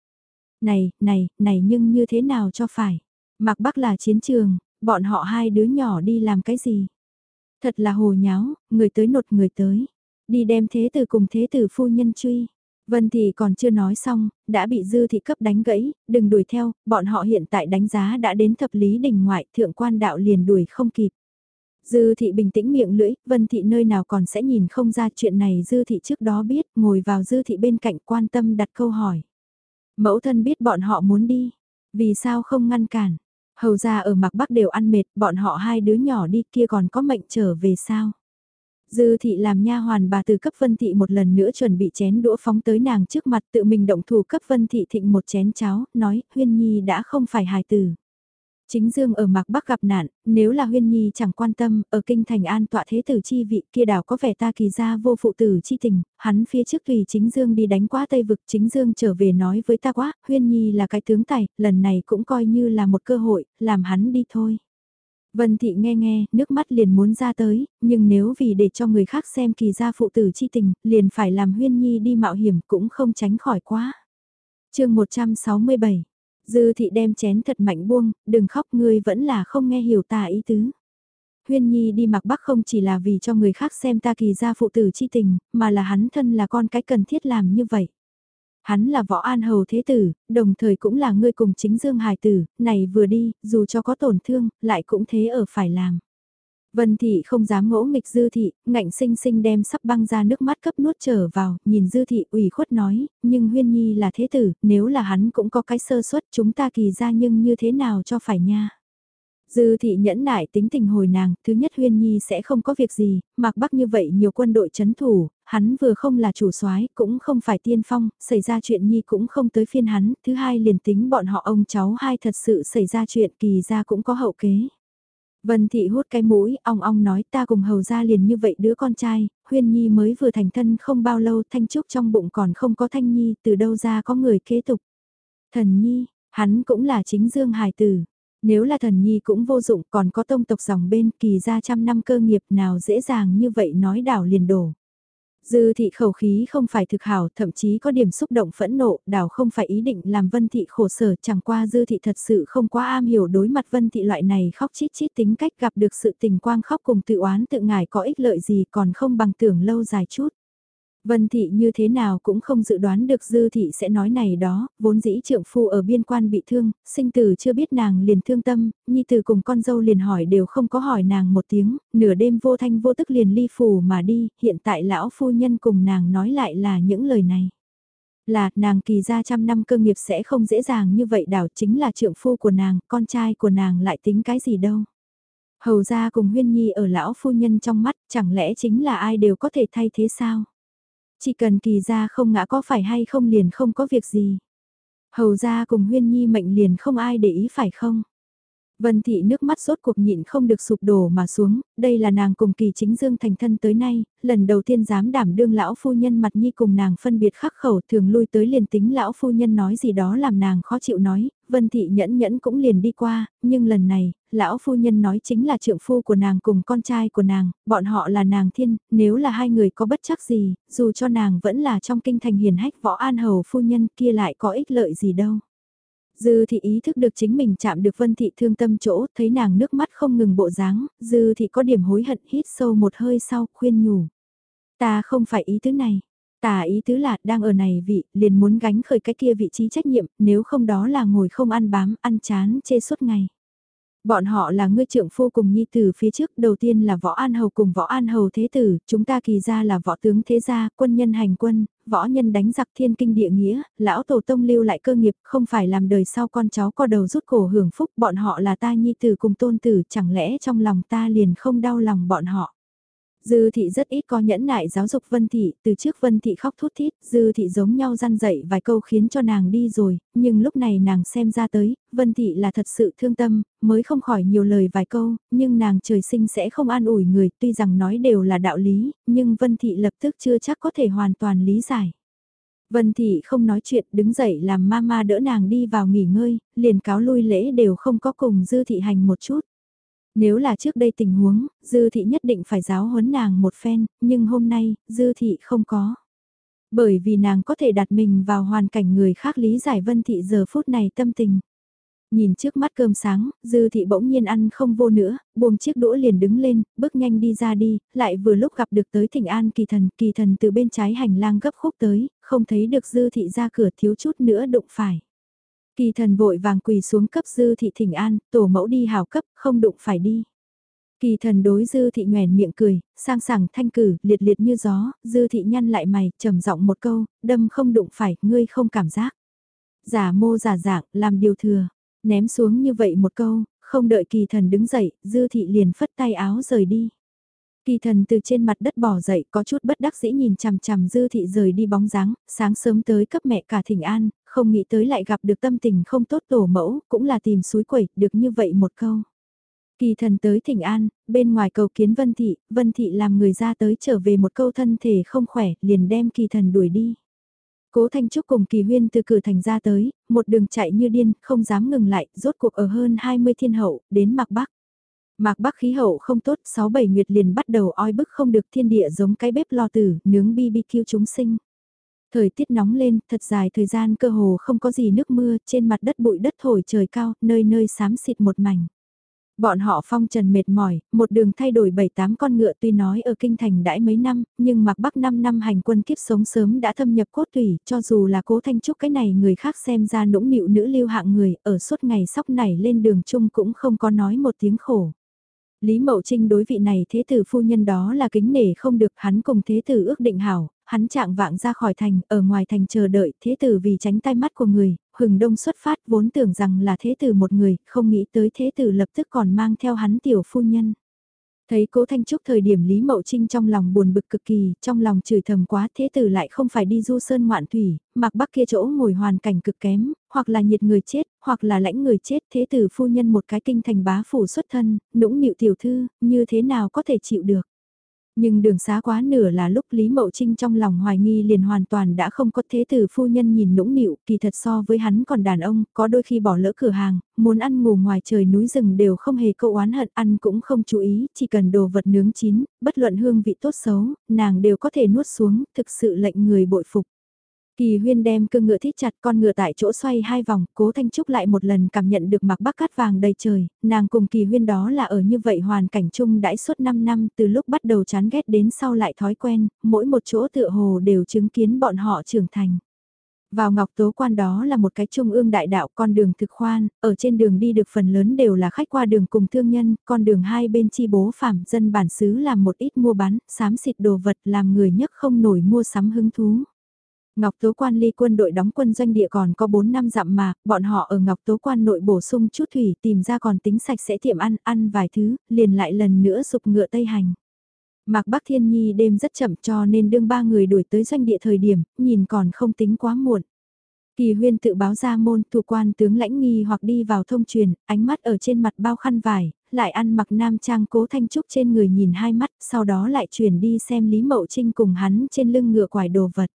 Này, này, này nhưng như thế nào cho phải? Mặc bắc là chiến trường, bọn họ hai đứa nhỏ đi làm cái gì? Thật là hồ nháo, người tới nột người tới. Đi đem thế tử cùng thế tử phu nhân truy. Vân Thị còn chưa nói xong, đã bị Dư Thị cấp đánh gãy, đừng đuổi theo, bọn họ hiện tại đánh giá đã đến thập lý đình ngoại, thượng quan đạo liền đuổi không kịp. Dư Thị bình tĩnh miệng lưỡi, Vân Thị nơi nào còn sẽ nhìn không ra chuyện này Dư Thị trước đó biết, ngồi vào Dư Thị bên cạnh quan tâm đặt câu hỏi. Mẫu thân biết bọn họ muốn đi, vì sao không ngăn cản? Hầu ra ở mạc bắc đều ăn mệt, bọn họ hai đứa nhỏ đi kia còn có mệnh trở về sao? Dư thị làm nha hoàn bà từ cấp vân thị một lần nữa chuẩn bị chén đũa phóng tới nàng trước mặt tự mình động thủ cấp vân thị thịnh một chén cháo, nói huyên nhi đã không phải hài tử. Chính dương ở mạc bắc gặp nạn, nếu là huyên nhi chẳng quan tâm, ở kinh thành an tọa thế tử chi vị kia đảo có vẻ ta kỳ ra vô phụ tử chi tình, hắn phía trước tùy chính dương đi đánh quá tây vực chính dương trở về nói với ta quá, huyên nhi là cái tướng tài, lần này cũng coi như là một cơ hội, làm hắn đi thôi. Vân Thị nghe nghe, nước mắt liền muốn ra tới, nhưng nếu vì để cho người khác xem kỳ gia phụ tử chi tình, liền phải làm huyên nhi đi mạo hiểm cũng không tránh khỏi quá. chương 167, Dư Thị đem chén thật mạnh buông, đừng khóc ngươi vẫn là không nghe hiểu ta ý tứ. Huyên Nhi đi mặc bắc không chỉ là vì cho người khác xem ta kỳ gia phụ tử chi tình, mà là hắn thân là con cái cần thiết làm như vậy. Hắn là võ an hầu thế tử, đồng thời cũng là ngươi cùng chính dương hài tử, này vừa đi, dù cho có tổn thương, lại cũng thế ở phải làm. Vân thị không dám ngỗ nghịch dư thị, ngạnh sinh sinh đem sắp băng ra nước mắt cấp nuốt trở vào, nhìn dư thị ủy khuất nói, nhưng huyên nhi là thế tử, nếu là hắn cũng có cái sơ suất chúng ta kỳ ra nhưng như thế nào cho phải nha. Dư thị nhẫn nại tính tình hồi nàng, thứ nhất Huyên Nhi sẽ không có việc gì, mặc bắc như vậy nhiều quân đội chấn thủ, hắn vừa không là chủ soái cũng không phải tiên phong, xảy ra chuyện Nhi cũng không tới phiên hắn, thứ hai liền tính bọn họ ông cháu hai thật sự xảy ra chuyện kỳ ra cũng có hậu kế. Vân thị hút cái mũi, ong ong nói ta cùng hầu ra liền như vậy đứa con trai, Huyên Nhi mới vừa thành thân không bao lâu thanh trúc trong bụng còn không có thanh nhi, từ đâu ra có người kế tục. Thần Nhi, hắn cũng là chính dương hài tử. Nếu là thần nhi cũng vô dụng còn có tông tộc dòng bên kỳ ra trăm năm cơ nghiệp nào dễ dàng như vậy nói đảo liền đổ. Dư thị khẩu khí không phải thực hảo, thậm chí có điểm xúc động phẫn nộ, đảo không phải ý định làm vân thị khổ sở, chẳng qua dư thị thật sự không quá am hiểu đối mặt vân thị loại này khóc chít chít tính cách gặp được sự tình quang khóc cùng tự oán tự ngải có ích lợi gì còn không bằng tưởng lâu dài chút. Vân Thị như thế nào cũng không dự đoán được Dư Thị sẽ nói này đó, vốn dĩ trượng phu ở biên quan bị thương, sinh tử chưa biết nàng liền thương tâm, nhi tử cùng con dâu liền hỏi đều không có hỏi nàng một tiếng, nửa đêm vô thanh vô tức liền ly phủ mà đi, hiện tại lão phu nhân cùng nàng nói lại là những lời này. Là, nàng kỳ ra trăm năm cơ nghiệp sẽ không dễ dàng như vậy đảo chính là trượng phu của nàng, con trai của nàng lại tính cái gì đâu. Hầu ra cùng huyên nhi ở lão phu nhân trong mắt, chẳng lẽ chính là ai đều có thể thay thế sao? Chỉ cần kỳ ra không ngã có phải hay không liền không có việc gì. Hầu ra cùng huyên nhi mệnh liền không ai để ý phải không? Vân Thị nước mắt rốt cuộc nhịn không được sụp đổ mà xuống, đây là nàng cùng kỳ chính dương thành thân tới nay, lần đầu tiên dám đảm đương lão phu nhân mặt nhi cùng nàng phân biệt khắc khẩu thường lui tới liền tính lão phu nhân nói gì đó làm nàng khó chịu nói, Vân Thị nhẫn nhẫn cũng liền đi qua, nhưng lần này, lão phu nhân nói chính là trượng phu của nàng cùng con trai của nàng, bọn họ là nàng thiên, nếu là hai người có bất chắc gì, dù cho nàng vẫn là trong kinh thành hiền hách võ an hầu phu nhân kia lại có ích lợi gì đâu. Dư thị ý thức được chính mình chạm được vân thị thương tâm chỗ, thấy nàng nước mắt không ngừng bộ dáng, dư thị có điểm hối hận hít sâu một hơi sau, khuyên nhủ. Ta không phải ý tứ này. Ta ý tứ là đang ở này vị, liền muốn gánh khởi cái kia vị trí trách nhiệm, nếu không đó là ngồi không ăn bám, ăn chán, chê suốt ngày. Bọn họ là ngươi trưởng phu cùng nhi tử phía trước, đầu tiên là võ an hầu cùng võ an hầu thế tử, chúng ta kỳ ra là võ tướng thế gia, quân nhân hành quân, võ nhân đánh giặc thiên kinh địa nghĩa, lão tổ tông lưu lại cơ nghiệp, không phải làm đời sau con cháu co đầu rút cổ hưởng phúc, bọn họ là ta nhi tử cùng tôn tử, chẳng lẽ trong lòng ta liền không đau lòng bọn họ. Dư thị rất ít có nhẫn nại giáo dục Vân thị, từ trước Vân thị khóc thút thít, Dư thị giống nhau răn dậy vài câu khiến cho nàng đi rồi, nhưng lúc này nàng xem ra tới, Vân thị là thật sự thương tâm, mới không khỏi nhiều lời vài câu, nhưng nàng trời sinh sẽ không an ủi người, tuy rằng nói đều là đạo lý, nhưng Vân thị lập tức chưa chắc có thể hoàn toàn lý giải. Vân thị không nói chuyện, đứng dậy làm mama đỡ nàng đi vào nghỉ ngơi, liền cáo lui lễ đều không có cùng Dư thị hành một chút. Nếu là trước đây tình huống, Dư Thị nhất định phải giáo huấn nàng một phen, nhưng hôm nay, Dư Thị không có. Bởi vì nàng có thể đặt mình vào hoàn cảnh người khác lý giải Vân Thị giờ phút này tâm tình. Nhìn trước mắt cơm sáng, Dư Thị bỗng nhiên ăn không vô nữa, buông chiếc đũa liền đứng lên, bước nhanh đi ra đi, lại vừa lúc gặp được tới thỉnh an kỳ thần, kỳ thần từ bên trái hành lang gấp khúc tới, không thấy được Dư Thị ra cửa thiếu chút nữa đụng phải. Kỳ thần vội vàng quỳ xuống cấp dư thị thỉnh an, tổ mẫu đi hào cấp, không đụng phải đi. Kỳ thần đối dư thị nhoèn miệng cười, sang sảng thanh cử, liệt liệt như gió, dư thị nhăn lại mày, trầm giọng một câu, đâm không đụng phải, ngươi không cảm giác. Giả mô giả dạng, làm điều thừa, ném xuống như vậy một câu, không đợi kỳ thần đứng dậy, dư thị liền phất tay áo rời đi. Kỳ thần từ trên mặt đất bỏ dậy có chút bất đắc dĩ nhìn chằm chằm dư thị rời đi bóng dáng, sáng sớm tới cấp mẹ cả thỉnh an, không nghĩ tới lại gặp được tâm tình không tốt tổ mẫu, cũng là tìm suối quẩy, được như vậy một câu. Kỳ thần tới thỉnh an, bên ngoài cầu kiến Vân Thị, Vân Thị làm người ra tới trở về một câu thân thể không khỏe, liền đem kỳ thần đuổi đi. Cố Thanh Trúc cùng Kỳ Huyên từ cửa thành ra tới, một đường chạy như điên, không dám ngừng lại, rốt cuộc ở hơn 20 thiên hậu, đến Mạc Bắc. Mạc Bắc khí hậu không tốt, 6-7 nguyệt liền bắt đầu oi bức không được thiên địa giống cái bếp lò tử, nướng BBQ chúng sinh. Thời tiết nóng lên, thật dài thời gian cơ hồ không có gì nước mưa, trên mặt đất bụi đất thổi trời cao, nơi nơi xám xịt một mảnh. Bọn họ phong trần mệt mỏi, một đường thay đổi 7-8 con ngựa tuy nói ở kinh thành đãi mấy năm, nhưng mặc bắc 5 năm hành quân kiếp sống sớm đã thâm nhập cốt tủy, cho dù là cố thanh trúc cái này người khác xem ra nũng nịu nữ lưu hạng người, ở suốt ngày sóc này lên đường chung cũng không có nói một tiếng khổ. Lý Mậu Trinh đối vị này thế tử phu nhân đó là kính nể không được hắn cùng thế tử ước định hảo, hắn trạng vạng ra khỏi thành, ở ngoài thành chờ đợi thế tử vì tránh tai mắt của người, hừng đông xuất phát vốn tưởng rằng là thế tử một người, không nghĩ tới thế tử lập tức còn mang theo hắn tiểu phu nhân. Thấy cố Thanh Trúc thời điểm Lý Mậu Trinh trong lòng buồn bực cực kỳ, trong lòng chửi thầm quá thế tử lại không phải đi du sơn ngoạn thủy, mặc bắc kia chỗ ngồi hoàn cảnh cực kém, hoặc là nhiệt người chết, hoặc là lãnh người chết, thế tử phu nhân một cái kinh thành bá phủ xuất thân, nũng nịu tiểu thư, như thế nào có thể chịu được. Nhưng đường xá quá nửa là lúc Lý Mậu Trinh trong lòng hoài nghi liền hoàn toàn đã không có thế tử phu nhân nhìn nũng nịu, kỳ thật so với hắn còn đàn ông, có đôi khi bỏ lỡ cửa hàng, muốn ăn ngủ ngoài trời núi rừng đều không hề câu oán hận ăn cũng không chú ý, chỉ cần đồ vật nướng chín, bất luận hương vị tốt xấu, nàng đều có thể nuốt xuống, thực sự lệnh người bội phục. Kỳ huyên đem cương ngựa thít chặt con ngựa tại chỗ xoay hai vòng, cố Thanh Trúc lại một lần cảm nhận được mặc bắc cát vàng đầy trời, nàng cùng kỳ huyên đó là ở như vậy hoàn cảnh chung đãi suốt 5 năm từ lúc bắt đầu chán ghét đến sau lại thói quen, mỗi một chỗ tựa hồ đều chứng kiến bọn họ trưởng thành. Vào Ngọc Tố Quan đó là một cái trung ương đại đạo con đường thực khoan, ở trên đường đi được phần lớn đều là khách qua đường cùng thương nhân, con đường hai bên chi bố phạm dân bản xứ làm một ít mua bán, sám xịt đồ vật làm người nhất không nổi mua sắm hứng thú. Ngọc Tố Quan ly quân đội đóng quân doanh địa còn có 4 năm dặm mà, bọn họ ở Ngọc Tố Quan nội bổ sung chút thủy tìm ra còn tính sạch sẽ tiệm ăn, ăn vài thứ, liền lại lần nữa sụp ngựa Tây Hành. Mạc Bắc Thiên Nhi đêm rất chậm cho nên đương ba người đuổi tới doanh địa thời điểm, nhìn còn không tính quá muộn. Kỳ huyên tự báo ra môn thủ quan tướng lãnh nghi hoặc đi vào thông truyền, ánh mắt ở trên mặt bao khăn vải, lại ăn mặc nam trang cố thanh trúc trên người nhìn hai mắt, sau đó lại chuyển đi xem Lý Mậu Trinh cùng hắn trên lưng ngựa quải đồ vật.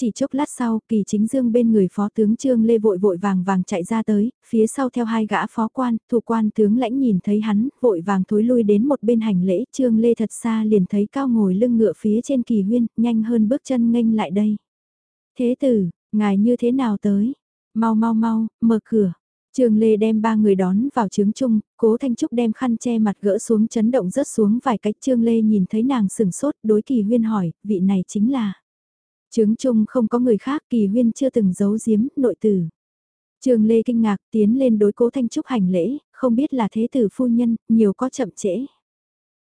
Chỉ chốc lát sau, kỳ chính dương bên người phó tướng Trương Lê vội vội vàng vàng chạy ra tới, phía sau theo hai gã phó quan, thủ quan tướng lãnh nhìn thấy hắn, vội vàng thối lui đến một bên hành lễ, Trương Lê thật xa liền thấy cao ngồi lưng ngựa phía trên kỳ huyên, nhanh hơn bước chân nghênh lại đây. Thế tử, ngài như thế nào tới? Mau mau mau, mở cửa. Trương Lê đem ba người đón vào trướng chung, cố Thanh Trúc đem khăn che mặt gỡ xuống chấn động rớt xuống vài cách Trương Lê nhìn thấy nàng sừng sốt đối kỳ huyên hỏi, vị này chính là. Trướng chung không có người khác kỳ huyên chưa từng giấu giếm nội tử. Trương Lê kinh ngạc tiến lên đối cố Thanh Trúc hành lễ, không biết là thế tử phu nhân, nhiều có chậm trễ.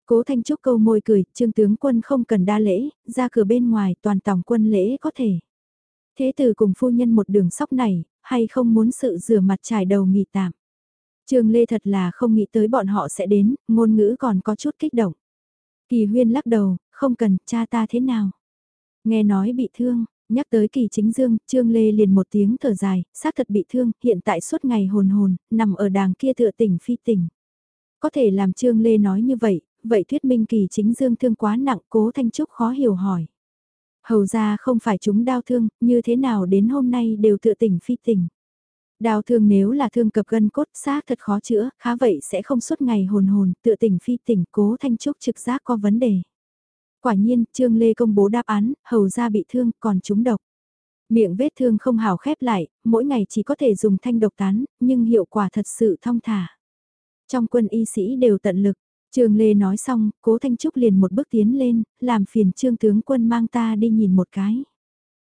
Cố Thanh Trúc câu môi cười, trương tướng quân không cần đa lễ, ra cửa bên ngoài toàn tổng quân lễ có thể. Thế tử cùng phu nhân một đường sóc này, hay không muốn sự rửa mặt trải đầu nghỉ tạm. Trương Lê thật là không nghĩ tới bọn họ sẽ đến, ngôn ngữ còn có chút kích động. Kỳ huyên lắc đầu, không cần, cha ta thế nào. Nghe nói bị thương, nhắc tới kỳ chính dương, Trương Lê liền một tiếng thở dài, xác thật bị thương, hiện tại suốt ngày hồn hồn, nằm ở đàng kia tựa tỉnh phi tỉnh. Có thể làm Trương Lê nói như vậy, vậy thuyết minh kỳ chính dương thương quá nặng cố Thanh Trúc khó hiểu hỏi. Hầu ra không phải chúng đau thương, như thế nào đến hôm nay đều tựa tỉnh phi tỉnh. Đau thương nếu là thương cập gân cốt xác thật khó chữa, khá vậy sẽ không suốt ngày hồn hồn, tựa tỉnh phi tỉnh cố Thanh Trúc trực giác có vấn đề. Quả nhiên, Trương Lê công bố đáp án, hầu ra bị thương, còn trúng độc. Miệng vết thương không hào khép lại, mỗi ngày chỉ có thể dùng thanh độc tán, nhưng hiệu quả thật sự thong thả. Trong quân y sĩ đều tận lực, Trương Lê nói xong, cố Thanh Trúc liền một bước tiến lên, làm phiền Trương tướng quân mang ta đi nhìn một cái.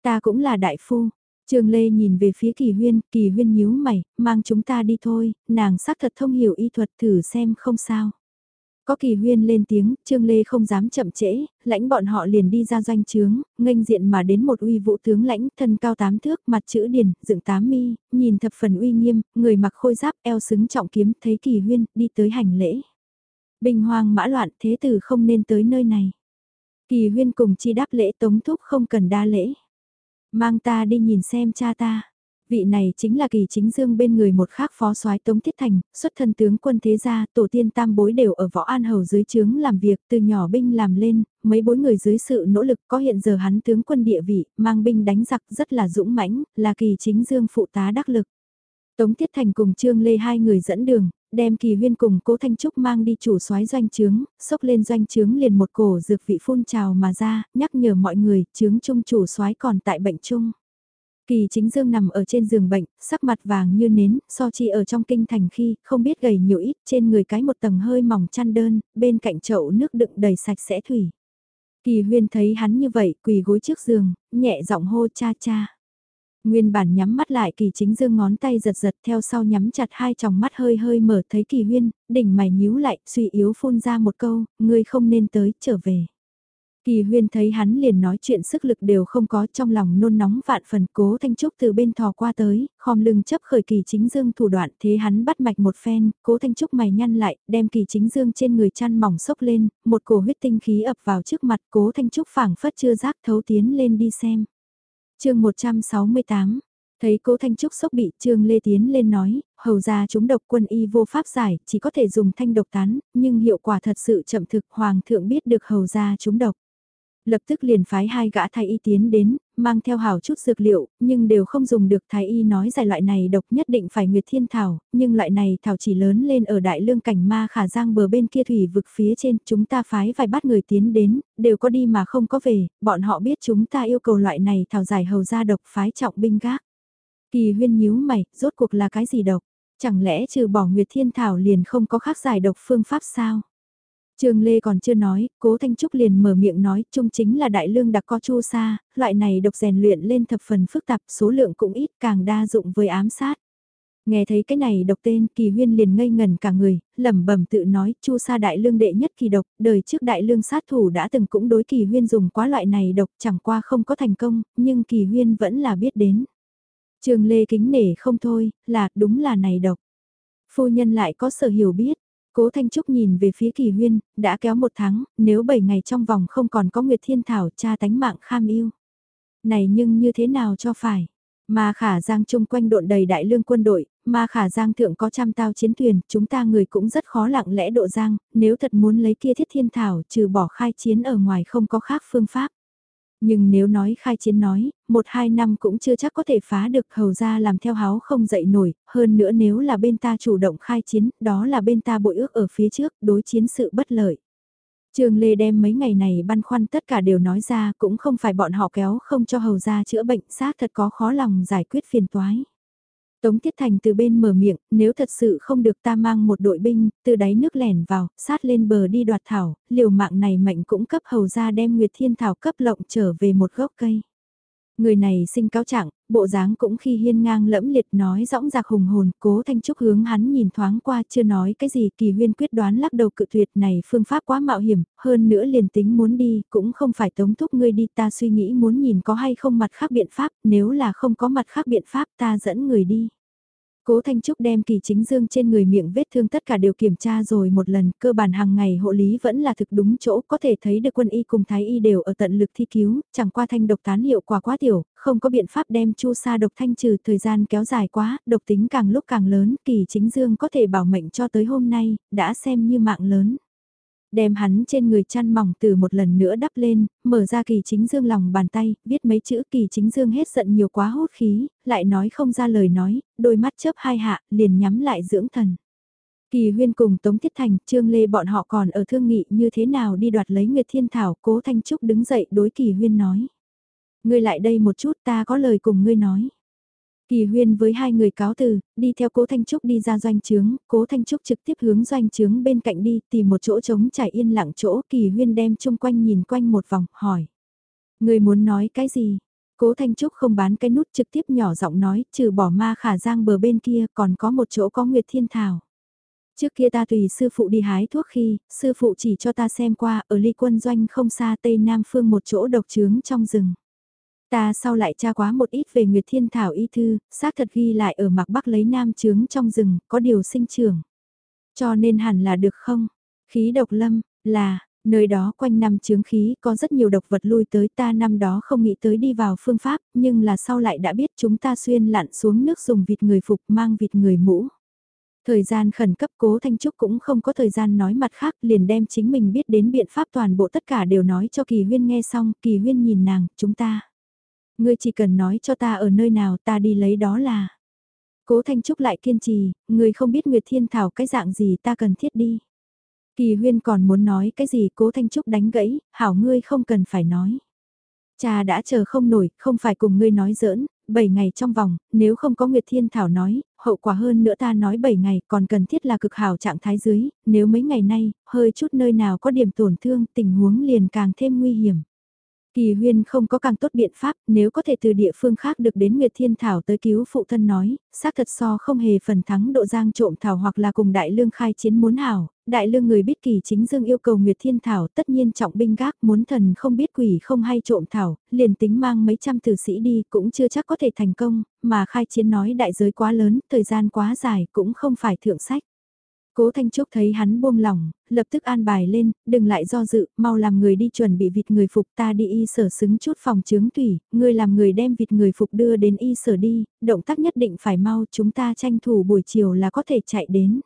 Ta cũng là đại phu. Trương Lê nhìn về phía Kỳ Huyên, Kỳ Huyên nhíu mày, mang chúng ta đi thôi, nàng xác thật thông hiểu y thuật thử xem không sao. Có kỳ huyên lên tiếng, Trương Lê không dám chậm trễ, lãnh bọn họ liền đi ra doanh trướng, nghênh diện mà đến một uy vũ tướng lãnh, thân cao tám thước, mặt chữ điền, dựng tám mi, nhìn thập phần uy nghiêm, người mặc khôi giáp, eo xứng trọng kiếm, thấy kỳ huyên, đi tới hành lễ. Bình hoang mã loạn, thế tử không nên tới nơi này. Kỳ huyên cùng chi đáp lễ tống thúc không cần đa lễ. Mang ta đi nhìn xem cha ta. Vị này chính là kỳ chính dương bên người một khác phó soái Tống Thiết Thành, xuất thân tướng quân thế gia, tổ tiên tam bối đều ở võ an hầu dưới trướng làm việc từ nhỏ binh làm lên, mấy bối người dưới sự nỗ lực có hiện giờ hắn tướng quân địa vị, mang binh đánh giặc rất là dũng mãnh, là kỳ chính dương phụ tá đắc lực. Tống Thiết Thành cùng Trương Lê hai người dẫn đường, đem kỳ huyên cùng cố Thanh Trúc mang đi chủ soái doanh trướng, xốc lên doanh trướng liền một cổ dược vị phun trào mà ra, nhắc nhở mọi người, trướng trung chủ soái còn tại bệnh chung. Kỳ chính dương nằm ở trên giường bệnh, sắc mặt vàng như nến, so chi ở trong kinh thành khi, không biết gầy nhiều ít, trên người cái một tầng hơi mỏng chăn đơn, bên cạnh chậu nước đựng đầy sạch sẽ thủy. Kỳ huyên thấy hắn như vậy, quỳ gối trước giường, nhẹ giọng hô cha cha. Nguyên bản nhắm mắt lại kỳ chính dương ngón tay giật giật theo sau nhắm chặt hai tròng mắt hơi hơi mở thấy kỳ huyên, đỉnh mày nhíu lại, suy yếu phun ra một câu, ngươi không nên tới, trở về. Kỳ huyên thấy hắn liền nói chuyện sức lực đều không có trong lòng nôn nóng vạn phần cố thanh trúc từ bên thò qua tới, khom lưng chấp khởi kỳ chính dương thủ đoạn thế hắn bắt mạch một phen, cố thanh trúc mày nhăn lại, đem kỳ chính dương trên người chăn mỏng sốc lên, một cổ huyết tinh khí ập vào trước mặt cố thanh trúc phảng phất chưa giác thấu tiến lên đi xem. chương 168 Thấy cố Thanh Trúc sốc bị Trương Lê Tiến lên nói, hầu ra chúng độc quân y vô pháp giải, chỉ có thể dùng thanh độc tán, nhưng hiệu quả thật sự chậm thực hoàng thượng biết được hầu ra chúng độc lập tức liền phái hai gã thái y tiến đến, mang theo hảo chút dược liệu, nhưng đều không dùng được thái y nói giải loại này độc nhất định phải nguyệt thiên thảo, nhưng loại này thảo chỉ lớn lên ở đại lương cảnh ma khả giang bờ bên kia thủy vực phía trên, chúng ta phái vài bắt người tiến đến, đều có đi mà không có về, bọn họ biết chúng ta yêu cầu loại này thảo giải hầu ra độc phái trọng binh gác. Kỳ huyên nhíu mày, rốt cuộc là cái gì độc? Chẳng lẽ trừ bỏ nguyệt thiên thảo liền không có khác giải độc phương pháp sao? Trương Lê còn chưa nói, Cố Thanh Trúc liền mở miệng nói, chung chính là đại lương đặc co chu sa, loại này độc rèn luyện lên thập phần phức tạp, số lượng cũng ít, càng đa dụng với ám sát. Nghe thấy cái này độc tên, Kỳ Huyên liền ngây ngần cả người, lẩm bẩm tự nói, chu sa đại lương đệ nhất kỳ độc, đời trước đại lương sát thủ đã từng cũng đối Kỳ Huyên dùng quá loại này độc, chẳng qua không có thành công, nhưng Kỳ Huyên vẫn là biết đến. Trường Lê kính nể không thôi, là đúng là này độc. Phu nhân lại có sở hiểu biết, Cố Thanh Trúc nhìn về phía Kỳ Huyên, đã kéo một tháng, nếu 7 ngày trong vòng không còn có Nguyệt Thiên Thảo cha tánh mạng kham yêu. Này nhưng như thế nào cho phải? Mà khả giang chung quanh độn đầy đại lương quân đội, mà khả giang thượng có trăm tao chiến thuyền, chúng ta người cũng rất khó lặng lẽ độ giang, nếu thật muốn lấy kia thiết thiên thảo trừ bỏ khai chiến ở ngoài không có khác phương pháp. Nhưng nếu nói khai chiến nói, một hai năm cũng chưa chắc có thể phá được hầu ra làm theo háo không dậy nổi, hơn nữa nếu là bên ta chủ động khai chiến, đó là bên ta bội ước ở phía trước, đối chiến sự bất lợi. Trương Lê đem mấy ngày này băn khoăn tất cả đều nói ra cũng không phải bọn họ kéo không cho hầu ra chữa bệnh xác thật có khó lòng giải quyết phiền toái. Tống Tiết Thành từ bên mở miệng, nếu thật sự không được ta mang một đội binh, từ đáy nước lẻn vào, sát lên bờ đi đoạt thảo, liều mạng này mạnh cũng cấp hầu ra đem Nguyệt Thiên Thảo cấp lộng trở về một gốc cây. Người này sinh cáo trạng, bộ dáng cũng khi hiên ngang lẫm liệt nói rõng rạc hùng hồn, cố thanh trúc hướng hắn nhìn thoáng qua chưa nói cái gì kỳ huyên quyết đoán lắc đầu cự tuyệt này phương pháp quá mạo hiểm, hơn nữa liền tính muốn đi, cũng không phải tống thúc ngươi đi ta suy nghĩ muốn nhìn có hay không mặt khác biện pháp, nếu là không có mặt khác biện pháp ta dẫn người đi. Cố Thanh Trúc đem kỳ chính dương trên người miệng vết thương tất cả đều kiểm tra rồi một lần, cơ bản hàng ngày hộ lý vẫn là thực đúng chỗ, có thể thấy được quân y cùng thái y đều ở tận lực thi cứu, chẳng qua thanh độc tán hiệu quả quá tiểu, không có biện pháp đem chu sa độc thanh trừ thời gian kéo dài quá, độc tính càng lúc càng lớn, kỳ chính dương có thể bảo mệnh cho tới hôm nay, đã xem như mạng lớn đem hắn trên người chăn mỏng từ một lần nữa đắp lên, mở ra kỳ chính dương lòng bàn tay, viết mấy chữ kỳ chính dương hết giận nhiều quá hốt khí, lại nói không ra lời nói, đôi mắt chớp hai hạ, liền nhắm lại dưỡng thần. Kỳ huyên cùng Tống Thiết Thành, Trương Lê bọn họ còn ở thương nghị như thế nào đi đoạt lấy Nguyệt Thiên Thảo, cố Thanh Trúc đứng dậy đối kỳ huyên nói. Ngươi lại đây một chút ta có lời cùng ngươi nói. Kỳ huyên với hai người cáo từ, đi theo cố Thanh Trúc đi ra doanh trướng, cố Thanh Trúc trực tiếp hướng doanh trướng bên cạnh đi tìm một chỗ trống trải yên lặng chỗ kỳ huyên đem chung quanh nhìn quanh một vòng, hỏi. Người muốn nói cái gì? Cố Thanh Trúc không bán cái nút trực tiếp nhỏ giọng nói, trừ bỏ ma khả giang bờ bên kia còn có một chỗ có Nguyệt Thiên Thảo. Trước kia ta tùy sư phụ đi hái thuốc khi, sư phụ chỉ cho ta xem qua ở ly quân doanh không xa tây nam phương một chỗ độc trướng trong rừng. Ta sau lại tra quá một ít về Nguyệt Thiên Thảo y thư, xác thật ghi lại ở mặt bắc lấy nam chướng trong rừng, có điều sinh trưởng. Cho nên hẳn là được không? Khí độc lâm, là, nơi đó quanh năm chướng khí có rất nhiều độc vật lui tới ta năm đó không nghĩ tới đi vào phương pháp, nhưng là sau lại đã biết chúng ta xuyên lặn xuống nước dùng vịt người phục mang vịt người mũ. Thời gian khẩn cấp cố Thanh Trúc cũng không có thời gian nói mặt khác liền đem chính mình biết đến biện pháp toàn bộ tất cả đều nói cho Kỳ Huyên nghe xong, Kỳ Huyên nhìn nàng, chúng ta. Ngươi chỉ cần nói cho ta ở nơi nào ta đi lấy đó là. Cố Thanh Trúc lại kiên trì, người không biết Nguyệt Thiên Thảo cái dạng gì ta cần thiết đi. Kỳ huyên còn muốn nói cái gì cố Thanh Trúc đánh gãy, hảo ngươi không cần phải nói. Cha đã chờ không nổi, không phải cùng ngươi nói giỡn, 7 ngày trong vòng, nếu không có Nguyệt Thiên Thảo nói, hậu quả hơn nữa ta nói 7 ngày còn cần thiết là cực hảo trạng thái dưới, nếu mấy ngày nay, hơi chút nơi nào có điểm tổn thương, tình huống liền càng thêm nguy hiểm. Kỳ huyên không có càng tốt biện pháp, nếu có thể từ địa phương khác được đến Nguyệt Thiên Thảo tới cứu phụ thân nói, xác thật so không hề phần thắng độ giang trộm thảo hoặc là cùng đại lương khai chiến muốn hảo, đại lương người biết kỳ chính dương yêu cầu Nguyệt Thiên Thảo tất nhiên trọng binh gác muốn thần không biết quỷ không hay trộm thảo, liền tính mang mấy trăm tử sĩ đi cũng chưa chắc có thể thành công, mà khai chiến nói đại giới quá lớn, thời gian quá dài cũng không phải thượng sách. Cố Thanh Trúc thấy hắn buông lỏng, lập tức an bài lên, đừng lại do dự, mau làm người đi chuẩn bị vịt người phục ta đi y sở xứng chút phòng chướng thủy, người làm người đem vịt người phục đưa đến y sở đi, động tác nhất định phải mau chúng ta tranh thủ buổi chiều là có thể chạy đến.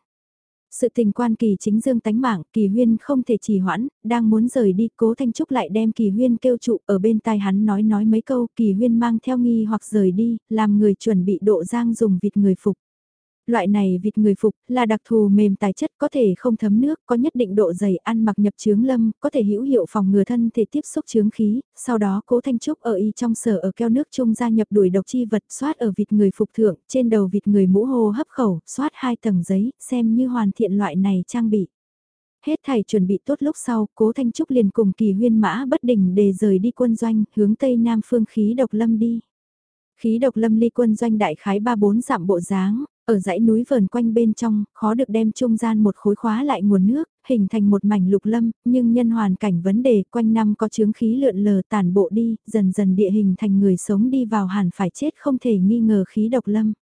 Sự tình quan kỳ chính dương tánh mạng, kỳ huyên không thể trì hoãn, đang muốn rời đi, cố thanh trúc lại đem kỳ huyên kêu trụ ở bên tai hắn nói nói mấy câu, kỳ huyên mang theo nghi hoặc rời đi, làm người chuẩn bị độ giang dùng vịt người phục. Loại này vịt người phục là đặc thù mềm tài chất có thể không thấm nước, có nhất định độ dày ăn mặc nhập chướng lâm, có thể hữu hiệu phòng ngừa thân thể tiếp xúc chướng khí, sau đó cố thanh trúc ở y trong sở ở keo nước chung gia nhập đuổi độc chi vật xoát ở vịt người phục thượng, trên đầu vịt người mũ hô hấp khẩu, xoát hai tầng giấy, xem như hoàn thiện loại này trang bị. Hết thầy chuẩn bị tốt lúc sau, cố Thanh Trúc liền cùng kỳ huyên mã bất đình để rời đi quân doanh, hướng tây nam phương khí độc lâm đi. Khí độc lâm ly quân doanh đại khái ba bốn dặm bộ dáng, ở dãy núi vờn quanh bên trong, khó được đem trung gian một khối khóa lại nguồn nước, hình thành một mảnh lục lâm, nhưng nhân hoàn cảnh vấn đề quanh năm có chướng khí lượn lờ tàn bộ đi, dần dần địa hình thành người sống đi vào hẳn phải chết không thể nghi ngờ khí độc lâm.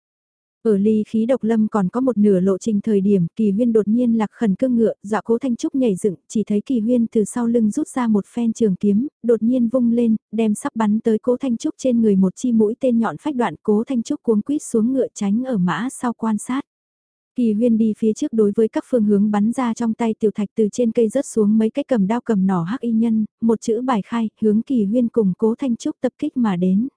Ở ly khí độc lâm còn có một nửa lộ trình thời điểm kỳ huyên đột nhiên lạc khẩn cương ngựa, dọa cố thanh trúc nhảy dựng, chỉ thấy kỳ huyên từ sau lưng rút ra một phen trường kiếm, đột nhiên vung lên, đem sắp bắn tới cố thanh trúc trên người một chi mũi tên nhọn phách đoạn cố thanh trúc cuống quýt xuống ngựa tránh ở mã sau quan sát. Kỳ huyên đi phía trước đối với các phương hướng bắn ra trong tay tiểu thạch từ trên cây rớt xuống mấy cái cầm đao cầm nỏ hắc y nhân, một chữ bài khai, hướng kỳ huyên cùng cố thanh trúc tập kích mà đến.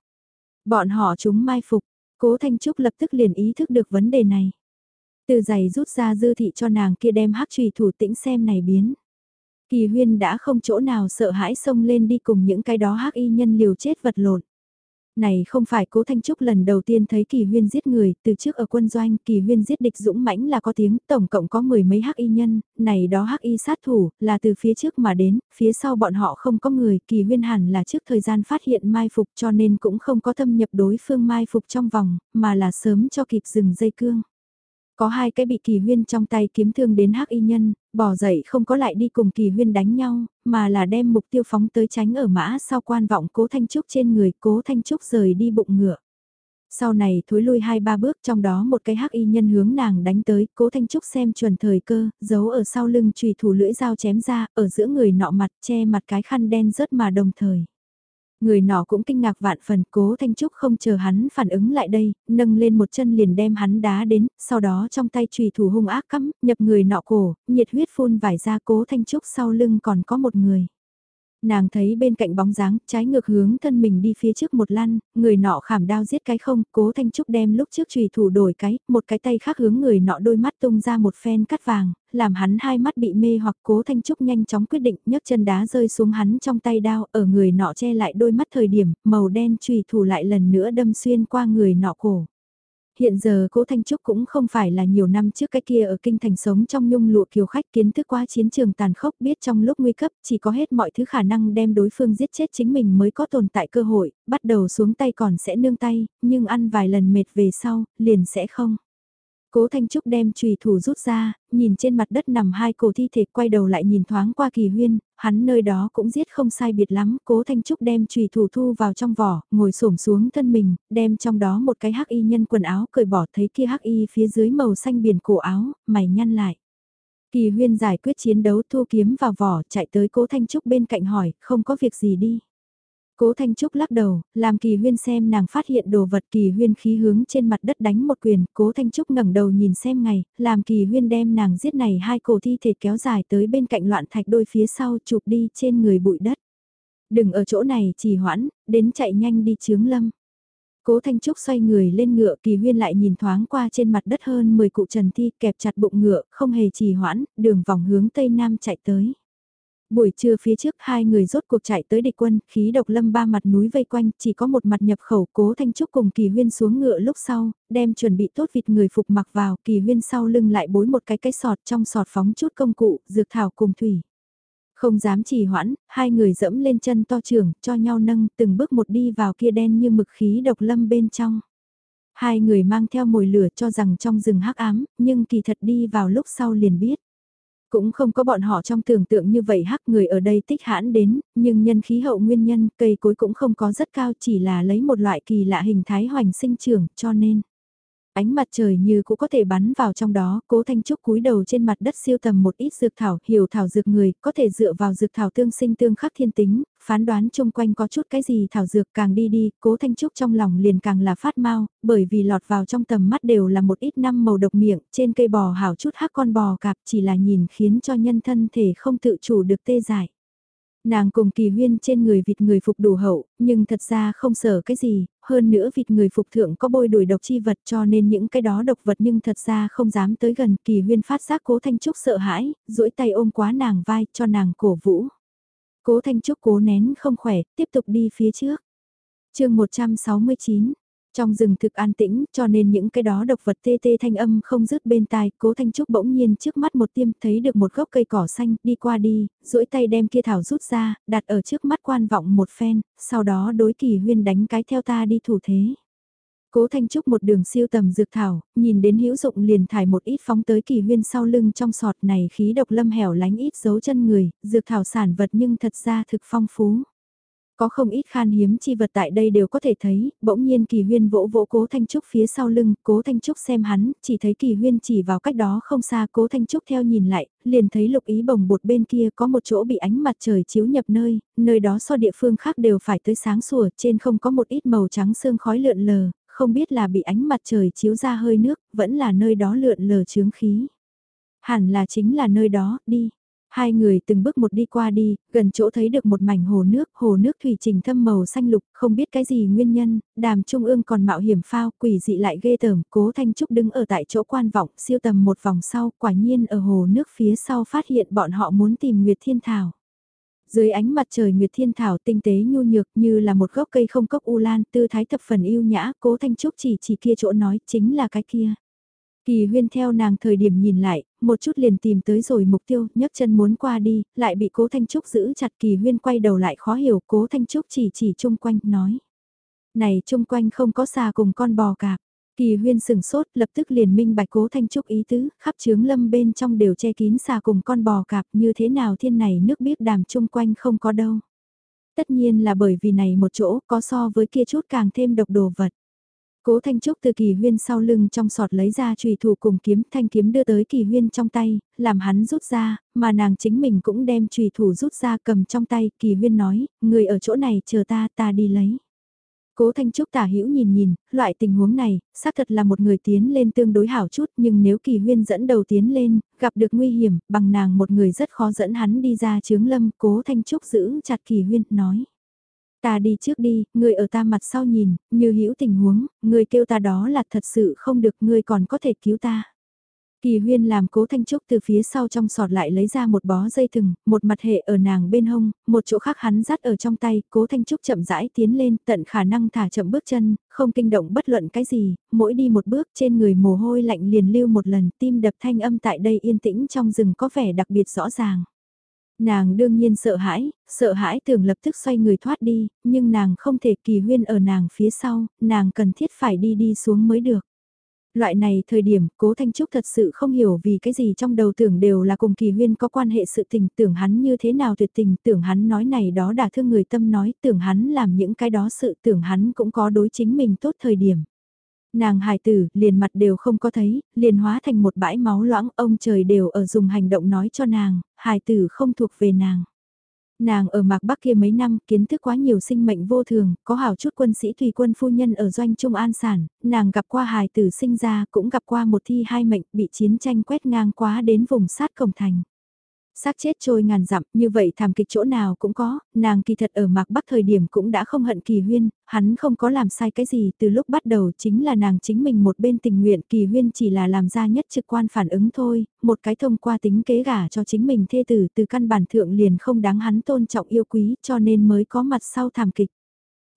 Bọn họ chúng mai phục, Cố Thanh Trúc lập tức liền ý thức được vấn đề này. Từ giày rút ra dư thị cho nàng kia đem hắc trùy thủ tĩnh xem này biến. Kỳ huyên đã không chỗ nào sợ hãi xông lên đi cùng những cái đó hắc y nhân liều chết vật lộn. Này không phải cố Thanh Trúc lần đầu tiên thấy kỳ huyên giết người, từ trước ở quân doanh kỳ huyên giết địch dũng mãnh là có tiếng, tổng cộng có mười mấy hắc y nhân, này đó hắc y sát thủ, là từ phía trước mà đến, phía sau bọn họ không có người, kỳ huyên hẳn là trước thời gian phát hiện mai phục cho nên cũng không có thâm nhập đối phương mai phục trong vòng, mà là sớm cho kịp dừng dây cương. Có hai cái bị kỳ huyên trong tay kiếm thương đến hắc y nhân, bỏ dậy không có lại đi cùng kỳ huyên đánh nhau, mà là đem mục tiêu phóng tới tránh ở mã sau quan vọng cố thanh trúc trên người cố thanh trúc rời đi bụng ngựa. Sau này thối lui hai ba bước trong đó một cái hắc y nhân hướng nàng đánh tới, cố thanh trúc xem chuẩn thời cơ, giấu ở sau lưng trùy thủ lưỡi dao chém ra, ở giữa người nọ mặt che mặt cái khăn đen rớt mà đồng thời. Người nọ cũng kinh ngạc vạn phần, cố Thanh Trúc không chờ hắn phản ứng lại đây, nâng lên một chân liền đem hắn đá đến, sau đó trong tay trùy thủ hung ác cắm, nhập người nọ cổ, nhiệt huyết phun vải ra cố Thanh Trúc sau lưng còn có một người. Nàng thấy bên cạnh bóng dáng, trái ngược hướng thân mình đi phía trước một lăn, người nọ khảm đao giết cái không, cố Thanh Trúc đem lúc trước trùy thủ đổi cái, một cái tay khác hướng người nọ đôi mắt tung ra một phen cắt vàng, làm hắn hai mắt bị mê hoặc cố Thanh Trúc nhanh chóng quyết định nhấc chân đá rơi xuống hắn trong tay đao, ở người nọ che lại đôi mắt thời điểm, màu đen trùy thủ lại lần nữa đâm xuyên qua người nọ cổ hiện giờ cố Thanh Trúc cũng không phải là nhiều năm trước cái kia ở kinh thành sống trong nhung lụa kiều khách kiến thức qua chiến trường tàn khốc biết trong lúc nguy cấp chỉ có hết mọi thứ khả năng đem đối phương giết chết chính mình mới có tồn tại cơ hội, bắt đầu xuống tay còn sẽ nương tay, nhưng ăn vài lần mệt về sau, liền sẽ không. Cố Thanh Trúc đem trùy thủ rút ra, nhìn trên mặt đất nằm hai cổ thi thể quay đầu lại nhìn thoáng qua kỳ huyên, hắn nơi đó cũng giết không sai biệt lắm. Cố Thanh Trúc đem trùy thủ thu vào trong vỏ, ngồi xổm xuống thân mình, đem trong đó một cái hắc y nhân quần áo cởi bỏ thấy kia hắc y phía dưới màu xanh biển cổ áo, mày nhăn lại. Kỳ huyên giải quyết chiến đấu thu kiếm vào vỏ chạy tới cố Thanh Trúc bên cạnh hỏi, không có việc gì đi. Cố Thanh Trúc lắc đầu, làm Kỳ Huyên xem nàng phát hiện đồ vật Kỳ Huyên khí hướng trên mặt đất đánh một quyền, Cố Thanh Trúc ngẩng đầu nhìn xem ngày, làm Kỳ Huyên đem nàng giết này hai cổ thi thể kéo dài tới bên cạnh loạn thạch đôi phía sau chụp đi trên người bụi đất. Đừng ở chỗ này trì hoãn, đến chạy nhanh đi chướng lâm. Cố Thanh Trúc xoay người lên ngựa Kỳ Huyên lại nhìn thoáng qua trên mặt đất hơn 10 cụ trần thi kẹp chặt bụng ngựa, không hề trì hoãn, đường vòng hướng tây nam chạy tới. Buổi trưa phía trước hai người rốt cuộc chạy tới địch quân, khí độc lâm ba mặt núi vây quanh, chỉ có một mặt nhập khẩu cố thanh trúc cùng kỳ huyên xuống ngựa lúc sau, đem chuẩn bị tốt vịt người phục mặc vào, kỳ huyên sau lưng lại bối một cái cái sọt trong sọt phóng chút công cụ, dược thảo cùng thủy. Không dám trì hoãn, hai người dẫm lên chân to trưởng, cho nhau nâng, từng bước một đi vào kia đen như mực khí độc lâm bên trong. Hai người mang theo mồi lửa cho rằng trong rừng hắc ám, nhưng kỳ thật đi vào lúc sau liền biết. Cũng không có bọn họ trong tưởng tượng như vậy hắc người ở đây tích hãn đến, nhưng nhân khí hậu nguyên nhân cây cối cũng không có rất cao chỉ là lấy một loại kỳ lạ hình thái hoành sinh trưởng cho nên. Ánh mặt trời như cũng có thể bắn vào trong đó, cố thanh trúc cúi đầu trên mặt đất siêu tầm một ít dược thảo, hiểu thảo dược người, có thể dựa vào dược thảo tương sinh tương khắc thiên tính, phán đoán chung quanh có chút cái gì thảo dược càng đi đi, cố thanh trúc trong lòng liền càng là phát mau, bởi vì lọt vào trong tầm mắt đều là một ít năm màu độc miệng, trên cây bò hảo chút hắc con bò cạp chỉ là nhìn khiến cho nhân thân thể không tự chủ được tê giải. Nàng cùng kỳ huyên trên người vịt người phục đủ hậu, nhưng thật ra không sợ cái gì, hơn nữa vịt người phục thượng có bôi đuổi độc chi vật cho nên những cái đó độc vật nhưng thật ra không dám tới gần kỳ huyên phát giác cố thanh trúc sợ hãi, duỗi tay ôm quá nàng vai cho nàng cổ vũ. Cố thanh trúc cố nén không khỏe, tiếp tục đi phía trước. chương 169 trong rừng thực an tĩnh cho nên những cái đó độc vật tê tê thanh âm không dứt bên tai, cố thanh trúc bỗng nhiên trước mắt một tiêm thấy được một gốc cây cỏ xanh đi qua đi, duỗi tay đem kia thảo rút ra, đặt ở trước mắt quan vọng một phen, sau đó đối kỳ huyên đánh cái theo ta đi thủ thế. Cố Thanh Trúc một đường siêu tầm dược thảo, nhìn đến hữu dụng liền thải một ít phóng tới kỳ huyên sau lưng trong sọt này khí độc lâm hẻo lánh ít dấu chân người, dược thảo sản vật nhưng thật ra thực phong phú. Có không ít khan hiếm chi vật tại đây đều có thể thấy, bỗng nhiên kỳ huyên vỗ vỗ cố Thanh Trúc phía sau lưng, cố Thanh Trúc xem hắn, chỉ thấy kỳ huyên chỉ vào cách đó không xa cố Thanh Trúc theo nhìn lại, liền thấy lục ý bồng bột bên kia có một chỗ bị ánh mặt trời chiếu nhập nơi, nơi đó so địa phương khác đều phải tới sáng sủa, trên không có một ít màu trắng sương khói lượn lờ, không biết là bị ánh mặt trời chiếu ra hơi nước, vẫn là nơi đó lượn lờ chướng khí. Hẳn là chính là nơi đó, đi. Hai người từng bước một đi qua đi, gần chỗ thấy được một mảnh hồ nước, hồ nước thủy trình thâm màu xanh lục, không biết cái gì nguyên nhân, đàm trung ương còn mạo hiểm phao, quỷ dị lại ghê tởm, cố Thanh Trúc đứng ở tại chỗ quan vọng, siêu tầm một vòng sau, quả nhiên ở hồ nước phía sau phát hiện bọn họ muốn tìm Nguyệt Thiên Thảo. Dưới ánh mặt trời Nguyệt Thiên Thảo tinh tế nhu nhược như là một gốc cây không cốc u lan, tư thái thập phần yêu nhã, cố Thanh Trúc chỉ chỉ kia chỗ nói chính là cái kia. Kỳ huyên theo nàng thời điểm nhìn lại, một chút liền tìm tới rồi mục tiêu, nhấc chân muốn qua đi, lại bị cố Thanh Trúc giữ chặt kỳ huyên quay đầu lại khó hiểu, cố Thanh Trúc chỉ chỉ chung quanh, nói. Này chung quanh không có xà cùng con bò cạp. Kỳ huyên sừng sốt lập tức liền minh bạch cố Thanh Trúc ý tứ, khắp chướng lâm bên trong đều che kín xà cùng con bò cạp như thế nào thiên này nước biết đàm chung quanh không có đâu. Tất nhiên là bởi vì này một chỗ có so với kia chút càng thêm độc đồ vật. Cố Thanh Trúc từ kỳ huyên sau lưng trong sọt lấy ra trùy thủ cùng kiếm thanh kiếm đưa tới kỳ huyên trong tay, làm hắn rút ra, mà nàng chính mình cũng đem trùy thủ rút ra cầm trong tay, kỳ huyên nói, người ở chỗ này chờ ta, ta đi lấy. Cố Thanh Trúc tả hữu nhìn nhìn, loại tình huống này, xác thật là một người tiến lên tương đối hảo chút nhưng nếu kỳ huyên dẫn đầu tiến lên, gặp được nguy hiểm, bằng nàng một người rất khó dẫn hắn đi ra chướng lâm, cố Thanh Trúc giữ chặt kỳ huyên, nói. Ta đi trước đi, người ở ta mặt sau nhìn, như hữu tình huống, người kêu ta đó là thật sự không được, người còn có thể cứu ta. Kỳ huyên làm cố thanh trúc từ phía sau trong sọt lại lấy ra một bó dây thừng, một mặt hệ ở nàng bên hông, một chỗ khác hắn dắt ở trong tay, cố thanh trúc chậm rãi tiến lên, tận khả năng thả chậm bước chân, không kinh động bất luận cái gì, mỗi đi một bước trên người mồ hôi lạnh liền lưu một lần, tim đập thanh âm tại đây yên tĩnh trong rừng có vẻ đặc biệt rõ ràng. Nàng đương nhiên sợ hãi, sợ hãi tưởng lập tức xoay người thoát đi, nhưng nàng không thể kỳ huyên ở nàng phía sau, nàng cần thiết phải đi đi xuống mới được. Loại này thời điểm, cố Thanh Trúc thật sự không hiểu vì cái gì trong đầu tưởng đều là cùng kỳ huyên có quan hệ sự tình, tưởng hắn như thế nào tuyệt tình, tưởng hắn nói này đó đã thương người tâm nói, tưởng hắn làm những cái đó sự, tưởng hắn cũng có đối chính mình tốt thời điểm. Nàng hài tử, liền mặt đều không có thấy, liền hóa thành một bãi máu loãng, ông trời đều ở dùng hành động nói cho nàng, hài tử không thuộc về nàng. Nàng ở mạc bắc kia mấy năm kiến thức quá nhiều sinh mệnh vô thường, có hảo chút quân sĩ tùy quân phu nhân ở doanh trung an sản, nàng gặp qua hài tử sinh ra cũng gặp qua một thi hai mệnh bị chiến tranh quét ngang quá đến vùng sát cổng thành xác chết trôi ngàn dặm, như vậy thảm kịch chỗ nào cũng có, nàng kỳ thật ở mạc bắc thời điểm cũng đã không hận kỳ huyên, hắn không có làm sai cái gì từ lúc bắt đầu chính là nàng chính mình một bên tình nguyện kỳ huyên chỉ là làm ra nhất trực quan phản ứng thôi, một cái thông qua tính kế gả cho chính mình thê tử từ căn bản thượng liền không đáng hắn tôn trọng yêu quý cho nên mới có mặt sau thảm kịch.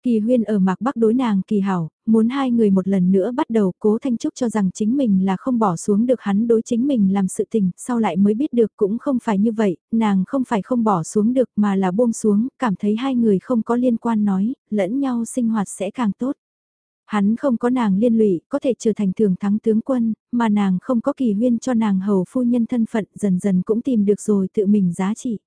Kỳ huyên ở mạc bắc đối nàng kỳ hảo, muốn hai người một lần nữa bắt đầu cố Thanh Trúc cho rằng chính mình là không bỏ xuống được hắn đối chính mình làm sự tình, sau lại mới biết được cũng không phải như vậy, nàng không phải không bỏ xuống được mà là buông xuống, cảm thấy hai người không có liên quan nói, lẫn nhau sinh hoạt sẽ càng tốt. Hắn không có nàng liên lụy, có thể trở thành thường thắng tướng quân, mà nàng không có kỳ huyên cho nàng hầu phu nhân thân phận dần dần cũng tìm được rồi tự mình giá trị.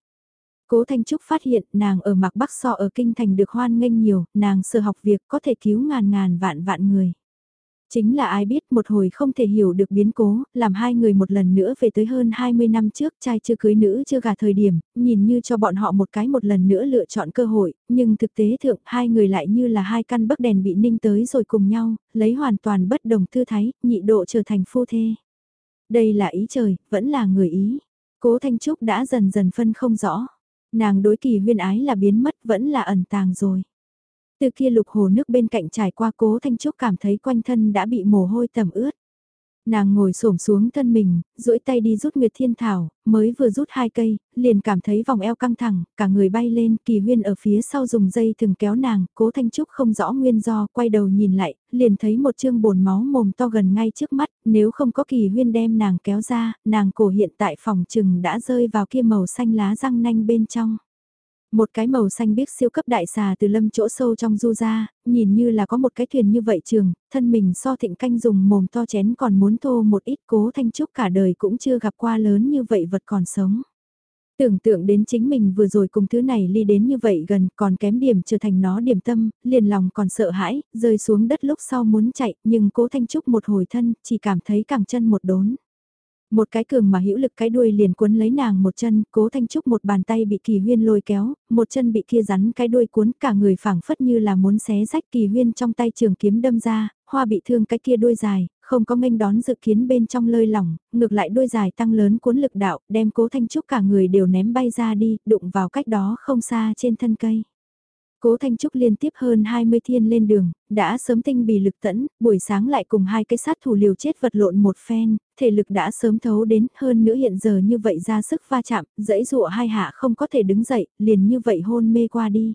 Cố Thanh Trúc phát hiện nàng ở Mạc Bắc so ở Kinh Thành được hoan nghênh nhiều, nàng sở học việc có thể cứu ngàn ngàn vạn vạn người. Chính là ai biết một hồi không thể hiểu được biến cố, làm hai người một lần nữa về tới hơn 20 năm trước trai chưa cưới nữ chưa gả thời điểm, nhìn như cho bọn họ một cái một lần nữa lựa chọn cơ hội, nhưng thực tế thượng hai người lại như là hai căn bấc đèn bị ninh tới rồi cùng nhau, lấy hoàn toàn bất đồng tư thái, nhị độ trở thành phu thê. Đây là ý trời, vẫn là người ý. Cố Thanh Trúc đã dần dần phân không rõ. Nàng đối kỳ huyên ái là biến mất vẫn là ẩn tàng rồi. Từ kia lục hồ nước bên cạnh trải qua cố Thanh Trúc cảm thấy quanh thân đã bị mồ hôi tầm ướt. Nàng ngồi xổm xuống thân mình, duỗi tay đi rút Nguyệt Thiên Thảo, mới vừa rút hai cây, liền cảm thấy vòng eo căng thẳng, cả người bay lên, kỳ huyên ở phía sau dùng dây thường kéo nàng, cố Thanh Trúc không rõ nguyên do, quay đầu nhìn lại, liền thấy một chương bồn máu mồm to gần ngay trước mắt, nếu không có kỳ huyên đem nàng kéo ra, nàng cổ hiện tại phòng trừng đã rơi vào kia màu xanh lá răng nanh bên trong. Một cái màu xanh biếc siêu cấp đại xà từ lâm chỗ sâu trong du ra, nhìn như là có một cái thuyền như vậy trường, thân mình so thịnh canh dùng mồm to chén còn muốn thô một ít cố thanh trúc cả đời cũng chưa gặp qua lớn như vậy vật còn sống. Tưởng tượng đến chính mình vừa rồi cùng thứ này ly đến như vậy gần còn kém điểm trở thành nó điểm tâm, liền lòng còn sợ hãi, rơi xuống đất lúc sau muốn chạy nhưng cố Thanh Trúc một hồi thân chỉ cảm thấy cẳng chân một đốn. Một cái cường mà hữu lực cái đuôi liền cuốn lấy nàng một chân, cố thanh trúc một bàn tay bị kỳ huyên lôi kéo, một chân bị kia rắn cái đuôi cuốn cả người phảng phất như là muốn xé rách kỳ huyên trong tay trường kiếm đâm ra, hoa bị thương cái kia đuôi dài, không có nghênh đón dự kiến bên trong lơi lỏng, ngược lại đuôi dài tăng lớn cuốn lực đạo, đem cố thanh trúc cả người đều ném bay ra đi, đụng vào cách đó không xa trên thân cây. Cố Thanh Trúc liên tiếp hơn 20 thiên lên đường, đã sớm tinh bì lực tẫn, buổi sáng lại cùng hai cái sát thủ liều chết vật lộn một phen, thể lực đã sớm thấu đến hơn nữa hiện giờ như vậy ra sức va chạm, dẫy dụa hai hạ không có thể đứng dậy, liền như vậy hôn mê qua đi.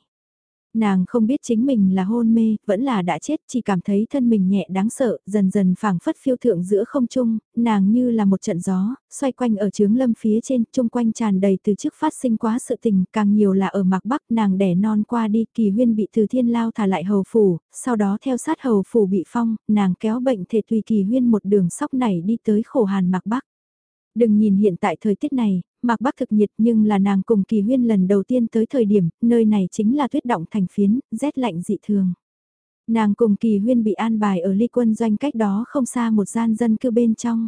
Nàng không biết chính mình là hôn mê, vẫn là đã chết, chỉ cảm thấy thân mình nhẹ đáng sợ, dần dần phảng phất phiêu thượng giữa không trung, nàng như là một trận gió, xoay quanh ở trướng lâm phía trên, chung quanh tràn đầy từ trước phát sinh quá sự tình, càng nhiều là ở mạc bắc nàng đẻ non qua đi, kỳ huyên bị từ thiên lao thả lại hầu phủ, sau đó theo sát hầu phủ bị phong, nàng kéo bệnh thể tùy kỳ huyên một đường sóc này đi tới khổ hàn mạc bắc. Đừng nhìn hiện tại thời tiết này, Mạc Bắc thực nhiệt nhưng là nàng cùng Kỳ Huyên lần đầu tiên tới thời điểm, nơi này chính là tuyết động thành phiến, rét lạnh dị thường. Nàng cùng Kỳ Huyên bị an bài ở ly quân doanh cách đó không xa một gian dân cư bên trong.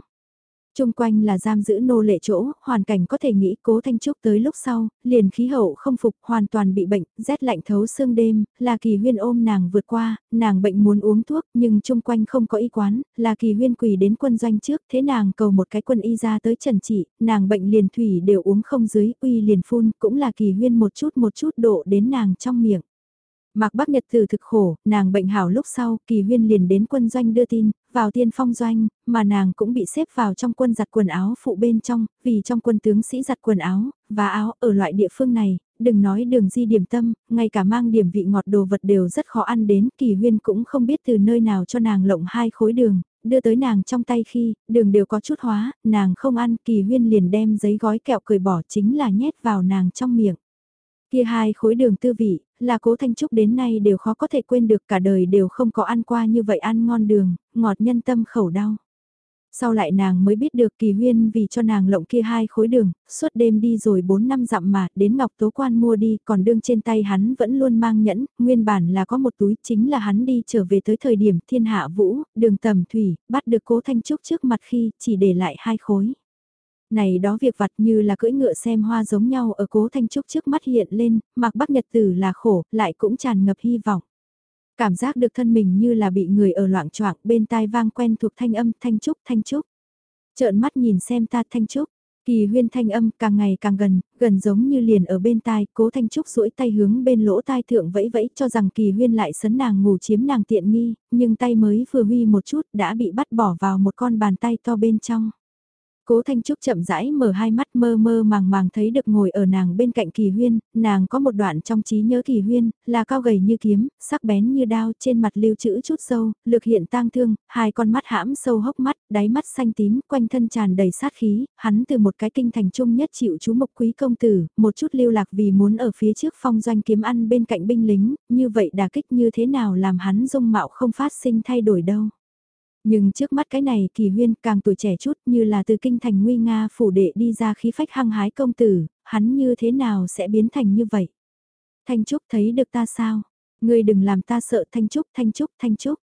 Trung quanh là giam giữ nô lệ chỗ, hoàn cảnh có thể nghĩ cố Thanh Trúc tới lúc sau, liền khí hậu không phục, hoàn toàn bị bệnh, rét lạnh thấu xương đêm, là kỳ huyên ôm nàng vượt qua, nàng bệnh muốn uống thuốc nhưng trung quanh không có y quán, là kỳ huyên quỳ đến quân doanh trước, thế nàng cầu một cái quân y ra tới trần trị, nàng bệnh liền thủy đều uống không dưới, uy liền phun, cũng là kỳ huyên một chút một chút đổ đến nàng trong miệng. Mạc Bắc Nhật từ thực khổ, nàng bệnh hảo lúc sau, kỳ huyên liền đến quân doanh đưa tin, vào tiên phong doanh, mà nàng cũng bị xếp vào trong quân giặt quần áo phụ bên trong, vì trong quân tướng sĩ giặt quần áo, và áo ở loại địa phương này, đừng nói đường di điểm tâm, ngay cả mang điểm vị ngọt đồ vật đều rất khó ăn đến, kỳ huyên cũng không biết từ nơi nào cho nàng lộng hai khối đường, đưa tới nàng trong tay khi, đường đều có chút hóa, nàng không ăn, kỳ huyên liền đem giấy gói kẹo cười bỏ chính là nhét vào nàng trong miệng. Kia hai khối đường tư vị, là cố Thanh Trúc đến nay đều khó có thể quên được cả đời đều không có ăn qua như vậy ăn ngon đường, ngọt nhân tâm khẩu đau. Sau lại nàng mới biết được kỳ huyên vì cho nàng lộng kia hai khối đường, suốt đêm đi rồi 4 năm dặm mà, đến Ngọc Tố Quan mua đi, còn đương trên tay hắn vẫn luôn mang nhẫn, nguyên bản là có một túi, chính là hắn đi trở về tới thời điểm thiên hạ vũ, đường tầm thủy, bắt được cố Thanh Trúc trước mặt khi, chỉ để lại hai khối. Này đó việc vặt như là cưỡi ngựa xem hoa giống nhau ở cố Thanh Trúc trước mắt hiện lên, mặc bắc nhật tử là khổ, lại cũng tràn ngập hy vọng. Cảm giác được thân mình như là bị người ở loạn choạng bên tai vang quen thuộc thanh âm Thanh Trúc Thanh Trúc. Trợn mắt nhìn xem ta Thanh Trúc, kỳ huyên thanh âm càng ngày càng gần, gần giống như liền ở bên tai, cố Thanh Trúc duỗi tay hướng bên lỗ tai thượng vẫy vẫy cho rằng kỳ huyên lại sấn nàng ngủ chiếm nàng tiện nghi, nhưng tay mới vừa huy một chút đã bị bắt bỏ vào một con bàn tay to bên trong. Cố Thanh Trúc chậm rãi mở hai mắt mơ mơ màng màng thấy được ngồi ở nàng bên cạnh Kỳ Huyên, nàng có một đoạn trong trí nhớ Kỳ Huyên, là cao gầy như kiếm, sắc bén như đao, trên mặt lưu trữ chút sâu, lực hiện tang thương, hai con mắt hãm sâu hốc mắt, đáy mắt xanh tím, quanh thân tràn đầy sát khí, hắn từ một cái kinh thành trung nhất chịu chú mục quý công tử, một chút lưu lạc vì muốn ở phía trước phong doanh kiếm ăn bên cạnh binh lính, như vậy đả kích như thế nào làm hắn dung mạo không phát sinh thay đổi đâu. Nhưng trước mắt cái này kỳ huyên càng tuổi trẻ chút như là từ kinh thành nguy nga phủ đệ đi ra khí phách hăng hái công tử, hắn như thế nào sẽ biến thành như vậy? Thanh Trúc thấy được ta sao? Ngươi đừng làm ta sợ Thanh Trúc, Thanh Trúc, Thanh Trúc.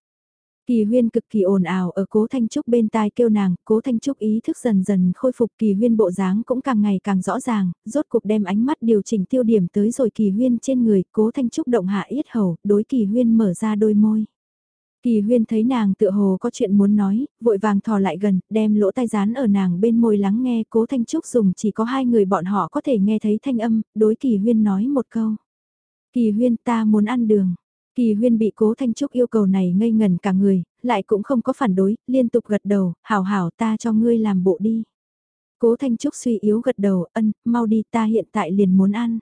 Kỳ huyên cực kỳ ồn ào ở cố Thanh Trúc bên tai kêu nàng, cố Thanh Trúc ý thức dần dần khôi phục kỳ huyên bộ dáng cũng càng ngày càng rõ ràng, rốt cuộc đem ánh mắt điều chỉnh tiêu điểm tới rồi kỳ huyên trên người, cố Thanh Trúc động hạ yết hầu, đối kỳ huyên mở ra đôi môi. Kỳ huyên thấy nàng tựa hồ có chuyện muốn nói, vội vàng thò lại gần, đem lỗ tai dán ở nàng bên môi lắng nghe cố thanh trúc dùng chỉ có hai người bọn họ có thể nghe thấy thanh âm, đối kỳ huyên nói một câu. Kỳ huyên ta muốn ăn đường. Kỳ huyên bị cố thanh trúc yêu cầu này ngây ngần cả người, lại cũng không có phản đối, liên tục gật đầu, hảo hảo ta cho ngươi làm bộ đi. Cố thanh trúc suy yếu gật đầu, ân, mau đi ta hiện tại liền muốn ăn.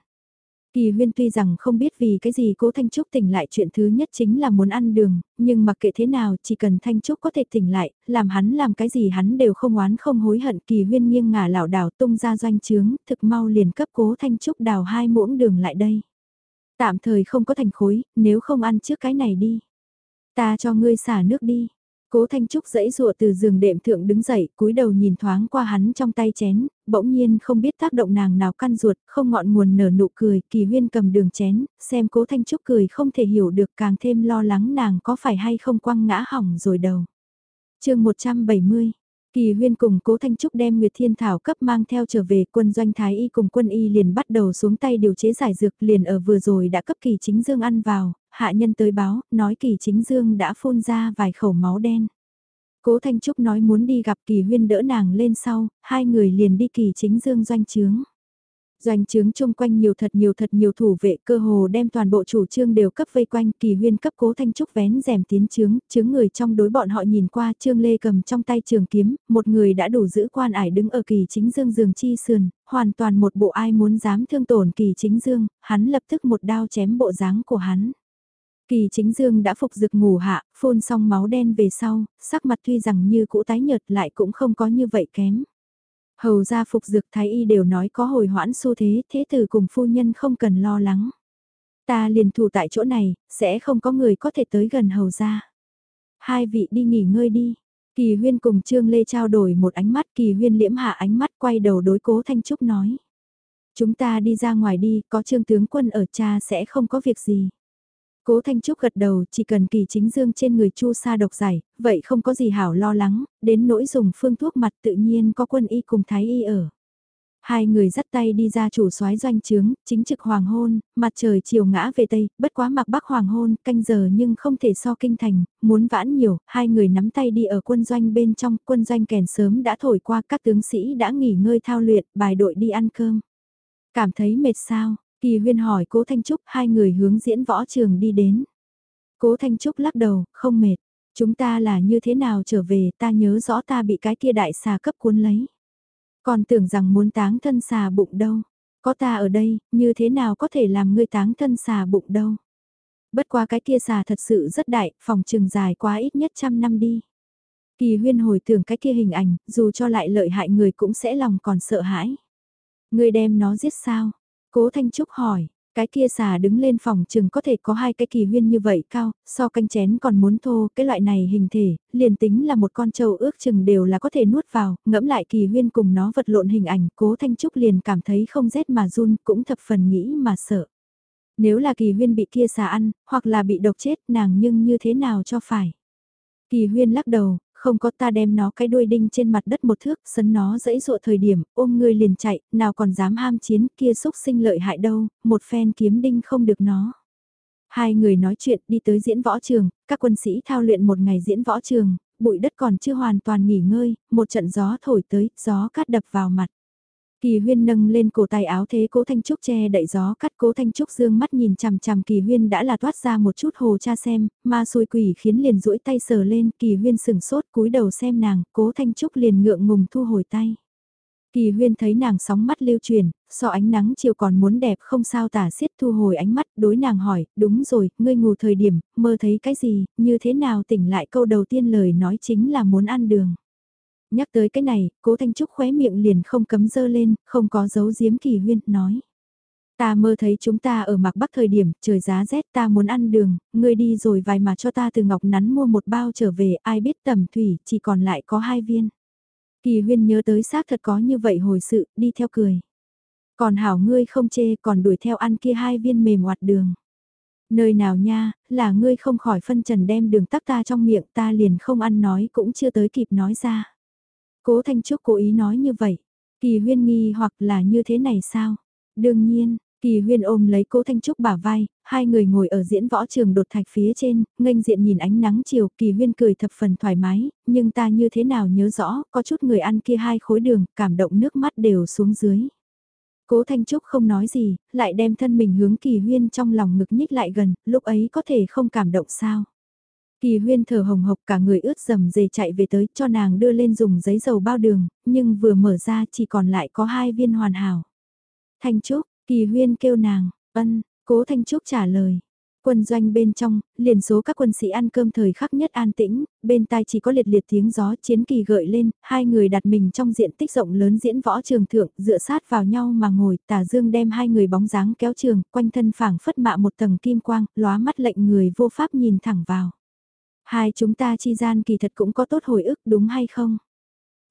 Kỳ huyên tuy rằng không biết vì cái gì cố Thanh Trúc tỉnh lại chuyện thứ nhất chính là muốn ăn đường, nhưng mặc kệ thế nào chỉ cần Thanh Trúc có thể tỉnh lại, làm hắn làm cái gì hắn đều không oán không hối hận. Kỳ huyên nghiêng ngả lảo đảo tung ra doanh trướng, thực mau liền cấp cố Thanh Trúc đào hai muỗng đường lại đây. Tạm thời không có thành khối, nếu không ăn trước cái này đi. Ta cho ngươi xả nước đi. Cố Thanh Trúc dãy rùa từ giường đệm thượng đứng dậy, cúi đầu nhìn thoáng qua hắn trong tay chén, bỗng nhiên không biết tác động nàng nào căn ruột, không ngọn nguồn nở nụ cười, kỳ huyên cầm đường chén, xem Cố Thanh Trúc cười không thể hiểu được càng thêm lo lắng nàng có phải hay không quăng ngã hỏng rồi đầu. chương 170 Kỳ huyên cùng cố Thanh Trúc đem Nguyệt Thiên Thảo cấp mang theo trở về quân doanh Thái Y cùng quân Y liền bắt đầu xuống tay điều chế giải dược liền ở vừa rồi đã cấp kỳ chính dương ăn vào, hạ nhân tới báo, nói kỳ chính dương đã phun ra vài khẩu máu đen. Cố Thanh Trúc nói muốn đi gặp kỳ huyên đỡ nàng lên sau, hai người liền đi kỳ chính dương doanh trướng. Doanh trướng chung quanh nhiều thật nhiều thật nhiều thủ vệ cơ hồ đem toàn bộ chủ trương đều cấp vây quanh kỳ huyên cấp cố thanh trúc vén rèm tiến trướng, trướng người trong đối bọn họ nhìn qua trương lê cầm trong tay trường kiếm, một người đã đủ giữ quan ải đứng ở kỳ chính dương giường chi sườn, hoàn toàn một bộ ai muốn dám thương tổn kỳ chính dương, hắn lập tức một đao chém bộ dáng của hắn. Kỳ chính dương đã phục dược ngủ hạ, phun xong máu đen về sau, sắc mặt tuy rằng như cũ tái nhợt lại cũng không có như vậy kém. Hầu gia phục dược thái y đều nói có hồi hoãn xu thế, thế tử cùng phu nhân không cần lo lắng. Ta liền thủ tại chỗ này, sẽ không có người có thể tới gần hầu gia. Hai vị đi nghỉ ngơi đi. Kỳ huyên cùng Trương Lê trao đổi một ánh mắt, kỳ huyên liễm hạ ánh mắt quay đầu đối cố Thanh Trúc nói. Chúng ta đi ra ngoài đi, có trương tướng quân ở cha sẽ không có việc gì. Cố Thanh Trúc gật đầu, chỉ cần kỳ chính dương trên người chu sa độc giải, vậy không có gì hảo lo lắng, đến nỗi dùng phương thuốc mặt tự nhiên có quân y cùng thái y ở. Hai người dắt tay đi ra chủ soái doanh trướng, chính trực hoàng hôn, mặt trời chiều ngã về tây, bất quá mặc bắc hoàng hôn, canh giờ nhưng không thể so kinh thành, muốn vãn nhiều, hai người nắm tay đi ở quân doanh bên trong, quân doanh kèn sớm đã thổi qua các tướng sĩ đã nghỉ ngơi thao luyện, bài đội đi ăn cơm. Cảm thấy mệt sao, Kỳ huyên hỏi cố Thanh Trúc hai người hướng diễn võ trường đi đến. Cố Thanh Trúc lắc đầu, không mệt. Chúng ta là như thế nào trở về ta nhớ rõ ta bị cái kia đại xà cấp cuốn lấy. Còn tưởng rằng muốn táng thân xà bụng đâu. Có ta ở đây, như thế nào có thể làm ngươi táng thân xà bụng đâu. Bất qua cái kia xà thật sự rất đại, phòng trường dài quá ít nhất trăm năm đi. Kỳ huyên hồi tưởng cái kia hình ảnh, dù cho lại lợi hại người cũng sẽ lòng còn sợ hãi. Ngươi đem nó giết sao? Cố Thanh Trúc hỏi, cái kia xà đứng lên phòng chừng có thể có hai cái kỳ huyên như vậy cao, so canh chén còn muốn thô, cái loại này hình thể, liền tính là một con trâu ước chừng đều là có thể nuốt vào, ngẫm lại kỳ huyên cùng nó vật lộn hình ảnh, cố Thanh Trúc liền cảm thấy không rét mà run, cũng thập phần nghĩ mà sợ. Nếu là kỳ huyên bị kia xà ăn, hoặc là bị độc chết nàng nhưng như thế nào cho phải. Kỳ huyên lắc đầu, không có ta đem nó cái đuôi đinh trên mặt đất một thước, sấn nó dẫy dụa thời điểm, ôm ngươi liền chạy, nào còn dám ham chiến, kia xúc sinh lợi hại đâu, một phen kiếm đinh không được nó. Hai người nói chuyện đi tới diễn võ trường, các quân sĩ thao luyện một ngày diễn võ trường, bụi đất còn chưa hoàn toàn nghỉ ngơi, một trận gió thổi tới, gió cát đập vào mặt. Kỳ huyên nâng lên cổ tay áo thế cố Thanh Trúc che đậy gió cắt cố Thanh Trúc dương mắt nhìn chằm chằm kỳ huyên đã là toát ra một chút hồ cha xem, ma xui quỷ khiến liền duỗi tay sờ lên, kỳ huyên sừng sốt cúi đầu xem nàng, cố Thanh Trúc liền ngượng ngùng thu hồi tay. Kỳ huyên thấy nàng sóng mắt lưu truyền, so ánh nắng chiều còn muốn đẹp không sao tả xiết thu hồi ánh mắt, đối nàng hỏi, đúng rồi, ngươi ngủ thời điểm, mơ thấy cái gì, như thế nào tỉnh lại câu đầu tiên lời nói chính là muốn ăn đường. Nhắc tới cái này, cố Thanh Trúc khóe miệng liền không cấm dơ lên, không có dấu giếm kỳ huyên, nói. Ta mơ thấy chúng ta ở mạc bắc thời điểm, trời giá rét ta muốn ăn đường, ngươi đi rồi vài mà cho ta từ ngọc nắn mua một bao trở về, ai biết tầm thủy, chỉ còn lại có hai viên. Kỳ huyên nhớ tới xác thật có như vậy hồi sự, đi theo cười. Còn hảo ngươi không chê, còn đuổi theo ăn kia hai viên mềm hoạt đường. Nơi nào nha, là ngươi không khỏi phân trần đem đường tắc ta trong miệng ta liền không ăn nói cũng chưa tới kịp nói ra. Cố Thanh Trúc cố ý nói như vậy. Kỳ huyên nghi hoặc là như thế này sao? Đương nhiên, Kỳ huyên ôm lấy cố Thanh Trúc bả vai, hai người ngồi ở diễn võ trường đột thạch phía trên, nghênh diện nhìn ánh nắng chiều, kỳ huyên cười thập phần thoải mái, nhưng ta như thế nào nhớ rõ, có chút người ăn kia hai khối đường, cảm động nước mắt đều xuống dưới. Cố Thanh Trúc không nói gì, lại đem thân mình hướng kỳ huyên trong lòng ngực nhích lại gần, lúc ấy có thể không cảm động sao. Kỳ huyên thở hồng hộc cả người ướt dầm dề chạy về tới cho nàng đưa lên dùng giấy dầu bao đường, nhưng vừa mở ra chỉ còn lại có hai viên hoàn hảo. Thanh Trúc, kỳ huyên kêu nàng, ân, cố Thanh Trúc trả lời. Quân doanh bên trong, liền số các quân sĩ ăn cơm thời khắc nhất an tĩnh, bên tai chỉ có liệt liệt tiếng gió chiến kỳ gợi lên, hai người đặt mình trong diện tích rộng lớn diễn võ trường thượng, dựa sát vào nhau mà ngồi, tà dương đem hai người bóng dáng kéo trường, quanh thân phảng phất mạ một tầng kim quang, lóa mắt lệnh người vô pháp nhìn thẳng vào. Hai chúng ta chi gian kỳ thật cũng có tốt hồi ức đúng hay không?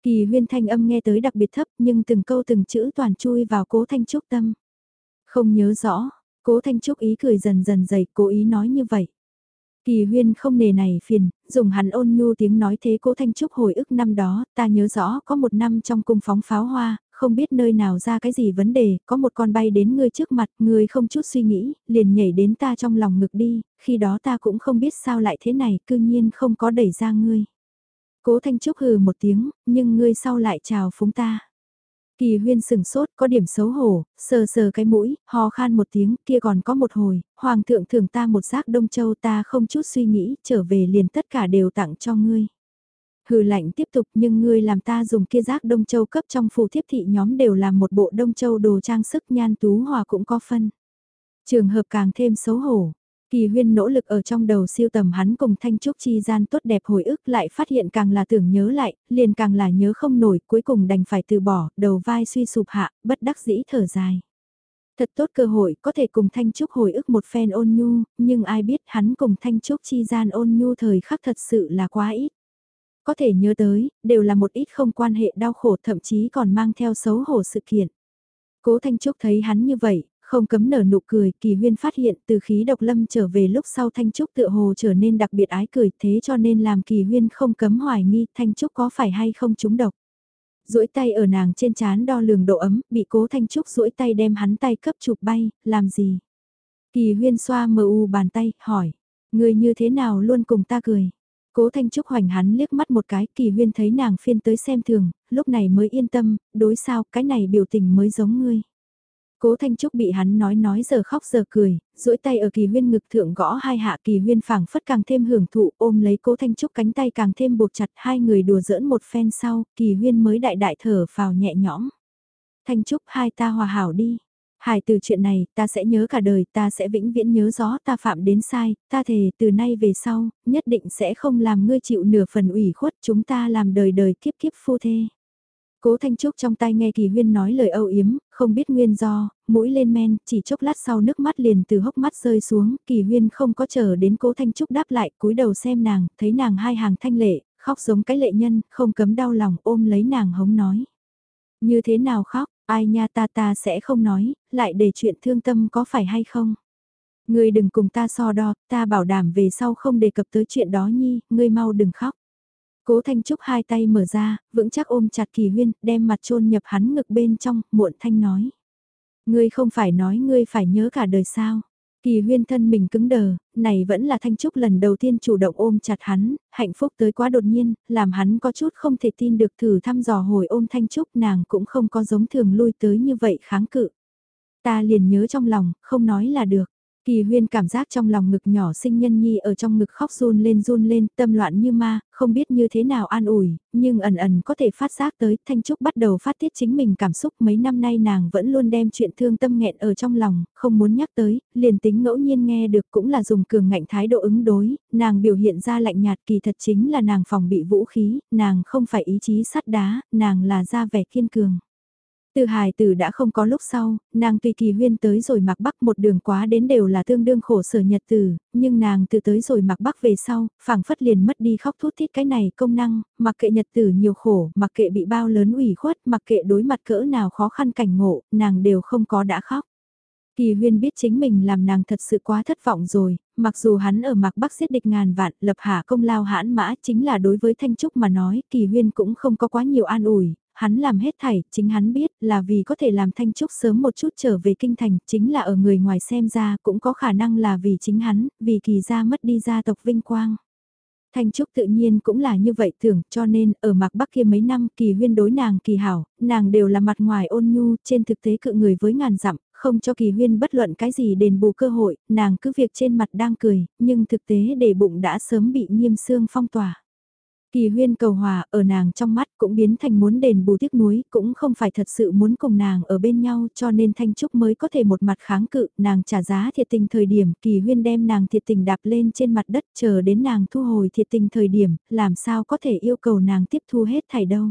Kỳ huyên thanh âm nghe tới đặc biệt thấp nhưng từng câu từng chữ toàn chui vào cố thanh trúc tâm. Không nhớ rõ, cố thanh trúc ý cười dần dần dày cố ý nói như vậy. Kỳ huyên không nề này phiền, dùng hắn ôn nhu tiếng nói thế cố Thanh Trúc hồi ức năm đó, ta nhớ rõ có một năm trong cung phóng pháo hoa, không biết nơi nào ra cái gì vấn đề, có một con bay đến ngươi trước mặt, ngươi không chút suy nghĩ, liền nhảy đến ta trong lòng ngực đi, khi đó ta cũng không biết sao lại thế này, cư nhiên không có đẩy ra ngươi. Cố Thanh Trúc hừ một tiếng, nhưng ngươi sau lại chào phúng ta. Kỳ huyên sừng sốt, có điểm xấu hổ, sờ sờ cái mũi, hò khan một tiếng, kia còn có một hồi, hoàng thượng thưởng ta một giác đông châu ta không chút suy nghĩ, trở về liền tất cả đều tặng cho ngươi. Hừ lạnh tiếp tục nhưng ngươi làm ta dùng kia rác đông châu cấp trong phủ thiếp thị nhóm đều làm một bộ đông châu đồ trang sức nhan tú hòa cũng có phân. Trường hợp càng thêm xấu hổ, Kỳ huyên nỗ lực ở trong đầu siêu tầm hắn cùng Thanh Trúc chi gian tốt đẹp hồi ức lại phát hiện càng là tưởng nhớ lại, liền càng là nhớ không nổi, cuối cùng đành phải từ bỏ, đầu vai suy sụp hạ, bất đắc dĩ thở dài. Thật tốt cơ hội có thể cùng Thanh Trúc hồi ức một phen ôn nhu, nhưng ai biết hắn cùng Thanh Trúc chi gian ôn nhu thời khắc thật sự là quá ít. Có thể nhớ tới, đều là một ít không quan hệ đau khổ thậm chí còn mang theo xấu hổ sự kiện. Cố Thanh Trúc thấy hắn như vậy, không cấm nở nụ cười, kỳ huyên phát hiện từ khí độc lâm trở về lúc sau Thanh Trúc tựa hồ trở nên đặc biệt ái cười thế cho nên làm kỳ huyên không cấm hoài nghi Thanh Trúc có phải hay không trúng độc. duỗi tay ở nàng trên chán đo lường độ ấm, bị cố Thanh Trúc duỗi tay đem hắn tay cấp chụp bay, làm gì? Kỳ huyên xoa mờ u bàn tay, hỏi, người như thế nào luôn cùng ta cười? Cố Thanh Trúc hoành hắn liếc mắt một cái, kỳ huyên thấy nàng phiên tới xem thường, lúc này mới yên tâm, đối sao, cái này biểu tình mới giống ngươi. Cố Thanh Trúc bị hắn nói nói giờ khóc giờ cười, duỗi tay ở kỳ huyên ngực thượng gõ hai hạ kỳ huyên phảng phất càng thêm hưởng thụ ôm lấy cố Thanh Trúc cánh tay càng thêm buộc chặt hai người đùa giỡn một phen sau, kỳ huyên mới đại đại thở vào nhẹ nhõm. Thanh Trúc hai ta hòa hảo đi. Hải từ chuyện này, ta sẽ nhớ cả đời, ta sẽ vĩnh viễn nhớ rõ ta phạm đến sai, ta thề từ nay về sau, nhất định sẽ không làm ngươi chịu nửa phần ủy khuất chúng ta làm đời đời kiếp kiếp phu thê. Cố Thanh Trúc trong tay nghe Kỳ Huyên nói lời âu yếm, không biết nguyên do, mũi lên men, chỉ chốc lát sau nước mắt liền từ hốc mắt rơi xuống, Kỳ Huyên không có chờ đến Cố Thanh Trúc đáp lại, cúi đầu xem nàng, thấy nàng hai hàng thanh lệ, khóc giống cái lệ nhân, không cấm đau lòng ôm lấy nàng hống nói. Như thế nào khóc, ai nha ta ta sẽ không nói, lại để chuyện thương tâm có phải hay không? Ngươi đừng cùng ta so đo, ta bảo đảm về sau không đề cập tới chuyện đó nhi, ngươi mau đừng khóc. Cố Thanh Trúc hai tay mở ra, vững chắc ôm chặt Kỳ Huyên, đem mặt chôn nhập hắn ngực bên trong, muộn thanh nói. Ngươi không phải nói ngươi phải nhớ cả đời sao. Kỳ huyên thân mình cứng đờ, này vẫn là Thanh Trúc lần đầu tiên chủ động ôm chặt hắn, hạnh phúc tới quá đột nhiên, làm hắn có chút không thể tin được thử thăm dò hồi ôm Thanh Trúc nàng cũng không có giống thường lui tới như vậy kháng cự. Ta liền nhớ trong lòng, không nói là được. Kỳ huyên cảm giác trong lòng ngực nhỏ sinh nhân nhi ở trong ngực khóc run lên run lên, tâm loạn như ma, không biết như thế nào an ủi, nhưng ẩn ẩn có thể phát giác tới, Thanh Trúc bắt đầu phát tiết chính mình cảm xúc mấy năm nay nàng vẫn luôn đem chuyện thương tâm nghẹn ở trong lòng, không muốn nhắc tới, liền tính ngẫu nhiên nghe được cũng là dùng cường ngạnh thái độ ứng đối, nàng biểu hiện ra lạnh nhạt kỳ thật chính là nàng phòng bị vũ khí, nàng không phải ý chí sắt đá, nàng là ra vẻ kiên cường. Từ hài tử đã không có lúc sau, nàng tùy kỳ huyên tới rồi mặc bắc một đường quá đến đều là tương đương khổ sở nhật tử, nhưng nàng từ tới rồi mặc bắc về sau, phảng phất liền mất đi khóc thút thít cái này công năng, mặc kệ nhật tử nhiều khổ, mặc kệ bị bao lớn ủy khuất, mặc kệ đối mặt cỡ nào khó khăn cảnh ngộ, nàng đều không có đã khóc. Kỳ huyên biết chính mình làm nàng thật sự quá thất vọng rồi, mặc dù hắn ở mạc bắc giết địch ngàn vạn lập hạ công lao hãn mã chính là đối với Thanh Trúc mà nói kỳ huyên cũng không có quá nhiều an ủi, hắn làm hết thảy, chính hắn biết là vì có thể làm Thanh Trúc sớm một chút trở về kinh thành, chính là ở người ngoài xem ra cũng có khả năng là vì chính hắn, vì kỳ gia mất đi gia tộc vinh quang. Thanh Trúc tự nhiên cũng là như vậy tưởng cho nên ở mạc bắc kia mấy năm kỳ huyên đối nàng kỳ hảo, nàng đều là mặt ngoài ôn nhu, trên thực tế cự người với ngàn dặm, không cho kỳ huyên bất luận cái gì đền bù cơ hội, nàng cứ việc trên mặt đang cười, nhưng thực tế để bụng đã sớm bị nghiêm xương phong tỏa. Kỳ huyên cầu hòa ở nàng trong mắt cũng biến thành muốn đền bù tiếc nuối, cũng không phải thật sự muốn cùng nàng ở bên nhau cho nên Thanh Trúc mới có thể một mặt kháng cự, nàng trả giá thiệt tình thời điểm, kỳ huyên đem nàng thiệt tình đạp lên trên mặt đất chờ đến nàng thu hồi thiệt tình thời điểm, làm sao có thể yêu cầu nàng tiếp thu hết thảy đâu.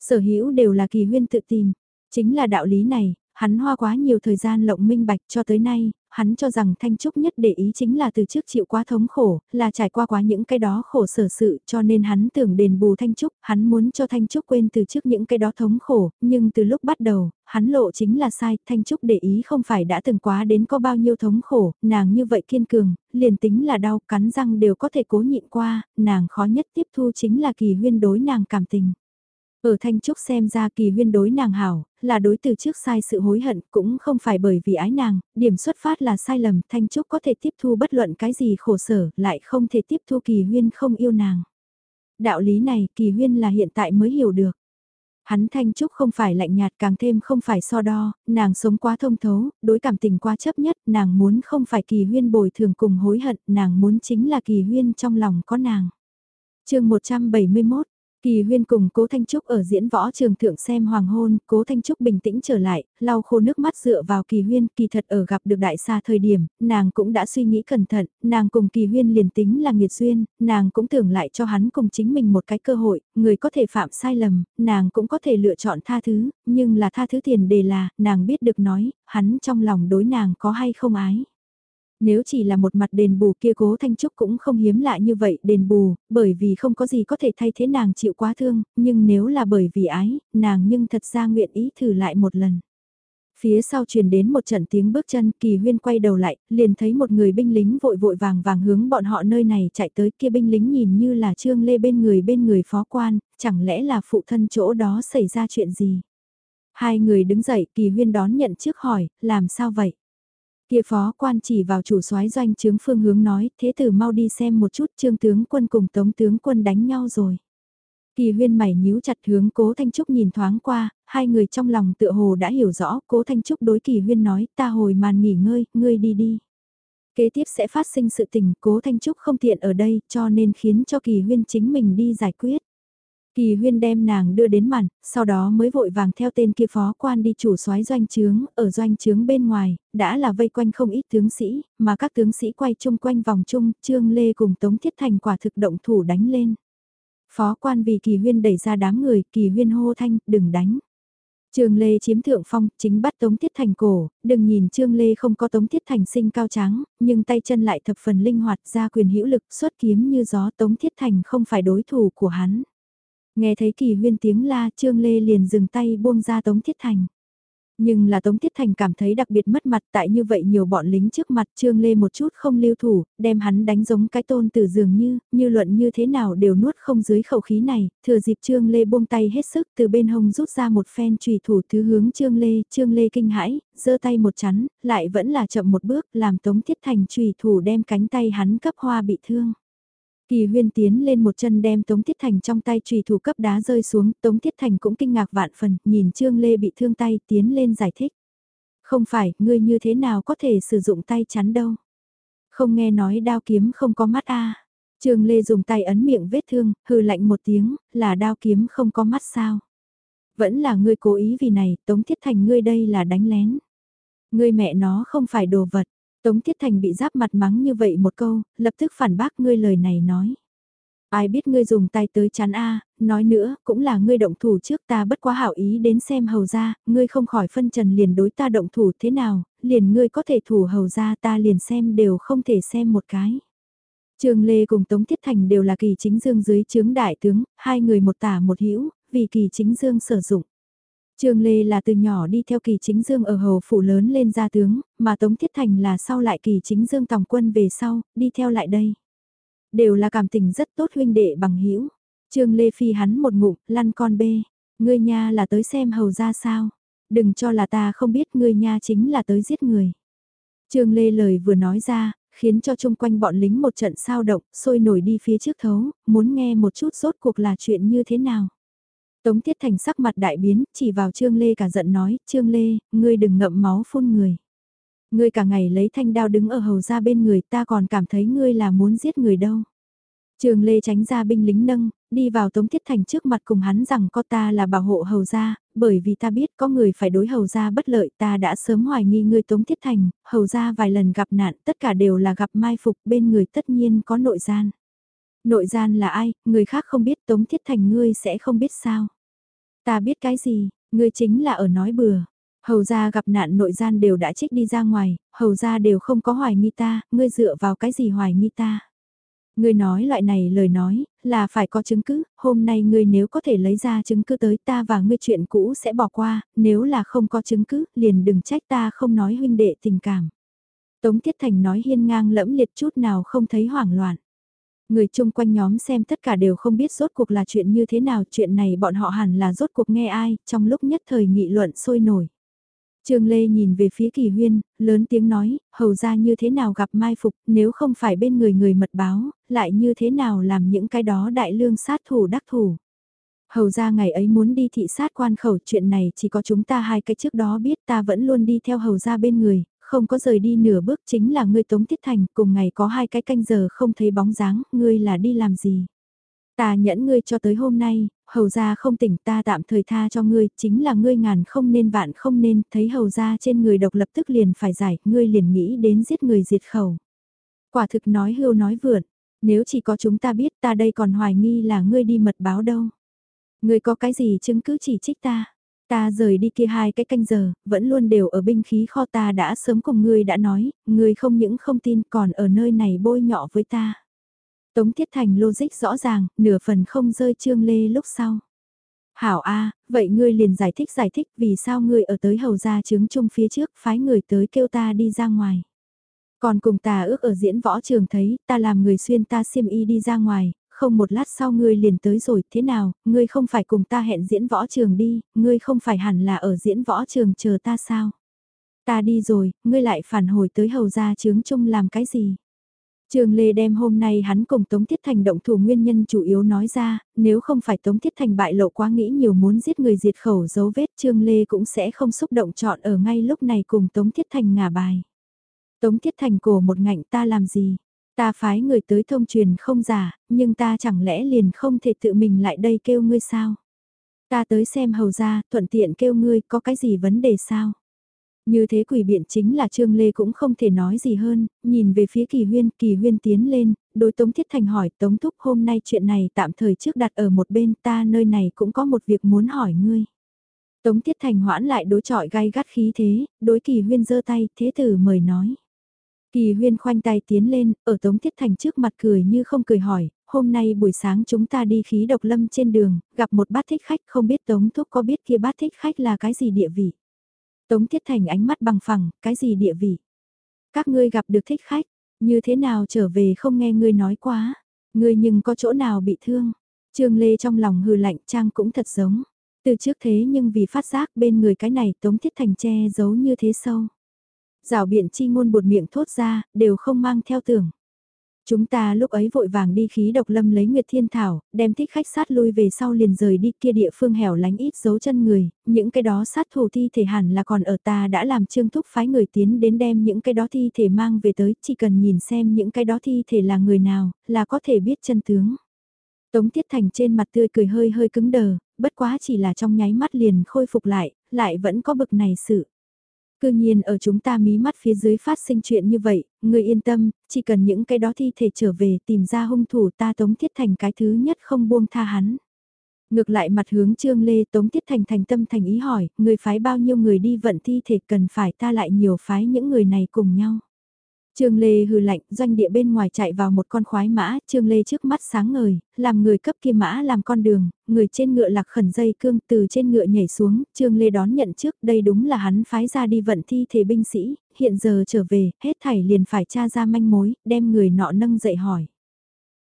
Sở hữu đều là kỳ huyên tự tìm, chính là đạo lý này, hắn hoa quá nhiều thời gian lộng minh bạch cho tới nay, hắn cho rằng Thanh Trúc nhất để ý chính là từ trước chịu quá thống khổ, là trải qua quá những cái đó khổ sở sự cho nên hắn tưởng đền bù Thanh Trúc, hắn muốn cho Thanh Trúc quên từ trước những cái đó thống khổ, nhưng từ lúc bắt đầu, hắn lộ chính là sai, Thanh Trúc để ý không phải đã từng quá đến có bao nhiêu thống khổ, nàng như vậy kiên cường, liền tính là đau, cắn răng đều có thể cố nhịn qua, nàng khó nhất tiếp thu chính là kỳ huyên đối nàng cảm tình. Ở Thanh Trúc xem ra kỳ huyên đối nàng hảo, là đối từ trước sai sự hối hận cũng không phải bởi vì ái nàng, điểm xuất phát là sai lầm, Thanh Trúc có thể tiếp thu bất luận cái gì khổ sở, lại không thể tiếp thu kỳ huyên không yêu nàng. Đạo lý này kỳ huyên là hiện tại mới hiểu được. Hắn Thanh Trúc không phải lạnh nhạt càng thêm không phải so đo, nàng sống quá thông thấu, đối cảm tình quá chấp nhất, nàng muốn không phải kỳ huyên bồi thường cùng hối hận, nàng muốn chính là kỳ huyên trong lòng có nàng. chương 171 Kỳ huyên cùng cố Thanh Trúc ở diễn võ trường thượng xem hoàng hôn, cố Thanh Trúc bình tĩnh trở lại, lau khô nước mắt dựa vào kỳ huyên, kỳ thật ở gặp được đại xa thời điểm, nàng cũng đã suy nghĩ cẩn thận, nàng cùng kỳ huyên liền tính là nghiệt duyên, nàng cũng tưởng lại cho hắn cùng chính mình một cái cơ hội, người có thể phạm sai lầm, nàng cũng có thể lựa chọn tha thứ, nhưng là tha thứ tiền đề là, nàng biết được nói, hắn trong lòng đối nàng có hay không ái. Nếu chỉ là một mặt đền bù kia cố Thanh Trúc cũng không hiếm lạ như vậy đền bù, bởi vì không có gì có thể thay thế nàng chịu quá thương, nhưng nếu là bởi vì ái, nàng nhưng thật ra nguyện ý thử lại một lần. Phía sau truyền đến một trận tiếng bước chân, kỳ huyên quay đầu lại, liền thấy một người binh lính vội vội vàng vàng hướng bọn họ nơi này chạy tới kia binh lính nhìn như là trương lê bên người bên người phó quan, chẳng lẽ là phụ thân chỗ đó xảy ra chuyện gì. Hai người đứng dậy, kỳ huyên đón nhận trước hỏi, làm sao vậy? Kia phó quan chỉ vào chủ soái doanh trướng phương hướng nói, thế tử mau đi xem một chút trương tướng quân cùng tống tướng quân đánh nhau rồi. Kỳ huyên mày nhíu chặt hướng cố Thanh Trúc nhìn thoáng qua, hai người trong lòng tựa hồ đã hiểu rõ, cố Thanh Trúc đối kỳ huyên nói, ta hồi màn nghỉ ngơi, ngươi đi đi. Kế tiếp sẽ phát sinh sự tình, cố Thanh Trúc không tiện ở đây, cho nên khiến cho kỳ huyên chính mình đi giải quyết. Kỳ huyên đem nàng đưa đến màn, sau đó mới vội vàng theo tên kia phó quan đi chủ soái doanh trướng, ở doanh trướng bên ngoài, đã là vây quanh không ít tướng sĩ, mà các tướng sĩ quay chung quanh vòng chung, Trương Lê cùng Tống Thiết Thành quả thực động thủ đánh lên. Phó quan vì kỳ huyên đẩy ra đám người, kỳ huyên hô thanh, đừng đánh. Trương Lê chiếm thượng phong, chính bắt Tống Thiết Thành cổ, đừng nhìn Trương Lê không có Tống Thiết Thành sinh cao trắng, nhưng tay chân lại thập phần linh hoạt ra quyền hữu lực xuất kiếm như gió Tống Thiết Thành không phải đối thủ của hắn. Nghe thấy kỳ huyên tiếng la Trương Lê liền dừng tay buông ra Tống Thiết Thành. Nhưng là Tống Thiết Thành cảm thấy đặc biệt mất mặt tại như vậy nhiều bọn lính trước mặt Trương Lê một chút không lưu thủ, đem hắn đánh giống cái tôn từ dường như, như luận như thế nào đều nuốt không dưới khẩu khí này, thừa dịp Trương Lê buông tay hết sức từ bên hông rút ra một phen trùy thủ thứ hướng Trương Lê, Trương Lê kinh hãi, giơ tay một chắn, lại vẫn là chậm một bước làm Tống Thiết Thành trùy thủ đem cánh tay hắn cấp hoa bị thương. Kỳ huyên tiến lên một chân đem Tống Thiết Thành trong tay trùy thủ cấp đá rơi xuống, Tống Thiết Thành cũng kinh ngạc vạn phần, nhìn Trương Lê bị thương tay tiến lên giải thích. Không phải, ngươi như thế nào có thể sử dụng tay chắn đâu. Không nghe nói đao kiếm không có mắt a Trương Lê dùng tay ấn miệng vết thương, hừ lạnh một tiếng, là đao kiếm không có mắt sao. Vẫn là ngươi cố ý vì này, Tống Thiết Thành ngươi đây là đánh lén. Ngươi mẹ nó không phải đồ vật, Tống Thiết Thành bị giáp mặt mắng như vậy một câu, lập tức phản bác ngươi lời này nói. Ai biết ngươi dùng tay tới chán A, nói nữa, cũng là ngươi động thủ trước ta bất quá hảo ý đến xem hầu ra, ngươi không khỏi phân trần liền đối ta động thủ thế nào, liền ngươi có thể thủ hầu ra ta liền xem đều không thể xem một cái. Trường Lê cùng Tống Thiết Thành đều là kỳ chính dương dưới chướng đại tướng, hai người một tả một hữu vì kỳ chính dương sử dụng. Trương Lê là từ nhỏ đi theo kỳ chính dương ở hầu phủ lớn lên gia tướng, mà Tống Thiết Thành là sau lại kỳ chính dương tòng quân về sau, đi theo lại đây. Đều là cảm tình rất tốt huynh đệ bằng hữu Trương Lê phi hắn một ngụm, lăn con bê. Ngươi nha là tới xem hầu ra sao. Đừng cho là ta không biết ngươi nha chính là tới giết người. Trương Lê lời vừa nói ra, khiến cho chung quanh bọn lính một trận sao động, sôi nổi đi phía trước thấu, muốn nghe một chút rốt cuộc là chuyện như thế nào. Tống Tiết Thành sắc mặt đại biến, chỉ vào Trương Lê cả giận nói, Trương Lê, ngươi đừng ngậm máu phun người. Ngươi cả ngày lấy thanh đao đứng ở hầu ra bên người ta còn cảm thấy ngươi là muốn giết người đâu. Trương Lê tránh ra binh lính nâng, đi vào Tống Tiết Thành trước mặt cùng hắn rằng có ta là bảo hộ hầu gia, bởi vì ta biết có người phải đối hầu gia bất lợi ta đã sớm hoài nghi ngươi Tống Tiết Thành, hầu gia vài lần gặp nạn tất cả đều là gặp mai phục bên người tất nhiên có nội gian. Nội gian là ai, người khác không biết Tống Thiết Thành ngươi sẽ không biết sao. Ta biết cái gì, ngươi chính là ở nói bừa. Hầu gia gặp nạn nội gian đều đã trích đi ra ngoài, hầu gia đều không có hoài nghi ta, ngươi dựa vào cái gì hoài nghi ta. Ngươi nói loại này lời nói, là phải có chứng cứ, hôm nay ngươi nếu có thể lấy ra chứng cứ tới ta và ngươi chuyện cũ sẽ bỏ qua, nếu là không có chứng cứ, liền đừng trách ta không nói huynh đệ tình cảm. Tống Thiết Thành nói hiên ngang lẫm liệt chút nào không thấy hoảng loạn. Người chung quanh nhóm xem tất cả đều không biết rốt cuộc là chuyện như thế nào, chuyện này bọn họ hẳn là rốt cuộc nghe ai, trong lúc nhất thời nghị luận sôi nổi. Trương Lê nhìn về phía kỳ huyên, lớn tiếng nói, hầu ra như thế nào gặp mai phục, nếu không phải bên người người mật báo, lại như thế nào làm những cái đó đại lương sát thủ đắc thủ. Hầu ra ngày ấy muốn đi thị sát quan khẩu chuyện này chỉ có chúng ta hai cái trước đó biết ta vẫn luôn đi theo hầu ra bên người, không có rời đi nửa bước chính là ngươi Tống Tiết Thành, cùng ngày có hai cái canh giờ không thấy bóng dáng, ngươi là đi làm gì? Ta nhẫn ngươi cho tới hôm nay, hầu gia không tỉnh ta tạm thời tha cho ngươi, chính là ngươi ngàn không nên vạn không nên, thấy hầu gia trên người độc lập tức liền phải giải, ngươi liền nghĩ đến giết người diệt khẩu. Quả thực nói hưu nói vượn, nếu chỉ có chúng ta biết ta đây còn hoài nghi là ngươi đi mật báo đâu. Ngươi có cái gì chứng cứ chỉ trích ta? Ta rời đi kia hai cái canh giờ, vẫn luôn đều ở binh khí kho ta đã sớm cùng ngươi đã nói, ngươi không những không tin còn ở nơi này bôi nhọ với ta. Tống Thiết Thành logic rõ ràng, nửa phần không rơi trương lê lúc sau. Hảo A, vậy ngươi liền giải thích giải thích vì sao ngươi ở tới hầu gia chứng chung phía trước phái người tới kêu ta đi ra ngoài. Còn cùng ta ước ở diễn võ trường thấy, ta làm người xuyên ta xiêm y đi ra ngoài, không một lát sau ngươi liền tới rồi, thế nào, ngươi không phải cùng ta hẹn diễn võ trường đi, ngươi không phải hẳn là ở diễn võ trường chờ ta sao? Ta đi rồi, ngươi lại phản hồi tới hầu gia trướng chung làm cái gì? Trường Lê đem hôm nay hắn cùng Tống Thiết Thành động thủ nguyên nhân chủ yếu nói ra, nếu không phải Tống Thiết Thành bại lộ quá nghĩ nhiều muốn giết người diệt khẩu dấu vết Trương Lê cũng sẽ không xúc động chọn ở ngay lúc này cùng Tống Thiết Thành ngả bài. Tống Thiết Thành cổ một ngạnh ta làm gì? Ta phái người tới thông truyền không giả, nhưng ta chẳng lẽ liền không thể tự mình lại đây kêu ngươi sao? Ta tới xem hầu ra, thuận tiện kêu ngươi có cái gì vấn đề sao? Như thế quỷ biện chính là Trương Lê cũng không thể nói gì hơn, nhìn về phía kỳ huyên, kỳ huyên tiến lên, đối Tống Thiết Thành hỏi Tống Thúc hôm nay chuyện này tạm thời trước đặt ở một bên ta nơi này cũng có một việc muốn hỏi ngươi. Tống Thiết Thành hoãn lại đối trọi gai gắt khí thế, đối kỳ huyên giơ tay, thế tử mời nói. Kỳ huyên khoanh tay tiến lên, ở Tống Thiết Thành trước mặt cười như không cười hỏi, hôm nay buổi sáng chúng ta đi khí độc lâm trên đường, gặp một bát thích khách không biết Tống Thúc có biết kia bát thích khách là cái gì địa vị. Tống Thiết Thành ánh mắt bằng phẳng, cái gì địa vị. Các ngươi gặp được thích khách, như thế nào trở về không nghe ngươi nói quá, ngươi nhưng có chỗ nào bị thương. Trương Lê trong lòng hừ lạnh trang cũng thật giống. Từ trước thế nhưng vì phát giác bên người cái này Tống Thiết Thành che giấu như thế sâu. Rào biện chi ngôn buột miệng thốt ra, đều không mang theo tưởng. Chúng ta lúc ấy vội vàng đi khí độc lâm lấy Nguyệt Thiên Thảo, đem thích khách sát lui về sau liền rời đi kia địa phương hẻo lánh ít dấu chân người, những cái đó sát thủ thi thể hẳn là còn ở ta đã làm trương thúc phái người tiến đến đem những cái đó thi thể mang về tới, chỉ cần nhìn xem những cái đó thi thể là người nào, là có thể biết chân tướng. Tống Tiết Thành trên mặt tươi cười hơi hơi cứng đờ, bất quá chỉ là trong nháy mắt liền khôi phục lại, lại vẫn có bực này sự. Cư nhiên ở chúng ta mí mắt phía dưới phát sinh chuyện như vậy, người yên tâm, chỉ cần những cái đó thi thể trở về tìm ra hung thủ ta tống thiết thành cái thứ nhất không buông tha hắn. Ngược lại mặt hướng Trương Lê Tống Tiết Thành thành tâm thành ý hỏi, người phái bao nhiêu người đi vận thi thể cần phải ta lại nhiều phái những người này cùng nhau. Trương Lê hừ lạnh, doanh địa bên ngoài chạy vào một con khoái mã, Trương Lê trước mắt sáng ngời, làm người cấp kia mã làm con đường, người trên ngựa lạc khẩn dây cương từ trên ngựa nhảy xuống, Trương Lê đón nhận trước, đây đúng là hắn phái ra đi vận thi thể binh sĩ, hiện giờ trở về, hết thảy liền phải tra ra manh mối, đem người nọ nâng dậy hỏi.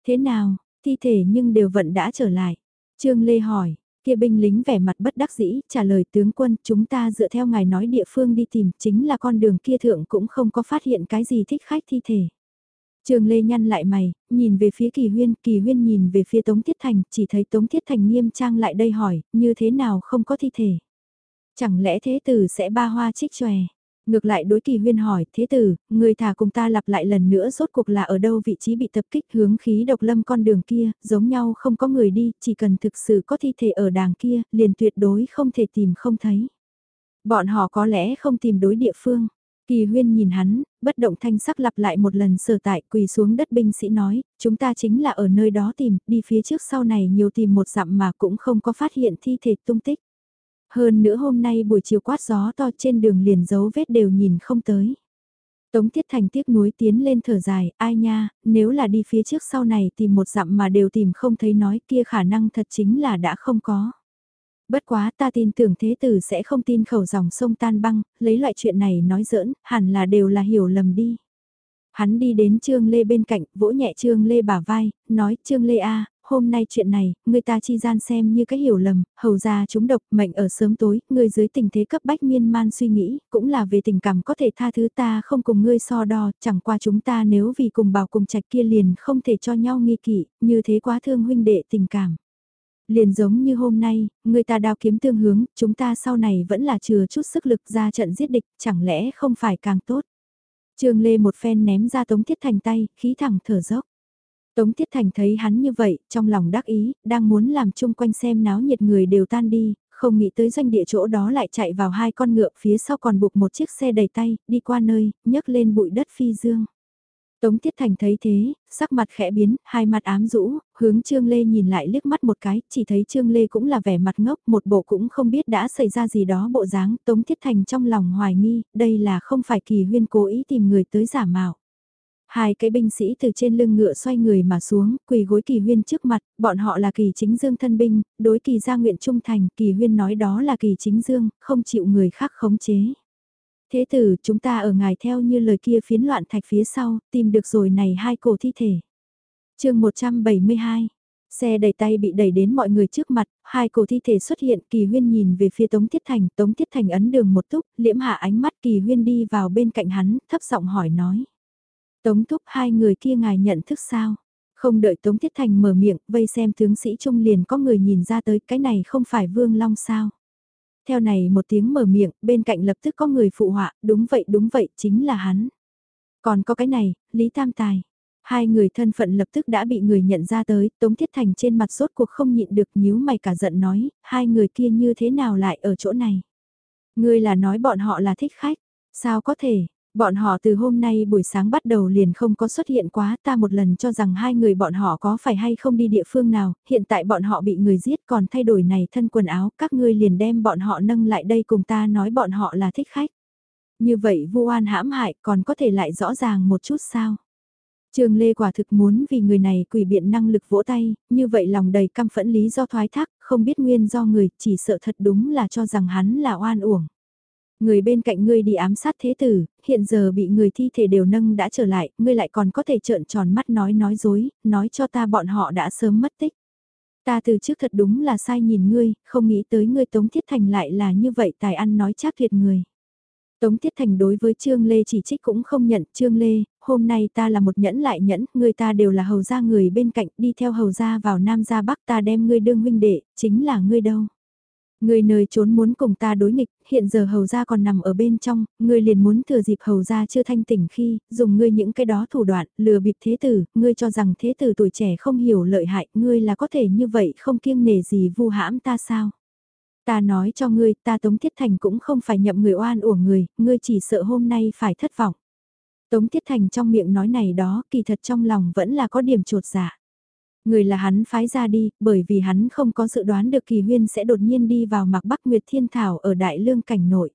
Thế nào, thi thể nhưng đều vận đã trở lại. Trương Lê hỏi, Kia binh lính vẻ mặt bất đắc dĩ, trả lời tướng quân, chúng ta dựa theo ngài nói địa phương đi tìm, chính là con đường kia thượng cũng không có phát hiện cái gì thích khách thi thể. Trường Lê nhăn lại mày, nhìn về phía Kỳ Huyên, Kỳ Huyên nhìn về phía Tống Thiết Thành, chỉ thấy Tống Thiết Thành nghiêm trang lại đây hỏi, như thế nào không có thi thể. Chẳng lẽ thế tử sẽ ba hoa trích tròe. Ngược lại đối kỳ huyên hỏi, thế tử, người thả cùng ta lặp lại lần nữa rốt cuộc là ở đâu vị trí bị tập kích hướng khí độc lâm con đường kia, giống nhau không có người đi, chỉ cần thực sự có thi thể ở đàng kia, liền tuyệt đối không thể tìm không thấy. Bọn họ có lẽ không tìm đối địa phương. Kỳ huyên nhìn hắn, bất động thanh sắc lặp lại một lần sở tại quỳ xuống đất binh sĩ nói, chúng ta chính là ở nơi đó tìm, đi phía trước sau này nhiều tìm một dặm mà cũng không có phát hiện thi thể tung tích. Hơn nữa hôm nay buổi chiều quát gió to trên đường liền dấu vết đều nhìn không tới. Tống Tiết Thành tiếc nuối tiến lên thở dài, ai nha, nếu là đi phía trước sau này tìm một dặm mà đều tìm không thấy nói kia khả năng thật chính là đã không có. Bất quá ta tin tưởng thế tử sẽ không tin khẩu dòng sông tan băng, lấy loại chuyện này nói giỡn, hẳn là đều là hiểu lầm đi. Hắn đi đến Trương Lê bên cạnh, vỗ nhẹ Trương Lê bả vai, nói Trương Lê A, hôm nay chuyện này, người ta chi gian xem như cái hiểu lầm, hầu ra chúng độc mệnh ở sớm tối, người dưới tình thế cấp bách miên man suy nghĩ, cũng là về tình cảm có thể tha thứ ta không cùng ngươi so đo, chẳng qua chúng ta nếu vì cùng bảo cùng trạch kia liền không thể cho nhau nghi kỵ, như thế quá thương huynh đệ tình cảm. Liền giống như hôm nay, người ta đao kiếm tương hướng, chúng ta sau này vẫn là chừa chút sức lực ra trận giết địch, chẳng lẽ không phải càng tốt. Trương Lê một phen ném ra Tống Thiết Thành tay, khí thẳng thở dốc. Tống Thiết Thành thấy hắn như vậy, trong lòng đắc ý, đang muốn làm chung quanh xem náo nhiệt người đều tan đi, không nghĩ tới doanh địa chỗ đó lại chạy vào hai con ngựa phía sau còn buộc một chiếc xe đầy tay, đi qua nơi, nhấc lên bụi đất phi dương. Tống Thiết Thành thấy thế, sắc mặt khẽ biến, hai mặt ám rũ, hướng Trương Lê nhìn lại liếc mắt một cái, chỉ thấy Trương Lê cũng là vẻ mặt ngốc, một bộ cũng không biết đã xảy ra gì đó bộ dáng, Tống Thiết Thành trong lòng hoài nghi, đây là không phải kỳ huyên cố ý tìm người tới giả mạo. Hai cái binh sĩ từ trên lưng ngựa xoay người mà xuống, quỳ gối kỳ huyên trước mặt, bọn họ là kỳ chính dương thân binh, đối kỳ gia nguyện trung thành, kỳ huyên nói đó là kỳ chính dương, không chịu người khác khống chế. Thế tử, chúng ta ở ngài theo như lời kia phiến loạn thạch phía sau, tìm được rồi này hai cổ thi thể. chương 172 Xe đẩy tay bị đẩy đến mọi người trước mặt, hai cổ thi thể xuất hiện, Kỳ Huyên nhìn về phía Tống Tiết Thành, Tống Tiết Thành ấn đường một túc, liễm hạ ánh mắt Kỳ Huyên đi vào bên cạnh hắn, thấp giọng hỏi nói. Tống thúc hai người kia ngài nhận thức sao? Không đợi Tống thiết Thành mở miệng, vây xem tướng sĩ trung liền có người nhìn ra tới cái này không phải Vương Long sao? Theo này một tiếng mở miệng, bên cạnh lập tức có người phụ họa, đúng vậy đúng vậy, chính là hắn. Còn có cái này, Lý Tam Tài. Hai người thân phận lập tức đã bị người nhận ra tới, Tống Thiết Thành trên mặt sốt cuộc không nhịn được nhíu mày cả giận nói, hai người kia như thế nào lại ở chỗ này. Ngươi là nói bọn họ là thích khách, sao có thể, Bọn họ từ hôm nay buổi sáng bắt đầu liền không có xuất hiện quá ta một lần cho rằng hai người bọn họ có phải hay không đi địa phương nào, hiện tại bọn họ bị người giết còn thay đổi này thân quần áo, các ngươi liền đem bọn họ nâng lại đây cùng ta nói bọn họ là thích khách. Như vậy vu oan hãm hại còn có thể lại rõ ràng một chút sao? Trường Lê quả thực muốn vì người này quỷ biện năng lực vỗ tay, như vậy lòng đầy căm phẫn lý do thoái thác, không biết nguyên do người, chỉ sợ thật đúng là cho rằng hắn là oan uổng. Người bên cạnh ngươi đi ám sát thế tử, hiện giờ bị người thi thể đều nâng đã trở lại, ngươi lại còn có thể trợn tròn mắt nói nói dối, nói cho ta bọn họ đã sớm mất tích. Ta từ trước thật đúng là sai nhìn ngươi, không nghĩ tới ngươi Tống Thiết Thành lại là như vậy tài ăn nói chắc thiệt người. Tống Tiết Thành đối với Trương Lê chỉ trích cũng không nhận, Trương Lê, hôm nay ta là một nhẫn lại nhẫn, người ta đều là hầu gia người bên cạnh, đi theo hầu gia vào Nam gia Bắc ta đem ngươi đương huynh đệ, chính là ngươi đâu. Người nơi trốn muốn cùng ta đối nghịch, hiện giờ hầu gia còn nằm ở bên trong, ngươi liền muốn thừa dịp hầu gia chưa thanh tỉnh khi, dùng ngươi những cái đó thủ đoạn, lừa bịp thế tử, ngươi cho rằng thế tử tuổi trẻ không hiểu lợi hại, ngươi là có thể như vậy không kiêng nề gì vu hãm ta sao? Ta nói cho ngươi, ta Tống Thiết Thành cũng không phải nhậm người oan uổng người, ngươi chỉ sợ hôm nay phải thất vọng. Tống Thiết Thành trong miệng nói này đó, kỳ thật trong lòng vẫn là có điểm trột dạ. Người là hắn phái ra đi, bởi vì hắn không có dự đoán được kỳ huyên sẽ đột nhiên đi vào mặc Bắc Nguyệt Thiên Thảo ở Đại Lương Cảnh Nội.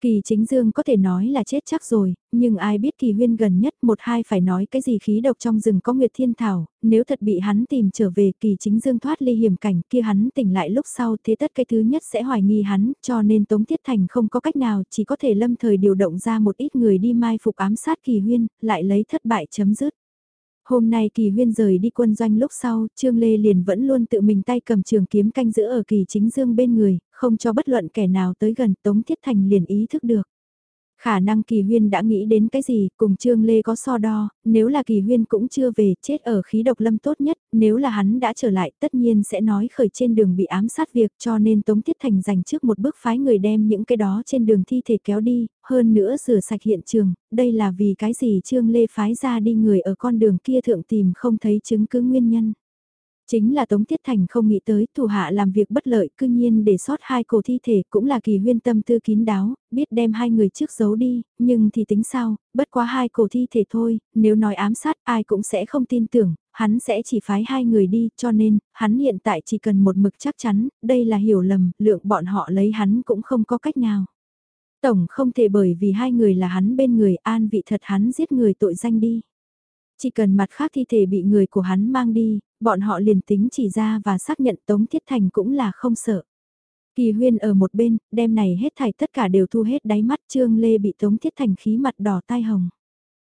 Kỳ chính dương có thể nói là chết chắc rồi, nhưng ai biết kỳ huyên gần nhất một hai phải nói cái gì khí độc trong rừng có nguyệt thiên thảo, nếu thật bị hắn tìm trở về kỳ chính dương thoát ly hiểm cảnh kia hắn tỉnh lại lúc sau thế tất cái thứ nhất sẽ hoài nghi hắn, cho nên Tống Thiết Thành không có cách nào chỉ có thể lâm thời điều động ra một ít người đi mai phục ám sát kỳ huyên, lại lấy thất bại chấm dứt. Hôm nay kỳ huyên rời đi quân doanh lúc sau, Trương Lê liền vẫn luôn tự mình tay cầm trường kiếm canh giữ ở kỳ chính dương bên người, không cho bất luận kẻ nào tới gần Tống Thiết Thành liền ý thức được. Khả năng kỳ huyên đã nghĩ đến cái gì, cùng Trương Lê có so đo, nếu là kỳ huyên cũng chưa về, chết ở khí độc lâm tốt nhất, nếu là hắn đã trở lại tất nhiên sẽ nói khởi trên đường bị ám sát việc cho nên Tống Tiết Thành dành trước một bước phái người đem những cái đó trên đường thi thể kéo đi, hơn nữa rửa sạch hiện trường, đây là vì cái gì Trương Lê phái ra đi người ở con đường kia thượng tìm không thấy chứng cứ nguyên nhân. Chính là Tống Tiết Thành không nghĩ tới thủ hạ làm việc bất lợi cư nhiên để sót hai cổ thi thể cũng là kỳ huyên tâm tư kín đáo, biết đem hai người trước giấu đi, nhưng thì tính sao, bất quá hai cổ thi thể thôi, nếu nói ám sát ai cũng sẽ không tin tưởng, hắn sẽ chỉ phái hai người đi, cho nên, hắn hiện tại chỉ cần một mực chắc chắn, đây là hiểu lầm, lượng bọn họ lấy hắn cũng không có cách nào. Tổng không thể bởi vì hai người là hắn bên người an vị thật hắn giết người tội danh đi. Chỉ cần mặt khác thi thể bị người của hắn mang đi, bọn họ liền tính chỉ ra và xác nhận Tống Thiết Thành cũng là không sợ. Kỳ huyên ở một bên, đêm này hết thảy tất cả đều thu hết đáy mắt Trương Lê bị Tống Thiết Thành khí mặt đỏ tai hồng.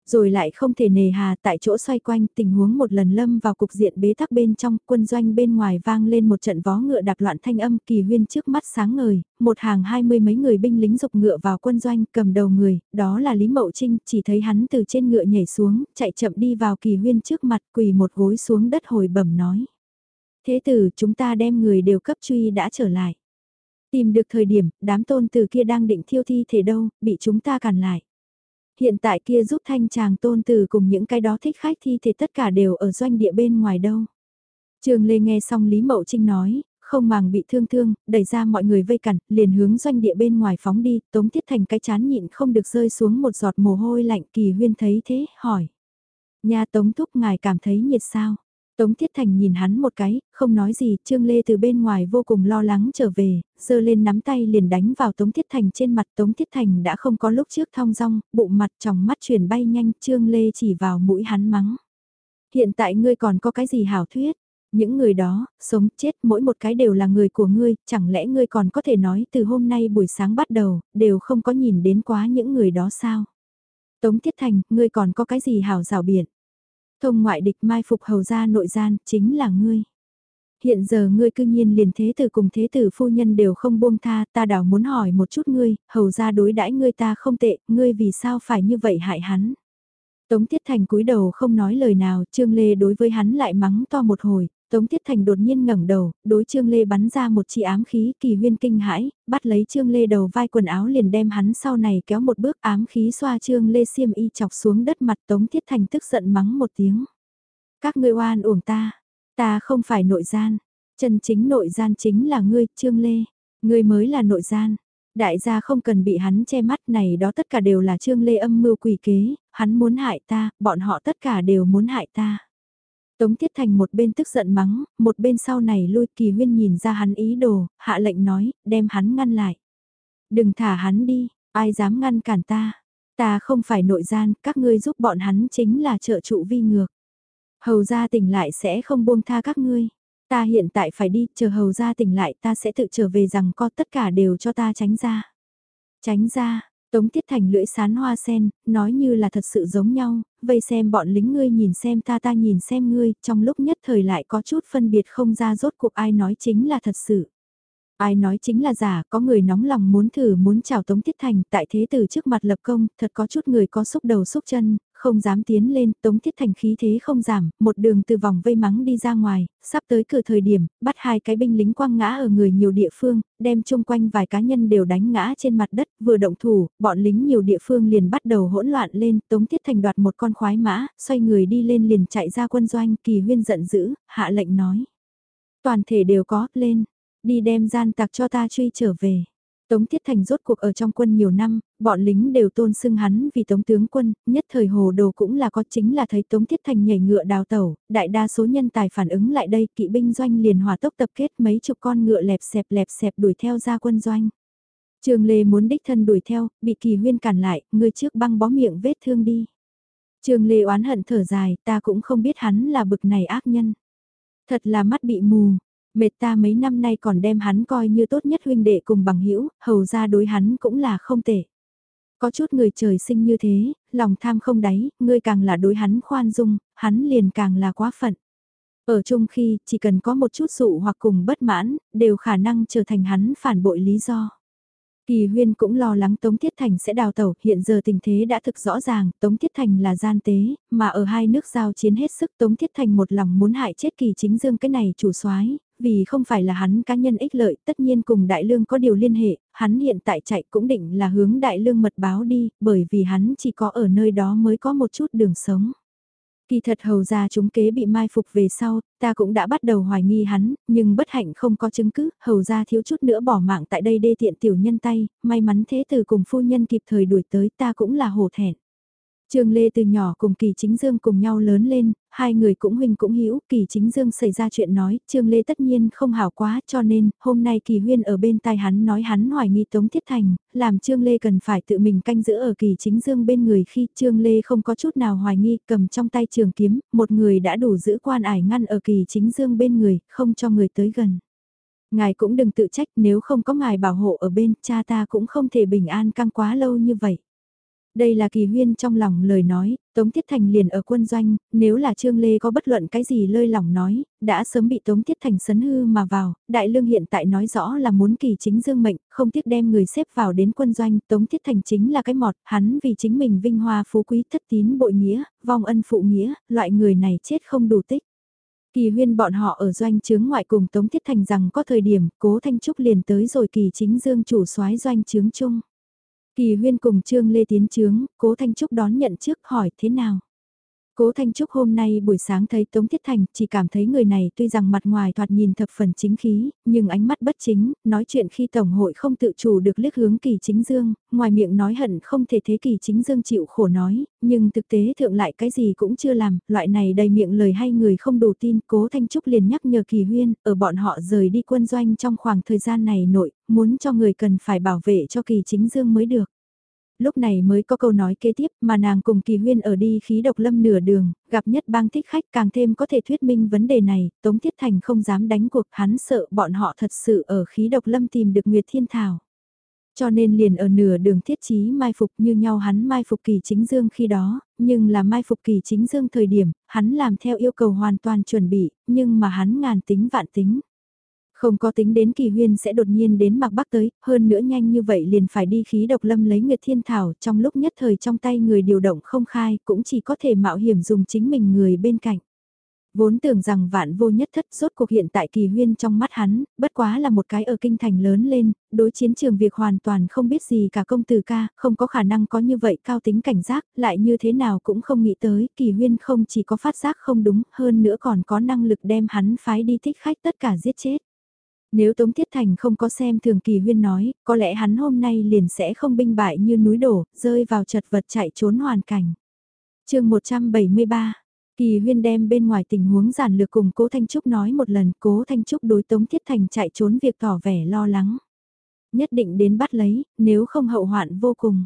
Rồi lại không thể nề hà tại chỗ xoay quanh tình huống một lần lâm vào cục diện bế tắc bên trong quân doanh bên ngoài vang lên một trận vó ngựa đạp loạn thanh âm kỳ huyên trước mắt sáng ngời, một hàng hai mươi mấy người binh lính dục ngựa vào quân doanh cầm đầu người, đó là Lý Mậu Trinh chỉ thấy hắn từ trên ngựa nhảy xuống, chạy chậm đi vào kỳ huyên trước mặt quỳ một gối xuống đất hồi bẩm nói. Thế tử chúng ta đem người đều cấp truy đã trở lại. Tìm được thời điểm, đám tôn từ kia đang định thiêu thi thể đâu, bị chúng ta cản lại. Hiện tại kia giúp thanh chàng tôn từ cùng những cái đó thích khách thi thể tất cả đều ở doanh địa bên ngoài đâu. Trường Lê nghe xong Lý Mậu Trinh nói, không màng bị thương thương, đẩy ra mọi người vây cản, liền hướng doanh địa bên ngoài phóng đi, Tống Thiết Thành cái chán nhịn không được rơi xuống một giọt mồ hôi lạnh kỳ huyên thấy thế, hỏi. Nhà Tống Thúc ngài cảm thấy nhiệt sao? Tống Thiết Thành nhìn hắn một cái, không nói gì, Trương Lê từ bên ngoài vô cùng lo lắng trở về, giơ lên nắm tay liền đánh vào Tống Thiết Thành trên mặt Tống Thiết Thành đã không có lúc trước thong dong, bụng mặt trong mắt chuyển bay nhanh, Trương Lê chỉ vào mũi hắn mắng. Hiện tại ngươi còn có cái gì hảo thuyết? Những người đó, sống chết mỗi một cái đều là người của ngươi, chẳng lẽ ngươi còn có thể nói từ hôm nay buổi sáng bắt đầu, đều không có nhìn đến quá những người đó sao? Tống Thiết Thành, ngươi còn có cái gì hảo rào biện? Thông ngoại địch mai phục hầu ra nội gian, chính là ngươi. Hiện giờ ngươi cư nhiên liền thế tử cùng thế tử phu nhân đều không buông tha, ta đảo muốn hỏi một chút ngươi, hầu ra đối đãi ngươi ta không tệ, ngươi vì sao phải như vậy hại hắn. Tống Tiết Thành cúi đầu không nói lời nào, Trương Lê đối với hắn lại mắng to một hồi, Tống Tiết Thành đột nhiên ngẩng đầu, đối Trương Lê bắn ra một chi ám khí kỳ huyên kinh hãi, bắt lấy Trương Lê đầu vai quần áo liền đem hắn sau này kéo một bước ám khí xoa Trương Lê xiêm y chọc xuống đất mặt Tống Tiết Thành tức giận mắng một tiếng. Các ngươi oan uổng ta, ta không phải nội gian, chân chính nội gian chính là ngươi Trương Lê, ngươi mới là nội gian. Đại gia không cần bị hắn che mắt này đó tất cả đều là Trương Lê âm mưu quỷ kế, hắn muốn hại ta, bọn họ tất cả đều muốn hại ta. Tống Tiết Thành một bên tức giận mắng, một bên sau này lui kỳ huyên nhìn ra hắn ý đồ, hạ lệnh nói, đem hắn ngăn lại. Đừng thả hắn đi, ai dám ngăn cản ta. Ta không phải nội gian, các ngươi giúp bọn hắn chính là trợ trụ vi ngược. Hầu gia tỉnh lại sẽ không buông tha các ngươi. Ta hiện tại phải đi, chờ hầu gia tỉnh lại ta sẽ tự trở về rằng có tất cả đều cho ta tránh ra. Tránh ra, Tống Tiết Thành lưỡi sán hoa sen, nói như là thật sự giống nhau, vây xem bọn lính ngươi nhìn xem ta ta nhìn xem ngươi, trong lúc nhất thời lại có chút phân biệt không ra rốt cuộc ai nói chính là thật sự. Ai nói chính là giả, có người nóng lòng muốn thử muốn chào Tống Tiết Thành tại thế từ trước mặt lập công, thật có chút người có xúc đầu xúc chân, không dám tiến lên, Tống thiết Thành khí thế không giảm, một đường từ vòng vây mắng đi ra ngoài, sắp tới cửa thời điểm, bắt hai cái binh lính quăng ngã ở người nhiều địa phương, đem chung quanh vài cá nhân đều đánh ngã trên mặt đất, vừa động thủ, bọn lính nhiều địa phương liền bắt đầu hỗn loạn lên, Tống thiết Thành đoạt một con khoái mã, xoay người đi lên liền chạy ra quân doanh, kỳ huyên giận dữ, hạ lệnh nói. Toàn thể đều có, lên, đi đem gian tặc cho ta truy trở về. Tống Thiết Thành rốt cuộc ở trong quân nhiều năm, bọn lính đều tôn xưng hắn vì Tống tướng quân, nhất thời hồ đồ cũng là có chính là thấy Tống Thiết Thành nhảy ngựa đào tẩu, đại đa số nhân tài phản ứng lại đây kỵ binh doanh liền hòa tốc tập kết mấy chục con ngựa lẹp xẹp lẹp xẹp đuổi theo ra quân doanh. Trường Lê muốn đích thân đuổi theo, bị kỳ huyên cản lại, người trước băng bó miệng vết thương đi. Trường Lê oán hận thở dài, ta cũng không biết hắn là bực này ác nhân. Thật là mắt bị mù, Mệt ta mấy năm nay còn đem hắn coi như tốt nhất huynh đệ cùng bằng hữu hầu ra đối hắn cũng là không tệ. Có chút người trời sinh như thế, lòng tham không đáy, ngươi càng là đối hắn khoan dung, hắn liền càng là quá phận. Ở chung khi, chỉ cần có một chút dụ hoặc cùng bất mãn, đều khả năng trở thành hắn phản bội lý do. Kỳ huyên cũng lo lắng Tống Thiết Thành sẽ đào tẩu, hiện giờ tình thế đã thực rõ ràng, Tống Thiết Thành là gian tế, mà ở hai nước giao chiến hết sức Tống Thiết Thành một lòng muốn hại chết kỳ chính dương cái này chủ soái vì không phải là hắn cá nhân ích lợi, tất nhiên cùng đại lương có điều liên hệ, hắn hiện tại chạy cũng định là hướng đại lương mật báo đi, bởi vì hắn chỉ có ở nơi đó mới có một chút đường sống. Kỳ thật hầu ra chúng kế bị mai phục về sau, ta cũng đã bắt đầu hoài nghi hắn, nhưng bất hạnh không có chứng cứ, hầu ra thiếu chút nữa bỏ mạng tại đây đê tiện tiểu nhân tay, may mắn thế từ cùng phu nhân kịp thời đuổi tới ta cũng là hổ thẹn. Trương Lê từ nhỏ cùng Kỳ Chính Dương cùng nhau lớn lên, hai người cũng huynh cũng hữu Kỳ Chính Dương xảy ra chuyện nói, Trương Lê tất nhiên không hảo quá cho nên, hôm nay Kỳ Huyên ở bên tai hắn nói hắn hoài nghi Tống Thiết Thành, làm Trương Lê cần phải tự mình canh giữ ở Kỳ Chính Dương bên người khi Trương Lê không có chút nào hoài nghi cầm trong tay trường kiếm, một người đã đủ giữ quan ải ngăn ở Kỳ Chính Dương bên người, không cho người tới gần. Ngài cũng đừng tự trách nếu không có ngài bảo hộ ở bên, cha ta cũng không thể bình an căng quá lâu như vậy. Đây là kỳ huyên trong lòng lời nói, Tống Tiết Thành liền ở quân doanh, nếu là Trương Lê có bất luận cái gì lơi lỏng nói, đã sớm bị Tống Tiết Thành sấn hư mà vào, Đại Lương hiện tại nói rõ là muốn kỳ chính dương mệnh, không tiếc đem người xếp vào đến quân doanh, Tống Tiết Thành chính là cái mọt, hắn vì chính mình vinh hoa phú quý thất tín bội nghĩa, vong ân phụ nghĩa, loại người này chết không đủ tích. Kỳ huyên bọn họ ở doanh chướng ngoại cùng Tống tiết Thành rằng có thời điểm cố Thanh Trúc liền tới rồi kỳ chính dương chủ soái doanh chướng chung. Kỳ huyên cùng Trương Lê tiến trướng, cố Thanh Trúc đón nhận trước hỏi thế nào. Cố Thanh Trúc hôm nay buổi sáng thấy Tống Thiết Thành, chỉ cảm thấy người này tuy rằng mặt ngoài thoạt nhìn thập phần chính khí, nhưng ánh mắt bất chính, nói chuyện khi Tổng hội không tự chủ được liếc hướng kỳ chính dương, ngoài miệng nói hận không thể thế kỳ chính dương chịu khổ nói, nhưng thực tế thượng lại cái gì cũng chưa làm, loại này đầy miệng lời hay người không đủ tin, Cố Thanh Trúc liền nhắc nhở kỳ huyên, ở bọn họ rời đi quân doanh trong khoảng thời gian này nội, muốn cho người cần phải bảo vệ cho kỳ chính dương mới được lúc này mới có câu nói kế tiếp mà nàng cùng kỳ huyên ở đi khí độc lâm nửa đường, gặp nhất bang thích khách càng thêm có thể thuyết minh vấn đề này, Tống Thiết Thành không dám đánh cuộc hắn sợ bọn họ thật sự ở khí độc lâm tìm được Nguyệt Thiên Thảo. Cho nên liền ở nửa đường thiết trí mai phục như nhau hắn mai phục kỳ chính dương khi đó, nhưng là mai phục kỳ chính dương thời điểm, hắn làm theo yêu cầu hoàn toàn chuẩn bị, nhưng mà hắn ngàn tính vạn tính. Không có tính đến kỳ huyên sẽ đột nhiên đến mặc bắc tới, hơn nữa nhanh như vậy liền phải đi khí độc lâm lấy nguyệt thiên thảo trong lúc nhất thời trong tay người điều động không khai cũng chỉ có thể mạo hiểm dùng chính mình người bên cạnh. Vốn tưởng rằng vạn vô nhất thất rốt cuộc hiện tại kỳ huyên trong mắt hắn, bất quá là một cái ở kinh thành lớn lên, đối chiến trường việc hoàn toàn không biết gì cả công tử ca, không có khả năng có như vậy cao tính cảnh giác, lại như thế nào cũng không nghĩ tới, kỳ huyên không chỉ có phát giác không đúng, hơn nữa còn có năng lực đem hắn phái đi thích khách tất cả giết chết. Nếu Tống Thiết Thành không có xem thường kỳ huyên nói, có lẽ hắn hôm nay liền sẽ không binh bại như núi đổ, rơi vào chật vật chạy trốn hoàn cảnh. chương 173 Kỳ huyên đem bên ngoài tình huống giản lược cùng cố Thanh Trúc nói một lần cố Thanh Trúc đối Tống Thiết Thành chạy trốn việc tỏ vẻ lo lắng. Nhất định đến bắt lấy, nếu không hậu hoạn vô cùng.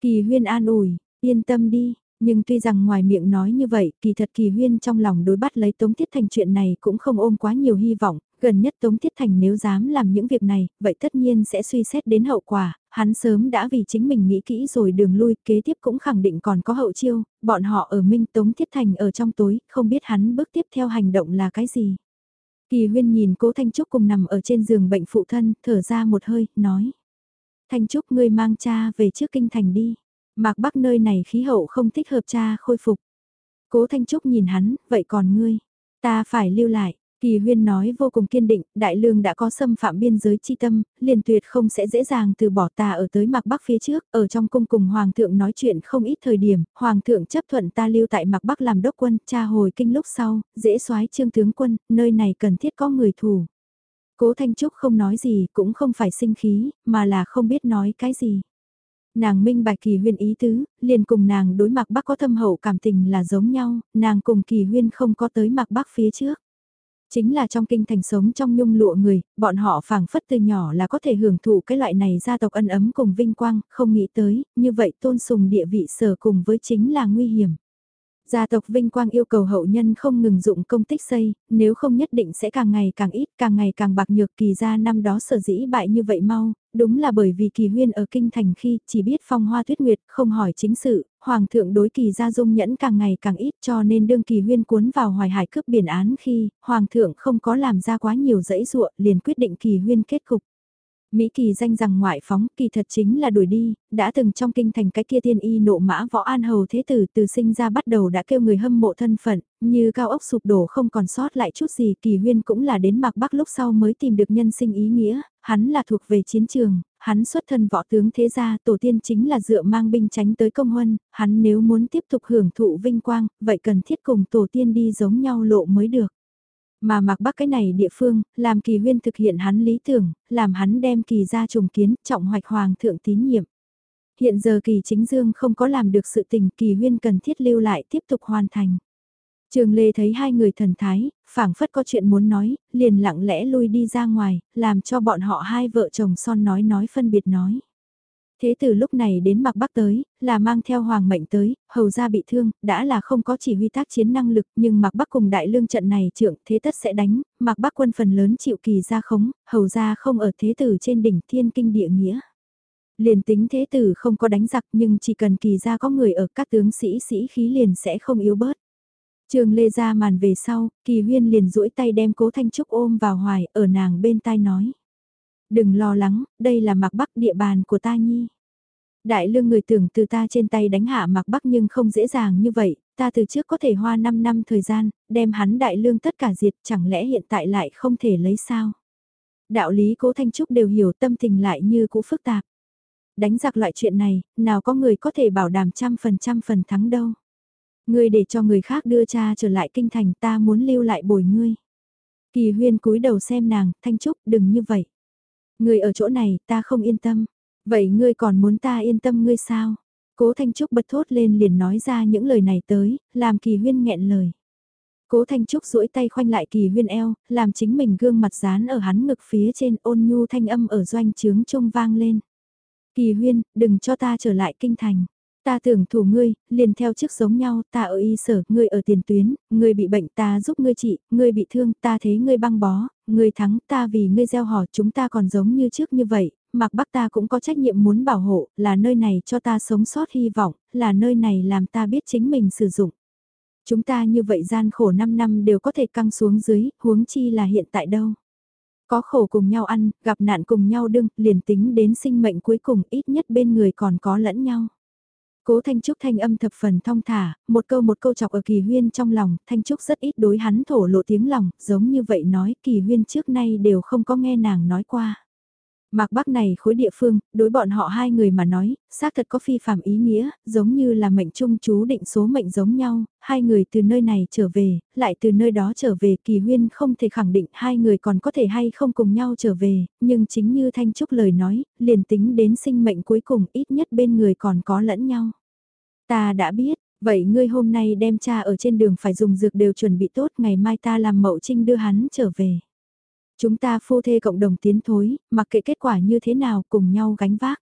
Kỳ huyên an ủi, yên tâm đi, nhưng tuy rằng ngoài miệng nói như vậy, kỳ thật kỳ huyên trong lòng đối bắt lấy Tống Thiết Thành chuyện này cũng không ôm quá nhiều hy vọng, gần nhất Tống Thiết Thành nếu dám làm những việc này, vậy tất nhiên sẽ suy xét đến hậu quả, hắn sớm đã vì chính mình nghĩ kỹ rồi đường lui, kế tiếp cũng khẳng định còn có hậu chiêu, bọn họ ở Minh Tống Thiết Thành ở trong tối, không biết hắn bước tiếp theo hành động là cái gì. Kỳ huyên nhìn cố Thanh Trúc cùng nằm ở trên giường bệnh phụ thân, thở ra một hơi, nói. Thanh Trúc ngươi mang cha về trước kinh thành đi. Mạc Bắc nơi này khí hậu không thích hợp cha khôi phục. Cố Thanh Trúc nhìn hắn, vậy còn ngươi? Ta phải lưu lại, Kỳ huyên nói vô cùng kiên định, đại lương đã có xâm phạm biên giới chi tâm, liền tuyệt không sẽ dễ dàng từ bỏ ta ở tới mạc bắc phía trước, ở trong cung cùng hoàng thượng nói chuyện không ít thời điểm, hoàng thượng chấp thuận ta lưu tại mạc bắc làm đốc quân, cha hồi kinh lúc sau, dễ soái trương tướng quân, nơi này cần thiết có người thủ. Cố Thanh Trúc không nói gì, cũng không phải sinh khí, mà là không biết nói cái gì. Nàng minh bạch kỳ huyên ý tứ, liền cùng nàng đối mặt bắc có thâm hậu cảm tình là giống nhau, nàng cùng kỳ huyên không có tới mặt bắc phía trước. Chính là trong kinh thành sống trong nhung lụa người, bọn họ phảng phất từ nhỏ là có thể hưởng thụ cái loại này gia tộc ân ấm cùng vinh quang, không nghĩ tới, như vậy tôn sùng địa vị sở cùng với chính là nguy hiểm. Gia tộc Vinh Quang yêu cầu hậu nhân không ngừng dụng công tích xây, nếu không nhất định sẽ càng ngày càng ít, càng ngày càng bạc nhược kỳ ra năm đó sở dĩ bại như vậy mau, đúng là bởi vì kỳ huyên ở kinh thành khi chỉ biết phong hoa tuyết nguyệt, không hỏi chính sự, hoàng thượng đối kỳ gia dung nhẫn càng ngày càng ít cho nên đương kỳ huyên cuốn vào hoài hải cướp biển án khi, hoàng thượng không có làm ra quá nhiều dãy ruộng liền quyết định kỳ huyên kết cục. Mỹ kỳ danh rằng ngoại phóng kỳ thật chính là đuổi đi, đã từng trong kinh thành cái kia tiên y nộ mã võ an hầu thế tử từ sinh ra bắt đầu đã kêu người hâm mộ thân phận, như cao ốc sụp đổ không còn sót lại chút gì kỳ huyên cũng là đến mạc bắc lúc sau mới tìm được nhân sinh ý nghĩa, hắn là thuộc về chiến trường, hắn xuất thân võ tướng thế gia tổ tiên chính là dựa mang binh tránh tới công huân, hắn nếu muốn tiếp tục hưởng thụ vinh quang, vậy cần thiết cùng tổ tiên đi giống nhau lộ mới được. Mà mặc bắc cái này địa phương, làm kỳ huyên thực hiện hắn lý tưởng, làm hắn đem kỳ ra trùng kiến, trọng hoạch hoàng thượng tín nhiệm. Hiện giờ kỳ chính dương không có làm được sự tình kỳ huyên cần thiết lưu lại tiếp tục hoàn thành. Trường Lê thấy hai người thần thái, phảng phất có chuyện muốn nói, liền lặng lẽ lui đi ra ngoài, làm cho bọn họ hai vợ chồng son nói nói phân biệt nói. Thế từ lúc này đến mặc bắc tới, là mang theo hoàng mệnh tới, hầu ra bị thương, đã là không có chỉ huy tác chiến năng lực, nhưng mặc bắc cùng đại lương trận này trưởng thế tất sẽ đánh, mặc bắc quân phần lớn chịu kỳ ra khống, hầu ra không ở thế tử trên đỉnh thiên kinh địa nghĩa. Liền tính thế tử không có đánh giặc nhưng chỉ cần kỳ ra có người ở các tướng sĩ sĩ khí liền sẽ không yếu bớt. Trường Lê ra màn về sau, Kỳ Huyên liền duỗi tay đem Cố Thanh Trúc ôm vào hoài, ở nàng bên tai nói. Đừng lo lắng, đây là Mạc Bắc địa bàn của ta nhi. Đại lương người tưởng từ ta trên tay đánh hạ Mạc Bắc nhưng không dễ dàng như vậy, ta từ trước có thể hoa 5 năm thời gian, đem hắn đại lương tất cả diệt, chẳng lẽ hiện tại lại không thể lấy sao? Đạo lý Cố Thanh Trúc đều hiểu tâm tình lại như cũ phức tạp. Đánh giặc loại chuyện này, nào có người có thể bảo đảm trăm phần trăm phần thắng đâu. Ngươi để cho người khác đưa cha trở lại kinh thành ta muốn lưu lại bồi ngươi. Kỳ huyên cúi đầu xem nàng, Thanh Trúc đừng như vậy. Ngươi ở chỗ này ta không yên tâm. Vậy ngươi còn muốn ta yên tâm ngươi sao? Cố Thanh Trúc bật thốt lên liền nói ra những lời này tới, làm kỳ huyên nghẹn lời. Cố Thanh Trúc duỗi tay khoanh lại kỳ huyên eo, làm chính mình gương mặt dán ở hắn ngực phía trên ôn nhu thanh âm ở doanh trướng trung vang lên. Kỳ huyên, đừng cho ta trở lại kinh thành. Ta tưởng thủ ngươi, liền theo trước giống nhau, ta ở y sở, ngươi ở tiền tuyến, ngươi bị bệnh ta giúp ngươi trị, ngươi bị thương ta thế ngươi băng bó, ngươi thắng ta vì ngươi gieo hò chúng ta còn giống như trước như vậy, mặc bắc ta cũng có trách nhiệm muốn bảo hộ, là nơi này cho ta sống sót hy vọng, là nơi này làm ta biết chính mình sử dụng. Chúng ta như vậy gian khổ 5 năm đều có thể căng xuống dưới, huống chi là hiện tại đâu. Có khổ cùng nhau ăn, gặp nạn cùng nhau đương, liền tính đến sinh mệnh cuối cùng ít nhất bên người còn có lẫn nhau. Cố Thanh Trúc thanh âm thập phần thong thả, một câu một câu chọc ở Kỳ Huyên trong lòng, Thanh Trúc rất ít đối hắn thổ lộ tiếng lòng, giống như vậy nói Kỳ Huyên trước nay đều không có nghe nàng nói qua. Mạc Bắc này khối địa phương, đối bọn họ hai người mà nói, xác thật có phi phạm ý nghĩa, giống như là mệnh chung chú định số mệnh giống nhau, hai người từ nơi này trở về, lại từ nơi đó trở về, kỳ huyên không thể khẳng định hai người còn có thể hay không cùng nhau trở về, nhưng chính như Thanh Trúc lời nói, liền tính đến sinh mệnh cuối cùng ít nhất bên người còn có lẫn nhau. Ta đã biết, vậy ngươi hôm nay đem cha ở trên đường phải dùng dược đều chuẩn bị tốt, ngày mai ta làm mậu trinh đưa hắn trở về. Chúng ta phu thê cộng đồng tiến thối, mặc kệ kết quả như thế nào cùng nhau gánh vác.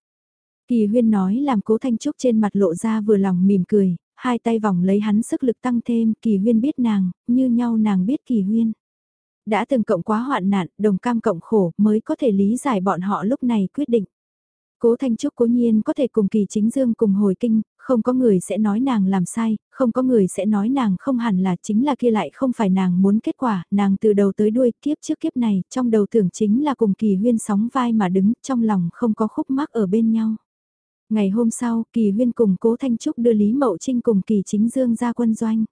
Kỳ huyên nói làm cố thanh trúc trên mặt lộ ra vừa lòng mỉm cười, hai tay vòng lấy hắn sức lực tăng thêm, kỳ huyên biết nàng, như nhau nàng biết kỳ huyên. Đã từng cộng quá hoạn nạn, đồng cam cộng khổ mới có thể lý giải bọn họ lúc này quyết định. Cố Thanh Trúc cố nhiên có thể cùng kỳ chính dương cùng hồi kinh, không có người sẽ nói nàng làm sai, không có người sẽ nói nàng không hẳn là chính là kia lại không phải nàng muốn kết quả, nàng từ đầu tới đuôi kiếp trước kiếp này, trong đầu tưởng chính là cùng kỳ huyên sóng vai mà đứng, trong lòng không có khúc mắc ở bên nhau. Ngày hôm sau, kỳ huyên cùng cố Thanh Trúc đưa Lý Mậu Trinh cùng kỳ chính dương ra quân doanh.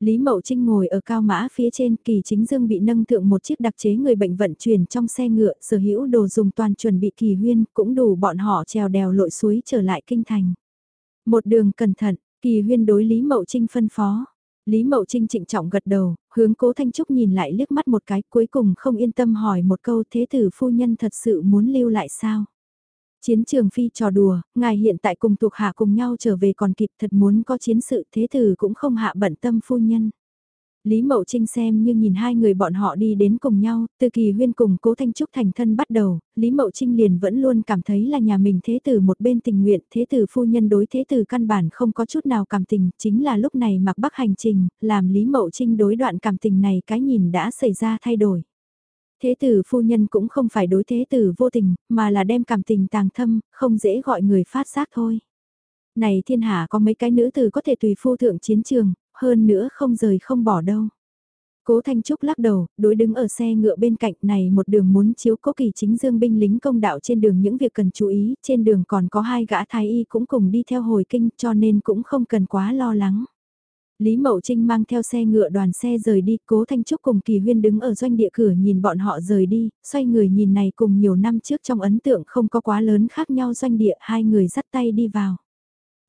Lý Mậu Trinh ngồi ở cao mã phía trên, kỳ chính dương bị nâng thượng một chiếc đặc chế người bệnh vận chuyển trong xe ngựa, sở hữu đồ dùng toàn chuẩn bị kỳ huyên, cũng đủ bọn họ trèo đèo lội suối trở lại kinh thành. Một đường cẩn thận, kỳ huyên đối Lý Mậu Trinh phân phó. Lý Mậu Trinh trịnh trọng gật đầu, hướng cố Thanh Trúc nhìn lại liếc mắt một cái cuối cùng không yên tâm hỏi một câu thế tử phu nhân thật sự muốn lưu lại sao. Chiến trường phi trò đùa, ngài hiện tại cùng thuộc hạ cùng nhau trở về còn kịp thật muốn có chiến sự thế tử cũng không hạ bận tâm phu nhân. Lý Mậu Trinh xem như nhìn hai người bọn họ đi đến cùng nhau, từ kỳ huyên cùng cố Thanh Trúc thành thân bắt đầu, Lý Mậu Trinh liền vẫn luôn cảm thấy là nhà mình thế tử một bên tình nguyện, thế tử phu nhân đối thế tử căn bản không có chút nào cảm tình, chính là lúc này mặc bắc hành trình, làm Lý Mậu Trinh đối đoạn cảm tình này cái nhìn đã xảy ra thay đổi. Thế tử phu nhân cũng không phải đối thế tử vô tình, mà là đem cảm tình tàng thâm, không dễ gọi người phát giác thôi. Này thiên hạ có mấy cái nữ tử có thể tùy phu thượng chiến trường, hơn nữa không rời không bỏ đâu. Cố Thanh Trúc lắc đầu, đối đứng ở xe ngựa bên cạnh này một đường muốn chiếu cố kỳ chính dương binh lính công đạo trên đường những việc cần chú ý, trên đường còn có hai gã thái y cũng cùng đi theo hồi kinh cho nên cũng không cần quá lo lắng. Lý Mậu Trinh mang theo xe ngựa đoàn xe rời đi, Cố Thanh Trúc cùng Kỳ Huyên đứng ở doanh địa cửa nhìn bọn họ rời đi, xoay người nhìn này cùng nhiều năm trước trong ấn tượng không có quá lớn khác nhau doanh địa, hai người dắt tay đi vào.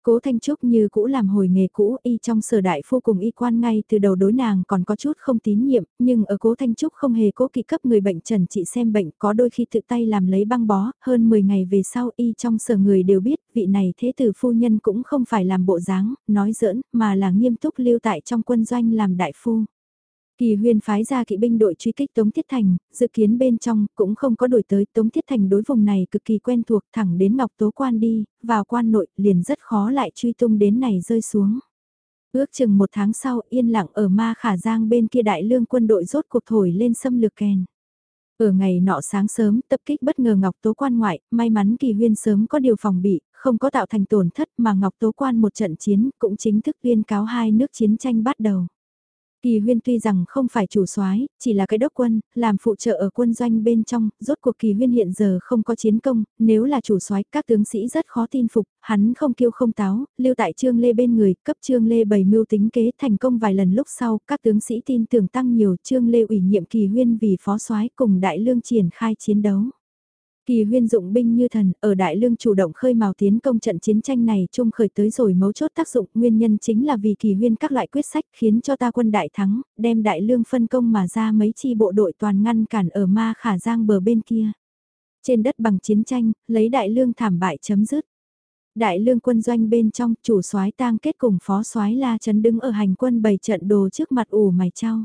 Cố Thanh Trúc như cũ làm hồi nghề cũ y trong sở đại phu cùng y quan ngay từ đầu đối nàng còn có chút không tín nhiệm, nhưng ở Cố Thanh Trúc không hề cố kỵ cấp người bệnh trần trị xem bệnh có đôi khi tự tay làm lấy băng bó, hơn 10 ngày về sau y trong sở người đều biết vị này thế tử phu nhân cũng không phải làm bộ dáng, nói giỡn, mà là nghiêm túc lưu tại trong quân doanh làm đại phu. Kỳ huyên phái ra kỵ binh đội truy kích Tống Thiết Thành, dự kiến bên trong cũng không có đổi tới Tống Thiết Thành đối vùng này cực kỳ quen thuộc thẳng đến Ngọc Tố Quan đi, vào quan nội liền rất khó lại truy tung đến này rơi xuống. Ước chừng một tháng sau yên lặng ở ma khả giang bên kia đại lương quân đội rốt cuộc thổi lên xâm lược kèn. Ở ngày nọ sáng sớm tập kích bất ngờ Ngọc Tố Quan ngoại, may mắn kỳ huyên sớm có điều phòng bị, không có tạo thành tổn thất mà Ngọc Tố Quan một trận chiến cũng chính thức tuyên cáo hai nước chiến tranh bắt đầu. Kỳ huyên tuy rằng không phải chủ soái, chỉ là cái đốc quân, làm phụ trợ ở quân doanh bên trong, rốt cuộc kỳ huyên hiện giờ không có chiến công, nếu là chủ soái các tướng sĩ rất khó tin phục, hắn không kiêu không táo, lưu tại trương lê bên người, cấp trương lê bày mưu tính kế thành công vài lần lúc sau, các tướng sĩ tin tưởng tăng nhiều, trương lê ủy nhiệm kỳ huyên vì phó soái cùng đại lương triển khai chiến đấu. Kỳ huyên dụng binh như thần, ở Đại Lương chủ động khơi mào tiến công trận chiến tranh này chung khởi tới rồi mấu chốt tác dụng nguyên nhân chính là vì kỳ huyên các loại quyết sách khiến cho ta quân đại thắng, đem Đại Lương phân công mà ra mấy chi bộ đội toàn ngăn cản ở ma khả giang bờ bên kia. Trên đất bằng chiến tranh, lấy Đại Lương thảm bại chấm dứt. Đại lương quân doanh bên trong chủ soái tang kết cùng phó soái la chấn đứng ở hành quân bày trận đồ trước mặt ủ mày trao.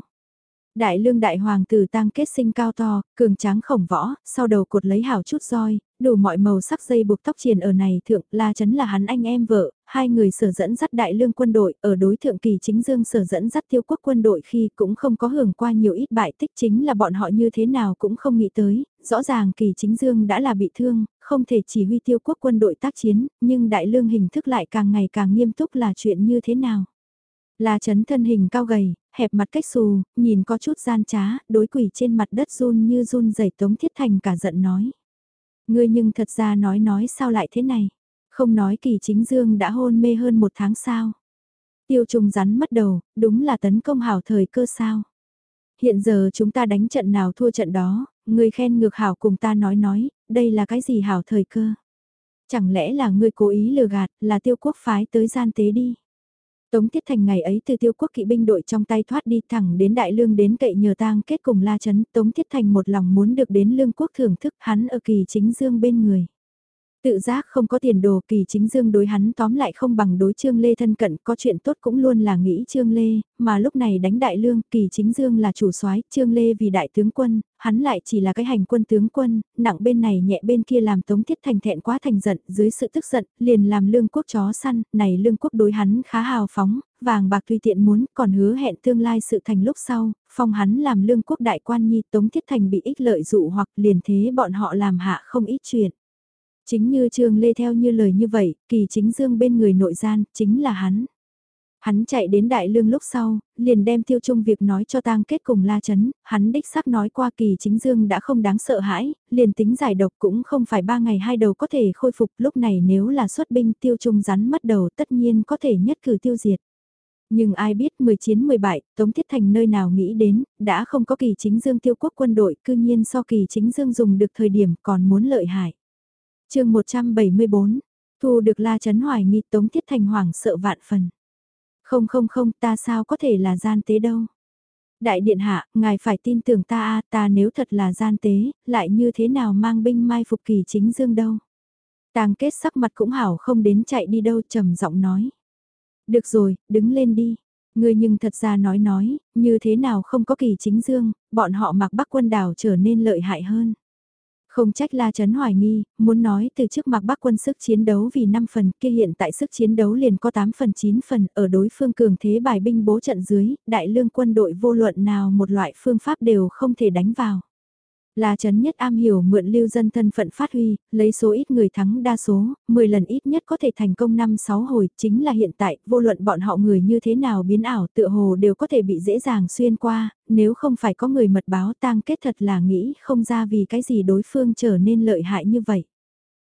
Đại lương đại hoàng tử tăng kết sinh cao to, cường tráng khổng võ, sau đầu cột lấy hảo chút roi, đủ mọi màu sắc dây buộc tóc triền ở này thượng, La Chấn là hắn anh em vợ, hai người sở dẫn dắt đại lương quân đội, ở đối thượng kỳ chính dương sở dẫn dắt tiêu quốc quân đội khi cũng không có hưởng qua nhiều ít bại tích chính là bọn họ như thế nào cũng không nghĩ tới, rõ ràng kỳ chính dương đã là bị thương, không thể chỉ huy tiêu quốc quân đội tác chiến, nhưng đại lương hình thức lại càng ngày càng nghiêm túc là chuyện như thế nào. La chấn thân hình cao gầy, hẹp mặt cách xù, nhìn có chút gian trá, đối quỷ trên mặt đất run như run rẩy Tống Thiết Thành cả giận nói. Ngươi nhưng thật ra nói nói sao lại thế này, không nói kỳ chính dương đã hôn mê hơn một tháng sao. Tiêu trùng rắn mất đầu, đúng là tấn công hảo thời cơ sao. Hiện giờ chúng ta đánh trận nào thua trận đó, ngươi khen ngược hảo cùng ta nói nói, đây là cái gì hảo thời cơ. Chẳng lẽ là ngươi cố ý lừa gạt, là tiêu quốc phái tới gian tế đi. Tống Thiết Thành ngày ấy từ tiêu quốc kỵ binh đội trong tay thoát đi thẳng đến Đại Lương đến cậy nhờ tang kết cùng La chấn Tống Thiết Thành một lòng muốn được đến Lương quốc thưởng thức hắn ở kỳ chính dương bên người. Tự giác không có tiền đồ kỳ chính dương đối hắn tóm lại không bằng đối Trương Lê thân cận có chuyện tốt cũng luôn là nghĩ Trương Lê, mà lúc này đánh đại lương kỳ chính dương là chủ soái Trương Lê vì đại tướng quân, hắn lại chỉ là cái hành quân tướng quân, nặng bên này nhẹ bên kia làm tống thiết thành thẹn quá thành giận dưới sự tức giận liền làm lương quốc chó săn, này lương quốc đối hắn khá hào phóng, vàng bạc tùy tiện muốn còn hứa hẹn tương lai sự thành lúc sau, phong hắn làm lương quốc đại quan nhi tống thiết thành bị ích lợi dụ hoặc liền thế bọn họ làm hạ không ít chuyện. Chính như Trương Lê theo như lời như vậy, kỳ chính dương bên người nội gian, chính là hắn. Hắn chạy đến đại lương lúc sau, liền đem tiêu trung việc nói cho tang kết cùng la chấn, hắn đích xác nói qua kỳ chính dương đã không đáng sợ hãi, liền tính giải độc cũng không phải ba ngày hai đầu có thể khôi phục lúc này nếu là xuất binh tiêu trung rắn mất đầu tất nhiên có thể nhất cử tiêu diệt. Nhưng ai biết 10 chiến 10 bại, Tống Thiết Thành nơi nào nghĩ đến, đã không có kỳ chính dương tiêu quốc quân đội, cư nhiên so kỳ chính dương dùng được thời điểm còn muốn lợi hại chương 174, thu được la chấn hoài nghi tống thiết thành hoảng sợ vạn phần. Không không không ta sao có thể là gian tế đâu. Đại điện hạ, ngài phải tin tưởng ta a ta nếu thật là gian tế, lại như thế nào mang binh mai phục kỳ chính dương đâu. Tàng kết sắc mặt cũng hảo không đến chạy đi đâu trầm giọng nói. Được rồi, đứng lên đi. Ngươi nhưng thật ra nói nói, như thế nào không có kỳ chính dương, bọn họ mặc bắc quân đảo trở nên lợi hại hơn. Không trách La Trấn hoài nghi, muốn nói từ trước mặc bắc quân sức chiến đấu vì 5 phần kia hiện tại sức chiến đấu liền có 8 phần 9 phần ở đối phương cường thế bài binh bố trận dưới, đại lương quân đội vô luận nào một loại phương pháp đều không thể đánh vào. Là chấn nhất am hiểu mượn lưu dân thân phận phát huy, lấy số ít người thắng đa số, 10 lần ít nhất có thể thành công 5-6 hồi, chính là hiện tại, vô luận bọn họ người như thế nào biến ảo tựa hồ đều có thể bị dễ dàng xuyên qua, nếu không phải có người mật báo tang kết thật là nghĩ không ra vì cái gì đối phương trở nên lợi hại như vậy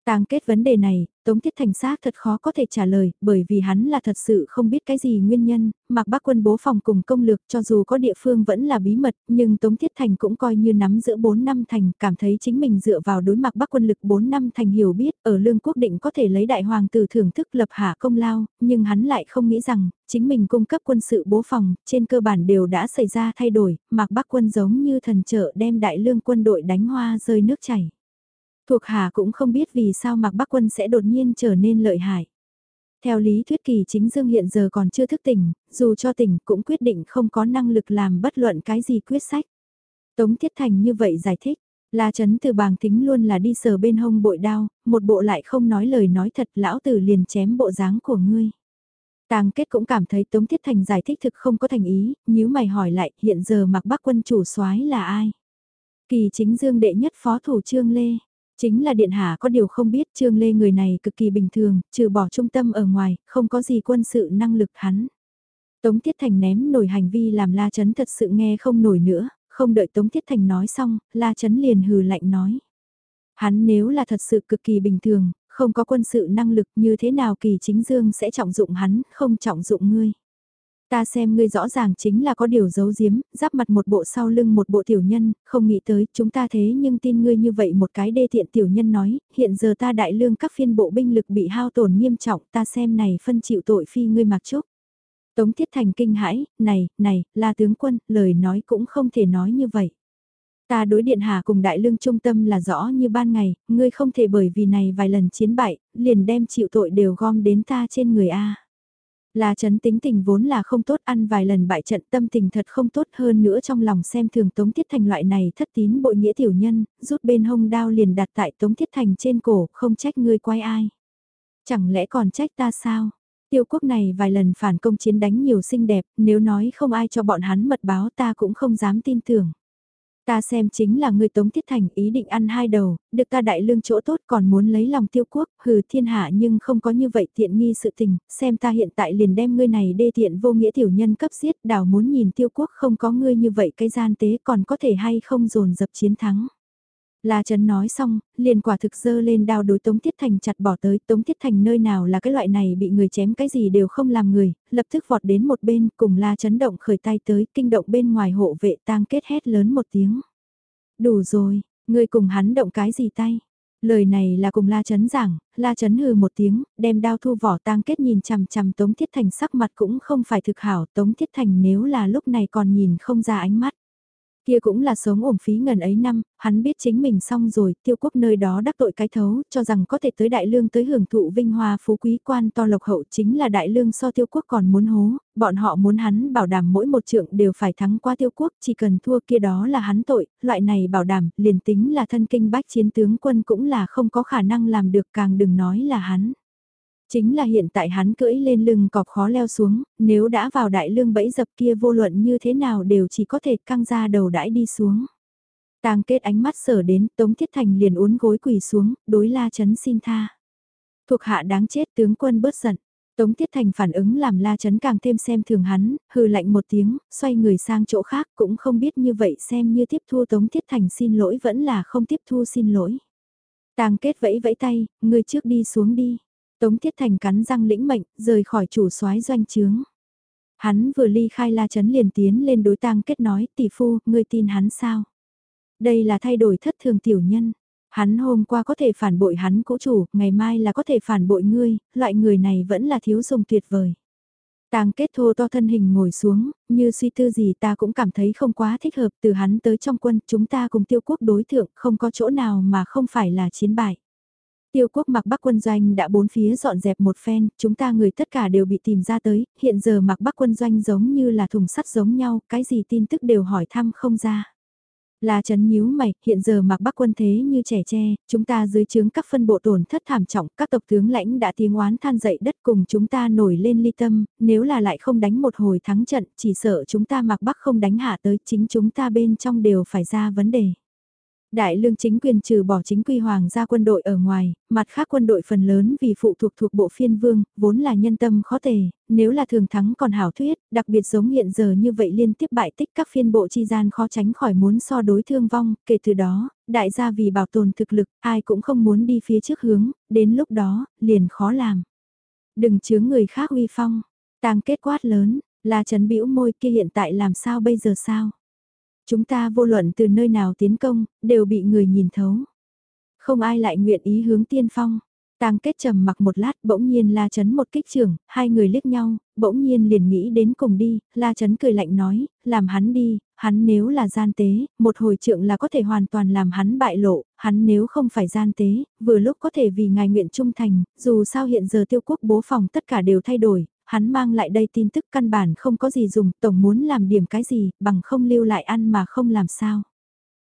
tàng kết vấn đề này, Tống Thiết Thành xác thật khó có thể trả lời, bởi vì hắn là thật sự không biết cái gì nguyên nhân, mặc bác quân bố phòng cùng công lược cho dù có địa phương vẫn là bí mật, nhưng Tống Thiết Thành cũng coi như nắm giữa 4 năm thành, cảm thấy chính mình dựa vào đối mặt bác quân lực 4 năm thành hiểu biết, ở lương quốc định có thể lấy đại hoàng tử thưởng thức lập hạ công lao, nhưng hắn lại không nghĩ rằng, chính mình cung cấp quân sự bố phòng, trên cơ bản đều đã xảy ra thay đổi, mặc bác quân giống như thần trợ đem đại lương quân đội đánh hoa rơi nước chảy. Thuộc hạ cũng không biết vì sao Mạc Bắc Quân sẽ đột nhiên trở nên lợi hại. Theo lý thuyết kỳ chính dương hiện giờ còn chưa thức tỉnh, dù cho tỉnh cũng quyết định không có năng lực làm bất luận cái gì quyết sách. Tống Thiết Thành như vậy giải thích, La Trấn từ bàng tính luôn là đi sờ bên hông bội đao, một bộ lại không nói lời nói thật lão tử liền chém bộ dáng của ngươi. Tàng kết cũng cảm thấy Tống Thiết Thành giải thích thực không có thành ý, nếu mày hỏi lại hiện giờ mặc bắc quân chủ soái là ai? Kỳ chính dương đệ nhất phó thủ trương lê, Chính là điện hạ có điều không biết Trương Lê người này cực kỳ bình thường, trừ bỏ trung tâm ở ngoài, không có gì quân sự năng lực hắn. Tống Thiết Thành ném nổi hành vi làm La Chấn thật sự nghe không nổi nữa, không đợi Tống Thiết Thành nói xong, La Chấn liền hừ lạnh nói. Hắn nếu là thật sự cực kỳ bình thường, không có quân sự năng lực như thế nào kỳ chính dương sẽ trọng dụng hắn, không trọng dụng ngươi. Ta xem ngươi rõ ràng chính là có điều giấu giếm, giáp mặt một bộ sau lưng một bộ tiểu nhân, không nghĩ tới, chúng ta thế nhưng tin ngươi như vậy một cái đê tiện tiểu nhân nói, hiện giờ ta đại lương các phiên bộ binh lực bị hao tổn nghiêm trọng, ta xem này phân chịu tội phi ngươi mặc chúc. Tống Thiết Thành kinh hãi, này, này, là tướng quân, lời nói cũng không thể nói như vậy. Ta đối điện hạ cùng đại lương trung tâm là rõ như ban ngày, ngươi không thể bởi vì này vài lần chiến bại, liền đem chịu tội đều gom đến ta trên người A. La chấn tính tình vốn là không tốt ăn vài lần bại trận tâm tình thật không tốt hơn nữa trong lòng xem thường Tống Thiết Thành loại này thất tín bội nghĩa tiểu nhân, rút bên hông đao liền đặt tại Tống Thiết Thành trên cổ, không trách ngươi quay ai. Chẳng lẽ còn trách ta sao? Tiêu quốc này vài lần phản công chiến đánh nhiều xinh đẹp, nếu nói không ai cho bọn hắn mật báo ta cũng không dám tin tưởng. Ta xem chính là người Tống Thiết Thành ý định ăn hai đầu, được ta đại lương chỗ tốt còn muốn lấy lòng tiêu quốc, hừ thiên hạ nhưng không có như vậy tiện nghi sự tình, xem ta hiện tại liền đem ngươi này đê tiện vô nghĩa tiểu nhân cấp giết đảo muốn nhìn tiêu quốc không có ngươi như vậy cái gian tế còn có thể hay không dồn dập chiến thắng. La Trấn nói xong, liền quả thực dơ lên đao đối Tống Thiết Thành chặt bỏ tới Tống Thiết Thành nơi nào là cái loại này bị người chém cái gì đều không làm người, lập tức vọt đến một bên cùng La Trấn động khởi tay tới kinh động bên ngoài hộ vệ tang kết hét lớn một tiếng. Đủ rồi, người cùng hắn động cái gì tay? Lời này là cùng La Trấn giảng, La Trấn hừ một tiếng, đem đao thu vỏ tang kết nhìn chằm chằm Tống Thiết Thành sắc mặt cũng không phải thực hảo, Tống Thiết Thành nếu là lúc này còn nhìn không ra ánh mắt. Kia cũng là sống ổn phí ngần ấy năm, hắn biết chính mình xong rồi, tiêu quốc nơi đó đắc tội cái thấu, cho rằng có thể tới đại lương tới hưởng thụ vinh hoa phú quý quan to lộc hậu chính là đại lương so tiêu quốc còn muốn hố, bọn họ muốn hắn bảo đảm mỗi một trượng đều phải thắng qua tiêu quốc, chỉ cần thua kia đó là hắn tội, loại này bảo đảm, liền tính là thân kinh bách chiến tướng quân cũng là không có khả năng làm được càng đừng nói là hắn. Chính là hiện tại hắn cưỡi lên lưng cọp khó leo xuống, nếu đã vào đại lương bẫy dập kia vô luận như thế nào đều chỉ có thể căng ra đầu đãi đi xuống. Tang kết ánh mắt sở đến, Tống Thiết Thành liền uốn gối quỳ xuống, đối la chấn xin tha. Thuộc hạ đáng chết tướng quân bớt giận. Tống Thiết Thành phản ứng làm la chấn càng thêm xem thường hắn, hừ lạnh một tiếng, xoay người sang chỗ khác cũng không biết như vậy xem như tiếp thu Tống Thiết Thành xin lỗi vẫn là không tiếp thu xin lỗi. Tang kết vẫy vẫy tay, người trước đi xuống đi. Tống Thiết Thành cắn răng lĩnh mệnh, rời khỏi chủ soái doanh trướng. Hắn vừa ly khai la chấn liền tiến lên đối tang kết nói, tỷ phu, ngươi tin hắn sao? Đây là thay đổi thất thường tiểu nhân. Hắn hôm qua có thể phản bội hắn cũ chủ, ngày mai là có thể phản bội ngươi, loại người này vẫn là thiếu dùng tuyệt vời. Tang kết thô to thân hình ngồi xuống, như suy tư gì ta cũng cảm thấy không quá thích hợp từ hắn tới trong quân, chúng ta cùng tiêu quốc đối thượng, không có chỗ nào mà không phải là chiến bại. Tiêu quốc mặc bắc quân doanh đã bốn phía dọn dẹp một phen, chúng ta người tất cả đều bị tìm ra tới, hiện giờ mặc bắc quân doanh giống như là thùng sắt giống nhau, cái gì tin tức đều hỏi thăm không ra. Là chấn nhíu mày, hiện giờ mặc bắc quân thế như trẻ tre, chúng ta dưới chướng các phân bộ tổn thất thảm trọng, các tộc tướng lãnh đã tiếng oán than dậy đất cùng chúng ta nổi lên ly tâm, nếu là lại không đánh một hồi thắng trận, chỉ sợ chúng ta mặc bắc không đánh hạ tới, chính chúng ta bên trong đều phải ra vấn đề. Đại lương chính quyền trừ bỏ chính quy hoàng gia quân đội ở ngoài, mặt khác quân đội phần lớn vì phụ thuộc thuộc bộ phiên vương, vốn là nhân tâm khó tề, nếu là thường thắng còn hảo thuyết, đặc biệt giống hiện giờ như vậy liên tiếp bại tích các phiên bộ chi gian khó tránh khỏi muốn so đối thương vong, kể từ đó, đại gia vì bảo tồn thực lực, ai cũng không muốn đi phía trước hướng, đến lúc đó, liền khó làm. Đừng chướng người khác uy phong, tang kết quát lớn, là chấn bĩu môi kia hiện tại làm sao bây giờ sao? Chúng ta vô luận từ nơi nào tiến công, đều bị người nhìn thấu. Không ai lại nguyện ý hướng tiên phong. Tang kết trầm mặc một lát bỗng nhiên la chấn một kích trưởng, hai người liếc nhau, bỗng nhiên liền nghĩ đến cùng đi, la chấn cười lạnh nói, làm hắn đi, hắn nếu là gian tế, một hồi trượng là có thể hoàn toàn làm hắn bại lộ, hắn nếu không phải gian tế, vừa lúc có thể vì ngài nguyện trung thành, dù sao hiện giờ tiêu quốc bố phòng tất cả đều thay đổi, hắn mang lại đây tin tức căn bản không có gì dùng, tổng muốn làm điểm cái gì, bằng không lưu lại ăn mà không làm sao.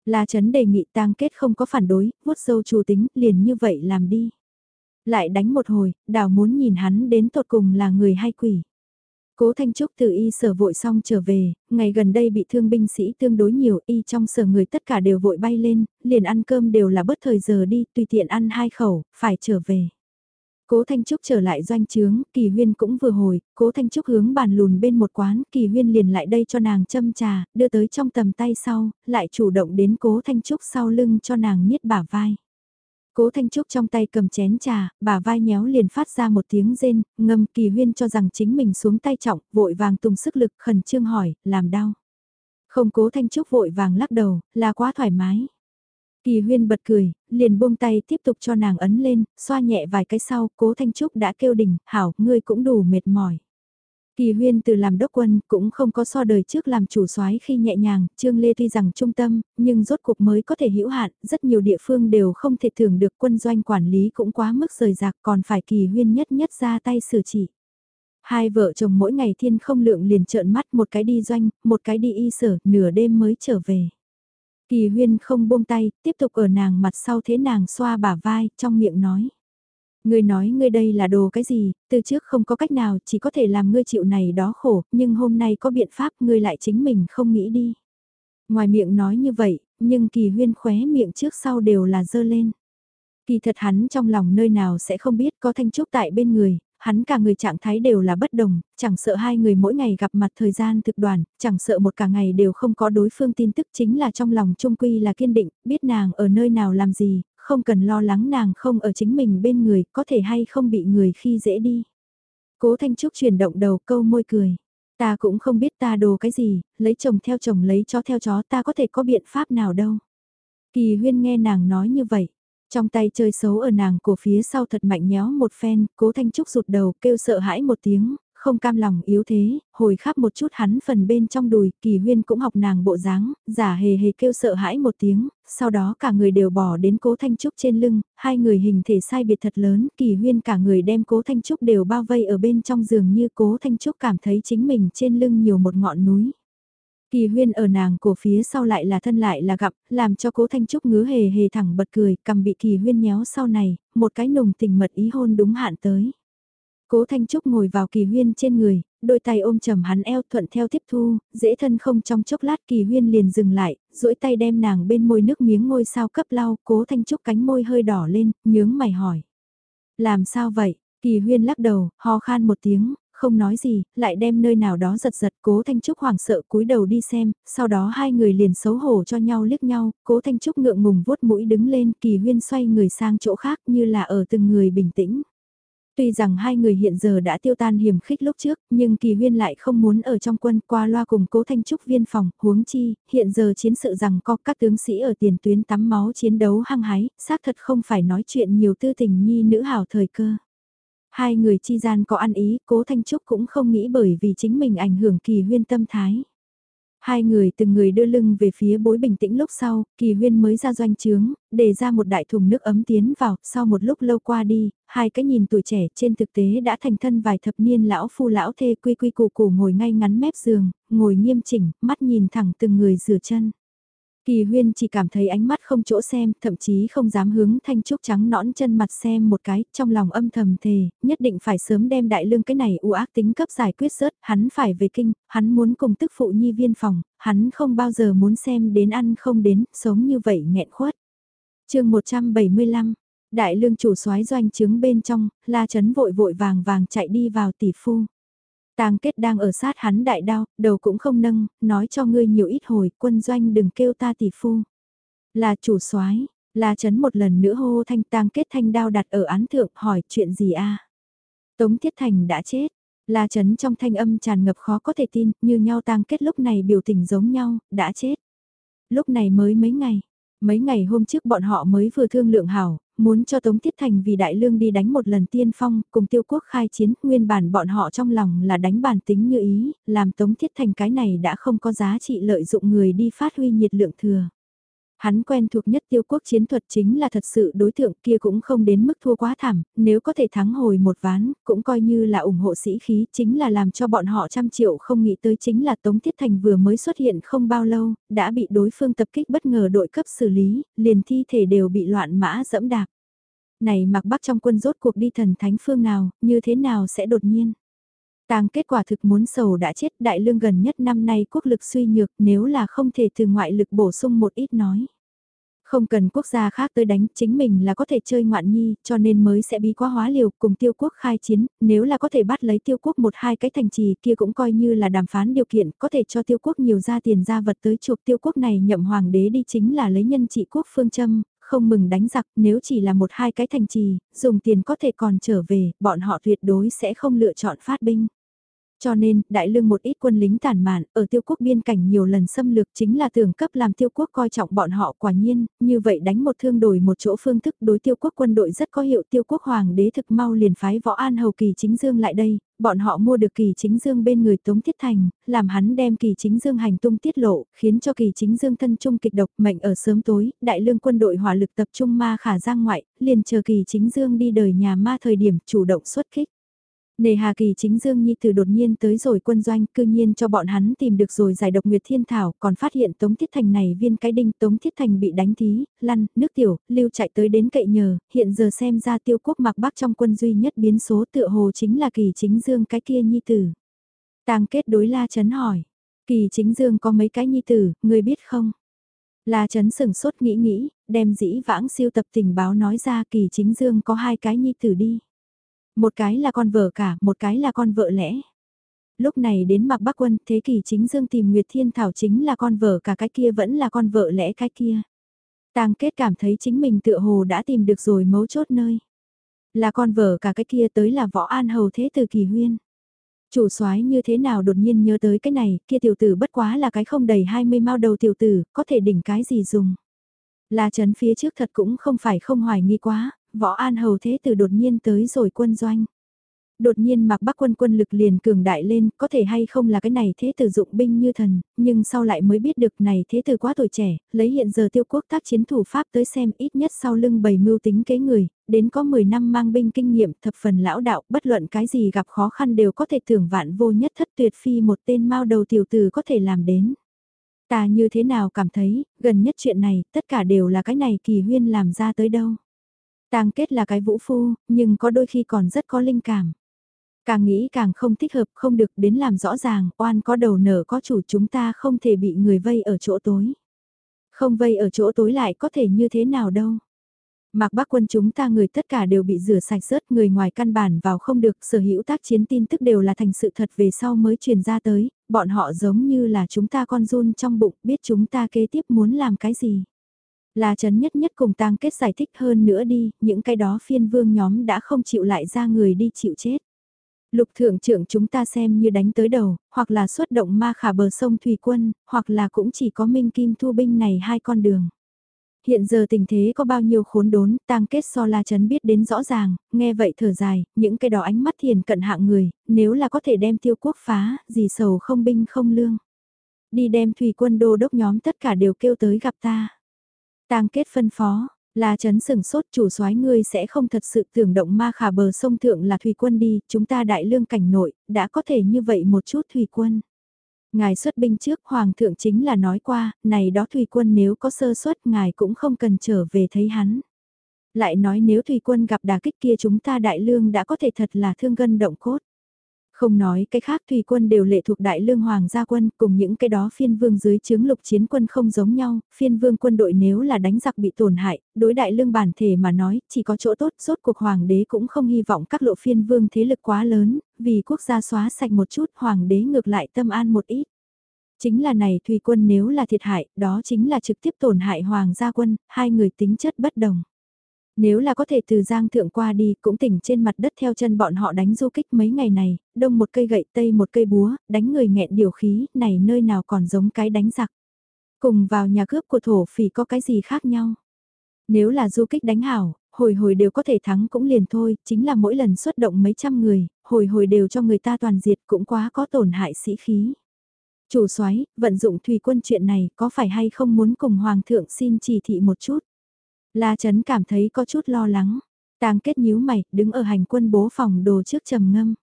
La Trấn đề nghị tang kết không có phản đối, vuốt sâu chủ tính, liền như vậy làm đi. Lại đánh một hồi, đào muốn nhìn hắn đến tột cùng là người hay quỷ. Cố Thanh Trúc từ y sở vội xong trở về, ngày gần đây bị thương binh sĩ tương đối nhiều, y trong sở người tất cả đều vội bay lên, liền ăn cơm đều là bất thời giờ đi, tùy tiện ăn hai khẩu, phải trở về. Cố Thanh Trúc trở lại doanh trướng, Kỳ Huyên cũng vừa hồi, Cố Thanh Trúc hướng bàn lùn bên một quán, Kỳ Huyên liền lại đây cho nàng châm trà, đưa tới trong tầm tay sau, lại chủ động đến Cố Thanh Trúc sau lưng cho nàng niết bả vai. Cố Thanh Trúc trong tay cầm chén trà, bả vai nhéo liền phát ra một tiếng rên, ngâm Kỳ Huyên cho rằng chính mình xuống tay trọng, vội vàng tung sức lực khẩn trương hỏi, làm đau. Không Cố Thanh Trúc vội vàng lắc đầu, là quá thoải mái. Kỳ huyên bật cười, liền buông tay tiếp tục cho nàng ấn lên, xoa nhẹ vài cái sau, cố Thanh Trúc đã kêu đỉnh, hảo, ngươi cũng đủ mệt mỏi. Kỳ huyên từ làm đốc quân cũng không có so đời trước làm chủ soái khi nhẹ nhàng, Trương Lê tuy rằng trung tâm, nhưng rốt cuộc mới có thể hữu hạn, rất nhiều địa phương đều không thể thưởng được quân doanh quản lý cũng quá mức rời rạc còn phải kỳ huyên nhất nhất ra tay xử chỉ. Hai vợ chồng mỗi ngày thiên không lượng liền trợn mắt một cái đi doanh, một cái đi y sở, nửa đêm mới trở về. Kỳ huyên không buông tay, tiếp tục ở nàng mặt sau thế nàng xoa bả vai, trong miệng nói. Ngươi nói ngươi đây là đồ cái gì, từ trước không có cách nào, chỉ có thể làm ngươi chịu này đó khổ, nhưng hôm nay có biện pháp ngươi lại chính mình không nghĩ đi. Ngoài miệng nói như vậy, nhưng kỳ huyên khóe miệng trước sau đều là dơ lên. Kỳ thật hắn trong lòng nơi nào sẽ không biết có thanh trúc tại bên người, hắn cả người trạng thái đều là bất đồng, chẳng sợ hai người mỗi ngày gặp mặt thời gian thực đoàn, chẳng sợ một cả ngày đều không có đối phương tin tức chính là trong lòng trung quy là kiên định, biết nàng ở nơi nào làm gì, không cần lo lắng nàng không ở chính mình bên người, có thể hay không bị người khi dễ đi. Cố Thanh Trúc chuyển động đầu câu môi cười. Ta cũng không biết ta đồ cái gì, lấy chồng theo chồng lấy chó theo chó ta có thể có biện pháp nào đâu. Kỳ huyên nghe nàng nói như vậy, trong tay chơi xấu ở nàng của phía sau thật mạnh nhéo một phen, cố thanh trúc rụt đầu kêu sợ hãi một tiếng, không cam lòng yếu thế, hồi khắp một chút hắn phần bên trong đùi, kỳ huyên cũng học nàng bộ dáng, giả hề hề kêu sợ hãi một tiếng, sau đó cả người đều bỏ đến cố thanh trúc trên lưng, hai người hình thể sai biệt thật lớn, kỳ huyên cả người đem cố thanh trúc đều bao vây ở bên trong giường như cố thanh trúc cảm thấy chính mình trên lưng nhiều một ngọn núi. Kỳ huyên ở nàng của phía sau lại là thân lại là gặp, làm cho cố Thanh Trúc ngứa hề hề thẳng bật cười, cầm bị kỳ huyên nhéo sau này, một cái nồng tình mật ý hôn đúng hạn tới. Cố Thanh Trúc ngồi vào kỳ huyên trên người, đôi tay ôm chầm hắn eo thuận theo tiếp thu, dễ thân không trong chốc lát kỳ huyên liền dừng lại, duỗi tay đem nàng bên môi nước miếng ngôi sao cấp lau, cố Thanh Trúc cánh môi hơi đỏ lên, nhướng mày hỏi. Làm sao vậy? Kỳ huyên lắc đầu, ho khan một tiếng, không nói gì, lại đem nơi nào đó giật giật cố Thanh Trúc hoảng sợ cúi đầu đi xem, sau đó hai người liền xấu hổ cho nhau liếc nhau, cố Thanh Trúc ngượng ngùng vuốt mũi đứng lên kỳ huyên xoay người sang chỗ khác như là ở từng người bình tĩnh. Tuy rằng hai người hiện giờ đã tiêu tan hiểm khích lúc trước, nhưng kỳ huyên lại không muốn ở trong quân qua loa cùng cố thanh trúc viên phòng, huống chi, hiện giờ chiến sự rằng có các tướng sĩ ở tiền tuyến tắm máu chiến đấu hăng hái, xác thật không phải nói chuyện nhiều tư tình nhi nữ hảo thời cơ. Hai người chi gian có ăn ý, cố Thanh Trúc cũng không nghĩ bởi vì chính mình ảnh hưởng kỳ huyên tâm thái. Hai người từng người đưa lưng về phía bối bình tĩnh lúc sau, kỳ huyên mới ra doanh trướng, để ra một đại thùng nước ấm tiến vào, sau một lúc lâu qua đi, hai cái nhìn tuổi trẻ trên thực tế đã thành thân vài thập niên lão phu lão thê quy quy củ củ ngồi ngay ngắn mép giường, ngồi nghiêm chỉnh, mắt nhìn thẳng từng người rửa chân. Kỳ huyên chỉ cảm thấy ánh mắt không chỗ xem, thậm chí không dám hướng thanh trúc trắng nõn chân mặt xem một cái, trong lòng âm thầm thề, nhất định phải sớm đem đại lương cái này u ác tính cấp giải quyết rớt, hắn phải về kinh, hắn muốn cùng tức phụ nhi viên phòng, hắn không bao giờ muốn xem đến ăn không đến, sống như vậy nghẹn khuất. chương 175, đại lương chủ soái doanh trướng bên trong, la chấn vội vội vàng vàng chạy đi vào tỷ phu. Tang kết đang ở sát hắn đại đao, đầu cũng không nâng, nói cho ngươi nhiều ít hồi, quân doanh đừng kêu ta tỷ phu. Là chủ soái, là chấn một lần nữa hô thanh tang kết thanh đao đặt ở án thượng hỏi chuyện gì a Tống Thiết Thành đã chết, là chấn trong thanh âm tràn ngập khó có thể tin, như nhau tang kết lúc này biểu tình giống nhau, đã chết. Lúc này mới mấy ngày, mấy ngày hôm trước bọn họ mới vừa thương lượng hảo, muốn cho Tống tiết Thành vì Đại Lương đi đánh một lần tiên phong, cùng tiêu quốc khai chiến, nguyên bản bọn họ trong lòng là đánh bản tính như ý, làm Tống tiết Thành cái này đã không có giá trị lợi dụng người đi phát huy nhiệt lượng thừa. Hắn quen thuộc nhất tiêu quốc chiến thuật chính là thật sự đối tượng kia cũng không đến mức thua quá thảm, nếu có thể thắng hồi một ván, cũng coi như là ủng hộ sĩ khí, chính là làm cho bọn họ trăm triệu không nghĩ tới chính là Tống Thiết Thành vừa mới xuất hiện không bao lâu, đã bị đối phương tập kích bất ngờ đội cấp xử lý, liền thi thể đều bị loạn mã dẫm đạp. Này mặc bắc trong quân rốt cuộc đi thần thánh phương nào, như thế nào sẽ đột nhiên? Tang kết quả thực muốn sầu đã chết đại lương gần nhất năm nay quốc lực suy nhược nếu là không thể từ ngoại lực bổ sung một ít nói. Không cần quốc gia khác tới đánh, chính mình là có thể chơi ngoạn nhi, cho nên mới sẽ bị quá hóa liều cùng tiêu quốc khai chiến, nếu là có thể bắt lấy tiêu quốc một hai cái thành trì kia cũng coi như là đàm phán điều kiện, có thể cho tiêu quốc nhiều ra tiền ra vật tới chuộc tiêu quốc này nhậm hoàng đế đi chính là lấy nhân trị quốc phương châm, không mừng đánh giặc nếu chỉ là một hai cái thành trì, dùng tiền có thể còn trở về, bọn họ tuyệt đối sẽ không lựa chọn phát binh. Cho nên, đại lương một ít quân lính tàn mạn, ở tiêu quốc biên cảnh nhiều lần xâm lược chính là tưởng cấp làm tiêu quốc coi trọng bọn họ quả nhiên, như vậy đánh một thương đổi một chỗ phương thức đối tiêu quốc quân đội rất có hiệu tiêu quốc hoàng đế thực mau liền phái võ an hầu kỳ chính dương lại đây, bọn họ mua được kỳ chính dương bên người Tống Thiết Thành, làm hắn đem kỳ chính dương hành tung tiết lộ, khiến cho kỳ chính dương thân trung kịch độc mệnh ở sớm tối, đại lương quân đội hỏa lực tập trung ma khả giang ngoại, liền chờ kỳ chính dương đi đời nhà ma thời điểm chủ động xuất kích. Nề Hà Kỳ chính Dương Nhi từ đột nhiên tới rồi quân doanh, cư nhiên cho bọn hắn tìm được rồi giải độc Nguyệt Thiên Thảo, còn phát hiện Tống Thiết Thành này viên cái đinh Tống Thiết Thành bị đánh thí, lăn, nước tiểu, lưu chạy tới đến cậy nhờ, hiện giờ xem ra tiêu quốc mặc bắc trong quân duy nhất biến số tựa hồ chính là Kỳ chính Dương cái kia Nhi tử. tàng kết đối La Trấn hỏi, Kỳ chính Dương có mấy cái Nhi tử, người biết không? La Trấn sửng sốt nghĩ nghĩ, đem dĩ vãng siêu tập tình báo nói ra Kỳ chính Dương có hai cái Nhi tử đi. Một cái là con vợ cả, một cái là con vợ lẽ. Lúc này đến mặc bắc quân, thế kỷ chính dương tìm Nguyệt Thiên Thảo chính là con vợ cả cái kia vẫn là con vợ lẽ cái kia. Tang kết cảm thấy chính mình tựa hồ đã tìm được rồi mấu chốt nơi. Là con vợ cả cái kia tới là võ an hầu thế từ kỳ huyên. Chủ soái như thế nào đột nhiên nhớ tới cái này, kia tiểu tử bất quá là cái không đầy 20 mao đầu tiểu tử, có thể đỉnh cái gì dùng. Là chấn phía trước thật cũng không phải không hoài nghi quá, võ an hầu thế tử đột nhiên tới rồi quân doanh. Đột nhiên mặc bắc quân quân lực liền cường đại lên, có thể hay không là cái này thế tử dụng binh như thần, nhưng sau lại mới biết được này thế tử quá tuổi trẻ, lấy hiện giờ tiêu quốc tác chiến thủ pháp tới xem ít nhất sau lưng bầy mưu tính kế người, đến có 10 năm mang binh kinh nghiệm thập phần lão đạo, bất luận cái gì gặp khó khăn đều có thể tưởng vạn vô nhất thất tuyệt phi một tên mao đầu tiểu tử có thể làm đến. Ta như thế nào cảm thấy, gần nhất chuyện này, tất cả đều là cái này kỳ huyên làm ra tới đâu. Tang kết là cái vũ phu, nhưng có đôi khi còn rất có linh cảm. Càng nghĩ càng không thích hợp, không được đến làm rõ ràng, oan có đầu nở có chủ chúng ta không thể bị người vây ở chỗ tối. Không vây ở chỗ tối lại có thể như thế nào đâu. Mạc Bắc quân chúng ta người tất cả đều bị rửa sạch rớt, người ngoài căn bản vào không được, sở hữu tác chiến tin tức đều là thành sự thật về sau mới truyền ra tới, bọn họ giống như là chúng ta con run trong bụng, biết chúng ta kế tiếp muốn làm cái gì. Là chấn nhất nhất cùng tang kết giải thích hơn nữa đi, những cái đó phiên vương nhóm đã không chịu lại ra người đi chịu chết. Lục thượng trưởng chúng ta xem như đánh tới đầu, hoặc là xuất động ma khả bờ sông Thủy Quân, hoặc là cũng chỉ có Minh Kim Thu Binh này hai con đường. Hiện giờ tình thế có bao nhiêu khốn đốn, tang kết so la chấn biết đến rõ ràng, nghe vậy thở dài, những cái đó ánh mắt thiền cận hạng người, nếu là có thể đem tiêu quốc phá, gì sầu không binh không lương. Đi đem thủy quân đô đốc nhóm tất cả đều kêu tới gặp ta. Tang kết phân phó, là chấn sừng sốt chủ soái ngươi sẽ không thật sự tưởng động ma khả bờ sông thượng là thủy quân đi, chúng ta đại lương cảnh nội, đã có thể như vậy một chút thủy quân. Ngài xuất binh trước Hoàng thượng chính là nói qua, này đó thủy quân nếu có sơ suất ngài cũng không cần trở về thấy hắn. Lại nói nếu thủy quân gặp đà kích kia chúng ta đại lương đã có thể thật là thương gân động cốt. Không nói cái khác thủy quân đều lệ thuộc đại lương hoàng gia quân cùng những cái đó phiên vương dưới chướng lục chiến quân không giống nhau, phiên vương quân đội nếu là đánh giặc bị tổn hại, đối đại lương bản thể mà nói chỉ có chỗ tốt, rốt cuộc hoàng đế cũng không hy vọng các lộ phiên vương thế lực quá lớn, vì quốc gia xóa sạch một chút hoàng đế ngược lại tâm an một ít. Chính là này thủy quân nếu là thiệt hại, đó chính là trực tiếp tổn hại hoàng gia quân, hai người tính chất bất đồng. Nếu là có thể từ giang thượng qua đi cũng tỉnh trên mặt đất theo chân bọn họ đánh du kích mấy ngày này, đông một cây gậy tây một cây búa, đánh người nghẹn điều khí, này nơi nào còn giống cái đánh giặc. Cùng vào nhà cướp của thổ phỉ có cái gì khác nhau. Nếu là du kích đánh hảo, hồi hồi đều có thể thắng cũng liền thôi, chính là mỗi lần xuất động mấy trăm người, hồi hồi đều cho người ta toàn diệt cũng quá có tổn hại sĩ khí. Chủ soái vận dụng thủy quân chuyện này có phải hay không muốn cùng Hoàng thượng xin chỉ thị một chút. La Trấn cảm thấy có chút lo lắng. Tang kết nhíu mày, đứng ở hành quân bố phòng đồ trước trầm ngâm.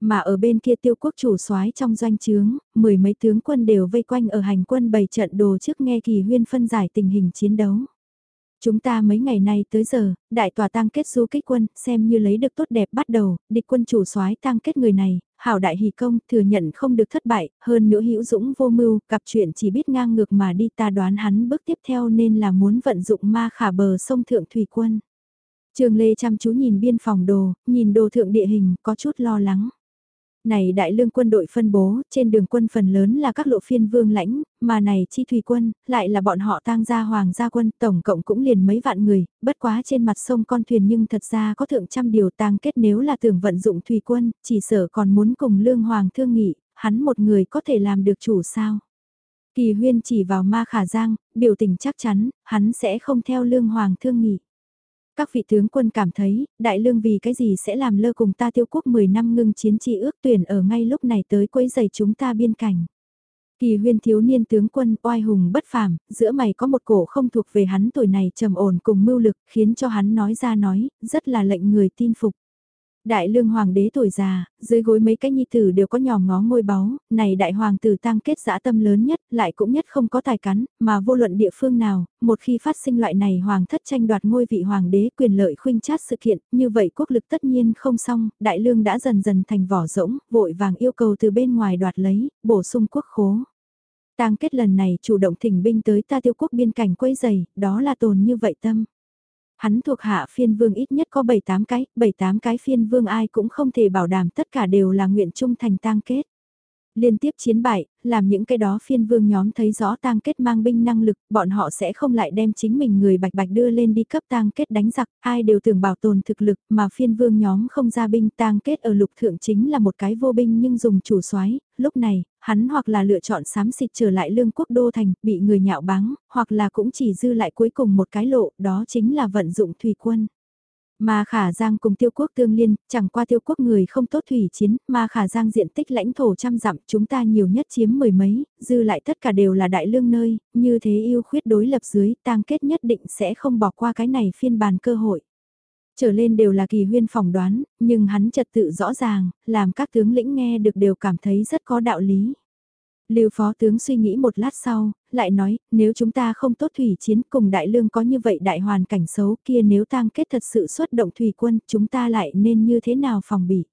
Mà ở bên kia tiêu quốc chủ soái trong doanh trướng, mười mấy tướng quân đều vây quanh ở hành quân bày trận đồ trước nghe kỳ huyên phân giải tình hình chiến đấu. Chúng ta mấy ngày nay tới giờ, đại tòa tăng kết du kích quân, xem như lấy được tốt đẹp bắt đầu, địch quân chủ soái tăng kết người này, hảo đại hỷ công, thừa nhận không được thất bại, hơn nữa hữu dũng vô mưu, gặp chuyện chỉ biết ngang ngược mà đi ta đoán hắn bước tiếp theo nên là muốn vận dụng ma khả bờ sông thượng thủy quân. Trường Lê chăm chú nhìn biên phòng đồ, nhìn đồ thượng địa hình, có chút lo lắng này đại lương quân đội phân bố, trên đường quân phần lớn là các lộ phiên vương lãnh, mà này chi thủy quân, lại là bọn họ tang gia hoàng gia quân, tổng cộng cũng liền mấy vạn người, bất quá trên mặt sông con thuyền nhưng thật ra có thượng trăm điều tang kết nếu là tưởng vận dụng thủy quân, chỉ sở còn muốn cùng lương hoàng thương nghị, hắn một người có thể làm được chủ sao. Kỳ huyên chỉ vào ma khả giang, biểu tình chắc chắn, hắn sẽ không theo lương hoàng thương nghị. Các vị tướng quân cảm thấy, đại lương vì cái gì sẽ làm lơ cùng ta tiêu quốc 10 năm ngưng chiến trị ước tuyển ở ngay lúc này tới quấy giày chúng ta biên cảnh. Kỳ huyên thiếu niên tướng quân oai hùng bất phàm, giữa mày có một cổ không thuộc về hắn tuổi này trầm ổn cùng mưu lực khiến cho hắn nói ra nói, rất là lệnh người tin phục. Đại lương hoàng đế tuổi già, dưới gối mấy cái nhi tử đều có nhỏ ngó ngôi báu, này đại hoàng tử tăng kết dã tâm lớn nhất, lại cũng nhất không có tài cắn, mà vô luận địa phương nào, một khi phát sinh loại này hoàng thất tranh đoạt ngôi vị hoàng đế quyền lợi khuynh chát sự kiện, như vậy quốc lực tất nhiên không xong, đại lương đã dần dần thành vỏ rỗng, vội vàng yêu cầu từ bên ngoài đoạt lấy, bổ sung quốc khố. Tang kết lần này chủ động thỉnh binh tới ta tiêu quốc biên cảnh quấy giày, đó là tồn như vậy tâm. Hắn thuộc hạ phiên vương ít nhất có 7-8 cái, 7-8 cái phiên vương ai cũng không thể bảo đảm tất cả đều là nguyện trung thành tang kết. Liên tiếp chiến bại, làm những cái đó phiên vương nhóm thấy rõ tang kết mang binh năng lực, bọn họ sẽ không lại đem chính mình người bạch bạch đưa lên đi cấp tang kết đánh giặc, ai đều tưởng bảo tồn thực lực mà phiên vương nhóm không ra binh tang kết ở lục thượng chính là một cái vô binh nhưng dùng chủ soái lúc này, hắn hoặc là lựa chọn sám xịt trở lại lương quốc đô thành, bị người nhạo báng, hoặc là cũng chỉ dư lại cuối cùng một cái lộ, đó chính là vận dụng thủy quân. Mà khả giang cùng tiêu quốc tương liên, chẳng qua tiêu quốc người không tốt thủy chiến, mà khả giang diện tích lãnh thổ trăm dặm chúng ta nhiều nhất chiếm mười mấy, dư lại tất cả đều là đại lương nơi, như thế yêu khuyết đối lập dưới, tang kết nhất định sẽ không bỏ qua cái này phiên bản cơ hội. Trở lên đều là kỳ huyên phỏng đoán, nhưng hắn trật tự rõ ràng, làm các tướng lĩnh nghe được đều cảm thấy rất có đạo lý. Lưu phó tướng suy nghĩ một lát sau, lại nói, nếu chúng ta không tốt thủy chiến cùng đại lương có như vậy đại hoàn cảnh xấu kia nếu tang kết thật sự xuất động thủy quân, chúng ta lại nên như thế nào phòng bị.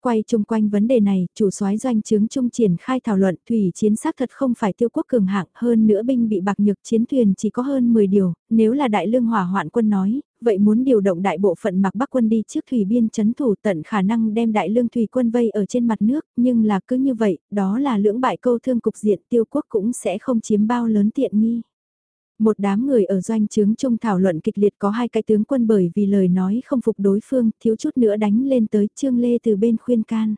Quay chung quanh vấn đề này, chủ soái doanh chứng trung triển khai thảo luận thủy chiến xác thật không phải tiêu quốc cường hạng hơn nữa binh bị bạc nhược chiến thuyền chỉ có hơn 10 điều, nếu là đại lương hỏa hoạn quân nói, vậy muốn điều động đại bộ phận mặc bắc quân đi trước thủy biên chấn thủ tận khả năng đem đại lương thủy quân vây ở trên mặt nước, nhưng là cứ như vậy, đó là lưỡng bại câu thương cục diện tiêu quốc cũng sẽ không chiếm bao lớn tiện nghi. Một đám người ở doanh trướng trung thảo luận kịch liệt có hai cái tướng quân bởi vì lời nói không phục đối phương, thiếu chút nữa đánh lên tới Trương Lê từ bên khuyên can.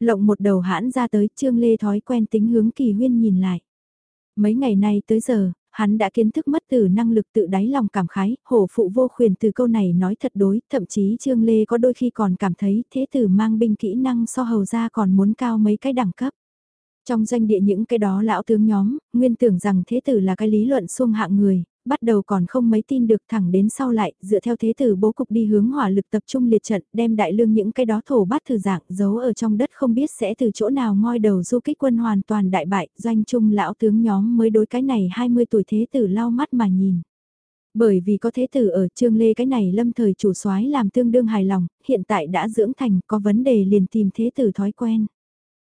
Lộng một đầu hãn ra tới Trương Lê thói quen tính hướng kỳ huyên nhìn lại. Mấy ngày nay tới giờ, hắn đã kiến thức mất từ năng lực tự đáy lòng cảm khái, hổ phụ vô khuyền từ câu này nói thật đối, thậm chí Trương Lê có đôi khi còn cảm thấy thế tử mang binh kỹ năng so hầu ra còn muốn cao mấy cái đẳng cấp. Trong danh địa những cái đó lão tướng nhóm, nguyên tưởng rằng thế tử là cái lý luận xuông hạng người, bắt đầu còn không mấy tin được thẳng đến sau lại, dựa theo thế tử bố cục đi hướng hỏa lực tập trung liệt trận, đem đại lương những cái đó thổ bát thử dạng giấu ở trong đất không biết sẽ từ chỗ nào ngoi đầu du kích quân hoàn toàn đại bại, doanh trung lão tướng nhóm mới đối cái này 20 tuổi thế tử lau mắt mà nhìn. Bởi vì có thế tử ở trương lê cái này lâm thời chủ soái làm tương đương hài lòng, hiện tại đã dưỡng thành có vấn đề liền tìm thế tử thói quen.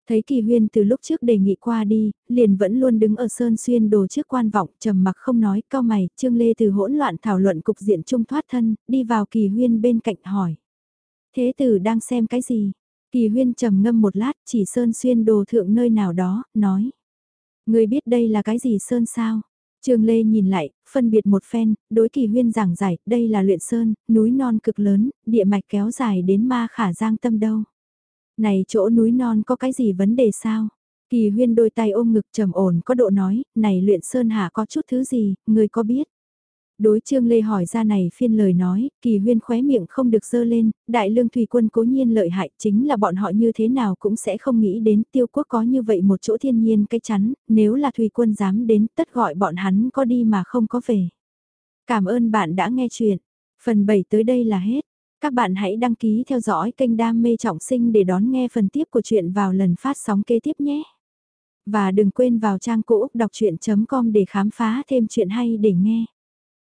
Thấy kỳ huyên từ lúc trước đề nghị qua đi, liền vẫn luôn đứng ở sơn xuyên đồ trước quan vọng, trầm mặc không nói, cao mày, trương lê từ hỗn loạn thảo luận cục diện trung thoát thân, đi vào kỳ huyên bên cạnh hỏi. Thế tử đang xem cái gì? Kỳ huyên trầm ngâm một lát, chỉ sơn xuyên đồ thượng nơi nào đó, nói. Người biết đây là cái gì sơn sao? Trương Lê nhìn lại, phân biệt một phen, đối kỳ huyên giảng giải, đây là luyện sơn, núi non cực lớn, địa mạch kéo dài đến ma khả giang tâm đâu. Này chỗ núi non có cái gì vấn đề sao? Kỳ huyên đôi tay ôm ngực trầm ổn có độ nói, này luyện sơn hạ có chút thứ gì, người có biết? Đối Trương Lê hỏi ra này phiên lời nói, kỳ huyên khóe miệng không được dơ lên, đại lương thủy quân cố nhiên lợi hại chính là bọn họ như thế nào cũng sẽ không nghĩ đến tiêu quốc có như vậy một chỗ thiên nhiên cái chắn, nếu là thủy quân dám đến tất gọi bọn hắn có đi mà không có về. Cảm ơn bạn đã nghe chuyện. Phần 7 tới đây là hết. Các bạn hãy đăng ký theo dõi kênh Đam Mê Trọng Sinh để đón nghe phần tiếp của chuyện vào lần phát sóng kế tiếp nhé. Và đừng quên vào trang cũ đọc chuyện.com để khám phá thêm chuyện hay để nghe.